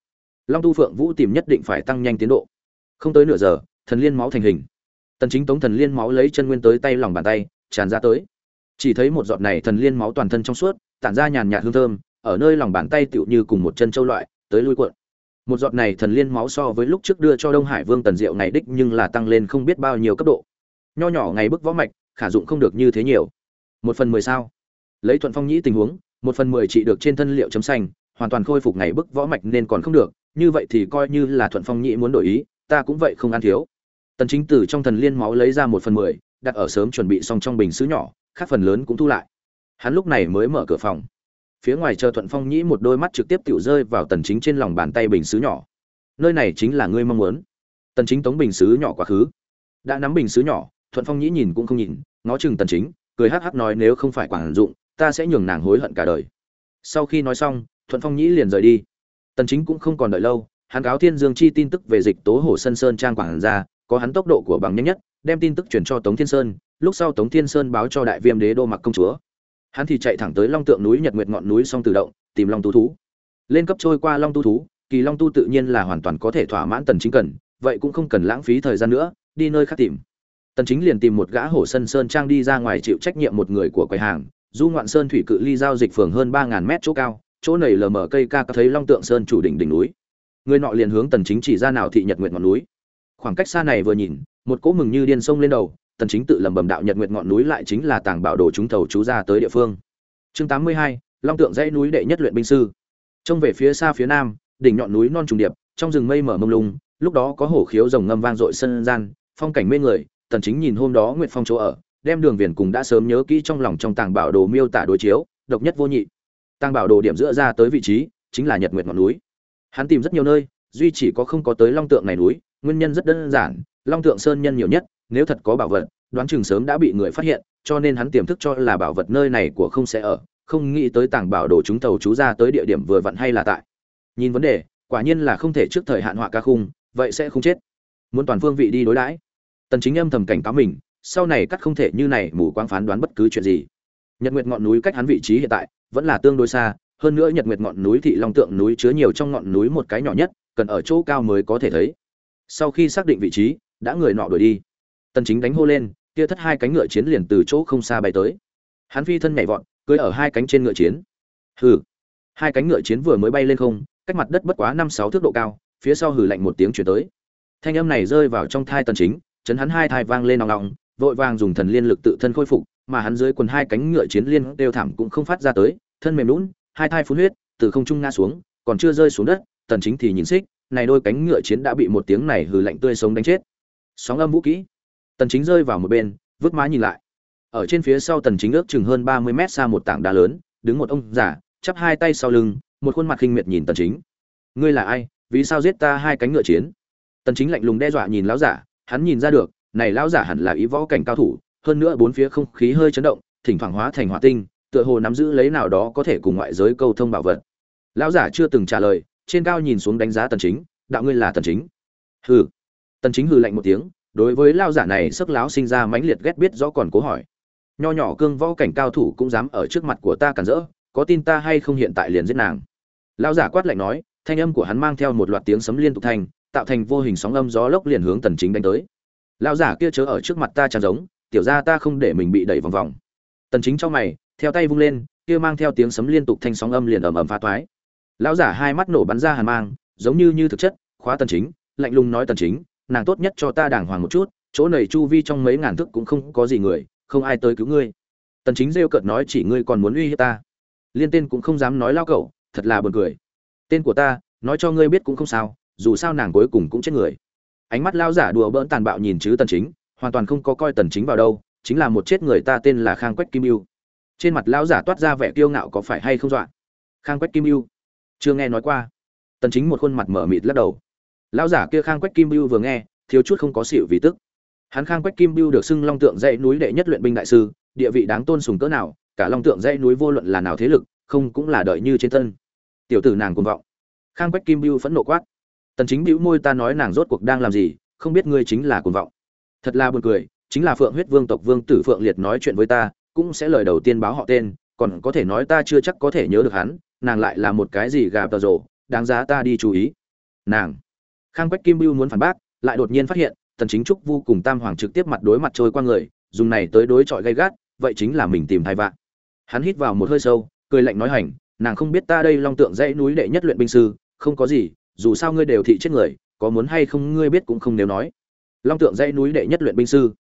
Long tu phượng vũ tìm nhất định phải tăng nhanh tiến độ. Không tới nửa giờ, thần liên máu thành hình. Tần chính tống thần liên máu lấy chân nguyên tới tay lòng bàn tay, tràn ra tới. Chỉ thấy một giọt này thần liên máu toàn thân trong suốt, tản ra nhàn nhạt hương thơm, ở nơi lòng bàn tay tựu như cùng một chân châu loại tới lui cuộn. Một giọt này thần liên máu so với lúc trước đưa cho đông hải vương tần diệu ngày đích nhưng là tăng lên không biết bao nhiêu cấp độ. Nho nhỏ ngày bức võ mạch, khả dụng không được như thế nhiều. Một phần mười sao. Lấy thuận phong nhĩ tình huống, một phần mười trị được trên thân liệu chấm xanh, hoàn toàn khôi phục ngày bức võ mạch nên còn không được, như vậy thì coi như là thuận phong nhĩ muốn đổi ý, ta cũng vậy không ăn thiếu. Tần chính tử trong thần liên máu lấy ra một phần mười, đặt ở sớm chuẩn bị xong trong bình sứ nhỏ, khác phần lớn cũng thu lại. Hắn lúc này mới mở cửa phòng phía ngoài chờ thuận phong nhĩ một đôi mắt trực tiếp tự rơi vào tần chính trên lòng bàn tay bình sứ nhỏ. Nơi này chính là ngươi mong muốn. Tần chính tống bình sứ nhỏ quá khứ. Đã nắm bình sứ nhỏ, thuận phong nhĩ nhìn cũng không nhìn, ngó chừng tần chính, cười hắc hắc nói nếu không phải quản dụng, ta sẽ nhường nàng hối hận cả đời. Sau khi nói xong, thuận phong nhĩ liền rời đi. Tần chính cũng không còn đợi lâu, hắn cáo thiên dương chi tin tức về dịch tố hồ sơn sơn trang quảng ra có hắn tốc độ của bằng nhanh nhất, đem tin tức chuyển cho tống thiên sơn, lúc sau tống thiên sơn báo cho đại viêm đế đô mặc công chúa hắn thì chạy thẳng tới long tượng núi nhật nguyệt ngọn núi song tự động, tìm long tu thú. Lên cấp trôi qua long tu thú, kỳ long tu tự nhiên là hoàn toàn có thể thỏa mãn tần chính cần, vậy cũng không cần lãng phí thời gian nữa, đi nơi khác tìm. Tần chính liền tìm một gã hổ sân sơn trang đi ra ngoài chịu trách nhiệm một người của quầy hàng, du ngoạn sơn thủy cự ly giao dịch phường hơn 3.000 mét chỗ cao, chỗ này lờ mờ cây ca thấy long tượng sơn chủ đỉnh đỉnh núi. Người nọ liền hướng tần chính chỉ ra nào thị nhật nguyệt ngọn núi. Khoảng cách xa này vừa nhìn, một cỗ mừng như điên sông lên đầu tần chính tự lầm bầm đạo nhật nguyệt ngọn núi lại chính là tàng bảo đồ chúng thầu chú ra tới địa phương. Chương 82, long tượng dãy núi đệ nhất luyện binh sư. Trông về phía xa phía nam đỉnh nhọn núi non trùng điệp trong rừng mây mở mông lung lúc đó có hổ khiếu rồng ngâm vang dội sân gian phong cảnh mê người tần chính nhìn hôm đó nguyệt phong chỗ ở đem đường viền cùng đã sớm nhớ kỹ trong lòng trong tàng bảo đồ miêu tả đối chiếu độc nhất vô nhị. Tàng bảo đồ điểm giữa ra tới vị trí chính là nhật nguyệt ngọn núi. Hắn tìm rất nhiều nơi duy chỉ có không có tới long tượng này núi nguyên nhân rất đơn giản long tượng sơn nhân nhiều nhất nếu thật có bảo vật, đoán chừng sớm đã bị người phát hiện, cho nên hắn tiềm thức cho là bảo vật nơi này của không sẽ ở, không nghĩ tới tàng bảo đồ chúng tàu chú ra tới địa điểm vừa vặn hay là tại. Nhìn vấn đề, quả nhiên là không thể trước thời hạn họa ca khung, vậy sẽ không chết. Muốn toàn phương vị đi đối đãi. Tần chính âm thầm cảnh cáo mình, sau này cắt không thể như này mù quáng phán đoán bất cứ chuyện gì. Nhật nguyệt ngọn núi cách hắn vị trí hiện tại, vẫn là tương đối xa, hơn nữa nhật nguyệt ngọn núi thị long tượng núi chứa nhiều trong ngọn núi một cái nhỏ nhất, cần ở chỗ cao mới có thể thấy. Sau khi xác định vị trí, đã người nọ đuổi đi tần chính đánh hô lên, kia thất hai cánh ngựa chiến liền từ chỗ không xa bay tới. Hắn phi thân nhảy vọt, cưỡi ở hai cánh trên ngựa chiến. Hừ. Hai cánh ngựa chiến vừa mới bay lên không, cách mặt đất bất quá năm sáu thước độ cao, phía sau hừ lạnh một tiếng truyền tới. Thanh âm này rơi vào trong thai tần chính, chấn hắn hai thai vang lên nòng nòng, vội vàng dùng thần liên lực tự thân khôi phục, mà hắn dưới quần hai cánh ngựa chiến liên đều thảm cũng không phát ra tới, thân mềm lún, hai thai phun huyết, từ không trung ngã xuống, còn chưa rơi xuống đất, tần chính thì nhìn xích, này đôi cánh ngựa chiến đã bị một tiếng này hừ lạnh tươi sống đánh chết. Sóng âm vũ kỹ tần chính rơi vào một bên, vứt má nhìn lại. Ở trên phía sau tần chính ước chừng hơn 30 mét xa một tảng đá lớn, đứng một ông già, chắp hai tay sau lưng, một khuôn mặt khinh miệt nhìn tần chính. Ngươi là ai? Vì sao giết ta hai cánh ngựa chiến? Tần chính lạnh lùng đe dọa nhìn lão giả, hắn nhìn ra được, này lão giả hẳn là ý võ cảnh cao thủ, hơn nữa bốn phía không khí hơi chấn động, thỉnh thoảng hóa thành hỏa tinh, tựa hồ nắm giữ lấy nào đó có thể cùng ngoại giới câu thông bảo vật. Lão giả chưa từng trả lời, trên cao nhìn xuống đánh giá tần chính, đạo ngươi là tần chính? Hừ. Tần chính hừ lạnh một tiếng đối với lão giả này sức lão sinh ra mãnh liệt ghét biết rõ còn cố hỏi. Nho nhỏ cương võ cảnh cao thủ cũng dám ở trước mặt của ta cản rỡ, có tin ta hay không hiện tại liền giết nàng? Lão giả quát lạnh nói, thanh âm của hắn mang theo một loạt tiếng sấm liên tục thành, tạo thành vô hình sóng âm gió lốc liền hướng tần chính đánh tới. Lão giả kia chớ ở trước mặt ta chẳng giống, tiểu ra ta không để mình bị đẩy vòng vòng. Tần chính cho mày, theo tay vung lên, kia mang theo tiếng sấm liên tục thanh sóng âm liền ầm ầm phá toái. Lão giả hai mắt nổ bắn ra hàn mang, giống như như thực chất, khóa tần chính, lạnh lùng nói tần chính nàng tốt nhất cho ta đàng hoàng một chút, chỗ này chu vi trong mấy ngàn thước cũng không có gì người, không ai tới cứu ngươi. Tần chính rêu cợt nói, chỉ ngươi còn muốn uy hiếp ta. Liên tên cũng không dám nói lao cậu thật là buồn cười. Tên của ta, nói cho ngươi biết cũng không sao, dù sao nàng cuối cùng cũng chết người. Ánh mắt lao giả đùa bỡn tàn bạo nhìn chứ tần chính, hoàn toàn không có coi tần chính vào đâu, chính là một chết người ta tên là khang quách kim yêu trên mặt lão giả toát ra vẻ kiêu ngạo có phải hay không dọa? Khang quách kim yêu chưa nghe nói qua. Tần chính một khuôn mặt mở mịt lắc đầu lão giả kia khang quách kim yêu vừa nghe, thiếu chút không có xỉu vì tức. Hắn khang quách kim yêu được xưng long tượng dãy núi đệ nhất luyện binh đại sư, địa vị đáng tôn sùng cỡ nào, cả long tượng dãy núi vô luận là nào thế lực, không cũng là đợi như trên tân tiểu tử nàng cuồng vọng. Khang quách kim bưu phẫn nộ quát. Tần chính bĩu môi ta nói nàng rốt cuộc đang làm gì, không biết ngươi chính là cuồng vọng. Thật là buồn cười, chính là phượng huyết vương tộc vương tử phượng liệt nói chuyện với ta, cũng sẽ lời đầu tiên báo họ tên, còn có thể nói ta chưa chắc có thể nhớ được hắn, nàng lại là một cái gì gà tờ rồ, đáng giá ta đi chú ý. Nàng khang quách kim bưu muốn phản bác, lại đột nhiên phát hiện, tần chính trúc vô cùng tam hoàng trực tiếp mặt đối mặt trôi qua người, dùng này tới đối chọi gay gắt, vậy chính là mình tìm thai vạn. Hắn hít vào một hơi sâu, cười lạnh nói hành, nàng không biết ta đây long tượng dãy núi đệ nhất luyện binh sư, không có gì, dù sao ngươi đều thị chết người, có muốn hay không ngươi biết cũng không nếu nói. Long tượng dãy núi đệ nhất luyện binh sư.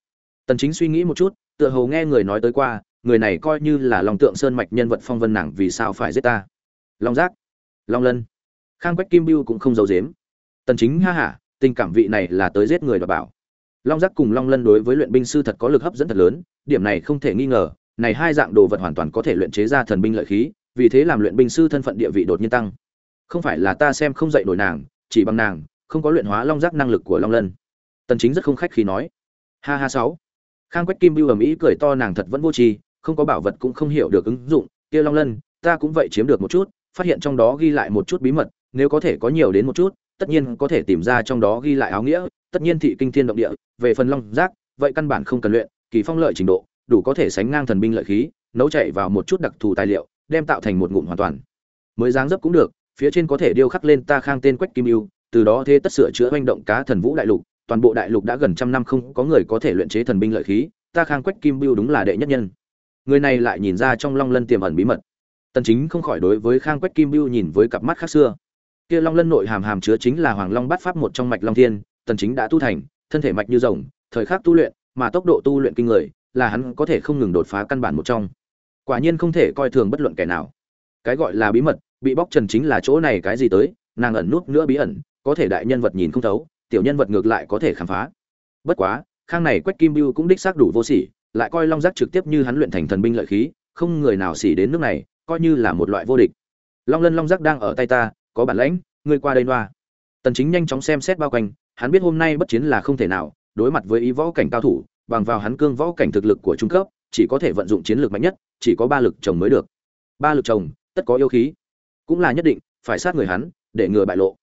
Tần chính suy nghĩ một chút, tựa hồ nghe người nói tới qua, người này coi như là long tượng sơn mạch nhân vật phong vân nàng vì sao phải giết ta. Long giác, long lân. Khang quách kim biêu cũng không giấu giếm tần chính ha ha, tình cảm vị này là tới giết người đoạt bảo. Long giác cùng long lân đối với luyện binh sư thật có lực hấp dẫn thật lớn, điểm này không thể nghi ngờ, này hai dạng đồ vật hoàn toàn có thể luyện chế ra thần binh lợi khí, vì thế làm luyện binh sư thân phận địa vị đột nhiên tăng. Không phải là ta xem không dạy nổi nàng, chỉ bằng nàng, không có luyện hóa long giác năng lực của long lân. Tần chính rất không khách khí nói. Ha ha sáu. Khang quách kim bưu ở Mỹ cười to nàng thật vẫn vô tri, không có bảo vật cũng không hiểu được ứng dụng, kia long lân, ta cũng vậy chiếm được một chút, phát hiện trong đó ghi lại một chút bí mật, nếu có thể có nhiều đến một chút tất nhiên có thể tìm ra trong đó ghi lại áo nghĩa, tất nhiên thị kinh thiên động địa, về phần long giác, vậy căn bản không cần luyện, kỳ phong lợi trình độ, đủ có thể sánh ngang thần binh lợi khí, nấu chạy vào một chút đặc thù tài liệu, đem tạo thành một ngụm hoàn toàn. Mới dáng dấp cũng được, phía trên có thể điêu khắc lên ta khang tên quách kim yêu, từ đó thế tất sửa chữa hoành động cá thần vũ đại lục, toàn bộ đại lục đã gần trăm năm không có người có thể luyện chế thần binh lợi khí, ta khang quách kim biêu đúng là đệ nhất nhân. Người này lại nhìn ra trong long lân tiềm ẩn bí mật. Tần chính không khỏi đối với khang quách kim biêu nhìn với cặp mắt khác xưa kia long lân nội hàm hàm chứa chính là hoàng long bát pháp một trong mạch long thiên, tần chính đã tu thành, thân thể mạch như rồng, thời khắc tu luyện, mà tốc độ tu luyện kinh người, là hắn có thể không ngừng đột phá căn bản một trong. Quả nhiên không thể coi thường bất luận kẻ nào. Cái gọi là bí mật, bị bóc trần chính là chỗ này cái gì tới, nàng ẩn nút nữa bí ẩn, có thể đại nhân vật nhìn không thấu, tiểu nhân vật ngược lại có thể khám phá. Bất quá, khang này quách kim biêu cũng đích xác đủ vô sỉ, lại coi long giác trực tiếp như hắn luyện thành thần binh lợi khí, không người nào xỉ đến nước này, coi như là một loại vô địch. Long lân long giác đang ở tay ta có bản lãnh, ngươi qua đây loa. Tần chính nhanh chóng xem xét bao quanh, hắn biết hôm nay bất chiến là không thể nào, đối mặt với ý võ cảnh cao thủ, bằng vào hắn cương võ cảnh thực lực của trung cấp, chỉ có thể vận dụng chiến lược mạnh nhất, chỉ có ba lực chồng mới được. Ba lực chồng, tất có yêu khí. Cũng là nhất định, phải sát người hắn, để ngừa bại lộ.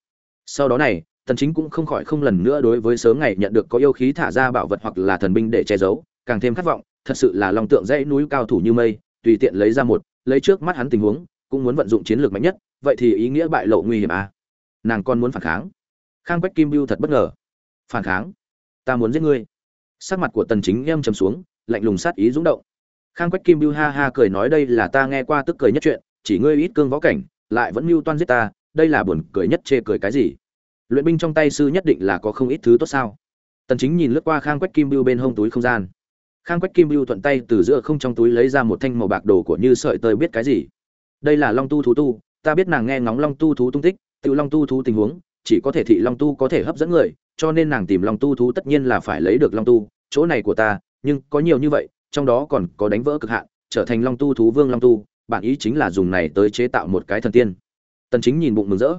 Sau đó này, tần chính cũng không khỏi không lần nữa đối với sớm ngày nhận được có yêu khí thả ra bảo vật hoặc là thần binh để che giấu, càng thêm khát vọng, thật sự là lòng tượng dãy núi cao thủ như mây, tùy tiện lấy ra một, lấy trước mắt hắn tình huống, cũng muốn vận dụng chiến lược mạnh nhất vậy thì ý nghĩa bại lộ nguy hiểm à? Nàng con muốn phản kháng. Khang quách kim biêu thật bất ngờ. Phản kháng? Ta muốn giết ngươi. Sắc mặt của tần chính em trầm xuống, lạnh lùng sát ý dũng động. Khang quách kim biêu ha ha cười nói đây là ta nghe qua tức cười nhất chuyện, chỉ ngươi ít cương võ cảnh, lại vẫn mưu toan giết ta, đây là buồn cười nhất chê cười cái gì? Luyện binh trong tay sư nhất định là có không ít thứ tốt sao? Tần chính nhìn lướt qua khang quách kim biêu bên hông túi không gian. Khang quách kim biêu thuận tay từ giữa không trong túi lấy ra một thanh màu bạc đồ của như sợi tơi biết cái gì? Đây là long tu thú tu ta biết nàng nghe ngóng long tu thú tung tích tự long tu thú tình huống, chỉ có thể thị long tu có thể hấp dẫn người, cho nên nàng tìm long tu thú tất nhiên là phải lấy được long tu. Chỗ này của ta, nhưng có nhiều như vậy, trong đó còn có đánh vỡ cực hạn, trở thành long tu thú vương long tu. Bản ý chính là dùng này tới chế tạo một cái thần tiên. Tần chính nhìn bụng mừng rỡ.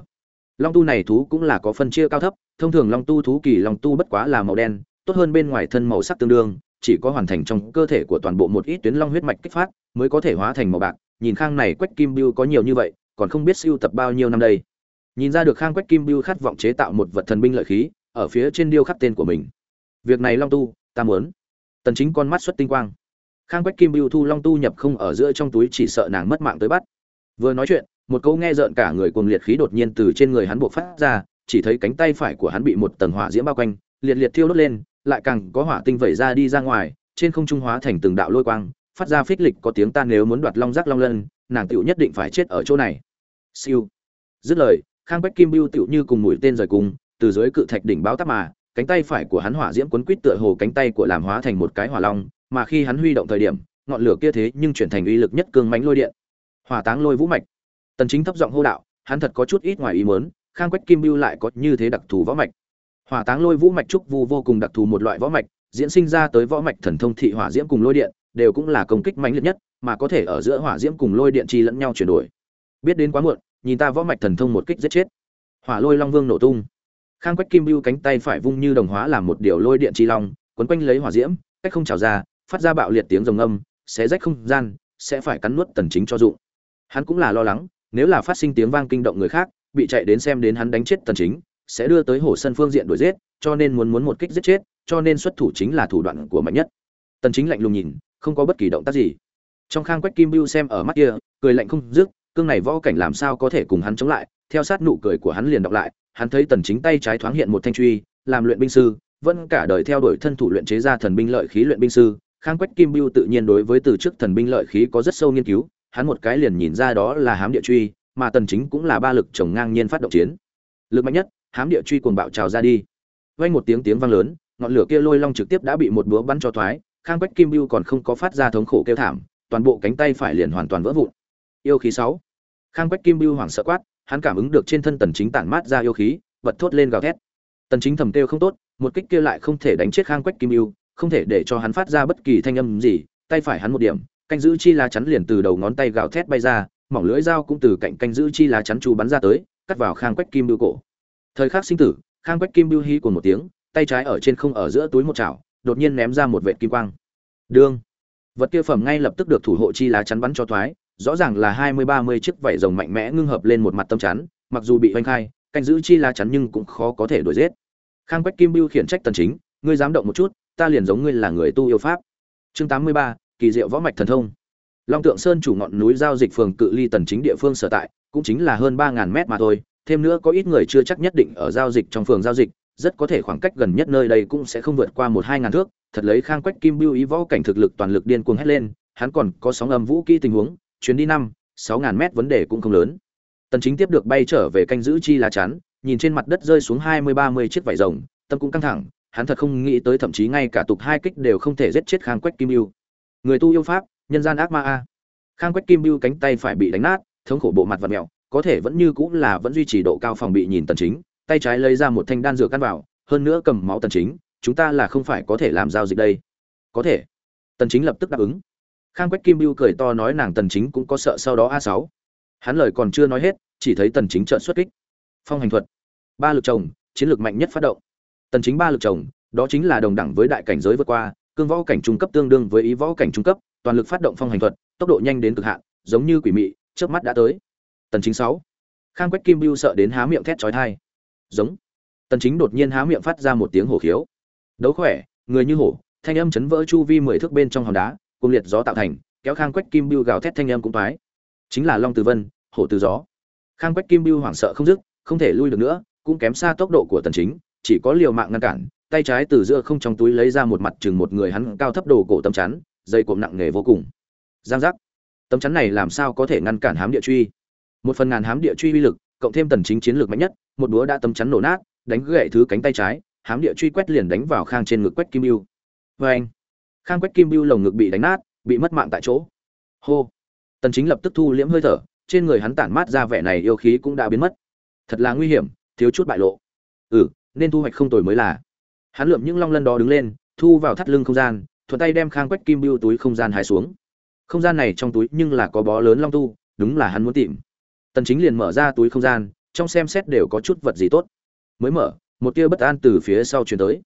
Long tu này thú cũng là có phân chia cao thấp, thông thường long tu thú kỳ long tu bất quá là màu đen, tốt hơn bên ngoài thân màu sắc tương đương, chỉ có hoàn thành trong cơ thể của toàn bộ một ít tuyến long huyết mạch kích phát, mới có thể hóa thành màu bạc. Nhìn khang này quách kim bưu có nhiều như vậy còn không biết siêu tập bao nhiêu năm đây. Nhìn ra được khang quách kim bưu khát vọng chế tạo một vật thần binh lợi khí, ở phía trên điêu khắc tên của mình. Việc này long tu, ta muốn. Tần chính con mắt xuất tinh quang. Khang quách kim bưu thu long tu nhập không ở giữa trong túi chỉ sợ nàng mất mạng tới bắt. Vừa nói chuyện, một câu nghe rợn cả người cuồng liệt khí đột nhiên từ trên người hắn buộc phát ra, chỉ thấy cánh tay phải của hắn bị một tầng hỏa diễm bao quanh, liệt liệt thiêu đốt lên, lại càng có hỏa tinh vẩy ra đi ra ngoài, trên không trung hóa thành từng đạo lôi quang, phát ra phích lịch có tiếng ta nếu muốn đoạt long giác long lân, nàng tựu nhất định phải chết ở chỗ này siêu. Dứt lời, khang bách kim bưu tựu như cùng mũi tên rời cùng, từ dưới cự thạch đỉnh báo táp mà, cánh tay phải của hắn hỏa diễm quấn quít tựa hồ cánh tay của làm hóa thành một cái hỏa long, mà khi hắn huy động thời điểm, ngọn lửa kia thế nhưng chuyển thành uy lực nhất cương mãnh lôi điện. Hỏa táng lôi vũ mạch. Tần chính thấp giọng hô đạo, hắn thật có chút ít ngoài ý muốn, khang quách kim bưu lại có như thế đặc thù võ mạch. Hỏa táng lôi vũ mạch trúc vu vô cùng đặc thù một loại võ mạch, diễn sinh ra tới võ mạch thần thông thị hỏa diễm cùng lôi điện, đều cũng là công kích mãnh liệt nhất, mà có thể ở giữa hỏa diễm cùng lôi điện chi lẫn nhau chuyển đổi biết đến quá muộn, nhìn ta võ mạch thần thông một kích giết chết. Hỏa lôi long vương nổ tung. Khang quách kim bưu cánh tay phải vung như đồng hóa làm một điều lôi điện chi long, quấn quanh lấy hỏa diễm, cách không trào ra, phát ra bạo liệt tiếng rồng âm sẽ rách không gian, sẽ phải cắn nuốt tần chính cho dụng. Hắn cũng là lo lắng, nếu là phát sinh tiếng vang kinh động người khác, bị chạy đến xem đến hắn đánh chết tần chính, sẽ đưa tới hổ sân phương diện đuổi giết, cho nên muốn muốn một kích giết chết, cho nên xuất thủ chính là thủ đoạn của mạnh nhất. Tần chính lạnh lùng nhìn, không có bất kỳ động tác gì. Trong khang quách kim bưu xem ở mắt kia, cười lạnh không dứt cương này võ cảnh làm sao có thể cùng hắn chống lại? Theo sát nụ cười của hắn liền đọc lại, hắn thấy tần chính tay trái thoáng hiện một thanh truy, làm luyện binh sư, vẫn cả đời theo đuổi thân thủ luyện chế ra thần binh lợi khí luyện binh sư. Khang quách kim bưu tự nhiên đối với từ trước thần binh lợi khí có rất sâu nghiên cứu, hắn một cái liền nhìn ra đó là hám địa truy, mà tần chính cũng là ba lực chồng ngang nhiên phát động chiến. Lực mạnh nhất, hám địa truy cuồng bạo trào ra đi. Vang một tiếng tiếng vang lớn, ngọn lửa kia lôi long trực tiếp đã bị một búa bắn cho thoái, khang quách kim bưu còn không có phát ra thống khổ kêu thảm, toàn bộ cánh tay phải liền hoàn toàn vỡ vụn yêu khí 6. khang quách kim bưu hoảng sợ quát, hắn cảm ứng được trên thân tần chính tản mát ra yêu khí, vật thốt lên gào thét. Tần chính thầm kêu không tốt, một kích kia lại không thể đánh chết khang quách kim bưu, không thể để cho hắn phát ra bất kỳ thanh âm gì, tay phải hắn một điểm, canh giữ chi lá chắn liền từ đầu ngón tay gào thét bay ra, mỏng lưỡi dao cũng từ cạnh canh giữ chi lá chắn chu bắn ra tới, cắt vào khang quách kim bưu cổ. Thời khắc sinh tử, khang quách kim bưu hí của một tiếng, tay trái ở trên không ở giữa túi một chảo, đột nhiên ném ra một vệt kim quang. Đương vật kia phẩm ngay lập tức được thủ hộ chi lá chắn bắn cho thoái rõ ràng là hai mươi ba mươi chiếc vảy rồng mạnh mẽ ngưng hợp lên một mặt tâm chắn mặc dù bị hoành khai canh giữ chi lá chắn nhưng cũng khó có thể đuổi giết. Khang quách kim bưu khiển trách tần chính ngươi dám động một chút ta liền giống ngươi là người tu yêu pháp. Chương 83, kỳ diệu võ mạch thần thông. Long tượng sơn chủ ngọn núi giao dịch phường cự ly tần chính địa phương sở tại cũng chính là hơn ba ngàn mét mà thôi thêm nữa có ít người chưa chắc nhất định ở giao dịch trong phường giao dịch rất có thể khoảng cách gần nhất nơi đây cũng sẽ không vượt qua một hai ngàn thước. Thật lấy khang quách kim bưu ý võ cảnh thực lực toàn lực điên cuồng hét lên hắn còn có sóng âm vũ kỹ tình huống chuyến đi năm, sáu ngàn mét vấn đề cũng không lớn. Tần chính tiếp được bay trở về canh giữ chi lá chắn, nhìn trên mặt đất rơi xuống hai mươi, ba mươi chiếc vải rồng, tâm cũng căng thẳng, hắn thật không nghĩ tới thậm chí ngay cả tục hai kích đều không thể giết chết khang quách kim bưu người tu yêu pháp, nhân gian ác ma a. Khang quách kim bưu cánh tay phải bị đánh nát, thống khổ bộ mặt vặn mèo, có thể vẫn như cũng là vẫn duy trì độ cao phòng bị nhìn tần chính, tay trái lấy ra một thanh đan dược căn vào hơn nữa cầm máu tần chính, chúng ta là không phải có thể làm giao dịch đây. Có thể. Tần chính lập tức đáp ứng khang quách kim Biêu cười to nói nàng tần chính cũng có sợ sau đó a 6 hắn lời còn chưa nói hết, chỉ thấy tần chính trợn xuất kích. Phong hành thuật. Ba lực chồng, chiến lược mạnh nhất phát động. Tần chính ba lực chồng, đó chính là đồng đẳng với đại cảnh giới vượt qua, cương võ cảnh trung cấp tương đương với ý võ cảnh trung cấp, toàn lực phát động phong hành thuật, tốc độ nhanh đến cực hạn, giống như quỷ mị, chớp mắt đã tới. Tần chính 6. khang quách kim Biêu sợ đến há miệng thét chói tai. Giống. Tần chính đột nhiên há miệng phát ra một tiếng hổ khiếu. Đấu khỏe, người như hổ, thanh âm chấn vỡ chu vi mười thước bên trong hòn đá cùng liệt gió tạo thành, kéo khang quách kim bưu gào thét thanh âm cũng toái. Chính là long từ vân, hổ từ gió. Khang quách kim bưu hoảng sợ không dứt, không thể lui được nữa, cũng kém xa tốc độ của tần chính, chỉ có liều mạng ngăn cản, tay trái từ giữa không trong túi lấy ra một mặt chừng một người hắn cao thấp đồ cổ tấm chắn, dây cuộn nặng nghề vô cùng. Giang giác. Tấm chắn này làm sao có thể ngăn cản hám địa truy? Một phần ngàn hám địa truy uy lực, cộng thêm tần chính chiến lược mạnh nhất, một đũa đã tấm chắn nổ nát, đánh gãy thứ cánh tay trái, hám địa truy quét liền đánh vào khang trên ngực quách kim bưu. Vâng. anh khang quách kim Biêu lồng ngực bị đánh nát, bị mất mạng tại chỗ. Hô. Tần chính lập tức thu liễm hơi thở, trên người hắn tản mát ra vẻ này yêu khí cũng đã biến mất. Thật là nguy hiểm, thiếu chút bại lộ. Ừ nên thu hoạch không tồi mới là. Hắn lượm những long lân đó đứng lên, thu vào thắt lưng không gian, thuận tay đem khang quách kim Biêu túi không gian hái xuống. Không gian này trong túi nhưng là có bó lớn long tu, đúng là hắn muốn tìm. Tần chính liền mở ra túi không gian, trong xem xét đều có chút vật gì tốt. Mới mở, một tia bất an từ phía sau truyền tới.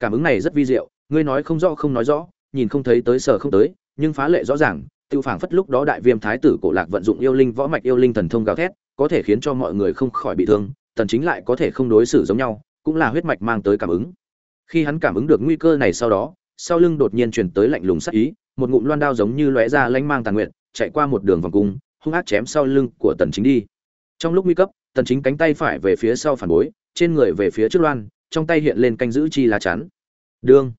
Cảm ứng này rất vi diệu, ngươi nói không rõ không nói rõ nhìn không thấy tới sở không tới, nhưng phá lệ rõ ràng, tiêu phảng phất lúc đó đại viêm thái tử cổ lạc vận dụng yêu linh võ mạch yêu linh thần thông gào thét, có thể khiến cho mọi người không khỏi bị thương tần chính lại có thể không đối xử giống nhau, cũng là huyết mạch mang tới cảm ứng. Khi hắn cảm ứng được nguy cơ này sau đó, sau lưng đột nhiên truyền tới lạnh lùng sắc ý, một ngụm loan đao giống như lóe ra lanh mang tàn nguyện chạy qua một đường vòng cung, hung ác chém sau lưng của tần chính đi. Trong lúc nguy cấp, tần chính cánh tay phải về phía sau phản bối, trên người về phía trước loan, trong tay hiện lên canh giữ chi lá chắn. Đương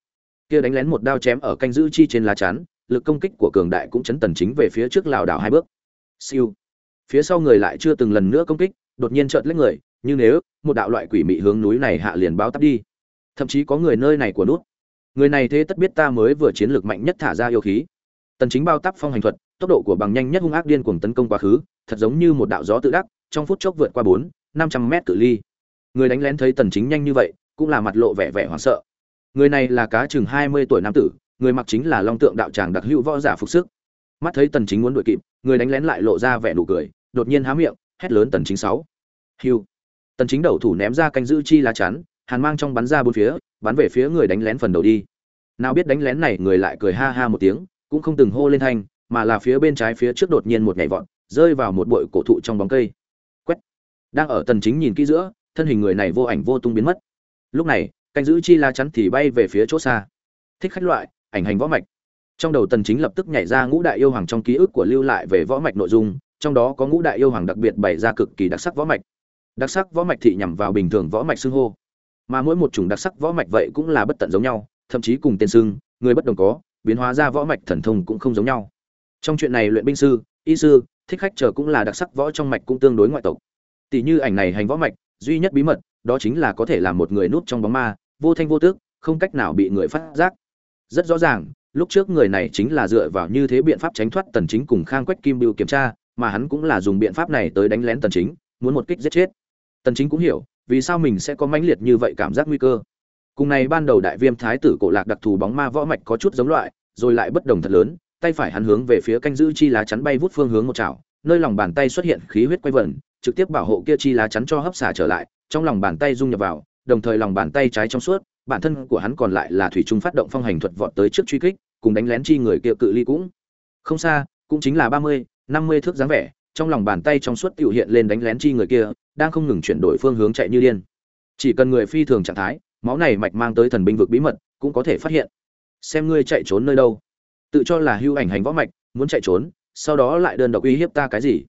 kia đánh lén một đao chém ở canh giữ chi trên lá chắn, lực công kích của cường đại cũng chấn tần chính về phía trước lảo đảo hai bước. Siêu. Phía sau người lại chưa từng lần nữa công kích, đột nhiên chợt lấy người, như nếu một đạo loại quỷ mị hướng núi này hạ liền bao tắp đi. Thậm chí có người nơi này của nút. Người này thế tất biết ta mới vừa chiến lược mạnh nhất thả ra yêu khí. Tần chính bao tắp phong hành thuật, tốc độ của bằng nhanh nhất hung ác điên cuồng tấn công quá khứ, thật giống như một đạo gió tự đắc, trong phút chốc vượt qua bốn, năm trăm mét cự ly. Người đánh lén thấy tần chính nhanh như vậy, cũng là mặt lộ vẻ vẻ hoảng sợ người này là cá chừng 20 tuổi nam tử, người mặc chính là long tượng đạo tràng đặc hữu võ giả phục sức. Mắt thấy tần chính muốn đuổi kịp, người đánh lén lại lộ ra vẻ nụ cười, đột nhiên há miệng, hét lớn tần chính sáu. Hưu. Tần chính đầu thủ ném ra canh giữ chi lá chắn, hàn mang trong bắn ra bốn phía, bắn về phía người đánh lén phần đầu đi. Nào biết đánh lén này người lại cười ha ha một tiếng, cũng không từng hô lên thanh, mà là phía bên trái phía trước đột nhiên một nhảy vọt, rơi vào một bụi cổ thụ trong bóng cây. Quét. Đang ở tần chính nhìn kỹ giữa, thân hình người này vô ảnh vô tung biến mất. Lúc này canh giữ chi la chắn thì bay về phía chỗ xa. Thích khách loại, ảnh hành võ mạch. Trong đầu tần chính lập tức nhảy ra ngũ đại yêu hoàng trong ký ức của lưu lại về võ mạch nội dung, trong đó có ngũ đại yêu hoàng đặc biệt bày ra cực kỳ đặc sắc võ mạch. Đặc sắc võ mạch thị nhằm vào bình thường võ mạch xưng hô. Mà mỗi một chủng đặc sắc võ mạch vậy cũng là bất tận giống nhau, thậm chí cùng tên xưng, người bất đồng có, biến hóa ra võ mạch thần thông cũng không giống nhau. Trong chuyện này luyện binh sư, y sư, thích khách chờ cũng là đặc sắc võ trong mạch cũng tương đối ngoại tộc. Tỷ như ảnh này hành võ mạch, duy nhất bí mật, đó chính là có thể làm một người núp trong bóng ma vô thanh vô tước không cách nào bị người phát giác. Rất rõ ràng, lúc trước người này chính là dựa vào như thế biện pháp tránh thoát tần chính cùng khang quách kim bưu kiểm tra, mà hắn cũng là dùng biện pháp này tới đánh lén tần chính, muốn một kích giết chết. Tần chính cũng hiểu, vì sao mình sẽ có mãnh liệt như vậy cảm giác nguy cơ. Cùng này ban đầu đại viêm thái tử cổ lạc đặc thù bóng ma võ mạch có chút giống loại, rồi lại bất đồng thật lớn, tay phải hắn hướng về phía canh giữ chi lá chắn bay vút phương hướng một chảo, nơi lòng bàn tay xuất hiện khí huyết quay vẩn trực tiếp bảo hộ kia chi lá chắn cho hấp xả trở lại, trong lòng bàn tay dung nhập vào đồng thời lòng bàn tay trái trong suốt, bản thân của hắn còn lại là thủy trung phát động phong hành thuật vọt tới trước truy kích, cùng đánh lén chi người kia cự ly cũng không xa, cũng chính là ba mươi, năm mươi thước dáng vẻ, trong lòng bàn tay trong suốt tiểu hiện lên đánh lén chi người kia, đang không ngừng chuyển đổi phương hướng chạy như điên. Chỉ cần người phi thường trạng thái, máu này mạch mang tới thần binh vực bí mật, cũng có thể phát hiện. Xem ngươi chạy trốn nơi đâu. Tự cho là hưu ảnh hành võ mạch, muốn chạy trốn, sau đó lại đơn độc uy hiếp ta cái gì?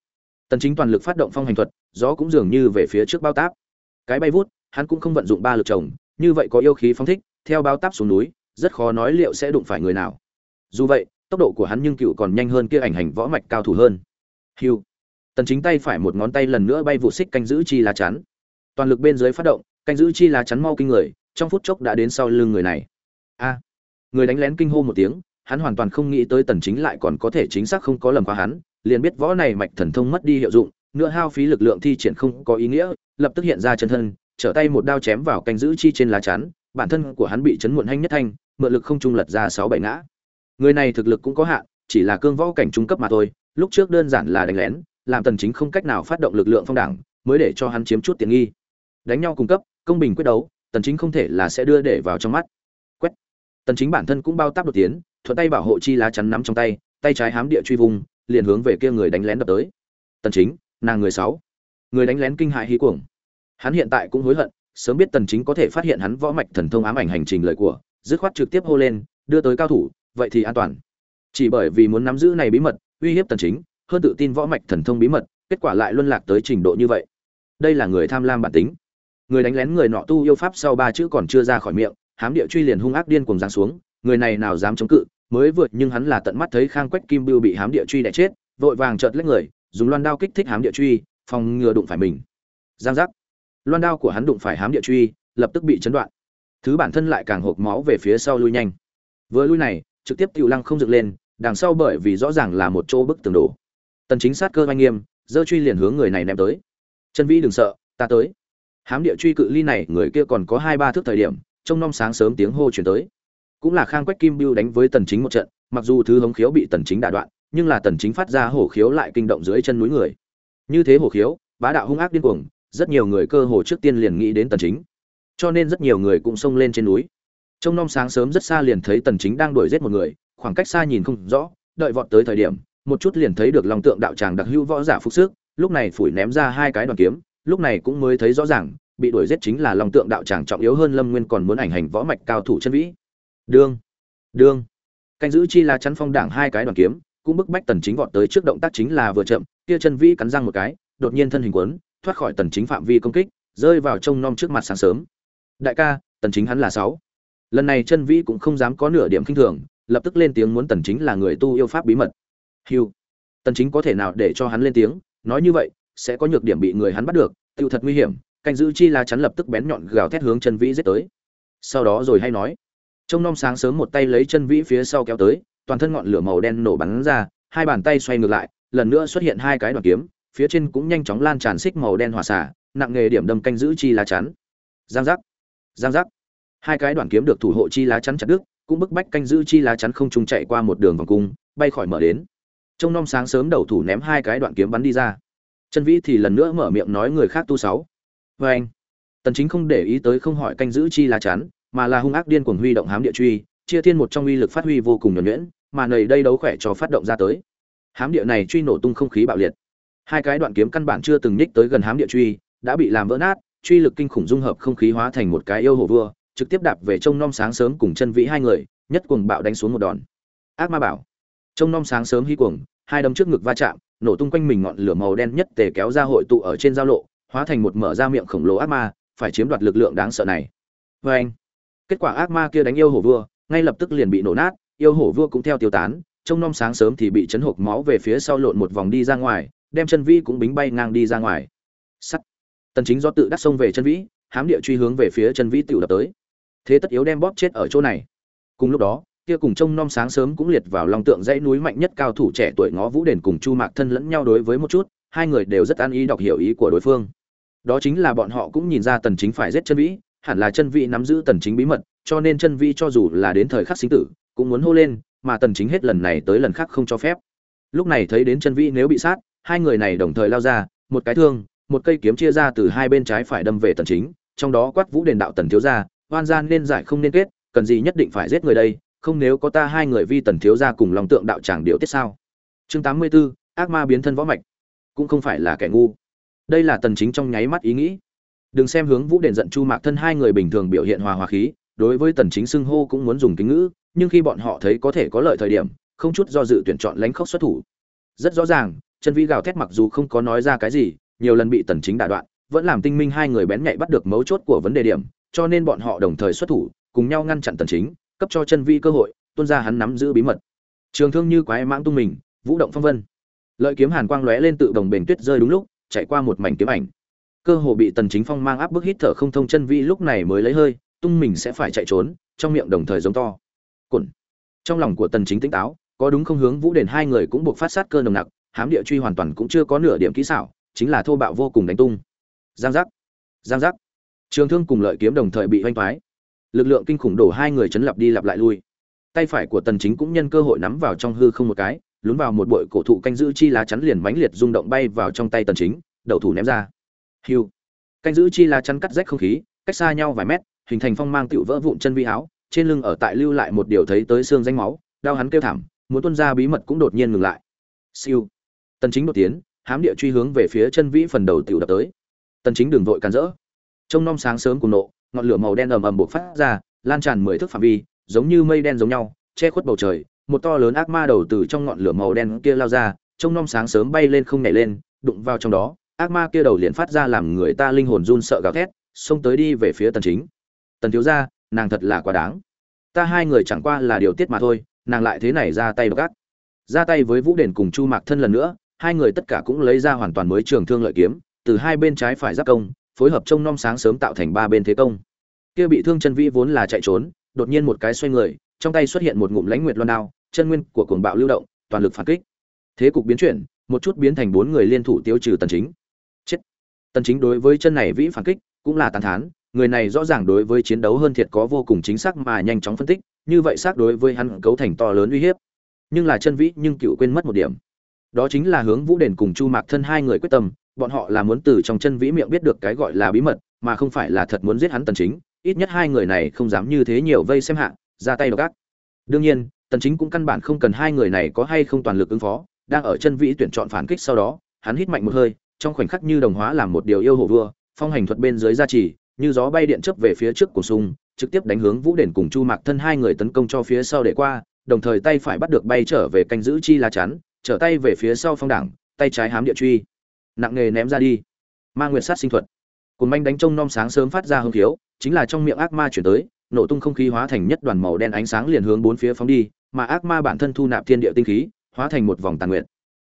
Tần chính toàn lực phát động phong hành thuật, gió cũng dường như về phía trước bao táp. Cái bay vút hắn cũng không vận dụng ba lực chồng, như vậy có yêu khí phóng thích, theo bao táp xuống núi, rất khó nói liệu sẽ đụng phải người nào. Dù vậy, tốc độ của hắn nhưng cựu còn nhanh hơn kia ảnh hành võ mạch cao thủ hơn. Hưu. Tần chính tay phải một ngón tay lần nữa bay vụ xích canh giữ chi lá chắn. Toàn lực bên dưới phát động, canh giữ chi lá chắn mau kinh người, trong phút chốc đã đến sau lưng người này. A. Người đánh lén kinh hô một tiếng, hắn hoàn toàn không nghĩ tới tần chính lại còn có thể chính xác không có lầm qua hắn, liền biết võ này mạch thần thông mất đi hiệu dụng nữa hao phí lực lượng thi triển không có ý nghĩa, lập tức hiện ra chân thân trở tay một đao chém vào canh giữ chi trên lá chắn, bản thân của hắn bị chấn muộn hanh nhất thanh, mượn lực không trung lật ra sáu bảy ngã. Người này thực lực cũng có hạn, chỉ là cương võ cảnh trung cấp mà thôi, lúc trước đơn giản là đánh lén, làm tần chính không cách nào phát động lực lượng phong đẳng mới để cho hắn chiếm chút tiện nghi. Đánh nhau cung cấp, công bình quyết đấu, tần chính không thể là sẽ đưa để vào trong mắt. Quét. Tần chính bản thân cũng bao táp đột tiến, thuận tay bảo hộ chi lá chắn nắm trong tay tay trái hám địa truy vùng, liền hướng về kia người đánh lén đập tới. Tần chính, nàng người sáu. Người đánh lén kinh hại hí cuồng hắn hiện tại cũng hối hận, sớm biết tần chính có thể phát hiện hắn võ mạch thần thông ám ảnh hành trình lời của, dứt khoát trực tiếp hô lên, đưa tới cao thủ, vậy thì an toàn. Chỉ bởi vì muốn nắm giữ này bí mật, uy hiếp tần chính, hơn tự tin võ mạch thần thông bí mật, kết quả lại luân lạc tới trình độ như vậy. Đây là người tham lam bản tính. Người đánh lén người nọ tu yêu pháp sau ba chữ còn chưa ra khỏi miệng, hám địa truy liền hung ác điên cuồng giáng xuống, người này nào dám chống cự, mới vượt nhưng hắn là tận mắt thấy khang quách kim bưu bị hám địa truy đại chết, vội vàng chợt lấy người, dùng loan đao kích thích hám địa truy, phòng ngừa đụng phải mình. Giang giác loan đao của hắn đụng phải hám địa truy, lập tức bị chấn đoạn. Thứ bản thân lại càng hộp máu về phía sau lui nhanh. Vừa lui này, trực tiếp tiểu lăng không dựng lên, đằng sau bởi vì rõ ràng là một chỗ bức tường đổ. Tần chính sát cơ oanh nghiêm dơ truy liền hướng người này ném tới. Chân vĩ đừng sợ, ta tới. Hám địa truy cự ly này, người kia còn có hai ba thước thời điểm trong năm sáng sớm tiếng hô truyền tới. Cũng là khang quách kim biêu đánh với tần chính một trận, mặc dù thứ hống khiếu bị tần chính đả đoạn, nhưng là tần chính phát ra hổ khiếu lại kinh động dưới chân núi người. Như thế hổ khiếu, bá đạo hung ác điên cuồng rất nhiều người cơ hồ trước tiên liền nghĩ đến tần chính. Cho nên rất nhiều người cũng xông lên trên núi. Trong năm sáng sớm rất xa liền thấy tần chính đang đuổi giết một người, khoảng cách xa nhìn không rõ, đợi vọt tới thời điểm, một chút liền thấy được lòng tượng đạo tràng đặc hữu võ giả phục sức, lúc này phủi ném ra hai cái đoàn kiếm, lúc này cũng mới thấy rõ ràng, bị đuổi giết chính là lòng tượng đạo tràng trọng yếu hơn lâm nguyên còn muốn ảnh hành võ mạch cao thủ chân vĩ. Đương đương. Canh giữ chi là chắn phong đảng hai cái đoàn kiếm, cũng bức bách tần chính vọt tới trước động tác chính là vừa chậm, kia chân vĩ cắn răng một cái, đột nhiên thân hình quấn thoát khỏi tần chính phạm vi công kích rơi vào trông nom trước mặt sáng sớm. Đại ca tần chính hắn là sáu. Lần này chân vĩ cũng không dám có nửa điểm kinh thường lập tức lên tiếng muốn tần chính là người tu yêu pháp bí mật. Hưu. Tần Chính có thể nào để cho hắn lên tiếng, nói như vậy, sẽ có nhược điểm bị người hắn bắt được, tiêu thật nguy hiểm, canh giữ chi là chắn lập tức bén nhọn gào thét hướng chân vĩ giết tới. Sau đó rồi hay nói, trong non sáng sớm một tay lấy chân vĩ phía sau kéo tới, toàn thân ngọn lửa màu đen nổ bắn ra, hai bàn tay xoay ngược lại, lần nữa xuất hiện hai cái đoạn kiếm, phía trên cũng nhanh chóng lan tràn xích màu đen hỏa xả, nặng nghề điểm đâm canh giữ chi lá chắn. Giang giác, giang giác. Hai cái đoạn kiếm được thủ hộ chi lá chắn chặt đứt, cũng bức bách canh giữ chi lá chắn không trùng chạy qua một đường vòng cung, bay khỏi mở đến. Trong nom sáng sớm đầu thủ ném hai cái đoạn kiếm bắn đi ra. Chân vĩ thì lần nữa mở miệng nói người khác tu sáu. Vê anh tần chính không để ý tới không hỏi canh giữ chi lá chắn mà là hung ác điên cuồng huy động hám địa truy chia thiên một trong uy lực phát huy vô cùng nhuần nhuyễn mà nầy đây đấu khỏe cho phát động ra tới. Hám địa này truy nổ tung không khí bạo liệt hai cái đoạn kiếm căn bản chưa từng nhích tới gần hám địa truy, đã bị làm vỡ nát, truy lực kinh khủng dung hợp không khí hóa thành một cái yêu hồ vua, trực tiếp đạp về trông nom sáng sớm cùng chân vĩ hai người, nhất cuồng bạo đánh xuống một đòn. Ác ma bảo. Trông nom sáng sớm hy cuồng, hai đấm trước ngực va chạm, nổ tung quanh mình ngọn lửa màu đen nhất tề kéo ra hội tụ ở trên giao lộ, hóa thành một mở ra miệng khổng lồ ác ma, phải chiếm đoạt lực lượng đáng sợ này. Vê anh, kết quả ác ma kia đánh yêu hổ vua, ngay lập tức liền bị nổ nát, yêu hổ vua cũng theo tiêu tán, trông nom sáng sớm thì bị chấn hộp máu về phía sau lộn một vòng đi ra ngoài đem chân vĩ cũng bính bay ngang đi ra ngoài. Sắt. Tần chính do tự đắc xông về chân vĩ, hám địa truy hướng về phía chân vĩ tiểu đập tới. Thế tất yếu đem bóp chết ở chỗ này. Cùng lúc đó, kia cùng trông nom sáng sớm cũng liệt vào lòng tượng dãy núi mạnh nhất cao thủ trẻ tuổi ngó vũ đền cùng chu mạc thân lẫn nhau đối với một chút, hai người đều rất an ý đọc hiểu ý của đối phương. Đó chính là bọn họ cũng nhìn ra tần chính phải giết chân vĩ, hẳn là chân vĩ nắm giữ tần chính bí mật, cho nên chân vĩ cho dù là đến thời khắc sinh tử, cũng muốn hô lên, mà tần chính hết lần này tới lần khác không cho phép. Lúc này thấy đến chân vĩ nếu bị sát hai người này đồng thời lao ra một cái thương một cây kiếm chia ra từ hai bên trái phải đâm về tần chính trong đó quát vũ đền đạo tần thiếu gia oan gian nên giải không nên kết cần gì nhất định phải giết người đây không nếu có ta hai người vi tần thiếu gia cùng lòng tượng đạo tràng điệu tiết sao? Chương 84, ác ma biến thân võ mạch. Cũng không phải là kẻ ngu. Đây là tần chính trong nháy mắt ý nghĩ. Đừng xem hướng vũ đền giận chu mạc thân hai người bình thường biểu hiện hòa hòa khí đối với tần chính xưng hô cũng muốn dùng kính ngữ nhưng khi bọn họ thấy có thể có lợi thời điểm không chút do dự tuyển chọn lãnh khốc xuất thủ. Rất rõ ràng chân vĩ gào thét mặc dù không có nói ra cái gì, nhiều lần bị tần chính đả đoạn, vẫn làm tinh minh hai người bén nhạy bắt được mấu chốt của vấn đề điểm, cho nên bọn họ đồng thời xuất thủ, cùng nhau ngăn chặn tần chính, cấp cho chân vĩ cơ hội, tuôn ra hắn nắm giữ bí mật. Trường thương như quái mãng tung mình, vũ động phong vân. Lợi kiếm hàn quang lóe lên tự đồng bền tuyết rơi đúng lúc, chạy qua một mảnh kiếm ảnh. Cơ hồ bị tần chính phong mang áp bức hít thở không thông chân vĩ lúc này mới lấy hơi, tung mình sẽ phải chạy trốn, trong miệng đồng thời giống to. Cồn. Trong lòng của tần chính tỉnh táo, có đúng không hướng vũ đền hai người cũng buộc phát sát cơ nồng nặc hám địa truy hoàn toàn cũng chưa có nửa điểm kỹ xảo, chính là thô bạo vô cùng đánh tung. Giang giác giang giác. Trường thương cùng lợi kiếm đồng thời bị hoanh thoái. Lực lượng kinh khủng đổ hai người chấn lặp đi lặp lại lui. Tay phải của tần chính cũng nhân cơ hội nắm vào trong hư không một cái, lún vào một bụi cổ thụ canh giữ chi lá chắn liền mãnh liệt rung động bay vào trong tay tần chính, đầu thủ ném ra. Hiu. Canh giữ chi lá chắn cắt rách không khí, cách xa nhau vài mét, hình thành phong mang tiểu vỡ vụn chân vi áo, trên lưng ở tại lưu lại một điều thấy tới xương danh máu, đau hắn kêu thảm, muốn tuôn ra bí mật cũng đột nhiên ngừng lại. Siêu tần chính đột tiến, hám địa truy hướng về phía chân vĩ phần đầu tiểu đập tới. Tần chính đường vội cản rỡ. Trong non sáng sớm cùng nộ, ngọn lửa màu đen ầm ầm bộc phát ra, lan tràn mười thước phạm vi, giống như mây đen giống nhau, che khuất bầu trời, một to lớn ác ma đầu từ trong ngọn lửa màu đen kia lao ra trong non sáng sớm bay lên không nhảy lên, đụng vào trong đó, ác ma kia đầu liền phát ra làm người ta linh hồn run sợ gào thét, xông tới đi về phía tần chính. Tần thiếu gia, nàng thật là quá đáng. Ta hai người chẳng qua là điều tiết mà thôi, nàng lại thế này ra tay gác ra tay với vũ đền cùng chu mạc thân lần nữa hai người tất cả cũng lấy ra hoàn toàn mới trường thương lợi kiếm, từ hai bên trái phải giáp công, phối hợp trông nom sáng sớm tạo thành ba bên thế công. Kia bị thương chân vĩ vốn là chạy trốn, đột nhiên một cái xoay người, trong tay xuất hiện một ngụm lãnh nguyệt loan đao, chân nguyên của cuồng bạo lưu động, toàn lực phản kích. Thế cục biến chuyển, một chút biến thành bốn người liên thủ tiêu trừ tần chính. Chết. Tần chính đối với chân này vĩ phản kích cũng là tàn thán, người này rõ ràng đối với chiến đấu hơn thiệt có vô cùng chính xác mà nhanh chóng phân tích, như vậy xác đối với hắn cấu thành to lớn uy hiếp. Nhưng là chân vĩ nhưng cựu quên mất một điểm đó chính là hướng vũ đền cùng chu mạc thân hai người quyết tâm, bọn họ là muốn từ trong chân vĩ miệng biết được cái gọi là bí mật, mà không phải là thật muốn giết hắn tần chính, ít nhất hai người này không dám như thế nhiều vây xem hạ, ra tay độc ác. Đương nhiên, tần chính cũng căn bản không cần hai người này có hay không toàn lực ứng phó, đang ở chân vĩ tuyển chọn phản kích sau đó, hắn hít mạnh một hơi, trong khoảnh khắc như đồng hóa làm một điều yêu hồ vua, phong hành thuật bên dưới gia trì, như gió bay điện chớp về phía trước của sung, trực tiếp đánh hướng vũ đền cùng chu mạc thân hai người tấn công cho phía sau để qua, đồng thời tay phải bắt được bay trở về canh giữ chi lá chắn trở tay về phía sau phong đảng, tay trái hám địa truy. Nặng nghề ném ra đi. Ma nguyệt sát sinh thuật. Cồn manh đánh trông nom sáng sớm phát ra hưng thiếu chính là trong miệng ác ma chuyển tới, nổ tung không khí hóa thành nhất đoàn màu đen ánh sáng liền hướng bốn phía phóng đi, mà ác ma bản thân thu nạp thiên địa tinh khí, hóa thành một vòng tàn nguyệt.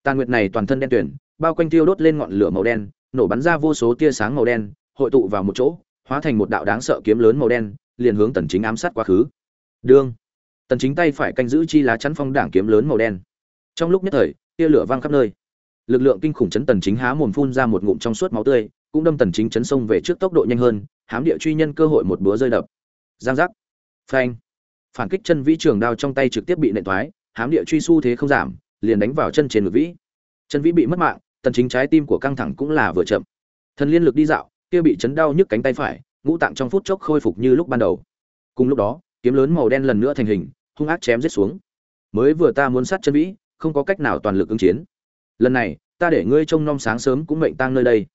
Tàn nguyệt này toàn thân đen tuyển bao quanh tiêu đốt lên ngọn lửa màu đen, nổ bắn ra vô số tia sáng màu đen, hội tụ vào một chỗ, hóa thành một đạo đáng sợ kiếm lớn màu đen, liền hướng tần chính ám sát quá khứ. Đương. Tần chính tay phải canh giữ chi lá chắn phong đảng kiếm lớn màu đen trong lúc nhất thời, tia lửa vang khắp nơi. Lực lượng kinh khủng chấn tần chính há mồm phun ra một ngụm trong suốt máu tươi, cũng đâm tần chính chấn sông về trước tốc độ nhanh hơn, hám địa truy nhân cơ hội một búa rơi đập. Giang giác. Phanh. Phản kích chân vĩ trường đao trong tay trực tiếp bị nện thoái, hám địa truy su thế không giảm, liền đánh vào chân trên ngực vĩ. Chân vĩ bị mất mạng, tần chính trái tim của căng thẳng cũng là vừa chậm. Thần liên lực đi dạo, kia bị chấn đau nhức cánh tay phải, ngũ tạng trong phút chốc khôi phục như lúc ban đầu. Cùng lúc đó, kiếm lớn màu đen lần nữa thành hình, hung ác chém giết xuống. Mới vừa ta muốn sát chân vĩ không có cách nào toàn lực ứng chiến. Lần này, ta để ngươi trông nom sáng sớm cũng mệnh tang nơi đây.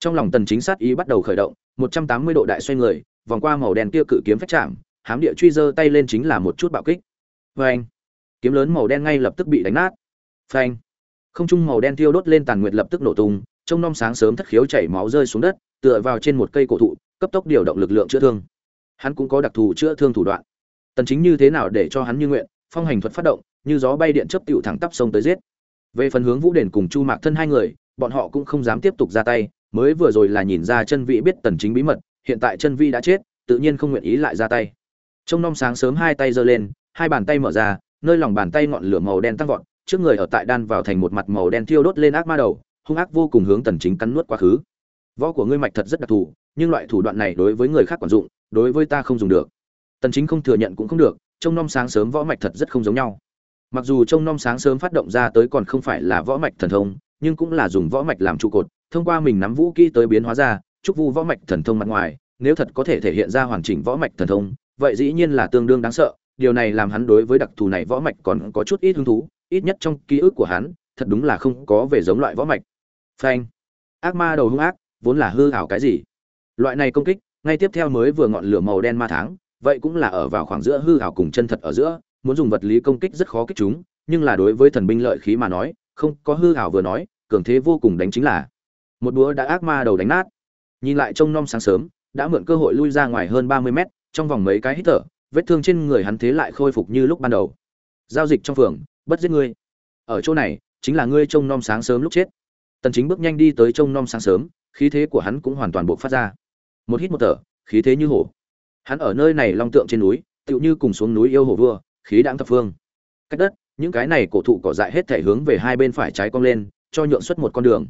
Trong lòng tần chính sát ý bắt đầu khởi động 180 độ đại xoay người, vòng qua màu đen kia cự kiếm phách chạm, hám địa truy giơ tay lên chính là một chút bạo kích. Phanh kiếm lớn màu đen ngay lập tức bị đánh nát. Phanh. Không trung màu đen thiêu đốt lên tàn nguyệt lập tức nổ tung, trông nom sáng sớm thất khiếu chảy máu rơi xuống đất, tựa vào trên một cây cổ thụ, cấp tốc điều động lực lượng chữa thương. Hắn cũng có đặc thù chữa thương thủ đoạn. Tần chính như thế nào để cho hắn như nguyện, phong hành thuật phát động như gió bay điện chớp tiểu thẳng tắp sông tới giết. Về phần hướng vũ đền cùng chu mạc thân hai người, bọn họ cũng không dám tiếp tục ra tay, mới vừa rồi là nhìn ra chân vị biết tần chính bí mật, hiện tại chân vi đã chết, tự nhiên không nguyện ý lại ra tay. Trong nông sáng sớm hai tay giơ lên, hai bàn tay mở ra, nơi lòng bàn tay ngọn lửa màu đen tăng vọt, trước người ở tại đan vào thành một mặt màu đen thiêu đốt lên ác ma đầu, hung ác vô cùng hướng tần chính cắn nuốt quá khứ. Võ của ngươi mạch thật rất đặc thù, nhưng loại thủ đoạn này đối với người khác quản dụng, đối với ta không dùng được. Tần chính không thừa nhận cũng không được trong nông sáng sớm võ mạch thật rất không giống nhau mặc dù trông nom sáng sớm phát động ra tới còn không phải là võ mạch thần thông, nhưng cũng là dùng võ mạch làm trụ cột, thông qua mình nắm vũ kỹ tới biến hóa ra, chúc vu võ mạch thần thông mặt ngoài, nếu thật có thể thể hiện ra hoàn chỉnh võ mạch thần thông, vậy dĩ nhiên là tương đương đáng sợ, điều này làm hắn đối với đặc thù này võ mạch còn có chút ít hứng thú, ít nhất trong ký ức của hắn, thật đúng là không có về giống loại võ mạch. Phanh. Ác ma đầu hung ác, vốn là hư ảo cái gì? Loại này công kích, ngay tiếp theo mới vừa ngọn lửa màu đen ma tháng vậy cũng là ở vào khoảng giữa hư ảo cùng chân thật ở giữa muốn dùng vật lý công kích rất khó kích chúng, nhưng là đối với thần binh lợi khí mà nói, không có hư hào vừa nói, cường thế vô cùng đánh chính là. Một búa đã ác ma đầu đánh nát. Nhìn lại trông nom sáng sớm, đã mượn cơ hội lui ra ngoài hơn ba mươi mét, trong vòng mấy cái hít thở, vết thương trên người hắn thế lại khôi phục như lúc ban đầu. Giao dịch trong phường, bất giết ngươi. Ở chỗ này, chính là ngươi trông nom sáng sớm lúc chết. Tần chính bước nhanh đi tới trông nom sáng sớm, khí thế của hắn cũng hoàn toàn buộc phát ra. Một hít một thở, khí thế như hổ. Hắn ở nơi này long tượng trên núi, tựu như cùng xuống núi yêu hổ vua khí đãng thập phương. Cách đất, những cái này cổ thụ cỏ dại hết thể hướng về hai bên phải trái cong lên, cho nhượng xuất một con đường.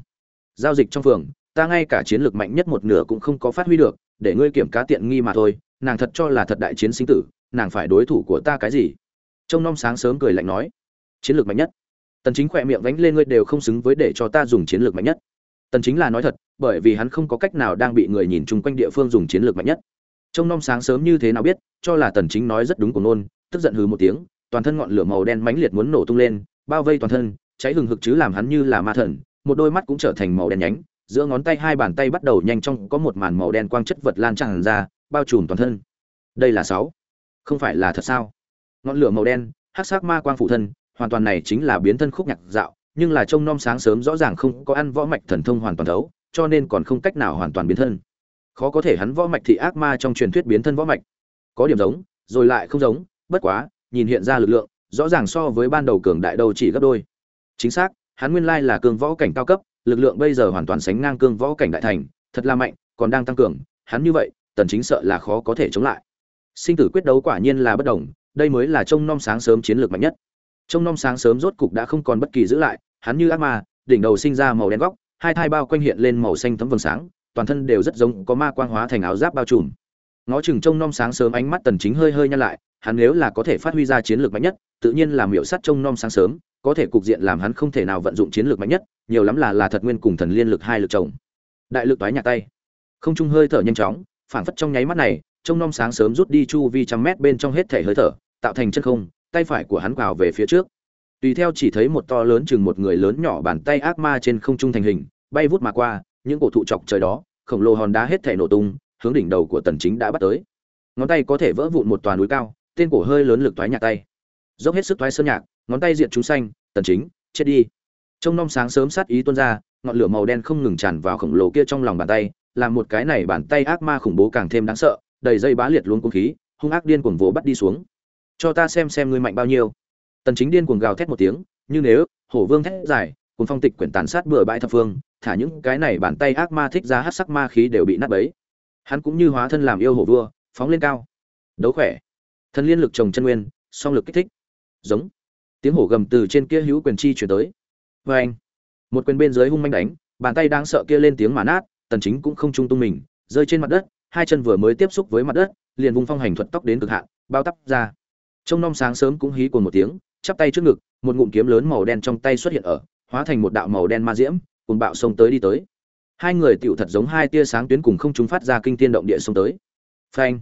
Giao dịch trong phường, ta ngay cả chiến lược mạnh nhất một nửa cũng không có phát huy được, để ngươi kiểm cá tiện nghi mà thôi, nàng thật cho là thật đại chiến sinh tử, nàng phải đối thủ của ta cái gì? Trông nom sáng sớm cười lạnh nói. Chiến lược mạnh nhất. Tần chính khỏe miệng vánh lên ngươi đều không xứng với để cho ta dùng chiến lược mạnh nhất. Tần chính là nói thật, bởi vì hắn không có cách nào đang bị người nhìn chung quanh địa phương dùng chiến lược mạnh nhất trông nom sáng sớm như thế nào biết, cho là tần chính nói rất đúng của nôn, tức giận hừ một tiếng, toàn thân ngọn lửa màu đen mãnh liệt muốn nổ tung lên, bao vây toàn thân, cháy hừng hực chứ làm hắn như là ma thần, một đôi mắt cũng trở thành màu đen nhánh, giữa ngón tay hai bàn tay bắt đầu nhanh chóng có một màn màu đen quang chất vật lan tràn ra, bao trùm toàn thân. Đây là sáu. Không phải là thật sao? Ngọn lửa màu đen, hắc sắc ma quang phụ thân, hoàn toàn này chính là biến thân khúc nhạc dạo, nhưng là trông nom sáng sớm rõ ràng không có ăn võ mạch thần thông hoàn toàn thấu, cho nên còn không cách nào hoàn toàn biến thân khó có thể hắn võ mạch thị ác ma trong truyền thuyết biến thân võ mạch. Có điểm giống, rồi lại không giống, bất quá, nhìn hiện ra lực lượng, rõ ràng so với ban đầu cường đại đầu chỉ gấp đôi. Chính xác, hắn nguyên lai là cường võ cảnh cao cấp, lực lượng bây giờ hoàn toàn sánh ngang cương võ cảnh đại thành, thật là mạnh, còn đang tăng cường, hắn như vậy, tần chính sợ là khó có thể chống lại. Sinh tử quyết đấu quả nhiên là bất đồng, đây mới là trông nom sáng sớm chiến lược mạnh nhất. Trông nom sáng sớm rốt cục đã không còn bất kỳ giữ lại, hắn như ác ma, đỉnh đầu sinh ra màu đen góc, hai thai bao quanh hiện lên màu xanh thấm vầng sáng toàn thân đều rất giống có ma quang hóa thành áo giáp bao trùm. Ngó chừng trông nom sáng sớm ánh mắt tần chính hơi hơi nhăn lại, hắn nếu là có thể phát huy ra chiến lược mạnh nhất, tự nhiên là miểu sát trông nom sáng sớm, có thể cục diện làm hắn không thể nào vận dụng chiến lược mạnh nhất, nhiều lắm là là thật nguyên cùng thần liên lực hai lực chồng. Đại lực toái nhạc tay. Không trung hơi thở nhanh chóng phản phất trong nháy mắt này, trông nom sáng sớm rút đi chu vi trăm mét bên trong hết thể hơi thở, tạo thành chân không, tay phải của hắn quào về phía trước. Tùy theo chỉ thấy một to lớn chừng một người lớn nhỏ bàn tay ác ma trên không trung thành hình, bay vút mà qua những cổ thụ chọc trời đó, khổng lồ hòn đá hết thể nổ tung, hướng đỉnh đầu của tần chính đã bắt tới. Ngón tay có thể vỡ vụn một toàn núi cao, tên cổ hơi lớn lực toái nhạc tay. Dốc hết sức toái sơn nhạc, ngón tay diện chúng xanh, tần chính, chết đi. Trong nom sáng sớm sát ý tuôn ra, ngọn lửa màu đen không ngừng tràn vào khổng lồ kia trong lòng bàn tay, làm một cái này bàn tay ác ma khủng bố càng thêm đáng sợ, đầy dây bá liệt luôn cung khí, hung ác điên cuồng vồ bắt đi xuống. Cho ta xem xem ngươi mạnh bao nhiêu. Tần chính điên cuồng gào thét một tiếng, như nếu, hổ vương thét dài cùng phong tịch quyển tàn sát bừa bãi thập phương thả những cái này bàn tay ác ma thích ra hắc sắc ma khí đều bị nát bấy. Hắn cũng như hóa thân làm yêu hổ vua, phóng lên cao. Đấu khỏe. Thân liên lực trồng chân nguyên, song lực kích thích. Giống. Tiếng hổ gầm từ trên kia hữu quyền chi chuyển tới. Vê anh. Một quyền bên dưới hung manh đánh, bàn tay đang sợ kia lên tiếng mà nát, tần chính cũng không trung tung mình, rơi trên mặt đất, hai chân vừa mới tiếp xúc với mặt đất, liền vung phong hành thuật tóc đến cực hạn, bao tắp ra. Trong non sáng sớm cũng hí cuồng một tiếng, chắp tay trước ngực, một ngụm kiếm lớn màu đen trong tay xuất hiện ở, hóa thành một đạo màu đen ma diễm cùng bạo sông tới đi tới. Hai người tựu thật giống hai tia sáng tuyến cùng không chúng phát ra kinh thiên động địa sông tới. Phanh.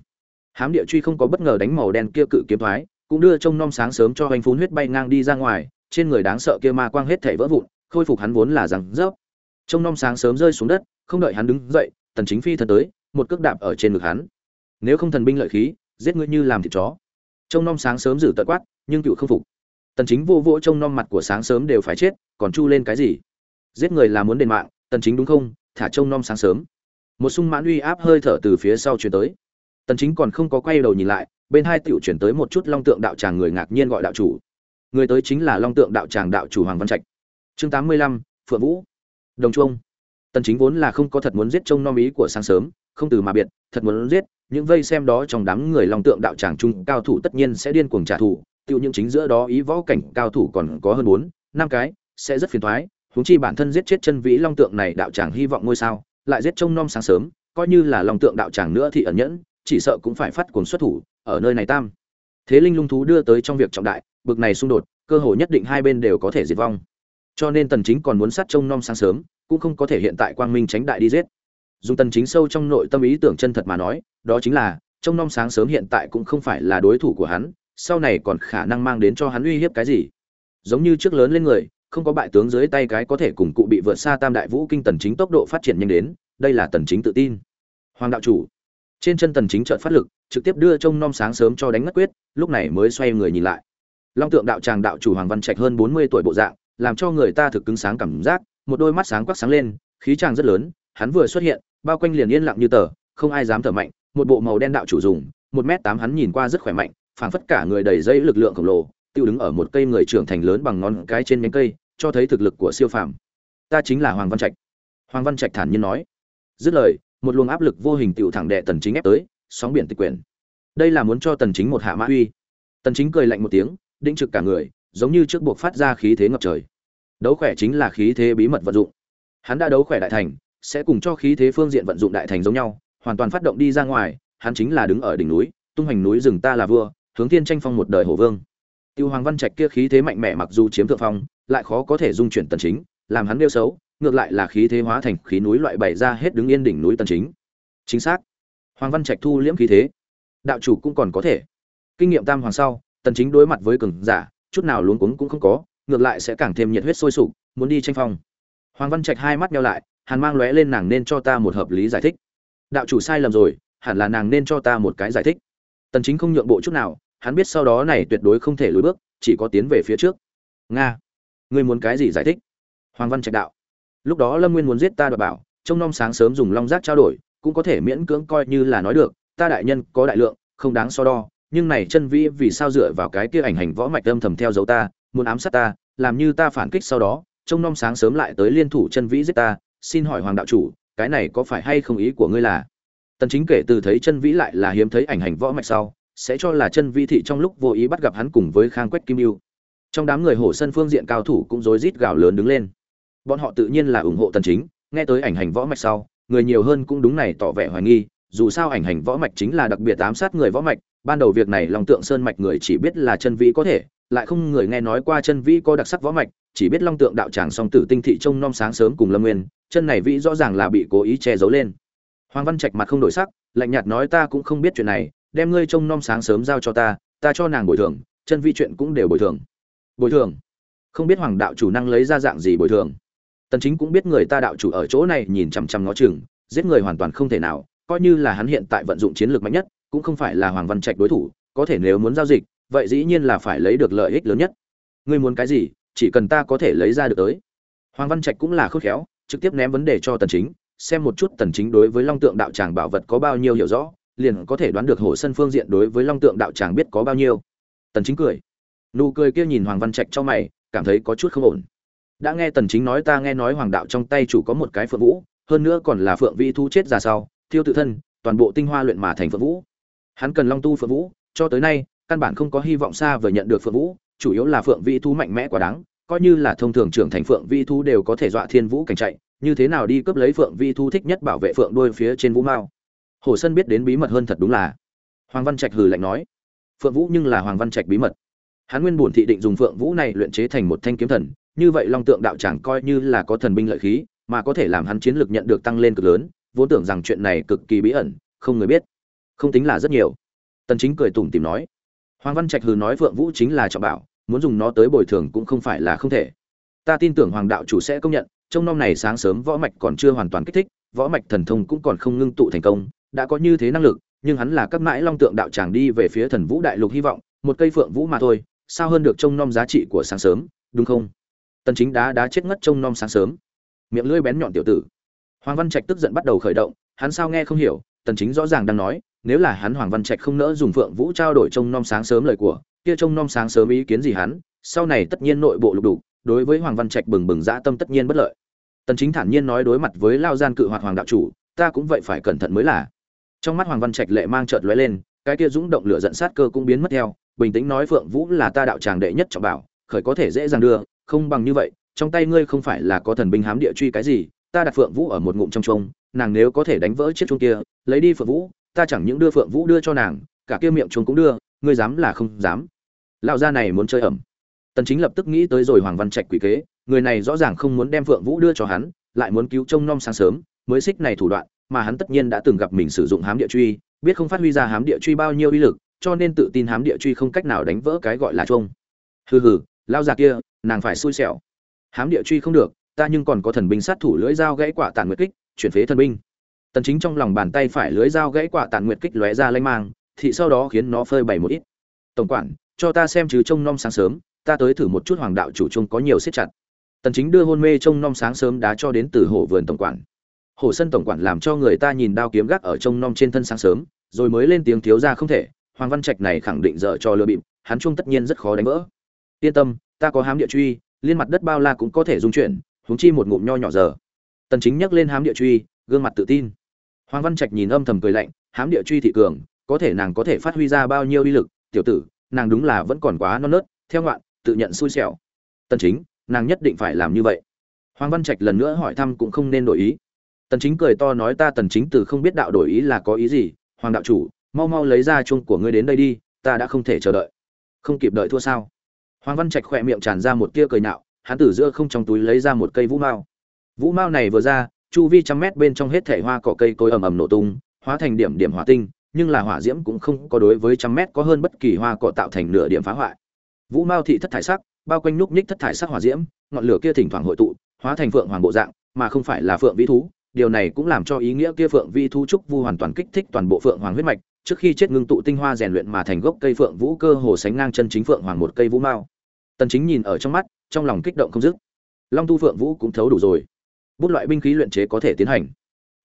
Hám địa truy không có bất ngờ đánh màu đen kia cự kiếm thoái, cũng đưa trông nom sáng sớm cho hoành phun huyết bay ngang đi ra ngoài, trên người đáng sợ kia ma quang hết thể vỡ vụn, khôi phục hắn vốn là rằng rớp. Trông nom sáng sớm rơi xuống đất, không đợi hắn đứng dậy, tần chính phi thần tới, một cước đạp ở trên ngực hắn. Nếu không thần binh lợi khí, giết ngươi như làm thịt chó. Trông nom sáng sớm giữ tận quát, nhưng cựu không phục. Tần chính vô vỗ trông nom mặt của sáng sớm đều phải chết, còn chu lên cái gì? Giết người là muốn đền mạng tần chính đúng không? Thả trông nom sáng sớm. Một sung mãn uy áp hơi thở từ phía sau truyền tới. Tần chính còn không có quay đầu nhìn lại bên hai tiểu chuyển tới một chút long tượng đạo tràng người ngạc nhiên gọi đạo chủ. Người tới chính là long tượng đạo tràng đạo chủ hoàng văn trạch. Chương 85, phượng vũ. Đồng trung tần chính vốn là không có thật muốn giết trông nom ý của sáng sớm không từ mà biệt thật muốn giết những vây xem đó trong đám người long tượng đạo tràng trung cao thủ tất nhiên sẽ điên cuồng trả thù tiêu những chính giữa đó ý võ cảnh cao thủ còn có hơn 4, năm cái sẽ rất phiền toái huống chi bản thân giết chết chân vĩ long tượng này đạo tràng hy vọng ngôi sao, lại giết trông nom sáng sớm, coi như là long tượng đạo tràng nữa thì ẩn nhẫn, chỉ sợ cũng phải phát cuồng xuất thủ, ở nơi này tam. Thế linh lung thú đưa tới trong việc trọng đại, bực này xung đột, cơ hội nhất định hai bên đều có thể diệt vong. Cho nên tần chính còn muốn sát trông nom sáng sớm, cũng không có thể hiện tại quang minh tránh đại đi giết. Dùng tần chính sâu trong nội tâm ý tưởng chân thật mà nói, đó chính là, trông nom sáng sớm hiện tại cũng không phải là đối thủ của hắn, sau này còn khả năng mang đến cho hắn uy hiếp cái gì. Giống như trước lớn lên người không có bại tướng dưới tay cái có thể cùng cụ bị vượt xa tam đại vũ kinh tần chính tốc độ phát triển nhanh đến, đây là tần chính tự tin. Hoàng đạo chủ, trên chân tần chính chợt phát lực, trực tiếp đưa trông nom sáng sớm cho đánh ngất quyết, lúc này mới xoay người nhìn lại. Long tượng đạo tràng đạo chủ hoàng văn trạch hơn 40 tuổi bộ dạng, làm cho người ta thực cứng sáng cảm giác, một đôi mắt sáng quắc sáng lên, khí tràng rất lớn, hắn vừa xuất hiện, bao quanh liền yên lặng như tờ, không ai dám thở mạnh, một bộ màu đen đạo chủ dùng, một m tám hắn nhìn qua rất khỏe mạnh, phảng phất cả người đầy dây lực lượng khổng lồ tiêu đứng ở một cây người trưởng thành lớn bằng ngón cái trên nhánh cây, cho thấy thực lực của siêu phàm. Ta chính là hoàng văn trạch. Hoàng văn trạch thản nhiên nói. Dứt lời, một luồng áp lực vô hình tựu thẳng đệ tần chính ép tới, sóng biển tịch quyển. Đây là muốn cho tần chính một hạ mã uy. Tần chính cười lạnh một tiếng, đĩnh trực cả người, giống như trước buộc phát ra khí thế ngập trời. Đấu khỏe chính là khí thế bí mật vận dụng. Hắn đã đấu khỏe đại thành, sẽ cùng cho khí thế phương diện vận dụng đại thành giống nhau, hoàn toàn phát động đi ra ngoài, hắn chính là đứng ở đỉnh núi, tung hành núi rừng ta là vua, hướng thiên tranh phong một đời hổ vương cựu hoàng văn trạch kia khí thế mạnh mẽ mặc dù chiếm thượng phong, lại khó có thể dung chuyển tần chính, làm hắn nêu xấu, ngược lại là khí thế hóa thành khí núi loại bày ra hết đứng yên đỉnh núi tần chính. Chính xác. Hoàng văn trạch thu liễm khí thế. Đạo chủ cũng còn có thể. Kinh nghiệm tam hoàng sau, tần chính đối mặt với cường giả, chút nào luống cuống cũng không có, ngược lại sẽ càng thêm nhiệt huyết sôi sục, muốn đi tranh phong. Hoàng văn trạch hai mắt nhau lại, hàn mang lóe lên nàng nên cho ta một hợp lý giải thích. Đạo chủ sai lầm rồi, hẳn là nàng nên cho ta một cái giải thích. Tần chính không nhượng bộ chút nào hắn biết sau đó này tuyệt đối không thể lùi bước, chỉ có tiến về phía trước. Nga, ngươi muốn cái gì giải thích? Hoàng văn trạch đạo. Lúc đó lâm nguyên muốn giết ta đ bảo, trông nom sáng sớm dùng long giác trao đổi, cũng có thể miễn cưỡng coi như là nói được, ta đại nhân có đại lượng, không đáng so đo, nhưng này chân vĩ vì sao dựa vào cái kia ảnh hành võ mạch âm thầm theo dấu ta, muốn ám sát ta, làm như ta phản kích sau đó, trông nom sáng sớm lại tới liên thủ chân vĩ giết ta, xin hỏi hoàng đạo chủ, cái này có phải hay không ý của ngươi là? Tần chính kể từ thấy chân vĩ lại là hiếm thấy ảnh hành võ mạch sau sẽ cho là chân Vi thị trong lúc vô ý bắt gặp hắn cùng với khang quách kim yêu. Trong đám người hổ sân phương diện cao thủ cũng rối rít gào lớn đứng lên. Bọn họ tự nhiên là ủng hộ tần chính, nghe tới ảnh hành võ mạch sau, người nhiều hơn cũng đúng này tỏ vẻ hoài nghi, dù sao ảnh hành võ mạch chính là đặc biệt ám sát người võ mạch, ban đầu việc này long tượng sơn mạch người chỉ biết là chân vĩ có thể, lại không người nghe nói qua chân vĩ có đặc sắc võ mạch, chỉ biết long tượng đạo tràng song tử tinh thị trông nom sáng sớm cùng lâm nguyên, chân này vĩ rõ ràng là bị cố ý che giấu lên. Hoàng văn trạch mặt không đổi sắc, lạnh nhạt nói ta cũng không biết chuyện này đem ngươi trông nom sáng sớm giao cho ta ta cho nàng bồi thường, chân vi chuyện cũng đều bồi thường. Bồi thường? Không biết hoàng đạo chủ năng lấy ra dạng gì bồi thường? Tần chính cũng biết người ta đạo chủ ở chỗ này nhìn chằm chằm ngó chừng, giết người hoàn toàn không thể nào, coi như là hắn hiện tại vận dụng chiến lược mạnh nhất, cũng không phải là hoàng văn trạch đối thủ, có thể nếu muốn giao dịch, vậy dĩ nhiên là phải lấy được lợi ích lớn nhất. Ngươi muốn cái gì, chỉ cần ta có thể lấy ra được tới. Hoàng văn trạch cũng là khôn khéo, trực tiếp ném vấn đề cho tần chính, xem một chút tần chính đối với long tượng đạo tràng bảo vật có bao nhiêu hiểu rõ liền có thể đoán được hổ sân phương diện đối với long tượng đạo tràng biết có bao nhiêu. Tần chính cười. Nụ cười kia nhìn hoàng văn trạch cho mày, cảm thấy có chút không ổn. Đã nghe tần chính nói ta nghe nói hoàng đạo trong tay chủ có một cái phượng vũ, hơn nữa còn là phượng vi thu chết ra sau, thiêu tự thân, toàn bộ tinh hoa luyện mà thành phượng vũ. Hắn cần long tu phượng vũ, cho tới nay, căn bản không có hy vọng xa vời nhận được phượng vũ, chủ yếu là phượng vi thu mạnh mẽ quá đáng, coi như là thông thường trưởng thành phượng vi thu đều có thể dọa thiên vũ cảnh chạy, như thế nào đi cướp lấy phượng vi thu thích nhất bảo vệ phượng đuôi phía trên vũ mao hồ sân biết đến bí mật hơn thật đúng là. Hoàng văn trạch hừ lạnh nói. Phượng vũ nhưng là hoàng văn trạch bí mật. Hắn nguyên bổn thị định dùng phượng vũ này luyện chế thành một thanh kiếm thần, như vậy long tượng đạo tràng coi như là có thần binh lợi khí, mà có thể làm hắn chiến lược nhận được tăng lên cực lớn, vốn tưởng rằng chuyện này cực kỳ bí ẩn, không người biết. Không tính là rất nhiều. Tần chính cười tủm tỉm nói. Hoàng văn trạch hừ nói phượng vũ chính là trọng bảo, muốn dùng nó tới bồi thường cũng không phải là không thể. Ta tin tưởng hoàng đạo chủ sẽ công nhận trong năm này sáng sớm võ mạch còn chưa hoàn toàn kích thích, võ mạch thần thông cũng còn không ngưng tụ thành công đã có như thế năng lực, nhưng hắn là các mãi long tượng đạo tràng đi về phía thần vũ đại lục hy vọng, một cây phượng vũ mà thôi, sao hơn được trông nom giá trị của sáng sớm, đúng không? Tần chính đá đá chết ngất trông nom sáng sớm. Miệng lưỡi bén nhọn tiểu tử. Hoàng văn trạch tức giận bắt đầu khởi động, hắn sao nghe không hiểu, tần chính rõ ràng đang nói, nếu là hắn hoàng văn trạch không nỡ dùng phượng vũ trao đổi trông nom sáng sớm lời của, kia trông nom sáng sớm ý kiến gì hắn, sau này tất nhiên nội bộ lục đủ đối với hoàng văn trạch bừng bừng dã tâm tất nhiên bất lợi. Tần chính thản nhiên nói đối mặt với lao gian cự hoạt hoàng đạo chủ, ta cũng vậy phải cẩn thận mới là trong mắt hoàng văn trạch lệ mang chợt lóe lên, cái kia dũng động lửa giận sát cơ cũng biến mất theo, bình tĩnh nói phượng vũ là ta đạo tràng đệ nhất trọng bảo, khởi có thể dễ dàng đưa, không bằng như vậy, trong tay ngươi không phải là có thần binh hám địa truy cái gì, ta đặt phượng vũ ở một ngụm trong trông nàng nếu có thể đánh vỡ chiếc chuông kia, lấy đi phượng vũ, ta chẳng những đưa phượng vũ đưa cho nàng, cả kia miệng chuông cũng đưa, ngươi dám là không dám. Lão gia này muốn chơi ẩm. Tần chính lập tức nghĩ tới rồi hoàng văn trạch quỷ kế, người này rõ ràng không muốn đem phượng vũ đưa cho hắn, lại muốn cứu trông nom sáng sớm, mới xích này thủ đoạn mà hắn tất nhiên đã từng gặp mình sử dụng hám địa truy, biết không phát huy ra hám địa truy bao nhiêu uy lực, cho nên tự tin hám địa truy không cách nào đánh vỡ cái gọi là chuông. Hừ hừ, lao già kia, nàng phải xui xẻo. Hám địa truy không được, ta nhưng còn có thần binh sát thủ lưỡi dao gãy quả tàn nguyệt kích, chuyển phế thần binh. Tần chính trong lòng bàn tay phải lưỡi dao gãy quả tàn nguyệt kích lóe ra lanh mang thị sau đó khiến nó phơi bày một ít. Tổng quản, cho ta xem chứ trông nom sáng sớm, ta tới thử một chút hoàng đạo chủ trông có nhiều siết chặt. Tần chính đưa hôn mê trông nom sáng sớm đá cho đến từ hổ vườn tổng quản hổ sân tổng quản làm cho người ta nhìn đao kiếm gác ở trông nom trên thân sáng sớm, rồi mới lên tiếng thiếu ra không thể, hoàng văn trạch này khẳng định dở cho lừa bịp, hắn chung tất nhiên rất khó đánh vỡ. Yên tâm, ta có hám địa truy, liên mặt đất bao la cũng có thể dung chuyển, huống chi một ngụm nho nhỏ giờ. Tần chính nhắc lên hám địa truy, gương mặt tự tin. Hoàng văn trạch nhìn âm thầm cười lạnh, hám địa truy thị cường, có thể nàng có thể phát huy ra bao nhiêu uy lực, tiểu tử, nàng đúng là vẫn còn quá non nớt, theo ngoạn, tự nhận xui xẻo. Tần chính, nàng nhất định phải làm như vậy. Hoàng văn trạch lần nữa hỏi thăm cũng không nên đổi ý tần chính cười to nói ta tần chính từ không biết đạo đổi ý là có ý gì, hoàng đạo chủ, mau mau lấy ra chuông của ngươi đến đây đi, ta đã không thể chờ đợi. Không kịp đợi thua sao? Hoàng văn trạch khỏe miệng tràn ra một tia cười nạo hắn từ giữa không trong túi lấy ra một cây vũ mao. Vũ mao này vừa ra, chu vi trăm mét bên trong hết thể hoa cỏ cây cối ầm ầm nổ tung, hóa thành điểm điểm hỏa tinh, nhưng là hỏa diễm cũng không có đối với trăm mét có hơn bất kỳ hoa cỏ tạo thành nửa điểm phá hoại. Vũ mao thị thất thải sắc, bao quanh núc ních thất thải sắc hỏa diễm, ngọn lửa kia thỉnh thoảng hội tụ, hóa thành phượng hoàng bộ dạng, mà không phải là phượng vĩ thú điều này cũng làm cho ý nghĩa kia phượng vi thú trúc vu hoàn toàn kích thích toàn bộ phượng hoàng huyết mạch, trước khi chết ngưng tụ tinh hoa rèn luyện mà thành gốc cây phượng vũ cơ hồ sánh ngang chân chính phượng hoàng một cây vũ mao. Tần chính nhìn ở trong mắt, trong lòng kích động không dứt. Long tu phượng vũ cũng thấu đủ rồi. Bút loại binh khí luyện chế có thể tiến hành.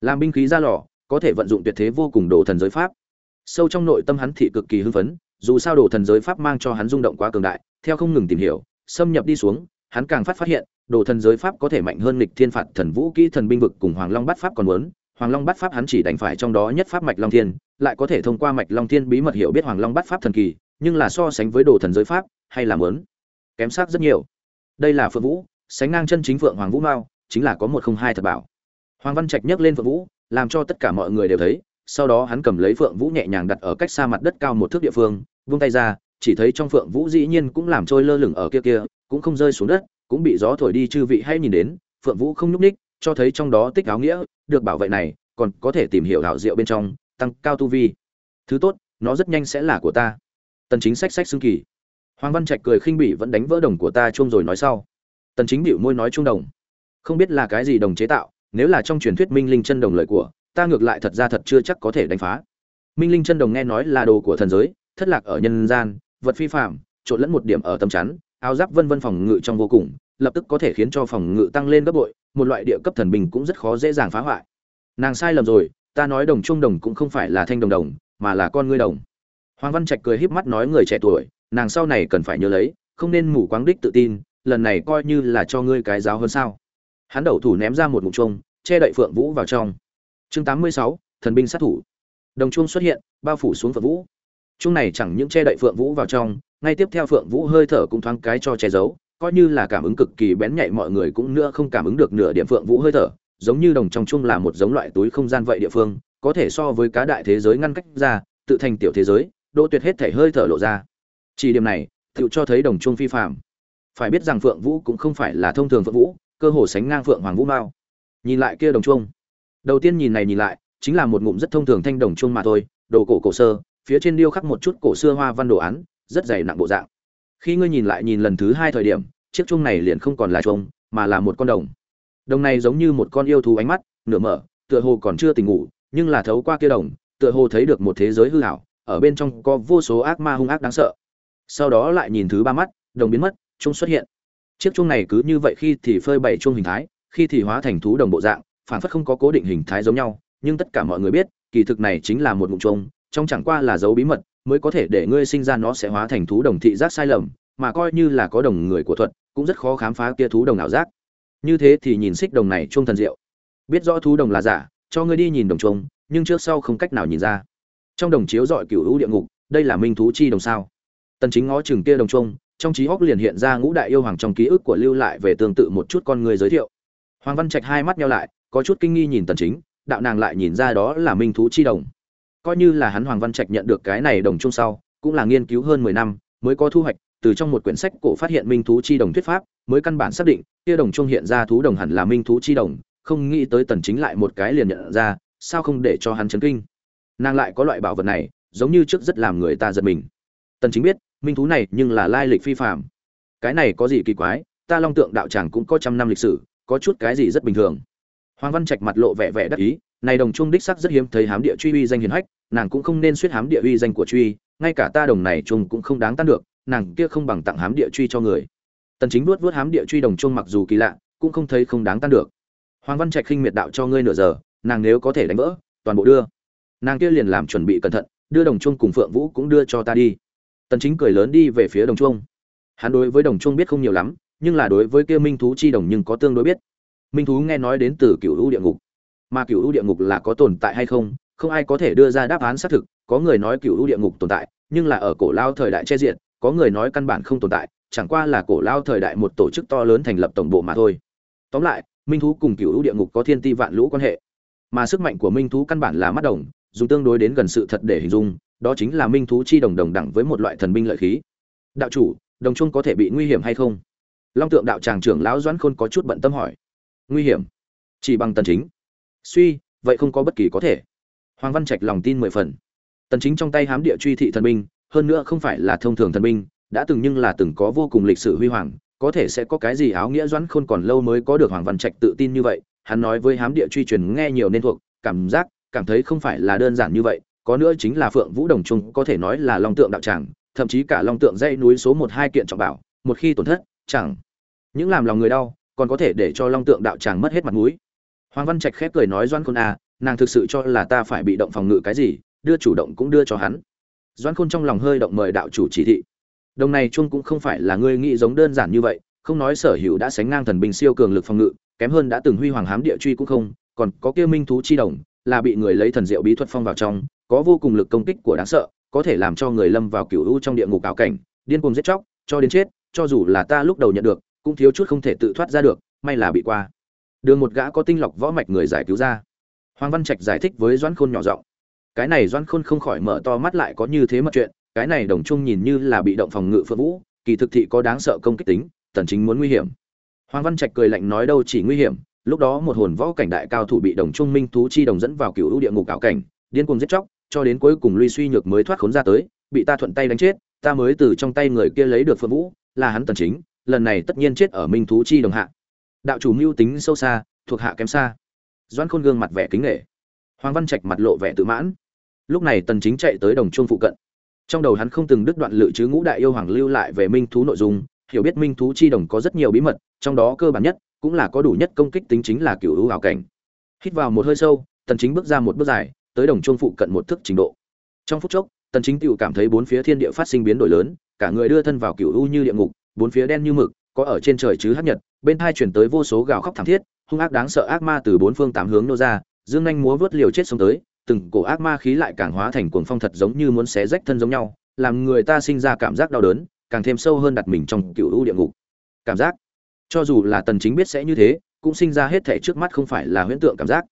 Làm binh khí ra lò, có thể vận dụng tuyệt thế vô cùng đồ thần giới pháp. Sâu trong nội tâm hắn thị cực kỳ hưng phấn, dù sao đồ thần giới pháp mang cho hắn rung động quá cường đại, theo không ngừng tìm hiểu, xâm nhập đi xuống, hắn càng phát phát hiện đồ thần giới pháp có thể mạnh hơn nghịch thiên phạt thần vũ kỹ thần binh vực cùng hoàng long bát pháp còn muốn. Hoàng long bát pháp hắn chỉ đánh phải trong đó nhất pháp mạch long thiên, lại có thể thông qua mạch long thiên bí mật hiểu biết hoàng long bát pháp thần kỳ, nhưng là so sánh với đồ thần giới pháp, hay là muốn kém sắc rất nhiều. Đây là phượng vũ, sánh ngang chân chính phượng hoàng vũ mao, chính là có một không hai thật bảo. Hoàng văn trạch nhấc lên phượng vũ, làm cho tất cả mọi người đều thấy, sau đó hắn cầm lấy phượng vũ nhẹ nhàng đặt ở cách xa mặt đất cao một thước địa phương, vung tay ra, chỉ thấy trong phượng vũ dĩ nhiên cũng làm trôi lơ lửng ở kia kia, cũng không rơi xuống đất cũng bị gió thổi đi chư vị hay nhìn đến, phượng vũ không nhúc ních cho thấy trong đó tích áo nghĩa, được bảo vệ này, còn có thể tìm hiểu đạo diệu bên trong, tăng cao tu vi. Thứ tốt, nó rất nhanh sẽ là của ta. Tần chính sách sách xương kỳ. Hoàng văn trạch cười khinh bỉ vẫn đánh vỡ đồng của ta chuông rồi nói sau. Tần chính biểu môi nói chuông đồng. Không biết là cái gì đồng chế tạo, nếu là trong truyền thuyết minh linh chân đồng lợi của, ta ngược lại thật ra thật chưa chắc có thể đánh phá. Minh linh chân đồng nghe nói là đồ của thần giới, thất lạc ở nhân gian, vật phi phạm trộn lẫn một điểm ở tâm chắn áo giáp vân vân phòng ngự trong vô cùng, lập tức có thể khiến cho phòng ngự tăng lên gấp bội, một loại địa cấp thần bình cũng rất khó dễ dàng phá hoại. Nàng sai lầm rồi, ta nói đồng trung đồng cũng không phải là thanh đồng đồng, mà là con ngươi đồng. Hoàng văn trạch cười híp mắt nói người trẻ tuổi, nàng sau này cần phải nhớ lấy, không nên mù quáng đích tự tin, lần này coi như là cho ngươi cái giáo hơn sao. Hắn đầu thủ ném ra một mục chuông, che đậy phượng vũ vào trong. Chương tám mươi sáu, thần binh sát thủ. Đồng chuông xuất hiện, bao phủ xuống phượng vũ. Chuông này chẳng những che đậy phượng vũ vào trong ngay tiếp theo phượng vũ hơi thở cũng thoáng cái cho che giấu, coi như là cảm ứng cực kỳ bén nhạy mọi người cũng nữa không cảm ứng được nửa điểm phượng vũ hơi thở, giống như đồng trong chuông là một giống loại túi không gian vậy địa phương, có thể so với cá đại thế giới ngăn cách ra, tự thành tiểu thế giới, đỗ tuyệt hết thể hơi thở lộ ra. Chỉ điểm này tự cho thấy đồng chuông phi phạm. Phải biết rằng phượng vũ cũng không phải là thông thường phượng vũ, cơ hồ sánh ngang phượng hoàng vũ mao. Nhìn lại kia đồng chuông đầu tiên nhìn này nhìn lại, chính là một ngụm rất thông thường thanh đồng chuông mà thôi, đồ cổ cổ sơ, phía trên điêu khắc một chút cổ xưa hoa văn đồ án rất dày nặng bộ dạng. Khi ngươi nhìn lại nhìn lần thứ hai thời điểm, chiếc chuông này liền không còn là chuông, mà là một con đồng. Đồng này giống như một con yêu thú ánh mắt, nửa mở, tựa hồ còn chưa tỉnh ngủ, nhưng là thấu qua kia đồng, tựa hồ thấy được một thế giới hư ảo, ở bên trong có vô số ác ma hung ác đáng sợ. Sau đó lại nhìn thứ ba mắt, đồng biến mất, chuông xuất hiện. Chiếc chuông này cứ như vậy khi thì phơi bày chuông hình thái, khi thì hóa thành thú đồng bộ dạng, phản phất không có cố định hình thái giống nhau, nhưng tất cả mọi người biết, kỳ thực này chính là một ngụm chuông, trong chẳng qua là dấu bí mật mới có thể để ngươi sinh ra nó sẽ hóa thành thú đồng thị giác sai lầm, mà coi như là có đồng người của thuật, cũng rất khó khám phá kia thú đồng ảo giác. Như thế thì nhìn xích đồng này chung thần diệu. Biết rõ thú đồng là giả, cho ngươi đi nhìn đồng chung nhưng trước sau không cách nào nhìn ra. Trong đồng chiếu dọi cửu hữu địa ngục, đây là minh thú chi đồng sao? Tần chính ngó chừng kia đồng chung trong trí óc liền hiện ra ngũ đại yêu hoàng trong ký ức của lưu lại về tương tự một chút con người giới thiệu. Hoàng văn trạch hai mắt nhau lại, có chút kinh nghi nhìn tần chính, đạo nàng lại nhìn ra đó là minh thú chi đồng coi như là hắn hoàng văn trạch nhận được cái này đồng chung sau, cũng là nghiên cứu hơn 10 năm, mới có thu hoạch, từ trong một quyển sách cổ phát hiện minh thú chi đồng thuyết pháp, mới căn bản xác định, kia đồng chung hiện ra thú đồng hẳn là minh thú chi đồng, không nghĩ tới tần chính lại một cái liền nhận ra, sao không để cho hắn chấn kinh. Nàng lại có loại bảo vật này, giống như trước rất làm người ta giật mình. Tần chính biết, minh thú này nhưng là lai lịch phi phàm. Cái này có gì kỳ quái, ta long tượng đạo tràng cũng có trăm năm lịch sử, có chút cái gì rất bình thường. Hoàng văn trạch mặt lộ vẻ vẻ đắc ý này đồng trung đích sắc rất hiếm thấy hám địa truy uy danh hiền hách, nàng cũng không nên suýt hám địa uy danh của truy, ngay cả ta đồng này trung cũng không đáng tan được, nàng kia không bằng tặng hám địa truy cho người. Tần chính vuốt vuốt hám địa truy đồng trung mặc dù kỳ lạ, cũng không thấy không đáng tan được. Hoàng văn trạch khinh miệt đạo cho ngươi nửa giờ, nàng nếu có thể đánh vỡ, toàn bộ đưa. Nàng kia liền làm chuẩn bị cẩn thận, đưa đồng trung cùng phượng vũ cũng đưa cho ta đi. Tần chính cười lớn đi về phía đồng trung hắn đối với đồng trung biết không nhiều lắm, nhưng là đối với kia minh thú chi đồng nhưng có tương đối biết. Minh thú nghe nói đến từ cựu u địa ngục mà cựu u địa ngục là có tồn tại hay không không ai có thể đưa ra đáp án xác thực, có người nói cựu u địa ngục tồn tại, nhưng là ở cổ lao thời đại che diện, có người nói căn bản không tồn tại, chẳng qua là cổ lao thời đại một tổ chức to lớn thành lập tổng bộ mà thôi. Tóm lại, minh thú cùng cựu u địa ngục có thiên ti vạn lũ quan hệ, mà sức mạnh của minh thú căn bản là mắt đồng, dùng tương đối đến gần sự thật để hình dung, đó chính là minh thú chi đồng đồng đẳng với một loại thần binh lợi khí. Đạo chủ, đồng trung có thể bị nguy hiểm hay không? Long tượng đạo tràng trưởng lão doãn khôn có chút bận tâm hỏi. Nguy hiểm? Chỉ bằng tần chính suy, vậy không có bất kỳ có thể. Hoàng văn trạch lòng tin mười phần. Tần chính trong tay hám địa truy thị thần binh, hơn nữa không phải là thông thường thần binh, đã từng nhưng là từng có vô cùng lịch sử huy hoàng, có thể sẽ có cái gì áo nghĩa doãn khôn còn lâu mới có được hoàng văn trạch tự tin như vậy, hắn nói với hám địa truy truyền nghe nhiều nên thuộc, cảm giác, cảm thấy không phải là đơn giản như vậy, có nữa chính là phượng vũ đồng trung, có thể nói là long tượng đạo tràng, thậm chí cả long tượng dãy núi số một hai kiện trọng bảo, một khi tổn thất, chẳng những làm lòng người đau, còn có thể để cho long tượng đạo tràng mất hết mặt mũi hoàng văn trạch khép cười nói Doãn khôn à nàng thực sự cho là ta phải bị động phòng ngự cái gì, đưa chủ động cũng đưa cho hắn. Doãn khôn trong lòng hơi động mời đạo chủ chỉ thị. Đồng này chung cũng không phải là ngươi nghĩ giống đơn giản như vậy, không nói sở hữu đã sánh ngang thần binh siêu cường lực phòng ngự, kém hơn đã từng huy hoàng hám địa truy cũng không, còn có kia minh thú chi đồng, là bị người lấy thần diệu bí thuật phong vào trong, có vô cùng lực công kích của đáng sợ, có thể làm cho người lâm vào cửu u trong địa ngục ảo cảnh, điên cuồng giết chóc, cho đến chết, cho dù là ta lúc đầu nhận được, cũng thiếu chút không thể tự thoát ra được, may là bị qua đường một gã có tinh lọc võ mạch người giải cứu ra. Hoàng văn trạch giải thích với doãn khôn nhỏ giọng. Cái này doãn khôn không khỏi mở to mắt lại có như thế mật chuyện cái này đồng trung nhìn như là bị động phòng ngự phượng vũ kỳ thực thị có đáng sợ công kích tính tần chính muốn nguy hiểm. Hoàng văn trạch cười lạnh nói đâu chỉ nguy hiểm lúc đó một hồn võ cảnh đại cao thủ bị đồng trung minh thú chi đồng dẫn vào cựu địa ngục ảo cảnh điên cuồng giết chóc cho đến cuối cùng lui Suy Nhược mới thoát khốn ra tới, bị ta thuận tay đánh chết, ta mới từ trong tay người kia lấy được Phượng Vũ, là hắn tần chính, lần này tất nhiên chết ở Minh thú chi đồng hạ. Đạo chủ mưu tính sâu xa, thuộc hạ kém xa. Doãn Khôn gương mặt vẻ kính nghệ Hoàng Văn Trạch mặt lộ vẻ tự mãn. Lúc này tần chính chạy tới đồng chuông phụ cận. Trong đầu hắn không từng đứt đoạn lự chứ ngũ đại yêu hoàng lưu lại về Minh thú nội dung, hiểu biết Minh thú chi đồng có rất nhiều bí mật, trong đó cơ bản nhất cũng là có đủ nhất công kích tính chính là cửu u ảo cảnh. Hít vào một hơi sâu, tần chính bước ra một bước dài, tới đồng chuông phụ cận một thước trình độ trong phút chốc tần chính tiểu cảm thấy bốn phía thiên địa phát sinh biến đổi lớn cả người đưa thân vào cửu u như địa ngục bốn phía đen như mực có ở trên trời chứ hắc nhật, bên hai chuyển tới vô số gào khóc thảm thiết, hung ác đáng sợ ác ma từ bốn phương tám hướng nô ra, dương nhanh múa vớt liều chết sống tới, từng cổ ác ma khí lại càng hóa thành cuồng phong thật giống như muốn xé rách thân giống nhau, làm người ta sinh ra cảm giác đau đớn, càng thêm sâu hơn đặt mình trong cựu u địa ngục. Cảm giác. Cho dù là tần chính biết sẽ như thế, cũng sinh ra hết thảy trước mắt không phải là huyễn tượng cảm giác.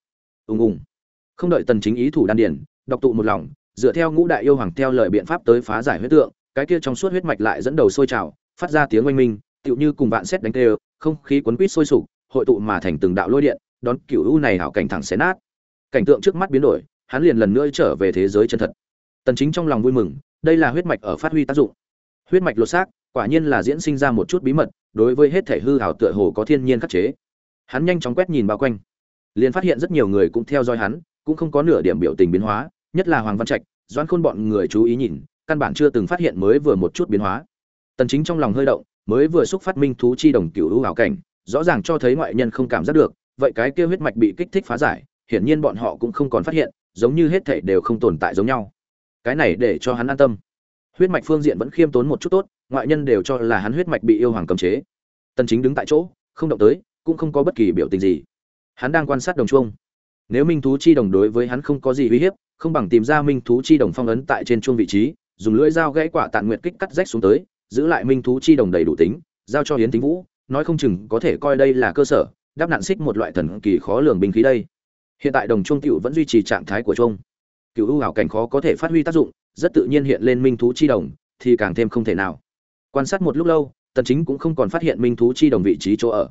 Ung ung không đợi tần chính ý thủ đan điển đọc tụ một lòng, dựa theo ngũ đại yêu hoàng theo lời biện pháp tới phá giải huyễn tượng, cái kia trong suốt huyết mạch lại dẫn đầu sôi trào, phát ra tiếng oanh minh tựu như cùng vạn xét đánh tê không khí cuốn quýt sôi sục, hội tụ mà thành từng đạo lôi điện, đón cựu u này hảo cảnh thẳng xé nát. Cảnh tượng trước mắt biến đổi, hắn liền lần nữa trở về thế giới chân thật. Tần chính trong lòng vui mừng, đây là huyết mạch ở phát huy tác dụng. Huyết mạch lột xác, quả nhiên là diễn sinh ra một chút bí mật, đối với hết thể hư hảo tựa hồ có thiên nhiên khắc chế. Hắn nhanh chóng quét nhìn bao quanh, liền phát hiện rất nhiều người cũng theo dõi hắn, cũng không có nửa điểm biểu tình biến hóa, nhất là hoàng văn trạch doan khôn bọn người chú ý nhìn, căn bản chưa từng phát hiện mới vừa một chút biến hóa. Tần chính trong lòng hơi động mới vừa xúc phát minh thú chi đồng cựu hữu ảo cảnh, rõ ràng cho thấy ngoại nhân không cảm giác được, vậy cái kia huyết mạch bị kích thích phá giải, hiển nhiên bọn họ cũng không còn phát hiện, giống như hết thảy đều không tồn tại giống nhau. Cái này để cho hắn an tâm. Huyết mạch phương diện vẫn khiêm tốn một chút tốt, ngoại nhân đều cho là hắn huyết mạch bị yêu hoàng cấm chế. Tần chính đứng tại chỗ, không động tới, cũng không có bất kỳ biểu tình gì. Hắn đang quan sát đồng chuông. Nếu minh thú chi đồng đối với hắn không có gì uy hiếp, không bằng tìm ra minh thú chi đồng phong ấn tại trên chuông vị trí, dùng lưỡi dao gãy quả tạn nguyệt kích cắt rách xuống tới giữ lại minh thú chi đồng đầy đủ tính, giao cho hiến tính vũ, nói không chừng có thể coi đây là cơ sở, đáp nạn xích một loại thần kỳ khó lường binh khí đây. Hiện tại đồng trung cựu vẫn duy trì trạng thái của trung cựu ưu hảo cảnh khó có thể phát huy tác dụng, rất tự nhiên hiện lên minh thú chi đồng, thì càng thêm không thể nào. Quan sát một lúc lâu, tần chính cũng không còn phát hiện minh thú chi đồng vị trí chỗ ở.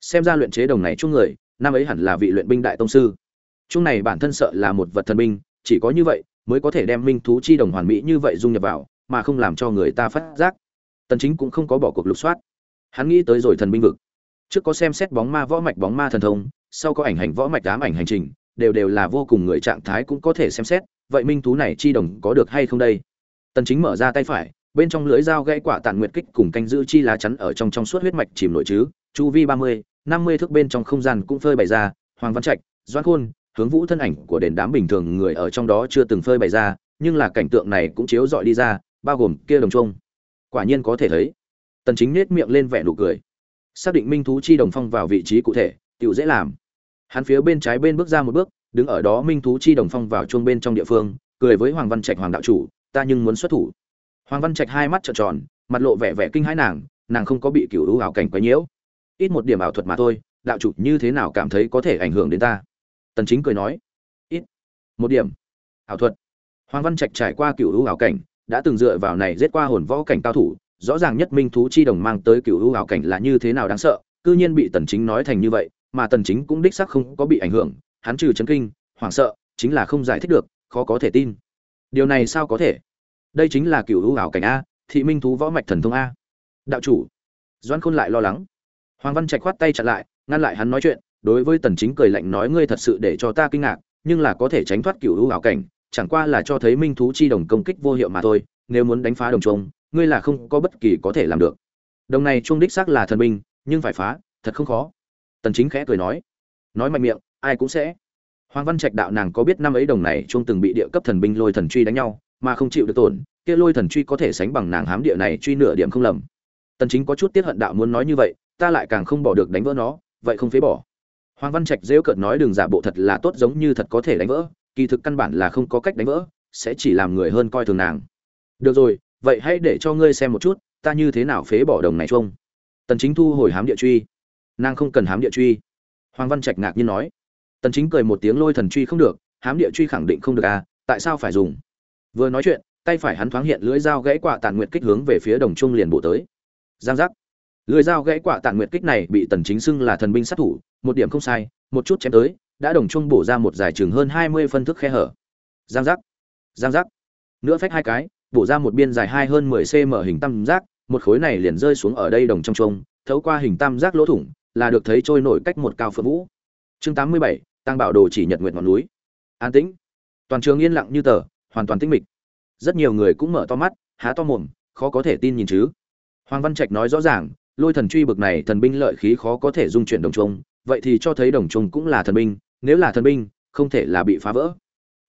Xem ra luyện chế đồng này chung người, năm ấy hẳn là vị luyện binh đại tông sư. Chung này bản thân sợ là một vật thần binh, chỉ có như vậy mới có thể đem minh thú chi đồng hoàn mỹ như vậy dung nhập vào, mà không làm cho người ta phát giác tần chính cũng không có bỏ cuộc lục soát. Hắn nghĩ tới rồi thần binh vực. Trước có xem xét bóng ma võ mạch bóng ma thần thông sau có ảnh hành võ mạch ám ảnh hành trình đều đều là vô cùng người trạng thái cũng có thể xem xét vậy minh thú này chi đồng có được hay không đây? Tần chính mở ra tay phải bên trong lưới dao gãy quả tàn nguyệt kích cùng canh giữ chi lá chắn ở trong trong suốt huyết mạch chìm nổi chứ chu vi 30, 50 thước bên trong không gian cũng phơi bày ra hoàng văn trạch Doãn khôn hướng vũ thân ảnh của đền đám bình thường người ở trong đó chưa từng phơi bày ra nhưng là cảnh tượng này cũng chiếu dọi đi ra bao gồm kia đồng trung quả nhiên có thể thấy. Tần chính nết miệng lên vẻ nụ cười. Xác định minh thú chi đồng phong vào vị trí cụ thể, tiểu dễ làm. Hắn phía bên trái bên bước ra một bước, đứng ở đó minh thú chi đồng phong vào chuông bên trong địa phương, cười với hoàng văn trạch hoàng đạo chủ, ta nhưng muốn xuất thủ. Hoàng văn trạch hai mắt trợn tròn, mặt lộ vẻ vẻ kinh hãi nàng nàng không có bị cửu hữu ảo cảnh quấy nhiễu. Ít một điểm ảo thuật mà thôi, đạo chủ như thế nào cảm thấy có thể ảnh hưởng đến ta? Tần chính cười nói, ít một điểm ảo thuật. Hoàng văn trạch trải qua cửu hữu ảo cảnh đã từng dựa vào này giết qua hồn võ cảnh cao thủ, rõ ràng nhất minh thú chi đồng mang tới cửu u ảo cảnh là như thế nào đáng sợ, cư nhiên bị tần chính nói thành như vậy, mà tần chính cũng đích xác không có bị ảnh hưởng, hắn trừ chấn kinh, hoảng sợ, chính là không giải thích được, khó có thể tin. Điều này sao có thể? Đây chính là cửu u ảo cảnh a, thị minh thú võ mạch thần thông a. Đạo chủ, doãn khôn lại lo lắng. Hoàng văn trạch khoát tay chặn lại, ngăn lại hắn nói chuyện, đối với tần chính cười lạnh nói, ngươi thật sự để cho ta kinh ngạc, nhưng là có thể tránh thoát cửu u ảo cảnh chẳng qua là cho thấy minh thú chi đồng công kích vô hiệu mà thôi, nếu muốn đánh phá đồng trung ngươi là không có bất kỳ có thể làm được. Đồng này trung đích xác là thần binh, nhưng phải phá, thật không khó. Tần chính khẽ cười nói. Nói mạnh miệng, ai cũng sẽ. Hoàng văn trạch đạo nàng có biết năm ấy đồng này trung từng bị địa cấp thần binh lôi thần truy đánh nhau, mà không chịu được tổn, kia lôi thần truy có thể sánh bằng nàng hám địa này truy nửa điểm không lầm. Tần chính có chút tiếc hận đạo muốn nói như vậy, ta lại càng không bỏ được đánh vỡ nó, vậy không phế bỏ. Hoàng văn trạch dễ cợt nói đường giả bộ thật là tốt giống như thật có thể đánh vỡ kỳ thực căn bản là không có cách đánh vỡ, sẽ chỉ làm người hơn coi thường nàng. Được rồi, vậy hãy để cho ngươi xem một chút, ta như thế nào phế bỏ đồng này chung tần chính thu hồi hám địa truy. Nàng không cần hám địa truy. Hoàng văn trạch ngạc nhiên nói. Tần chính cười một tiếng lôi thần truy không được, hám địa truy khẳng định không được à tại sao phải dùng? Vừa nói chuyện, tay phải hắn thoáng hiện lưỡi dao gãy quả tàn nguyệt kích hướng về phía đồng trung liền bổ tới. Giang giác. Lưỡi dao gãy quả tàn nguyệt kích này bị tần chính xưng là thần binh sát thủ, một điểm không sai, một chút chém tới đã đồng trung bổ ra một dài chừng hơn 20 phân thức khe hở. Giang giác giang giác. Nữa phách hai cái bổ ra một biên dài hai hơn 10 cm hình tam giác một khối này liền rơi xuống ở đây đồng trong trung thấu qua hình tam giác lỗ thủng là được thấy trôi nổi cách một cao phượng vũ. Chương 87, tăng bảo đồ chỉ nhật nguyệt ngọn núi. An tĩnh. Toàn trường yên lặng như tờ hoàn toàn tĩnh mịch. Rất nhiều người cũng mở to mắt há to mồm khó có thể tin nhìn chứ. Hoàng văn trạch nói rõ ràng lôi thần truy bực này thần binh lợi khí khó có thể dung chuyển đồng trung vậy thì cho thấy đồng trung cũng là thần binh nếu là thần binh, không thể là bị phá vỡ.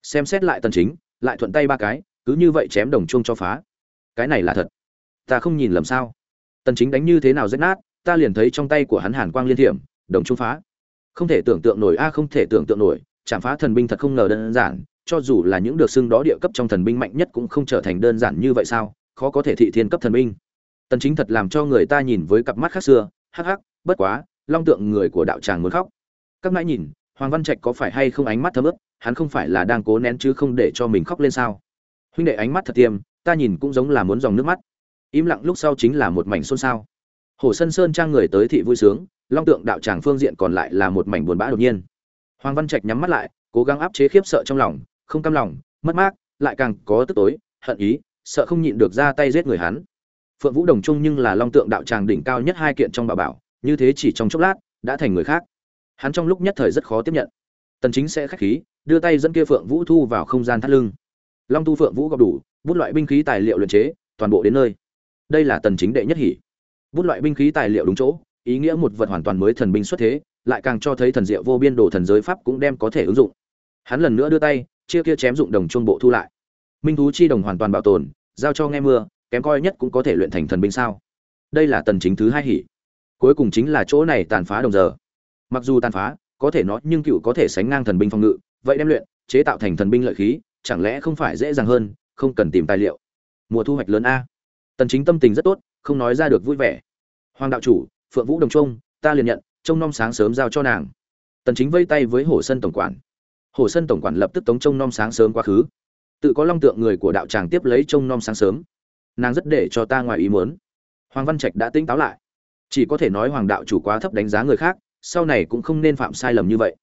Xem xét lại tần chính, lại thuận tay ba cái, cứ như vậy chém đồng trung cho phá. Cái này là thật. Ta không nhìn lầm sao? Tần chính đánh như thế nào rách nát, ta liền thấy trong tay của hắn hàn quang liên thiểm, đồng trung phá. Không thể tưởng tượng nổi, a, không thể tưởng tượng nổi, chạm phá thần binh thật không ngờ đơn giản, cho dù là những được xưng đó địa cấp trong thần binh mạnh nhất cũng không trở thành đơn giản như vậy sao? Khó có thể thị thiên cấp thần binh. Tần chính thật làm cho người ta nhìn với cặp mắt khác xưa, hắc hắc, bất quá, long tượng người của đạo tràng muốn khóc. Các nãy nhìn hoàng văn trạch có phải hay không ánh mắt thấm ướp hắn không phải là đang cố nén chứ không để cho mình khóc lên sao? Huynh đệ ánh mắt thật tiêm, ta nhìn cũng giống là muốn dòng nước mắt. Im lặng lúc sau chính là một mảnh xôn xao. Hồ sân sơn trang người tới thị vui sướng, long tượng đạo tràng phương diện còn lại là một mảnh buồn bã đột nhiên. Hoàng văn trạch nhắm mắt lại, cố gắng áp chế khiếp sợ trong lòng, không cam lòng, mất mát, lại càng có tức tối, hận ý, sợ không nhịn được ra tay giết người hắn. Phượng vũ đồng trung nhưng là long tượng đạo tràng đỉnh cao nhất hai kiện trong bảo bảo, như thế chỉ trong chốc lát, đã thành người khác hắn trong lúc nhất thời rất khó tiếp nhận. Tần chính sẽ khách khí, đưa tay dẫn kia phượng vũ thu vào không gian thắt lưng. Long tu phượng vũ gặp đủ, bút loại binh khí tài liệu luyện chế, toàn bộ đến nơi. Đây là tần chính đệ nhất hỉ. Bút loại binh khí tài liệu đúng chỗ, ý nghĩa một vật hoàn toàn mới thần binh xuất thế, lại càng cho thấy thần diệu vô biên đồ thần giới pháp cũng đem có thể ứng dụng. Hắn lần nữa đưa tay, chia kia chém dụng đồng trung bộ thu lại. Minh thú chi đồng hoàn toàn bảo tồn, giao cho nghe mưa, kém coi nhất cũng có thể luyện thành thần binh sao. Đây là tần chính thứ hai hỉ. Cuối cùng chính là chỗ này tàn phá đồng giờ mặc dù tàn phá, có thể nó nhưng cựu có thể sánh ngang thần binh phòng ngự, vậy đem luyện, chế tạo thành thần binh lợi khí, chẳng lẽ không phải dễ dàng hơn, không cần tìm tài liệu. Mùa thu hoạch lớn a. Tần chính tâm tình rất tốt, không nói ra được vui vẻ. Hoàng đạo chủ, phượng vũ đồng trung, ta liền nhận, trông nom sáng sớm giao cho nàng. Tần chính vây tay với hồ sân tổng quản. Hồ sân tổng quản lập tức tống trông nom sáng sớm quá khứ. Tự có long tượng người của đạo tràng tiếp lấy trông nom sáng sớm. Nàng rất để cho ta ngoài ý muốn. Hoàng văn trạch đã tỉnh táo lại. Chỉ có thể nói hoàng đạo chủ quá thấp đánh giá người khác sau này cũng không nên phạm sai lầm như vậy.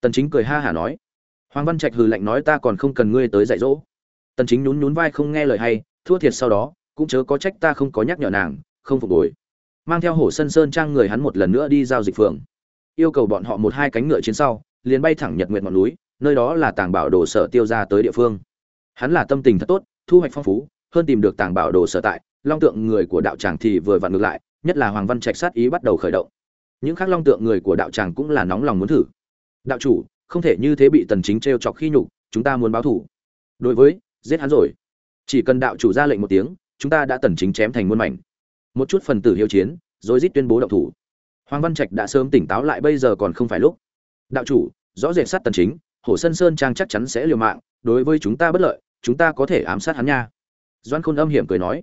Tần chính cười ha hả nói, hoàng văn trạch hừ lạnh nói ta còn không cần ngươi tới dạy dỗ. Tần chính nhún nhún vai không nghe lời hay, thua thiệt sau đó, cũng chớ có trách ta không có nhắc nhở nàng, không phục hồi. Mang theo hổ sân sơn trang người hắn một lần nữa đi giao dịch phường. Yêu cầu bọn họ một hai cánh ngựa chiến sau, liền bay thẳng nhật nguyệt ngọn núi, nơi đó là tàng bảo đồ sở tiêu ra tới địa phương. Hắn là tâm tình thật tốt, thu hoạch phong phú, hơn tìm được tàng bảo đồ sở tại, long tượng người của đạo tràng thì vừa vặn ngược lại, nhất là hoàng văn trạch sát ý bắt đầu khởi động những khác long tượng người của đạo tràng cũng là nóng lòng muốn thử. Đạo chủ, không thể như thế bị tần chính treo chọc khi nhục, chúng ta muốn báo thủ. Đối với, giết hắn rồi. Chỉ cần đạo chủ ra lệnh một tiếng, chúng ta đã tần chính chém thành muôn mảnh. Một chút phần tử hiếu chiến, rồi giết tuyên bố động thủ. Hoàng văn trạch đã sớm tỉnh táo lại bây giờ còn không phải lúc. Đạo chủ, rõ rệt sát tần chính, hồ sơn sơn trang chắc chắn sẽ liều mạng, đối với chúng ta bất lợi, chúng ta có thể ám sát hắn nha. Doan khôn âm hiểm cười nói.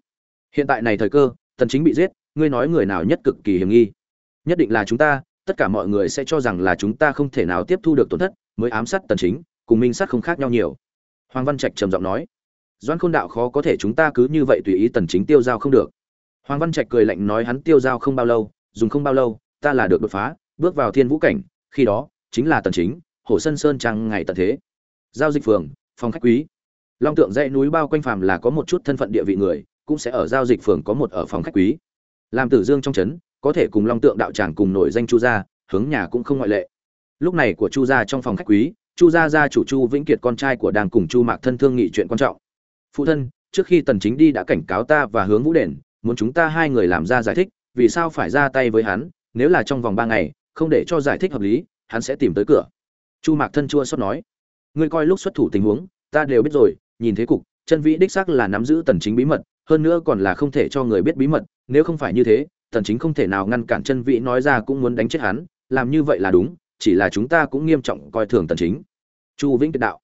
Hiện tại này thời cơ, tần chính bị giết, ngươi nói người nào nhất cực kỳ hiểm nghi? Nhất định là chúng ta, tất cả mọi người sẽ cho rằng là chúng ta không thể nào tiếp thu được tổn thất, mới ám sát tần chính, cùng minh sát không khác nhau nhiều. Hoàng văn trạch trầm giọng nói. Doãn khôn đạo khó có thể chúng ta cứ như vậy tùy ý tần chính tiêu giao không được. Hoàng văn trạch cười lạnh nói hắn tiêu giao không bao lâu, dùng không bao lâu, ta là được đột phá, bước vào thiên vũ cảnh, khi đó, chính là tần chính, hồ sân sơn trang ngày tận thế. Giao dịch phường, phòng khách quý. Long tượng dãy núi bao quanh phàm là có một chút thân phận địa vị người, cũng sẽ ở giao dịch phường có một ở phòng khách quý. Làm tử dương trong trấn có thể cùng long tượng đạo tràng cùng nổi danh chu gia, hướng nhà cũng không ngoại lệ. Lúc này của chu gia trong phòng khách quý, chu gia gia chủ chu vĩnh kiệt con trai của đang cùng chu mạc thân thương nghị chuyện quan trọng. Phụ thân, trước khi tần chính đi đã cảnh cáo ta và hướng vũ đền, muốn chúng ta hai người làm ra giải thích, vì sao phải ra tay với hắn, nếu là trong vòng ba ngày, không để cho giải thích hợp lý, hắn sẽ tìm tới cửa. Chu mạc thân chua xót nói. Ngươi coi lúc xuất thủ tình huống, ta đều biết rồi, nhìn thế cục, chân vĩ đích xác là nắm giữ tần chính bí mật, hơn nữa còn là không thể cho người biết bí mật, nếu không phải như thế tần chính không thể nào ngăn cản chân vĩ nói ra cũng muốn đánh chết hắn, làm như vậy là đúng, chỉ là chúng ta cũng nghiêm trọng coi thường tần chính. Chu vĩnh kiệt đạo,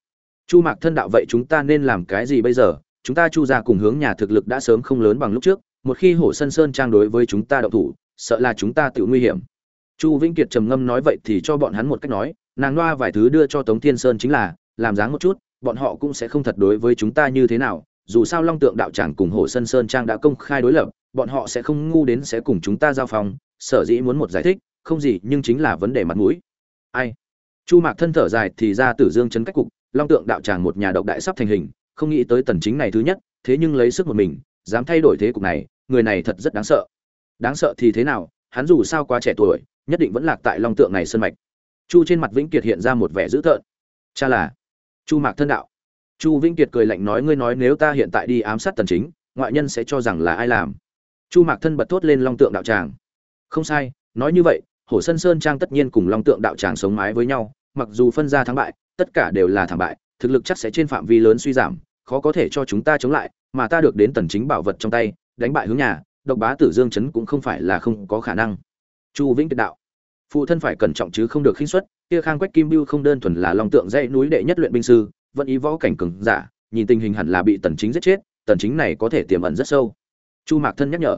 chu mạc thân đạo vậy chúng ta nên làm cái gì bây giờ? Chúng ta chu ra cùng hướng nhà thực lực đã sớm không lớn bằng lúc trước, một khi hổ sân sơn trang đối với chúng ta động thủ, sợ là chúng ta tự nguy hiểm. Chu vĩnh kiệt trầm ngâm nói vậy thì cho bọn hắn một cách nói, nàng loa vài thứ đưa cho tống thiên sơn chính là, làm dáng một chút, bọn họ cũng sẽ không thật đối với chúng ta như thế nào, dù sao long tượng đạo tràng cùng hồ sân sơn trang đã công khai đối lập bọn họ sẽ không ngu đến sẽ cùng chúng ta giao phòng sở dĩ muốn một giải thích, không gì, nhưng chính là vấn đề mặt mũi. Ai? Chu mạc thân thở dài thì ra tử dương chấn cách cục, long tượng đạo tràng một nhà độc đại sắp thành hình, không nghĩ tới tần chính này thứ nhất, thế nhưng lấy sức một mình, dám thay đổi thế cục này, người này thật rất đáng sợ. Đáng sợ thì thế nào? Hắn dù sao quá trẻ tuổi, nhất định vẫn lạc tại long tượng này sơn mạch. Chu trên mặt vĩnh kiệt hiện ra một vẻ dữ tợn. Cha là chu mạc thân đạo. Chu vĩnh kiệt cười lạnh nói, ngươi nói nếu ta hiện tại đi ám sát tần chính, ngoại nhân sẽ cho rằng là ai làm? Chu mạc thân bật thốt lên long tượng đạo tràng. Không sai, nói như vậy, hổ sân sơn trang tất nhiên cùng long tượng đạo tràng sống mái với nhau, mặc dù phân ra thắng bại, tất cả đều là thảm bại, thực lực chắc sẽ trên phạm vi lớn suy giảm, khó có thể cho chúng ta chống lại, mà ta được đến tần chính bảo vật trong tay, đánh bại hướng nhà, độc bá tử dương chấn cũng không phải là không có khả năng. Chu vĩnh kiệt đạo. Phụ thân phải cẩn trọng chứ không được khinh suất, kia khang quách kim bưu không đơn thuần là long tượng dãy núi đệ nhất luyện binh sư, vẫn ý võ cảnh cường giả, nhìn tình hình hẳn là bị tần chính giết chết, tần chính này có thể tiềm ẩn rất sâu chu mạc thân nhắc nhở.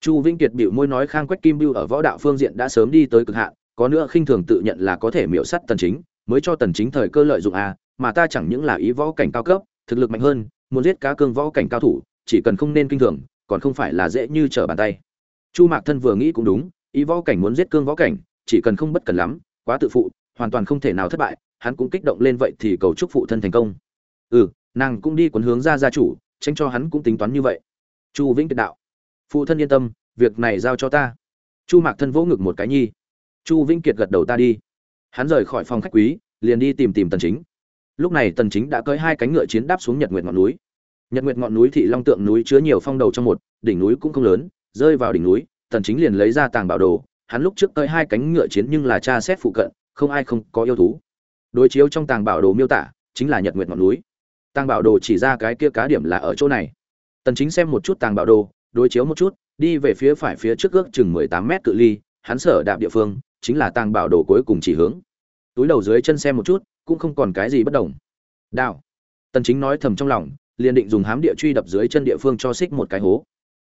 Chu vĩnh kiệt bịu môi nói khang quách kim bưu ở võ đạo phương diện đã sớm đi tới cực hạn, có nữa khinh thường tự nhận là có thể miễu sát tần chính, mới cho tần chính thời cơ lợi dụng à mà ta chẳng những là ý võ cảnh cao cấp, thực lực mạnh hơn, muốn giết cá cương võ cảnh cao thủ, chỉ cần không nên kinh thường, còn không phải là dễ như trở bàn tay. Chu mạc thân vừa nghĩ cũng đúng, ý võ cảnh muốn giết cương võ cảnh, chỉ cần không bất cần lắm, quá tự phụ, hoàn toàn không thể nào thất bại, hắn cũng kích động lên vậy thì cầu chúc phụ thân thành công. Ừ nàng cũng đi quấn hướng ra gia chủ, tránh cho hắn cũng tính toán như vậy chu vĩnh kiệt đạo. Phụ thân yên tâm, việc này giao cho ta. Chu mạc thân vỗ ngực một cái nhi. Chu vĩnh kiệt gật đầu ta đi. Hắn rời khỏi phòng khách quý, liền đi tìm tìm tần chính. Lúc này tần chính đã cưỡi hai cánh ngựa chiến đáp xuống nhật nguyệt ngọn núi. Nhật nguyệt ngọn núi thị long tượng núi chứa nhiều phong đầu trong một, đỉnh núi cũng không lớn, rơi vào đỉnh núi, tần chính liền lấy ra tàng bảo đồ. Hắn lúc trước cưỡi hai cánh ngựa chiến nhưng là tra xét phụ cận, không ai không có yêu thú. Đối chiếu trong tàng bảo đồ miêu tả, chính là nhật nguyệt ngọn núi. Tàng bảo đồ chỉ ra cái kia cá điểm là ở chỗ này tần chính xem một chút tàng bảo đồ, đối chiếu một chút, đi về phía phải phía trước ước chừng 18 mét cự ly, hắn sở đạp địa phương, chính là tàng bảo đồ cuối cùng chỉ hướng. Túi đầu dưới chân xem một chút, cũng không còn cái gì bất đồng. Đào. Tần chính nói thầm trong lòng, liền định dùng hám địa truy đập dưới chân địa phương cho xích một cái hố.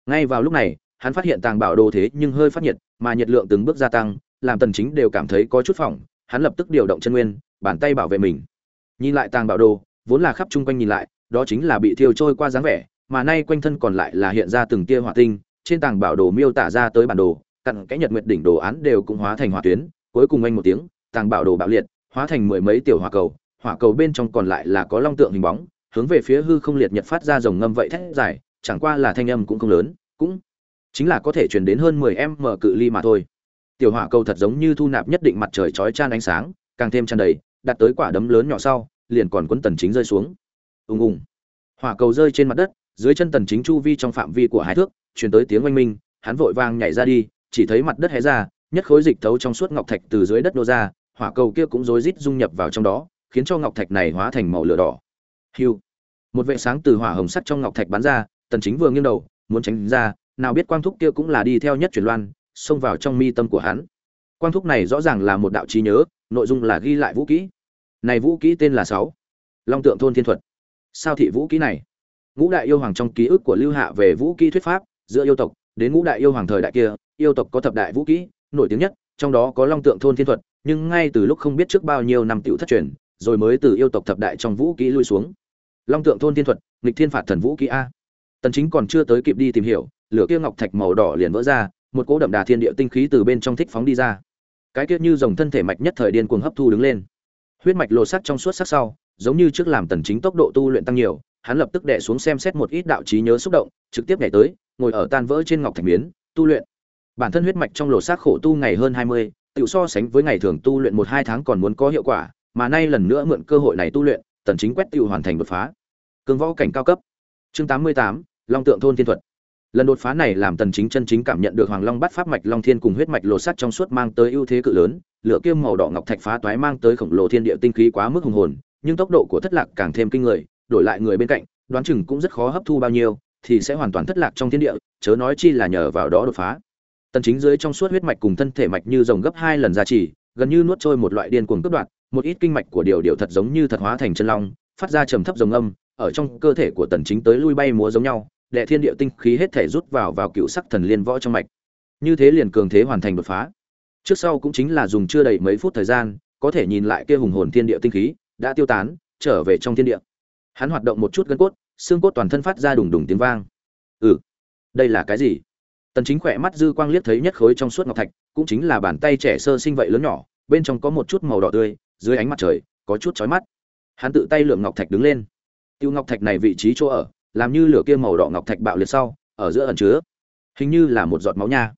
Ngay vào lúc này, hắn phát hiện tàng bảo đồ thế nhưng hơi phát nhiệt, mà nhiệt lượng từng bước gia tăng, làm tần chính đều cảm thấy có chút phỏng, hắn lập tức điều động chân nguyên, bàn tay bảo vệ mình. Nhìn lại tàng bảo đồ, vốn là khắp chung quanh nhìn lại, đó chính là bị thiêu trôi qua dáng vẻ mà nay quanh thân còn lại là hiện ra từng tia hỏa tinh, trên tảng bảo đồ miêu tả ra tới bản đồ, cặn cái nhật nguyệt đỉnh đồ án đều cũng hóa thành hỏa tuyến, cuối cùng anh một tiếng tảng bảo đồ bạo liệt, hóa thành mười mấy tiểu hỏa cầu hỏa cầu bên trong còn lại là có long tượng hình bóng, hướng về phía hư không liệt nhật phát ra rồng ngâm vậy thét dài, chẳng qua là thanh âm cũng không lớn, cũng chính là có thể truyền đến hơn 10 m cự ly mà thôi. Tiểu hỏa cầu thật giống như thu nạp nhất định mặt trời chói chan ánh sáng, càng thêm tràn đầy, đặt tới quả đấm lớn nhỏ sau, liền còn cuốn tần chính rơi xuống. Ùng ùng. Hỏa cầu rơi trên mặt đất dưới chân tần chính chu vi trong phạm vi của hai thước, truyền tới tiếng oanh minh, hắn vội vàng nhảy ra đi, chỉ thấy mặt đất hé ra, nhất khối dịch thấu trong suốt ngọc thạch từ dưới đất nô ra, hỏa cầu kia cũng rối rít dung nhập vào trong đó, khiến cho ngọc thạch này hóa thành màu lửa đỏ. Hưu một vệ sáng từ hỏa hồng sắt trong ngọc thạch bắn ra, tần chính vừa nghiêng đầu, muốn tránh ra, nào biết quang thúc kia cũng là đi theo nhất chuyển loan, xông vào trong mi tâm của hắn. Quang thúc này rõ ràng là một đạo trí nhớ, nội dung là ghi lại vũ kỹ. Này vũ kỹ tên là sáu. Long tượng thôn thiên thuật. Sao thị vũ kỹ này? Ngũ đại yêu hoàng trong ký ức của lưu hạ về vũ kỹ thuyết pháp, giữa yêu tộc, đến ngũ đại yêu hoàng thời đại kia, yêu tộc có thập đại vũ kỹ, nổi tiếng nhất, trong đó có long tượng thôn thiên thuật, nhưng ngay từ lúc không biết trước bao nhiêu năm tựu thất truyền, rồi mới từ yêu tộc thập đại trong vũ kỹ lui xuống. Long tượng thôn thiên thuật, nghịch thiên phạt thần vũ kỹ a. Tần chính còn chưa tới kịp đi tìm hiểu, lửa kia ngọc thạch màu đỏ liền vỡ ra, một cỗ đậm đà thiên địa tinh khí từ bên trong thích phóng đi ra. Cái kia như dòng thân thể mạch nhất thời điên cuồng hấp thu đứng lên. Huyết mạch lộ sắc trong suốt sắc sau, giống như trước làm tần chính tốc độ tu luyện tăng nhiều hắn lập tức đè xuống xem xét một ít đạo trí nhớ xúc động trực tiếp nhảy tới ngồi ở tan vỡ trên ngọc thạch miến tu luyện. Bản thân huyết mạch trong lỗ xác khổ tu ngày hơn 20, tiểu so sánh với ngày thường tu luyện một hai tháng còn muốn có hiệu quả mà nay lần nữa mượn cơ hội này tu luyện tần chính quét tiêu hoàn thành đột phá. Cường võ cảnh cao cấp. Chương 88, long tượng thôn thiên thuật. Lần đột phá này làm tần chính chân chính cảm nhận được hoàng long bắt pháp mạch long thiên cùng huyết mạch lỗ sắt trong suốt mang tới ưu thế cự lớn lửa kiêm màu đỏ ngọc thạch phá toái mang tới khổng lồ thiên địa tinh khí quá mức hùng hồn nhưng tốc độ của thất lạc càng thêm kinh người đổi lại người bên cạnh đoán chừng cũng rất khó hấp thu bao nhiêu thì sẽ hoàn toàn thất lạc trong thiên địa chớ nói chi là nhờ vào đó đột phá. Tần chính dưới trong suốt huyết mạch cùng thân thể mạch như rồng gấp hai lần giá trị, gần như nuốt trôi một loại điên cuồng cướp đoạt một ít kinh mạch của điều điều thật giống như thật hóa thành chân long phát ra trầm thấp rồng âm ở trong cơ thể của tần chính tới lui bay múa giống nhau đệ thiên địa tinh khí hết thể rút vào vào cựu sắc thần liên võ trong mạch. Như thế liền cường thế hoàn thành đột phá. Trước sau cũng chính là dùng chưa đầy mấy phút thời gian có thể nhìn lại kia hùng hồn thiên địa tinh khí đã tiêu tán trở về trong thiên địa hắn hoạt động một chút gân cốt, xương cốt toàn thân phát ra đùng đùng tiếng vang. Ừ đây là cái gì? Tần chính khỏe mắt dư quang liếc thấy nhất khối trong suốt ngọc thạch, cũng chính là bàn tay trẻ sơ sinh vậy lớn nhỏ, bên trong có một chút màu đỏ tươi, dưới ánh mặt trời, có chút chói mắt. Hắn tự tay lượm ngọc thạch đứng lên. Tiêu ngọc thạch này vị trí chỗ ở, làm như lửa kia màu đỏ ngọc thạch bạo liệt sau, ở giữa ẩn chứa, hình như là một giọt máu nha.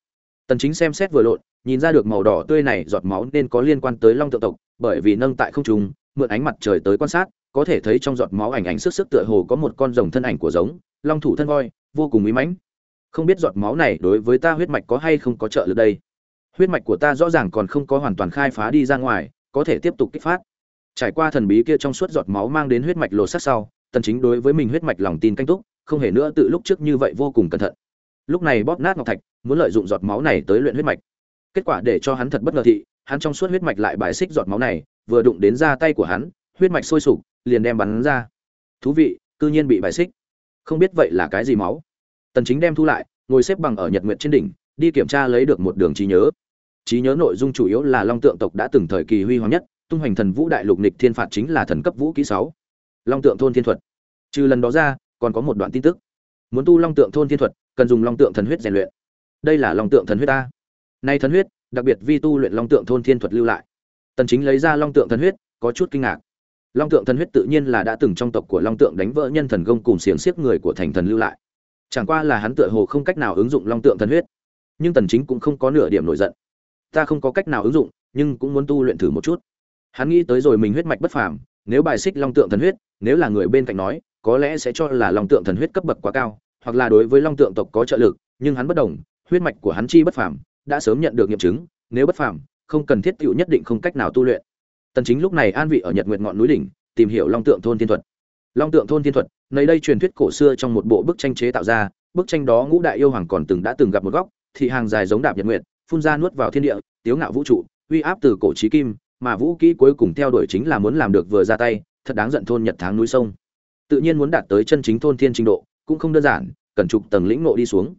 Tần chính xem xét vừa lộn, nhìn ra được màu đỏ tươi này giọt máu nên có liên quan tới long tượng tộc, bởi vì nâng tại không trung, mượn ánh mặt trời tới quan sát có thể thấy trong giọt máu ảnh ảnh sức sức tựa hồ có một con rồng thân ảnh của giống, long thủ thân voi, vô cùng uy mãnh. Không biết giọt máu này đối với ta huyết mạch có hay không có trợ lực đây? Huyết mạch của ta rõ ràng còn không có hoàn toàn khai phá đi ra ngoài, có thể tiếp tục kích phát. Trải qua thần bí kia trong suốt giọt máu mang đến huyết mạch lột sắc sau, tần chính đối với mình huyết mạch lòng tin canh túc, không hề nữa tự lúc trước như vậy vô cùng cẩn thận. Lúc này bóp nát ngọc thạch, muốn lợi dụng giọt máu này tới luyện huyết mạch. Kết quả để cho hắn thật bất ngờ thị, hắn trong suốt huyết mạch lại bài xích giọt máu này, vừa đụng đến ra tay của hắn, huyết mạch sôi sục liền đem bắn ra. Thú vị, cư nhiên bị bài xích. Không biết vậy là cái gì máu. Tần chính đem thu lại, ngồi xếp bằng ở nhật nguyệt trên đỉnh, đi kiểm tra lấy được một đường trí nhớ. Trí nhớ nội dung chủ yếu là long tượng tộc đã từng thời kỳ huy hoàng nhất, tung hoành thần vũ đại lục nịch thiên phạt chính là thần cấp vũ kỹ 6 long tượng thôn thiên thuật. Trừ lần đó ra, còn có một đoạn tin tức. Muốn tu long tượng thôn thiên thuật, cần dùng long tượng thần huyết rèn luyện. Đây là long tượng thần huyết ta nay thần huyết, đặc biệt vi tu luyện long tượng thôn thiên thuật lưu lại. Tần chính lấy ra long tượng thần huyết, có chút kinh ngạc long tượng thần huyết tự nhiên là đã từng trong tộc của long tượng đánh vỡ nhân thần công cùng xiềng xiếc người của thành thần lưu lại. Chẳng qua là hắn tựa hồ không cách nào ứng dụng long tượng thần huyết. Nhưng tần chính cũng không có nửa điểm nổi giận. Ta không có cách nào ứng dụng, nhưng cũng muốn tu luyện thử một chút. Hắn nghĩ tới rồi mình huyết mạch bất phàm, nếu bài xích long tượng thần huyết, nếu là người bên cạnh nói, có lẽ sẽ cho là long tượng thần huyết cấp bậc quá cao, hoặc là đối với long tượng tộc có trợ lực, nhưng hắn bất đồng, huyết mạch của hắn chi bất phàm, đã sớm nhận được nghiệm chứng, nếu bất phàm, không cần thiết tựu nhất định không cách nào tu luyện tần chính lúc này an vị ở nhật nguyệt ngọn núi đỉnh, tìm hiểu long tượng thôn thiên thuật. Long tượng thôn thiên thuật, nơi đây truyền thuyết cổ xưa trong một bộ bức tranh chế tạo ra, bức tranh đó ngũ đại yêu hoàng còn từng đã từng gặp một góc, thị hàng dài giống đạp nhật nguyệt, phun ra nuốt vào thiên địa, tiếu ngạo vũ trụ, uy áp từ cổ chí kim, mà vũ kỹ cuối cùng theo đuổi chính là muốn làm được vừa ra tay, thật đáng giận thôn nhật tháng núi sông. Tự nhiên muốn đạt tới chân chính thôn thiên trình độ, cũng không đơn giản, cần chục tầng lĩnh ngộ đi xuống.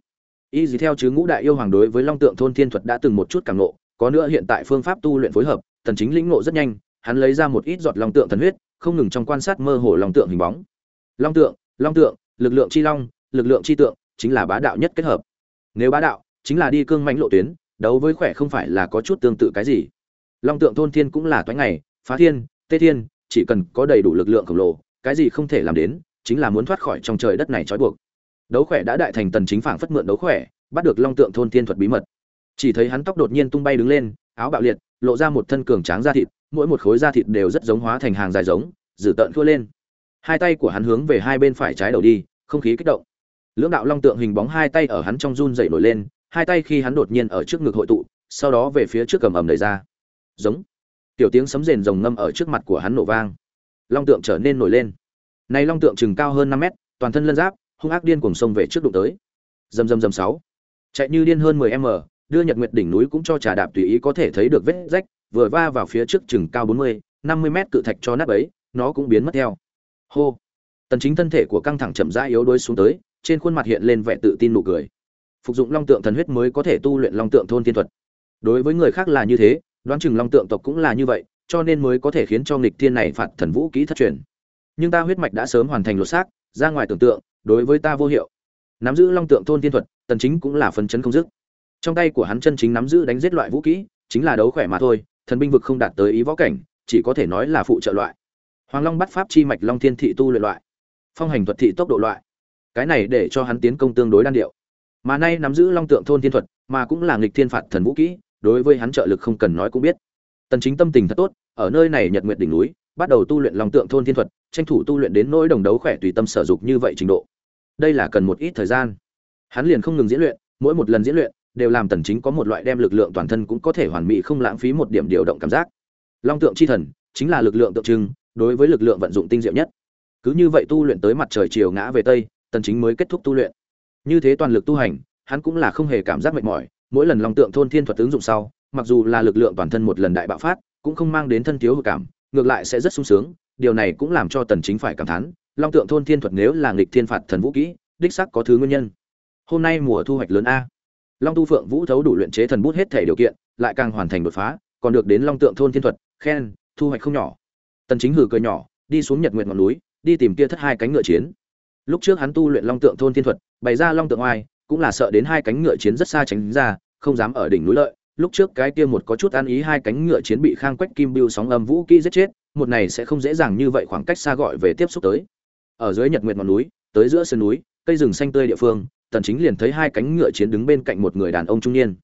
Y gì theo chứ ngũ đại yêu hoàng đối với long tượng thôn thiên thuật đã từng một chút cảm ngộ, có nữa hiện tại phương pháp tu luyện phối hợp, tần chính lĩnh ngộ rất nhanh hắn lấy ra một ít giọt long tượng thần huyết, không ngừng trong quan sát mơ hồ long tượng hình bóng. Long tượng long tượng, lực lượng chi long, lực lượng chi tượng, chính là bá đạo nhất kết hợp. Nếu bá đạo, chính là đi cương mãnh lộ tuyến, đấu với khỏe không phải là có chút tương tự cái gì. Long tượng thôn thiên cũng là toái ngày, phá thiên, tê thiên, chỉ cần có đầy đủ lực lượng khổng lồ, cái gì không thể làm đến, chính là muốn thoát khỏi trong trời đất này trói buộc. Đấu khỏe đã đại thành tần chính phảng phất mượn đấu khỏe, bắt được long tượng thôn thiên thuật bí mật. Chỉ thấy hắn tóc đột nhiên tung bay đứng lên, áo bạo liệt lộ ra một thân cường tráng da thịt, mỗi một khối da thịt đều rất giống hóa thành hàng dài giống, dử tợn thua lên. Hai tay của hắn hướng về hai bên phải trái đầu đi, không khí kích động. Lưỡng đạo long tượng hình bóng hai tay ở hắn trong run dậy nổi lên, hai tay khi hắn đột nhiên ở trước ngực hội tụ, sau đó về phía trước cầm ầm đầy ra. Giống. Tiểu tiếng sấm rền rồng ngâm ở trước mặt của hắn nổ vang. Long tượng trở nên nổi lên. Này long tượng chừng cao hơn năm mét, toàn thân lân giáp, hung ác điên cuồng sông về trước đụng tới. Dầm dầm dầm sáu. Chạy như điên hơn 10 m đưa nhật nguyệt đỉnh núi cũng cho trà đạp tùy ý có thể thấy được vết rách vừa va vào phía trước chừng cao 40, 50 mét cự thạch cho nát ấy nó cũng biến mất theo. Hô. Tần chính thân thể của căng thẳng chậm rãi yếu đuối xuống tới trên khuôn mặt hiện lên vẻ tự tin nụ cười. Phục dụng long tượng thần huyết mới có thể tu luyện long tượng thôn thiên thuật. Đối với người khác là như thế đoán chừng long tượng tộc cũng là như vậy cho nên mới có thể khiến cho nghịch thiên này phạt thần vũ kỹ thất truyền. Nhưng ta huyết mạch đã sớm hoàn thành lột xác ra ngoài tưởng tượng đối với ta vô hiệu. Nắm giữ long tượng thôn thiên thuật tần chính cũng là phân chấn không dứt trong tay của hắn chân chính nắm giữ đánh giết loại vũ kỹ, chính là đấu khỏe mà thôi, thần binh vực không đạt tới ý võ cảnh, chỉ có thể nói là phụ trợ loại. Hoàng long bắt pháp chi mạch long thiên thị tu luyện loại. Phong hành thuật thị tốc độ loại. Cái này để cho hắn tiến công tương đối đan điệu. Mà nay nắm giữ long tượng thôn thiên thuật, mà cũng là nghịch thiên phạt thần vũ kỹ, đối với hắn trợ lực không cần nói cũng biết. Tần chính tâm tình thật tốt, ở nơi này nhật nguyệt đỉnh núi, bắt đầu tu luyện long tượng thôn thiên thuật, tranh thủ tu luyện đến nỗi đồng đấu khỏe tùy tâm sở dục như vậy trình độ. Đây là cần một ít thời gian. Hắn liền không ngừng diễn luyện, mỗi một lần diễn luyện đều làm tần chính có một loại đem lực lượng toàn thân cũng có thể hoàn mỹ không lãng phí một điểm điều động cảm giác. Long tượng chi thần, chính là lực lượng tượng trưng, đối với lực lượng vận dụng tinh diệu nhất. Cứ như vậy tu luyện tới mặt trời chiều ngã về tây, tần chính mới kết thúc tu luyện. Như thế toàn lực tu hành, hắn cũng là không hề cảm giác mệt mỏi, mỗi lần long tượng thôn thiên thuật ứng dụng sau, mặc dù là lực lượng toàn thân một lần đại bạo phát, cũng không mang đến thân thiếu hụt cảm, ngược lại sẽ rất sung sướng, điều này cũng làm cho tần chính phải cảm thán, long tượng thôn thiên thuật nếu là nghịch thiên phạt thần vũ kỹ, đích xác có thứ nguyên nhân. Hôm nay mùa thu hoạch lớn a long tu phượng vũ thấu đủ luyện chế thần bút hết thể điều kiện, lại càng hoàn thành đột phá, còn được đến long tượng thôn thiên thuật, khen, thu hoạch không nhỏ. Tần chính hừ cười nhỏ, đi xuống nhật nguyện ngọn núi, đi tìm kia thất hai cánh ngựa chiến. Lúc trước hắn tu luyện long tượng thôn thiên thuật, bày ra long tượng oai, cũng là sợ đến hai cánh ngựa chiến rất xa tránh ra, không dám ở đỉnh núi lợi. Lúc trước cái kia một có chút ăn ý hai cánh ngựa chiến bị khang quách kim bưu sóng âm vũ kỹ giết chết, một này sẽ không dễ dàng như vậy khoảng cách xa gọi về tiếp xúc tới. Ở dưới nhật nguyệt ngọn núi, tới giữa sườn núi, cây rừng xanh tươi địa phương tần chính liền thấy hai cánh ngựa chiến đứng bên cạnh một người đàn ông trung niên.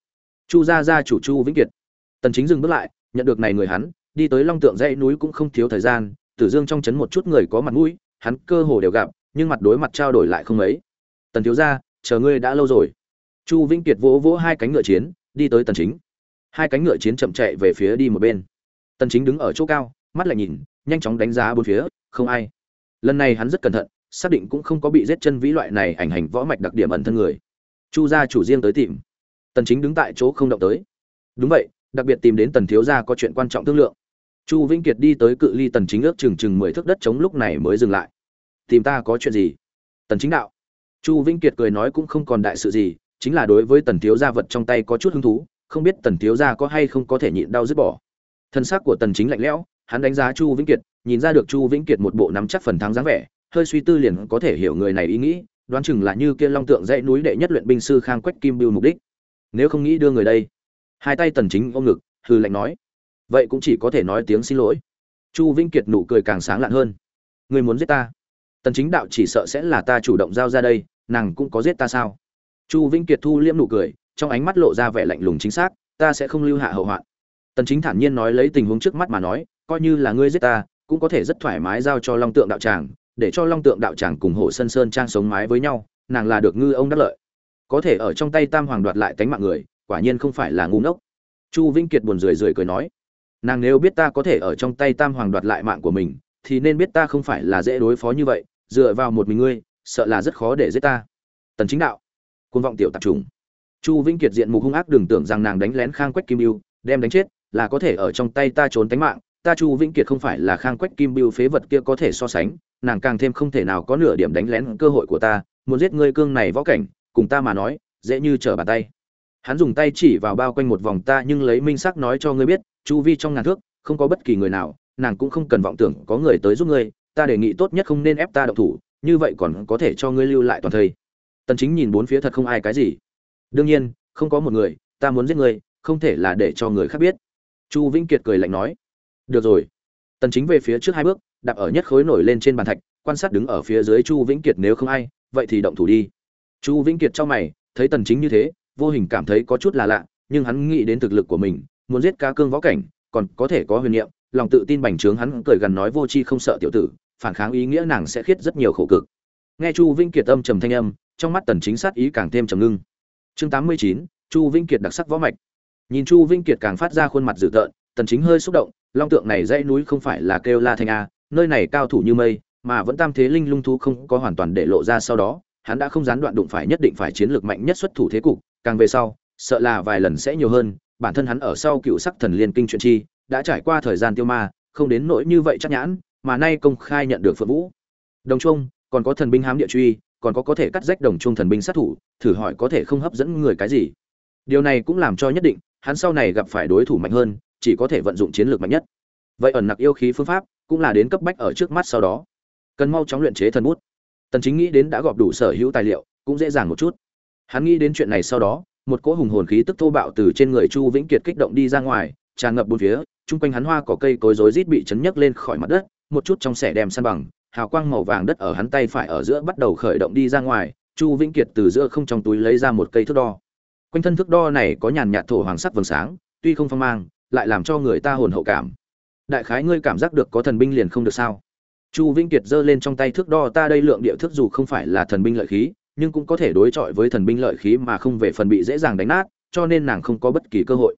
Chu gia gia chủ chu vĩnh kiệt. Tần chính dừng bước lại, nhận được này người hắn, đi tới long tượng dãy núi cũng không thiếu thời gian, tử dương trong chấn một chút người có mặt mũi, hắn cơ hồ đều gặp, nhưng mặt đối mặt trao đổi lại không mấy. Tần thiếu gia, chờ ngươi đã lâu rồi. Chu vĩnh kiệt vỗ vỗ hai cánh ngựa chiến, đi tới tần chính. Hai cánh ngựa chiến chậm chạy về phía đi một bên. Tần chính đứng ở chỗ cao, mắt lại nhìn, nhanh chóng đánh giá bốn phía, không ai. Lần này hắn rất cẩn thận xác định cũng không có bị giết chân vĩ loại này ảnh hành võ mạch đặc điểm ẩn thân người. Chu gia chủ riêng tới tìm. Tần chính đứng tại chỗ không động tới. Đúng vậy, đặc biệt tìm đến tần thiếu gia có chuyện quan trọng thương lượng. Chu vĩnh kiệt đi tới cự ly tần chính ước chừng chừng mười thước đất chống lúc này mới dừng lại. Tìm ta có chuyện gì? Tần chính đạo. Chu vĩnh kiệt cười nói cũng không còn đại sự gì, chính là đối với tần thiếu gia vật trong tay có chút hứng thú, không biết tần thiếu gia có hay không có thể nhịn đau dứt bỏ. Thân xác của tần chính lạnh lẽo, hắn đánh giá chu vĩnh kiệt, nhìn ra được chu vĩnh kiệt một bộ nắm chắc phần thắng dáng vẻ hơi suy tư liền có thể hiểu người này ý nghĩ, đoán chừng là như kia long tượng dãy núi đệ nhất luyện binh sư khang quách kim biêu mục đích. Nếu không nghĩ đưa người đây. Hai tay tần chính ôm ngực hư lệnh nói. Vậy cũng chỉ có thể nói tiếng xin lỗi. Chu vĩnh kiệt nụ cười càng sáng lạn hơn. Người muốn giết ta? Tần chính đạo chỉ sợ sẽ là ta chủ động giao ra đây, nàng cũng có giết ta sao? Chu vĩnh kiệt thu liễm nụ cười, trong ánh mắt lộ ra vẻ lạnh lùng chính xác, ta sẽ không lưu hạ hậu hoạn. Tần chính thản nhiên nói lấy tình huống trước mắt mà nói, coi như là ngươi giết ta, cũng có thể rất thoải mái giao cho long tượng đạo tràng để cho long tượng đạo tràng cùng hộ sân sơn trang sống mái với nhau, nàng là được ngư ông đắc lợi. Có thể ở trong tay tam hoàng đoạt lại tánh mạng người, quả nhiên không phải là ngu ngốc. Chu vĩnh kiệt buồn rười rười cười nói, nàng nếu biết ta có thể ở trong tay tam hoàng đoạt lại mạng của mình, thì nên biết ta không phải là dễ đối phó như vậy, dựa vào một mình ngươi, sợ là rất khó để giết ta. Tần chính đạo côn vọng tiểu tạp trùng chu vĩnh kiệt diện mục hung ác đừng tưởng rằng nàng đánh lén khang quách kim biêu, đem đánh chết, là có thể ở trong tay ta trốn tánh mạng, ta chu vĩnh kiệt không phải là khang quách kim biêu phế vật kia có thể so sánh nàng càng thêm không thể nào có nửa điểm đánh lén cơ hội của ta, muốn giết ngươi cương này võ cảnh, cùng ta mà nói, dễ như trở bàn tay. Hắn dùng tay chỉ vào bao quanh một vòng ta nhưng lấy minh sắc nói cho ngươi biết, chu vi trong ngàn thước, không có bất kỳ người nào, nàng cũng không cần vọng tưởng có người tới giúp ngươi, ta đề nghị tốt nhất không nên ép ta động thủ, như vậy còn có thể cho ngươi lưu lại toàn thây. Tần chính nhìn bốn phía thật không ai cái gì. Đương nhiên, không có một người, ta muốn giết ngươi, không thể là để cho người khác biết. Chu vĩnh kiệt cười lạnh nói. Được rồi. Tần chính về phía trước hai bước đạp ở nhất khối nổi lên trên bàn thạch quan sát đứng ở phía dưới chu vĩnh kiệt nếu không ai vậy thì động thủ đi. Chu vĩnh kiệt trong mày thấy tần chính như thế vô hình cảm thấy có chút là lạ nhưng hắn nghĩ đến thực lực của mình muốn giết cá cương võ cảnh còn có thể có huyền niệm lòng tự tin bành trướng hắn cười gần nói vô chi không sợ tiểu tử phản kháng ý nghĩa nàng sẽ khiết rất nhiều khổ cực. Nghe chu vĩnh kiệt âm trầm thanh âm trong mắt tần chính sát ý càng thêm trầm ngưng. Chương 89, chu vĩnh kiệt đặc sắc võ mạch. Nhìn chu vĩnh kiệt càng phát ra khuôn mặt dữ tợn tần chính hơi xúc động long tượng này dãy núi không phải là kêu la thanh a nơi này cao thủ như mây, mà vẫn tam thế linh lung thú không có hoàn toàn để lộ ra sau đó, hắn đã không gián đoạn đụng phải nhất định phải chiến lược mạnh nhất xuất thủ thế cục, càng về sau, sợ là vài lần sẽ nhiều hơn, bản thân hắn ở sau cựu sắc thần liên kinh chuyện chi, đã trải qua thời gian tiêu ma, không đến nỗi như vậy chắc nhãn, mà nay công khai nhận được phượng vũ. Đồng trung, còn có thần binh hám địa truy, còn có có thể cắt rách đồng trung thần binh sát thủ, thử hỏi có thể không hấp dẫn người cái gì. Điều này cũng làm cho nhất định, hắn sau này gặp phải đối thủ mạnh hơn, chỉ có thể vận dụng chiến lược mạnh nhất. Vậy ẩn nặc yêu khí phương pháp cũng là đến cấp bách ở trước mắt sau đó. Cần mau chóng luyện chế thần bút. Tần chính nghĩ đến đã gọp đủ sở hữu tài liệu, cũng dễ dàng một chút. Hắn nghĩ đến chuyện này sau đó, một cỗ hùng hồn khí tức thô bạo từ trên người chu vĩnh kiệt kích động đi ra ngoài, tràn ngập bốn phía, chung quanh hắn hoa có cây cối rối rít bị chấn nhấc lên khỏi mặt đất, một chút trong xẻ đem san bằng, hào quang màu vàng đất ở hắn tay phải ở giữa bắt đầu khởi động đi ra ngoài, chu vĩnh kiệt từ giữa không trong túi lấy ra một cây thước đo. Quanh thân thước đo này có nhàn nhạt thổ hoàng sắc vầng sáng, tuy không phong mang, lại làm cho người ta hồn hậu cảm đại khái ngươi cảm giác được có thần binh liền không được sao? Chu vĩnh kiệt giơ lên trong tay thước đo ta đây lượng địa thước dù không phải là thần binh lợi khí, nhưng cũng có thể đối chọi với thần binh lợi khí mà không về phần bị dễ dàng đánh nát, cho nên nàng không có bất kỳ cơ hội.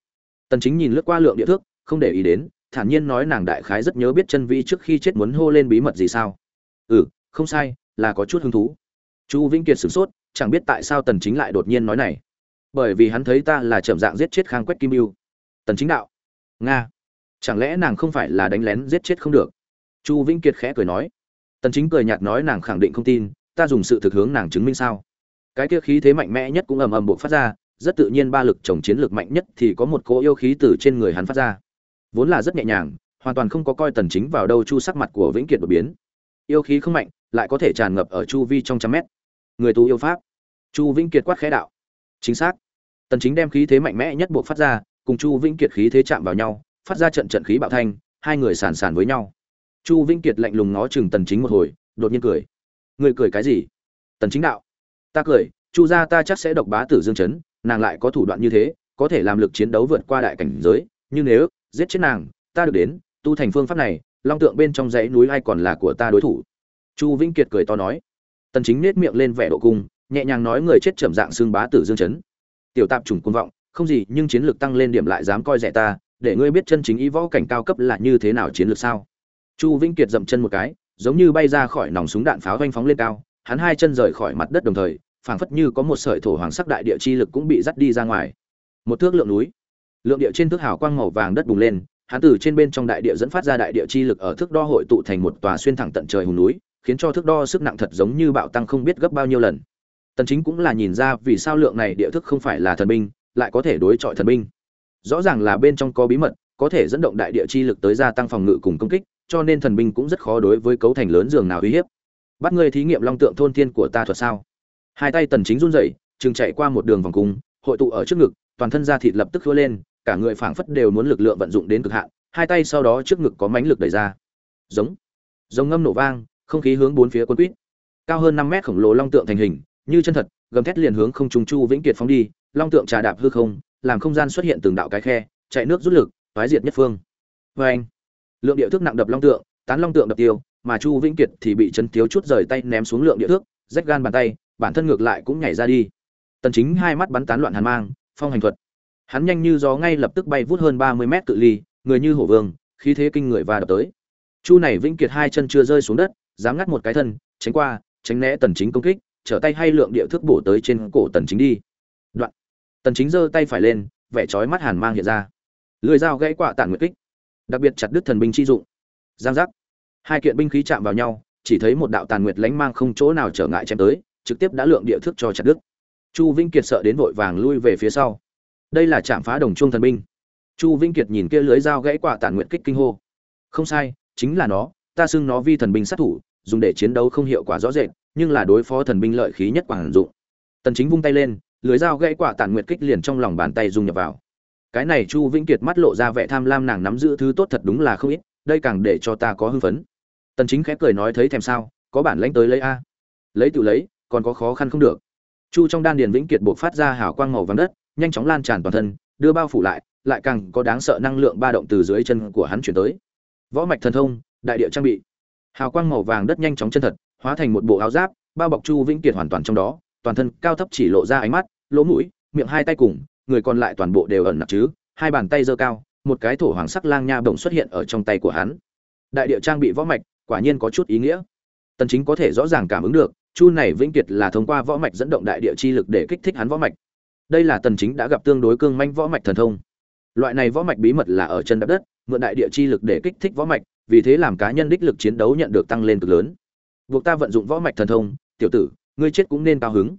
Tần chính nhìn lướt qua lượng địa thước, không để ý đến, thản nhiên nói nàng đại khái rất nhớ biết chân vĩ trước khi chết muốn hô lên bí mật gì sao? Ừ không sai, là có chút hứng thú. Chu vĩnh kiệt sửng sốt, chẳng biết tại sao tần chính lại đột nhiên nói này. Bởi vì hắn thấy ta là trầm dạng giết chết khang quách kim yêu. Tần chính đạo, nga chẳng lẽ nàng không phải là đánh lén, giết chết không được? Chu vĩnh kiệt khẽ cười nói. Tần chính cười nhạt nói nàng khẳng định không tin, ta dùng sự thực hướng nàng chứng minh sao? Cái kia khí thế mạnh mẽ nhất cũng ầm ầm bộc phát ra, rất tự nhiên ba lực chồng chiến lược mạnh nhất thì có một cỗ yêu khí từ trên người hắn phát ra. Vốn là rất nhẹ nhàng, hoàn toàn không có coi tần chính vào đâu, chu sắc mặt của vĩnh kiệt đột biến. Yêu khí không mạnh, lại có thể tràn ngập ở chu vi trong trăm mét. Người tu yêu pháp. Chu vĩnh kiệt quát khẽ đạo. Chính xác. Tần chính đem khí thế mạnh mẽ nhất buộc phát ra, cùng chu vĩnh kiệt khí thế chạm vào nhau phát ra trận trận khí bạo thanh, hai người sàn sàn với nhau. Chu vĩnh kiệt lạnh lùng ngó chừng tần chính một hồi, đột nhiên cười. Người cười cái gì? Tần chính đạo. Ta cười, chu gia ta chắc sẽ độc bá tử dương chấn, nàng lại có thủ đoạn như thế, có thể làm lực chiến đấu vượt qua đại cảnh giới, nhưng nếu giết chết nàng, ta được đến, tu thành phương pháp này, long tượng bên trong dãy núi ai còn là của ta đối thủ? Chu vĩnh kiệt cười to nói. Tần chính nết miệng lên vẻ độ cung, nhẹ nhàng nói người chết trầm dạng xương bá tử dương chấn. Tiểu tạp trùng quân vọng, không gì, nhưng chiến lược tăng lên điểm lại dám coi rẻ ta để ngươi biết chân chính ý võ cảnh cao cấp là như thế nào chiến lược sao? Chu vĩnh kiệt dậm chân một cái, giống như bay ra khỏi nòng súng đạn pháo vanh phóng lên cao, hắn hai chân rời khỏi mặt đất đồng thời, phảng phất như có một sợi thổ hoàng sắc đại địa chi lực cũng bị dắt đi ra ngoài. Một thước lượng núi, lượng địa trên thước hào quang màu vàng đất bùng lên, hắn từ trên bên trong đại địa dẫn phát ra đại địa chi lực ở thước đo hội tụ thành một tòa xuyên thẳng tận trời hùng núi, khiến cho thước đo sức nặng thật giống như bạo tăng không biết gấp bao nhiêu lần. Tần chính cũng là nhìn ra vì sao lượng này địa thức không phải là thần binh, lại có thể đối chọi thần binh rõ ràng là bên trong có bí mật, có thể dẫn động đại địa chi lực tới gia tăng phòng ngự cùng công kích, cho nên thần binh cũng rất khó đối với cấu thành lớn giường nào uy hiếp. Bắt ngươi thí nghiệm long tượng thôn thiên của ta thuật sao? Hai tay tần chính run rẩy, chừng chạy qua một đường vòng cung, hội tụ ở trước ngực, toàn thân da thịt lập tức khô lên, cả người phảng phất đều muốn lực lượng vận dụng đến cực hạn, hai tay sau đó trước ngực có mãnh lực đẩy ra. Giống giống ngâm nổ vang, không khí hướng bốn phía quân quýt cao hơn 5 mét khổng lồ long tượng thành hình, như chân thật, gầm thét liền hướng không trung chu vĩnh kiệt phóng đi, long tượng trà đạp hư không làm không gian xuất hiện từng đạo cái khe, chạy nước rút lực thoái diệt nhất phương. Vê anh, lượng địa thước nặng đập long tượng, tán long tượng đập tiêu, mà chu vĩnh kiệt thì bị chân thiếu chút rời tay ném xuống lượng địa thước, rách gan bàn tay, bản thân ngược lại cũng nhảy ra đi. Tần chính hai mắt bắn tán loạn hàn mang, phong hành thuật. Hắn nhanh như gió ngay lập tức bay vút hơn 30 mét cự ly, người như hổ vương, khí thế kinh người và đập tới. Chu này vĩnh kiệt hai chân chưa rơi xuống đất, dám ngắt một cái thân, tránh qua, tránh né tần chính công kích, trở tay hay lượng địa thước bổ tới trên cổ tần chính đi tần chính giơ tay phải lên, vẻ chói mắt hàn mang hiện ra. Lưỡi dao gãy quả tản nguyệt kích, đặc biệt chặt đứt thần binh chi dụng. Giang giác. Hai kiện binh khí chạm vào nhau, chỉ thấy một đạo tàn nguyệt lánh mang không chỗ nào trở ngại chém tới, trực tiếp đã lượng địa thước cho chặt đứt. Chu vĩnh kiệt sợ đến vội vàng lui về phía sau. Đây là chạm phá đồng chuông thần binh. Chu vĩnh kiệt nhìn kia lưới dao gãy quả tản nguyệt kích kinh hô. Không sai, chính là nó, ta xưng nó vi thần binh sát thủ, dùng để chiến đấu không hiệu quả rõ rệt, nhưng là đối phó thần binh lợi khí nhất quảng dụng. Tần chính vung tay lên lưới dao gãy quả tản nguyệt kích liền trong lòng bàn tay dung nhập vào. Cái này chu vĩnh kiệt mắt lộ ra vẻ tham lam nàng nắm giữ thứ tốt thật đúng là không ít, đây càng để cho ta có hưng phấn. Tần chính khẽ cười nói thấy thèm sao, có bản lãnh tới lấy a. Lấy tự lấy, còn có khó khăn không được. Chu trong đan điền vĩnh kiệt buộc phát ra hào quang màu vàng đất, nhanh chóng lan tràn toàn thân, đưa bao phủ lại lại càng có đáng sợ năng lượng ba động từ dưới chân của hắn chuyển tới. Võ mạch thần thông, đại địa trang bị. Hào quang màu vàng đất nhanh chóng chân thật, hóa thành một bộ áo giáp, bao bọc chu vĩnh kiệt hoàn toàn trong đó toàn thân cao thấp chỉ lộ ra ánh mắt, lỗ mũi, miệng hai tay cùng, người còn lại toàn bộ đều ẩn nặc chứ, hai bàn tay giơ cao, một cái thổ hoàng sắc lang nha bổng xuất hiện ở trong tay của hắn. Đại địa trang bị võ mạch, quả nhiên có chút ý nghĩa. Tần chính có thể rõ ràng cảm ứng được, chu này vĩnh kiệt là thông qua võ mạch dẫn động đại địa chi lực để kích thích hắn võ mạch. Đây là tần chính đã gặp tương đối cương manh võ mạch thần thông. Loại này võ mạch bí mật là ở chân đạp đất, mượn đại địa chi lực để kích thích võ mạch, vì thế làm cá nhân đích lực chiến đấu nhận được tăng lên cực lớn. Buộc ta vận dụng võ mạch thần thông, tiểu tử ngươi chết cũng nên cao hứng.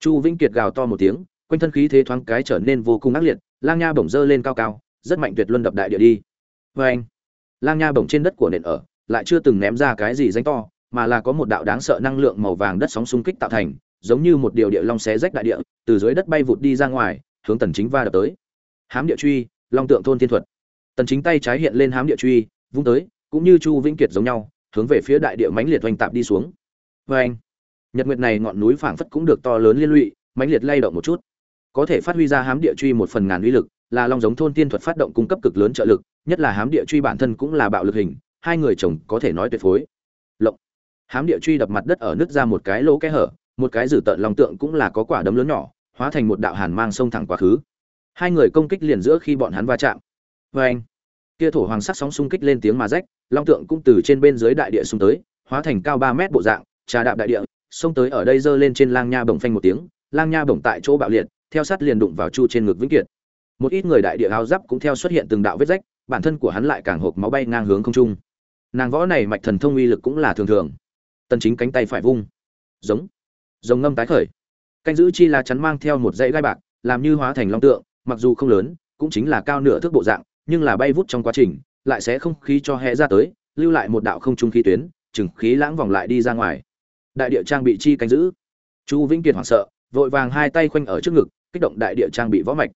Chu vĩnh kiệt gào to một tiếng, quanh thân khí thế thoáng cái trở nên vô cùng ác liệt, lang nha bổng dơ lên cao cao, rất mạnh tuyệt luân đập đại địa đi. Vê anh, lang nha bổng trên đất của nền ở, lại chưa từng ném ra cái gì danh to, mà là có một đạo đáng sợ năng lượng màu vàng đất sóng xung kích tạo thành, giống như một điều địa long xé rách đại địa, từ dưới đất bay vụt đi ra ngoài, hướng tần chính va đập tới. Hám địa truy, long tượng thôn thiên thuật. Tần chính tay trái hiện lên hám địa truy, vung tới, cũng như chu vĩnh kiệt giống nhau, hướng về phía đại địa mãnh liệt oanh tạp đi xuống. Vô anh nhật nguyệt này ngọn núi phảng phất cũng được to lớn liên lụy, mãnh liệt lay động một chút. Có thể phát huy ra hám địa truy một phần ngàn uy lực, là long giống thôn tiên thuật phát động cung cấp cực lớn trợ lực, nhất là hám địa truy bản thân cũng là bạo lực hình, hai người chồng có thể nói tuyệt phối. Lộng. Hám địa truy đập mặt đất ở nước ra một cái lỗ kẽ hở, một cái dử tợn long tượng cũng là có quả đấm lớn nhỏ, hóa thành một đạo hàn mang sông thẳng quá khứ. Hai người công kích liền giữa khi bọn hắn va chạm. Vê anh kia thổ hoàng sắc sóng xung kích lên tiếng mà rách, long tượng cũng từ trên bên dưới đại địa xung tới, hóa thành cao ba mét bộ dạng, trà đạp đại địa xông tới ở đây giơ lên trên lang nha bổng phanh một tiếng, lang nha bổng tại chỗ bạo liệt, theo sát liền đụng vào chu trên ngực vĩnh kiệt. Một ít người đại địa áo giáp cũng theo xuất hiện từng đạo vết rách, bản thân của hắn lại càng hộp máu bay ngang hướng không trung. Nàng võ này mạch thần thông uy lực cũng là thường thường. Tần chính cánh tay phải vung. Giống. Giống ngâm tái khởi. Canh giữ chi là chắn mang theo một dãy gai bạc, làm như hóa thành long tượng, mặc dù không lớn, cũng chính là cao nửa thước bộ dạng, nhưng là bay vút trong quá trình, lại sẽ không khí cho hẹ ra tới, lưu lại một đạo không trung khí tuyến, chừng khí lãng vòng lại đi ra ngoài đại địa trang bị chi canh giữ. Chu vĩnh kiệt hoảng sợ, vội vàng hai tay khoanh ở trước ngực, kích động đại địa trang bị võ mạch.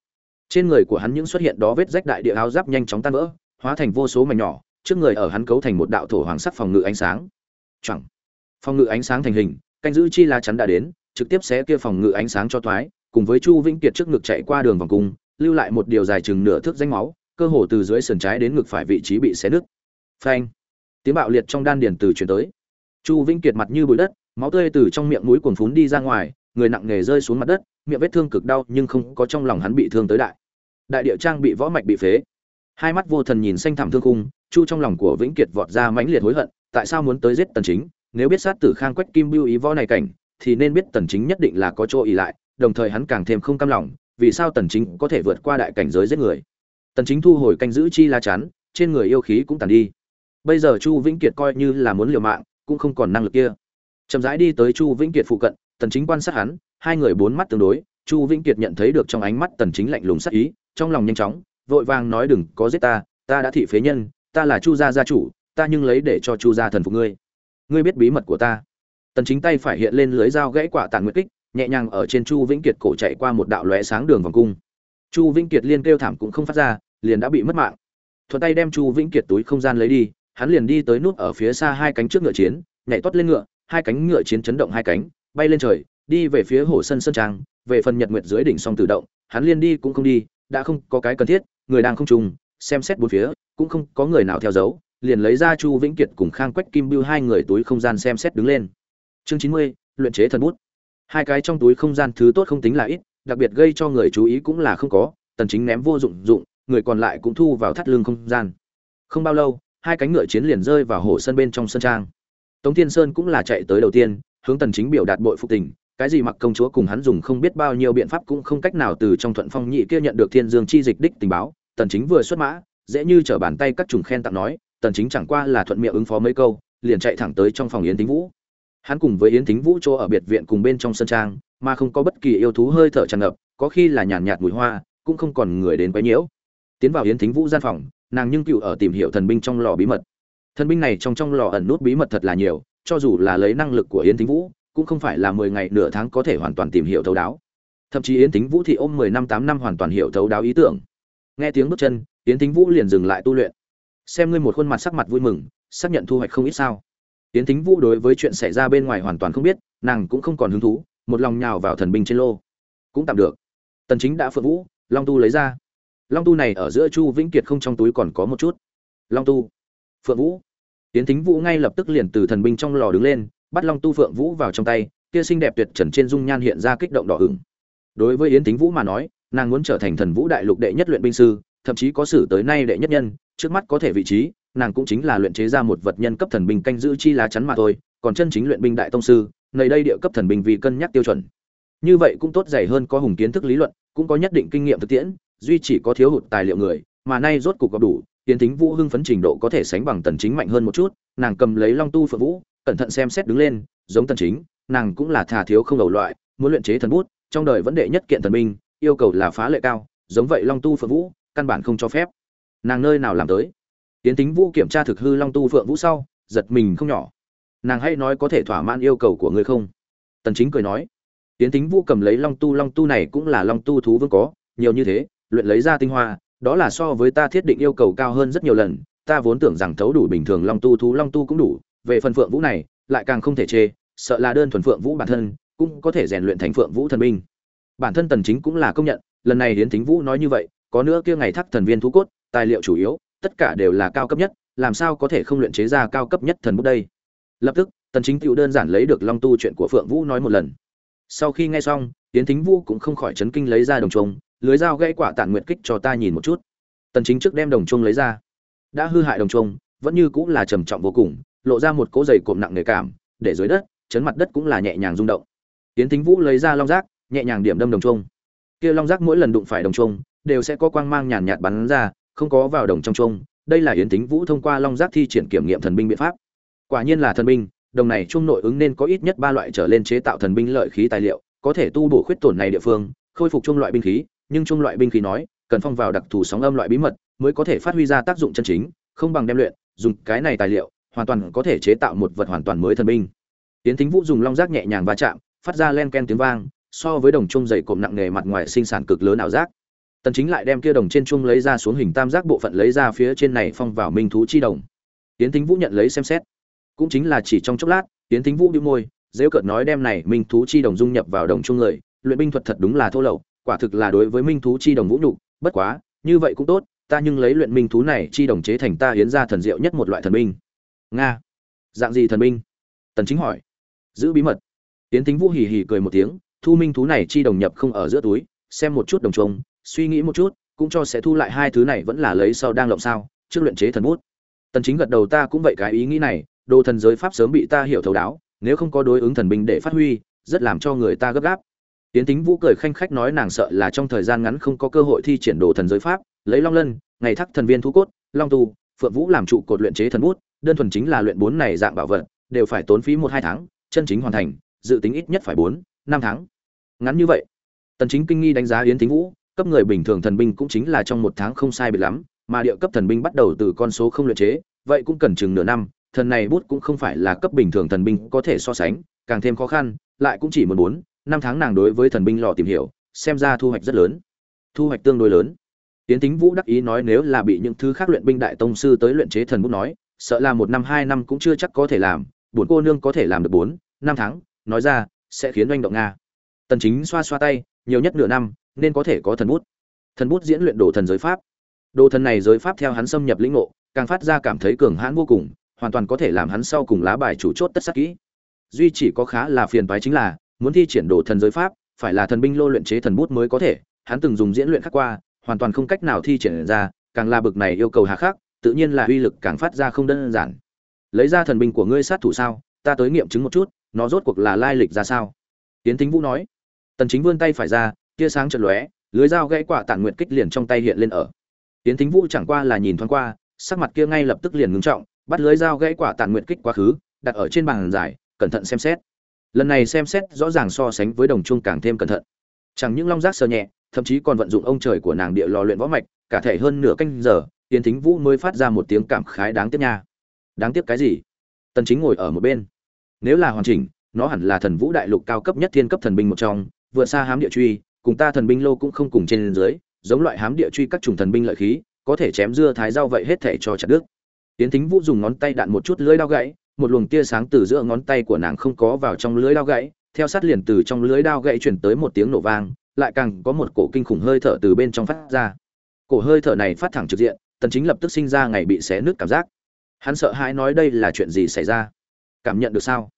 Trên người của hắn những xuất hiện đó vết rách đại địa áo giáp nhanh chóng tan vỡ, hóa thành vô số mảnh nhỏ, trước người ở hắn cấu thành một đạo thổ hoàng sắc phòng ngự ánh sáng. Chẳng phòng ngự ánh sáng thành hình, canh giữ chi la chắn đã đến, trực tiếp xé kia phòng ngự ánh sáng cho thoái cùng với chu vĩnh kiệt trước ngực chạy qua đường vòng cung, lưu lại một điều dài chừng nửa thước danh máu, cơ hồ từ dưới sườn trái đến ngực phải vị trí bị xé nứt. Phanh! Tiếng bạo liệt trong đan điền từ chuyển tới. Chu vĩnh kiệt mặt như bụi đất máu tươi từ trong miệng mũi cuồn phún đi ra ngoài, người nặng nề rơi xuống mặt đất, miệng vết thương cực đau nhưng không có trong lòng hắn bị thương tới đại. Đại địa trang bị võ mạch bị phế. Hai mắt vô thần nhìn xanh thảm thương khung, chu trong lòng của vĩnh kiệt vọt ra mãnh liệt hối hận, tại sao muốn tới giết tần chính? Nếu biết sát tử khang quách kim bưu ý võ này cảnh, thì nên biết tần chính nhất định là có chỗ ỉ lại, đồng thời hắn càng thêm không cam lòng, vì sao tần chính có thể vượt qua đại cảnh giới giết người? Tần chính thu hồi canh giữ chi la chắn, trên người yêu khí cũng tàn đi. Bây giờ chu vĩnh kiệt coi như là muốn liều mạng, cũng không còn năng lực kia chậm rãi đi tới chu vĩnh kiệt phụ cận, tần chính quan sát hắn, hai người bốn mắt tương đối, chu vĩnh kiệt nhận thấy được trong ánh mắt tần chính lạnh lùng sắc ý, trong lòng nhanh chóng, vội vàng nói đừng, có giết ta ta đã thị phế nhân, ta là chu gia gia chủ, ta nhưng lấy để cho chu gia thần phục ngươi. Ngươi biết bí mật của ta. Tần chính tay phải hiện lên lưới dao gãy quả tàn nguyệt kích, nhẹ nhàng ở trên chu vĩnh kiệt cổ chạy qua một đạo lóe sáng đường vòng cung. Chu vĩnh kiệt liên kêu thảm cũng không phát ra, liền đã bị mất mạng. Thuận tay đem chu vĩnh kiệt túi không gian lấy đi, hắn liền đi tới nút ở phía xa hai cánh trước ngựa chiến, nhảy toát lên ngựa hai cánh ngựa chiến chấn động hai cánh, bay lên trời, đi về phía hồ sân sơn trang, về phần nhật nguyệt dưới đỉnh song tự động, hắn liên đi cũng không đi, đã không có cái cần thiết, người đang không trùng, xem xét bốn phía, cũng không có người nào theo dấu, liền lấy ra chu vĩnh kiệt cùng khang quách kim bưu hai người túi không gian xem xét đứng lên. Chương chín mươi, luyện chế thần bút. Hai cái trong túi không gian thứ tốt không tính là ít, đặc biệt gây cho người chú ý cũng là không có, tần chính ném vô dụng dụng, người còn lại cũng thu vào thắt lưng không gian. Không bao lâu, hai cánh ngựa chiến liền rơi vào hồ sân bên trong sân trang tống thiên sơn cũng là chạy tới đầu tiên, hướng tần chính biểu đạt bội phục tình, cái gì mặc công chúa cùng hắn dùng không biết bao nhiêu biện pháp cũng không cách nào từ trong thuận phong nhị kia nhận được thiên dương chi dịch đích tình báo, tần chính vừa xuất mã, dễ như trở bàn tay các trùng khen tặng nói, tần chính chẳng qua là thuận miệng ứng phó mấy câu, liền chạy thẳng tới trong phòng yến tính vũ. Hắn cùng với yến tính vũ chỗ ở biệt viện cùng bên trong sân trang, mà không có bất kỳ yêu thú hơi thở tràn ngập, có khi là nhàn nhạt mùi hoa, cũng không còn người đến quấy nhiễu. Tiến vào yến tính vũ gian phòng, nàng nhưng cựu ở tìm hiểu thần binh trong lò bí mật thần binh này trong trong lò ẩn nút bí mật thật là nhiều, cho dù là lấy năng lực của yến thính vũ, cũng không phải là mười ngày nửa tháng có thể hoàn toàn tìm hiểu thấu đáo. Thậm chí yến thính vũ thì ôm mười năm, tám năm hoàn toàn hiểu thấu đáo ý tưởng. Nghe tiếng bước chân, yến thính vũ liền dừng lại tu luyện. Xem ngươi một khuôn mặt sắc mặt vui mừng, xác nhận thu hoạch không ít sao. Yến thính vũ đối với chuyện xảy ra bên ngoài hoàn toàn không biết, nàng cũng không còn hứng thú, một lòng nhào vào thần binh trên lô. Cũng tạm được. Tần chính đã phượng vũ, long tu lấy ra. Long tu này ở giữa chu vĩnh kiệt không trong túi còn có một chút. Long tu. Phượng vũ tiến thính vũ ngay lập tức liền từ thần binh trong lò đứng lên, bắt long tu phượng vũ vào trong tay, kia xinh đẹp tuyệt trần trên dung nhan hiện ra kích động đỏ ửng. Đối với yến thính vũ mà nói, nàng muốn trở thành thần vũ đại lục đệ nhất luyện binh sư, thậm chí có sử tới nay đệ nhất nhân, trước mắt có thể vị trí, nàng cũng chính là luyện chế ra một vật nhân cấp thần binh canh giữ chi lá chắn mà thôi, còn chân chính luyện binh đại tông sư, nơi đây địa cấp thần binh vì cân nhắc tiêu chuẩn. Như vậy cũng tốt dày hơn có hùng kiến thức lý luận, cũng có nhất định kinh nghiệm thực tiễn, duy chỉ có thiếu hụt tài liệu người, mà nay rốt cục gặp đủ tiến Thính vũ hưng phấn trình độ có thể sánh bằng tần chính mạnh hơn một chút nàng cầm lấy long tu phượng vũ cẩn thận xem xét đứng lên giống tần chính nàng cũng là thà thiếu không đầu loại muốn luyện chế thần bút trong đời vấn đề nhất kiện thần minh, yêu cầu là phá lệ cao giống vậy long tu phượng vũ căn bản không cho phép. Nàng nơi nào làm tới? Tiến tính vũ kiểm tra thực hư long tu phượng vũ sau giật mình không nhỏ. Nàng hay nói có thể thỏa mãn yêu cầu của ngươi không? Tần chính cười nói. Tiến tính vũ cầm lấy long tu long tu này cũng là long tu thú vương có nhiều như thế luyện lấy ra tinh hoa đó là so với ta thiết định yêu cầu cao hơn rất nhiều lần, ta vốn tưởng rằng thấu đủ bình thường long tu thú long tu cũng đủ, về phần phượng vũ này, lại càng không thể chê, sợ là đơn thuần phượng vũ bản thân, cũng có thể rèn luyện thành phượng vũ thần binh bản thân tần chính cũng là công nhận, lần này hiến thính vũ nói như vậy, có nữa kia ngày thắc thần viên thú cốt, tài liệu chủ yếu, tất cả đều là cao cấp nhất, làm sao có thể không luyện chế ra cao cấp nhất thần bút đây lập tức, tần chính tiểu đơn giản lấy được long tu chuyện của phượng vũ nói một lần sau khi nghe xong tiến thính vũ cũng không khỏi chấn kinh lấy ra đồng trùng lưới dao gãy quả tản nguyện kích cho ta nhìn một chút. Tần chính trước đem đồng chuông lấy ra. Đã hư hại đồng chuông, vẫn như cũng là trầm trọng vô cùng, lộ ra một cỗ dày cộm nặng nề cảm, để dưới đất, chấn mặt đất cũng là nhẹ nhàng rung động. Tiến thính vũ lấy ra long giác, nhẹ nhàng điểm đâm đồng chuông. Kia long giác mỗi lần đụng phải đồng chuông, đều sẽ có quang mang nhàn nhạt bắn ra, không có vào đồng trong chuông. Đây là yến thính vũ thông qua long giác thi triển kiểm nghiệm thần binh biện pháp. Quả nhiên là thần binh, đồng này chuông nội ứng nên có ít nhất ba loại trở lên chế tạo thần binh lợi khí tài liệu, có thể tu bổ khuyết tổn này địa phương, khôi phục chung loại binh khí nhưng chung loại binh khí nói, cần phong vào đặc thù sóng âm loại bí mật mới có thể phát huy ra tác dụng chân chính, không bằng đem luyện, dùng cái này tài liệu, hoàn toàn có thể chế tạo một vật hoàn toàn mới thần binh. Tiến thính vũ dùng long giác nhẹ nhàng va chạm, phát ra len ken tiếng vang, so với đồng chung dày cộm nặng nề mặt ngoài sinh sản cực lớn ảo giác. Tần chính lại đem kia đồng trên chung lấy ra xuống hình tam giác bộ phận lấy ra phía trên này phong vào minh thú chi đồng. Tiến thính vũ nhận lấy xem xét. Cũng chính là chỉ trong chốc lát, tiến thính vũ đĩu môi, dễ cợt nói đem này minh thú chi đồng dung nhập vào đồng chung người, luyện binh thuật thật đúng là thô lậu quả thực là đối với minh thú chi đồng vũ nhục bất quá như vậy cũng tốt ta nhưng lấy luyện minh thú này chi đồng chế thành ta hiến ra thần diệu nhất một loại thần binh nga. Dạng gì thần binh tần chính hỏi. Giữ bí mật. Tiến thính vũ hì hì cười một tiếng thu minh thú này chi đồng nhập không ở giữa túi xem một chút đồng trùng, suy nghĩ một chút cũng cho sẽ thu lại hai thứ này vẫn là lấy sau đang lộng sao trước luyện chế thần bút. Tần chính gật đầu ta cũng vậy cái ý nghĩ này đồ thần giới pháp sớm bị ta hiểu thấu đáo nếu không có đối ứng thần binh để phát huy rất làm cho người ta gấp gáp tiến tính vũ cười khanh khách nói nàng sợ là trong thời gian ngắn không có cơ hội thi triển đồ thần giới pháp, lấy long lân, ngày thắc thần viên thú cốt, long tu, phượng vũ làm trụ cột luyện chế thần bút, đơn thuần chính là luyện bốn này dạng bảo vật, đều phải tốn phí một hai tháng, chân chính hoàn thành, dự tính ít nhất phải bốn, năm tháng. Ngắn như vậy, tần chính kinh nghi đánh giá yến tính vũ, cấp người bình thường thần binh cũng chính là trong một tháng không sai biệt lắm, mà địa cấp thần binh bắt đầu từ con số không luyện chế, vậy cũng cần chừng nửa năm, thần này bút cũng không phải là cấp bình thường thần binh có thể so sánh, càng thêm khó khăn, lại cũng chỉ một bốn năm tháng nàng đối với thần binh lò tìm hiểu, xem ra thu hoạch rất lớn. Thu hoạch tương đối lớn. Tiến tính vũ đắc ý nói nếu là bị những thứ khác luyện binh đại tông sư tới luyện chế thần bút nói, sợ là một năm, hai năm cũng chưa chắc có thể làm bốn cô nương có thể làm được bốn, năm tháng, nói ra, sẽ khiến doanh động nga. Tần chính xoa xoa tay, nhiều nhất nửa năm, nên có thể có thần bút. Thần bút diễn luyện đồ thần giới pháp. Đồ thần này giới pháp theo hắn xâm nhập lĩnh ngộ, càng phát ra cảm thấy cường hãn vô cùng, hoàn toàn có thể làm hắn sau cùng lá bài chủ chốt tất sắc kỹ. Duy chỉ có khá là phiền toái chính là muốn thi triển đồ thần giới pháp, phải là thần binh lô luyện chế thần bút mới có thể, hắn từng dùng diễn luyện khắc qua, hoàn toàn không cách nào thi triển ra, càng là bực này yêu cầu hà khắc, tự nhiên là uy lực càng phát ra không đơn giản. Lấy ra thần binh của ngươi sát thủ sao, ta tới nghiệm chứng một chút, nó rốt cuộc là lai lịch ra sao? Tiến thính vũ nói. Tần chính vươn tay phải ra, tia sáng chợt lóe, lưới dao gãy quả tản nguyện kích liền trong tay hiện lên ở. Tiến thính vũ chẳng qua là nhìn thoáng qua, sắc mặt kia ngay lập tức liền ngưng trọng, bắt lưới dao gãy quả tản nguyện kích quá khứ, đặt ở trên bàn giải cẩn thận xem xét lần này xem xét rõ ràng so sánh với đồng chuông càng thêm cẩn thận. Chẳng những long giác sờ nhẹ, thậm chí còn vận dụng ông trời của nàng địa lò luyện võ mạch, cả thể hơn nửa canh giờ tiến thính vũ mới phát ra một tiếng cảm khái đáng tiếc nha. Đáng tiếc cái gì? Tần chính ngồi ở một bên. Nếu là hoàn chỉnh, nó hẳn là thần vũ đại lục cao cấp nhất thiên cấp thần binh một trong, vượt xa hám địa truy, cùng ta thần binh lô cũng không cùng trên dưới, giống loại hám địa truy các chủng thần binh lợi khí, có thể chém dưa thái rau vậy hết thể cho chặt đứt. Tiến thính vũ dùng ngón tay đạn một chút lưỡi đao gãy một luồng tia sáng từ giữa ngón tay của nàng không có vào trong lưới đao gãy, theo sát liền từ trong lưới đao gãy chuyển tới một tiếng nổ vang, lại càng có một cổ kinh khủng hơi thở từ bên trong phát ra. Cổ hơi thở này phát thẳng trực diện, tần chính lập tức sinh ra ngày bị xé nứt cảm giác. Hắn sợ hãi nói đây là chuyện gì xảy ra? Cảm nhận được sao?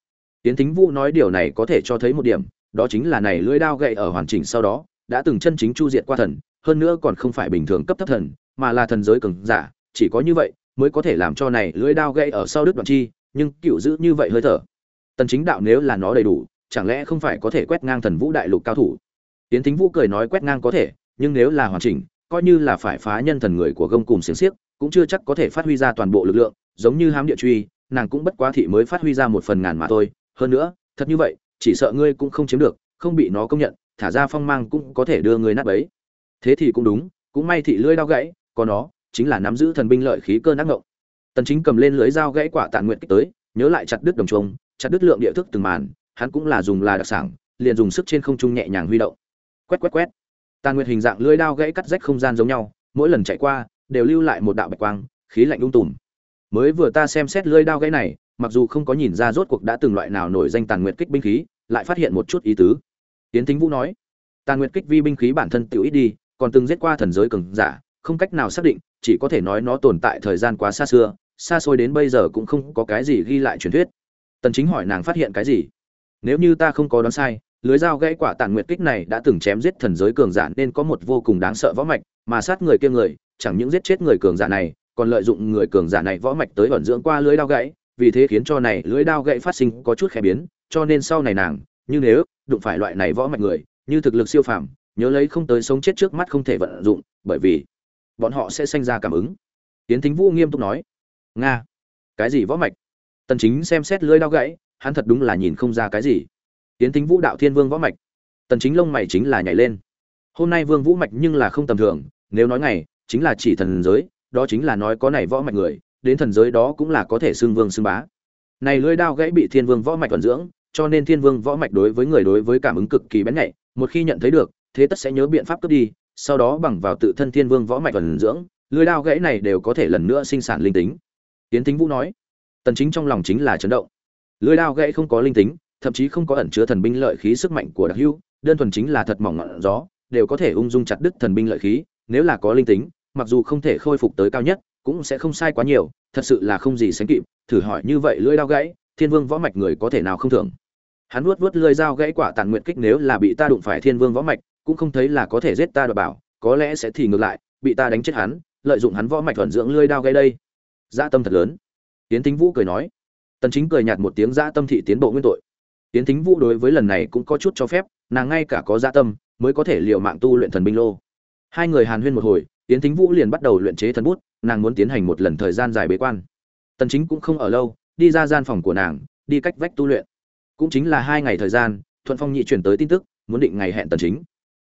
Tiến thính vũ nói điều này có thể cho thấy một điểm, đó chính là này lưỡi đao gậy ở hoàn chỉnh sau đó, đã từng chân chính chu diệt qua thần, hơn nữa còn không phải bình thường cấp thấp thần, mà là thần giới cường giả, chỉ có như vậy mới có thể làm cho này lưỡi đao gậy ở sau đứt đoạn chi nhưng cựu giữ như vậy hơi thở. Tần chính đạo nếu là nó đầy đủ, chẳng lẽ không phải có thể quét ngang thần vũ đại lục cao thủ? Tiến thính vũ cười nói quét ngang có thể, nhưng nếu là hoàn chỉnh, coi như là phải phá nhân thần người của gông cùng xiềng xiếc, cũng chưa chắc có thể phát huy ra toàn bộ lực lượng, giống như hám địa truy, nàng cũng bất quá thị mới phát huy ra một phần ngàn mà thôi. Hơn nữa, thật như vậy, chỉ sợ ngươi cũng không chiếm được, không bị nó công nhận, thả ra phong mang cũng có thể đưa ngươi nát bấy. Thế thì cũng đúng, cũng may thị lưỡi đau gãy, có nó, chính là nắm giữ thần binh lợi khí cơ nát ngộng tần chính cầm lên lưới dao gãy quả tàn nguyện kích tới, nhớ lại chặt đứt đồng trùng, chặt đứt lượng địa thức từng màn, hắn cũng là dùng là đặc sản, liền dùng sức trên không trung nhẹ nhàng huy động. Quét quét quét. Tàn nguyệt hình dạng lưỡi dao gãy cắt rách không gian giống nhau, mỗi lần chạy qua, đều lưu lại một đạo bạch quang, khí lạnh ung tùm. Mới vừa ta xem xét lưỡi dao gãy này, mặc dù không có nhìn ra rốt cuộc đã từng loại nào nổi danh tàn nguyệt kích binh khí, lại phát hiện một chút ý tứ. Tiến thính vũ nói, tàn nguyệt kích vi binh khí bản thân tiểu ít đi, còn từng giết qua thần giới cường giả, không cách nào xác định, chỉ có thể nói nó tồn tại thời gian quá xa xưa xa xôi đến bây giờ cũng không có cái gì ghi lại truyền thuyết. Tần chính hỏi nàng phát hiện cái gì? Nếu như ta không có đoán sai, lưới dao gãy quả tàn nguyệt kích này đã từng chém giết thần giới cường giả nên có một vô cùng đáng sợ võ mạch, mà sát người kia người, chẳng những giết chết người cường giả này, còn lợi dụng người cường giả này võ mạch tới ẩn dưỡng qua lưới đao gãy, vì thế khiến cho này lưới đao gãy phát sinh có chút khẽ biến, cho nên sau này nàng, như nếu, đụng phải loại này võ mạch người, như thực lực siêu phàm, nhớ lấy không tới sống chết trước mắt không thể vận dụng, bởi vì bọn họ sẽ sinh ra cảm ứng. Tiến thính vũ nghiêm túc nói nga. Cái gì võ mạch? Tần chính xem xét lưỡi đao gãy, hắn thật đúng là nhìn không ra cái gì. Tiến tính vũ đạo thiên vương võ mạch. Tần chính lông mày chính là nhảy lên. Hôm nay vương vũ mạch nhưng là không tầm thường, nếu nói ngày, chính là chỉ thần giới, đó chính là nói có này võ mạch người, đến thần giới đó cũng là có thể xưng vương xưng bá. Này lưỡi đao gãy bị thiên vương võ mạch thuần dưỡng, cho nên thiên vương võ mạch đối với người đối với cảm ứng cực kỳ bén nhạy, một khi nhận thấy được, thế tất sẽ nhớ biện pháp cướp đi, sau đó bằng vào tự thân thiên vương võ mạch thuần dưỡng, lưỡi đao gãy này đều có thể lần nữa sinh sản linh tính tiến tính vũ nói, tần chính trong lòng chính là chấn động. Lưỡi đao gãy không có linh tính, thậm chí không có ẩn chứa thần binh lợi khí sức mạnh của đặc hữu, đơn thuần chính là thật mỏng ngọn gió, đều có thể ung dung chặt đứt thần binh lợi khí, nếu là có linh tính, mặc dù không thể khôi phục tới cao nhất, cũng sẽ không sai quá nhiều, thật sự là không gì sánh kịp, thử hỏi như vậy lưỡi đao gãy, thiên vương võ mạch người có thể nào không thường hắn nuốt nuốt lưỡi dao gãy quả tàn nguyện kích nếu là bị ta đụng phải thiên vương võ mạch, cũng không thấy là có thể giết ta đoạt bảo, có lẽ sẽ thì ngược lại, bị ta đánh chết hắn, lợi dụng hắn võ mạch thuần dưỡng lưỡi đao gãy đây dã dạ tâm thật lớn. Tiến thính vũ cười nói. Tần chính cười nhạt một tiếng dã dạ tâm thị tiến bộ nguyên tội. Tiến thính vũ đối với lần này cũng có chút cho phép, nàng ngay cả có dã dạ tâm mới có thể liều mạng tu luyện thần binh lô. Hai người hàn huyên một hồi tiến thính vũ liền bắt đầu luyện chế thần bút, nàng muốn tiến hành một lần thời gian dài bế quan. Tần chính cũng không ở lâu, đi ra gian phòng của nàng, đi cách vách tu luyện. Cũng chính là hai ngày thời gian, thuận phong nhị chuyển tới tin tức, muốn định ngày hẹn tần chính.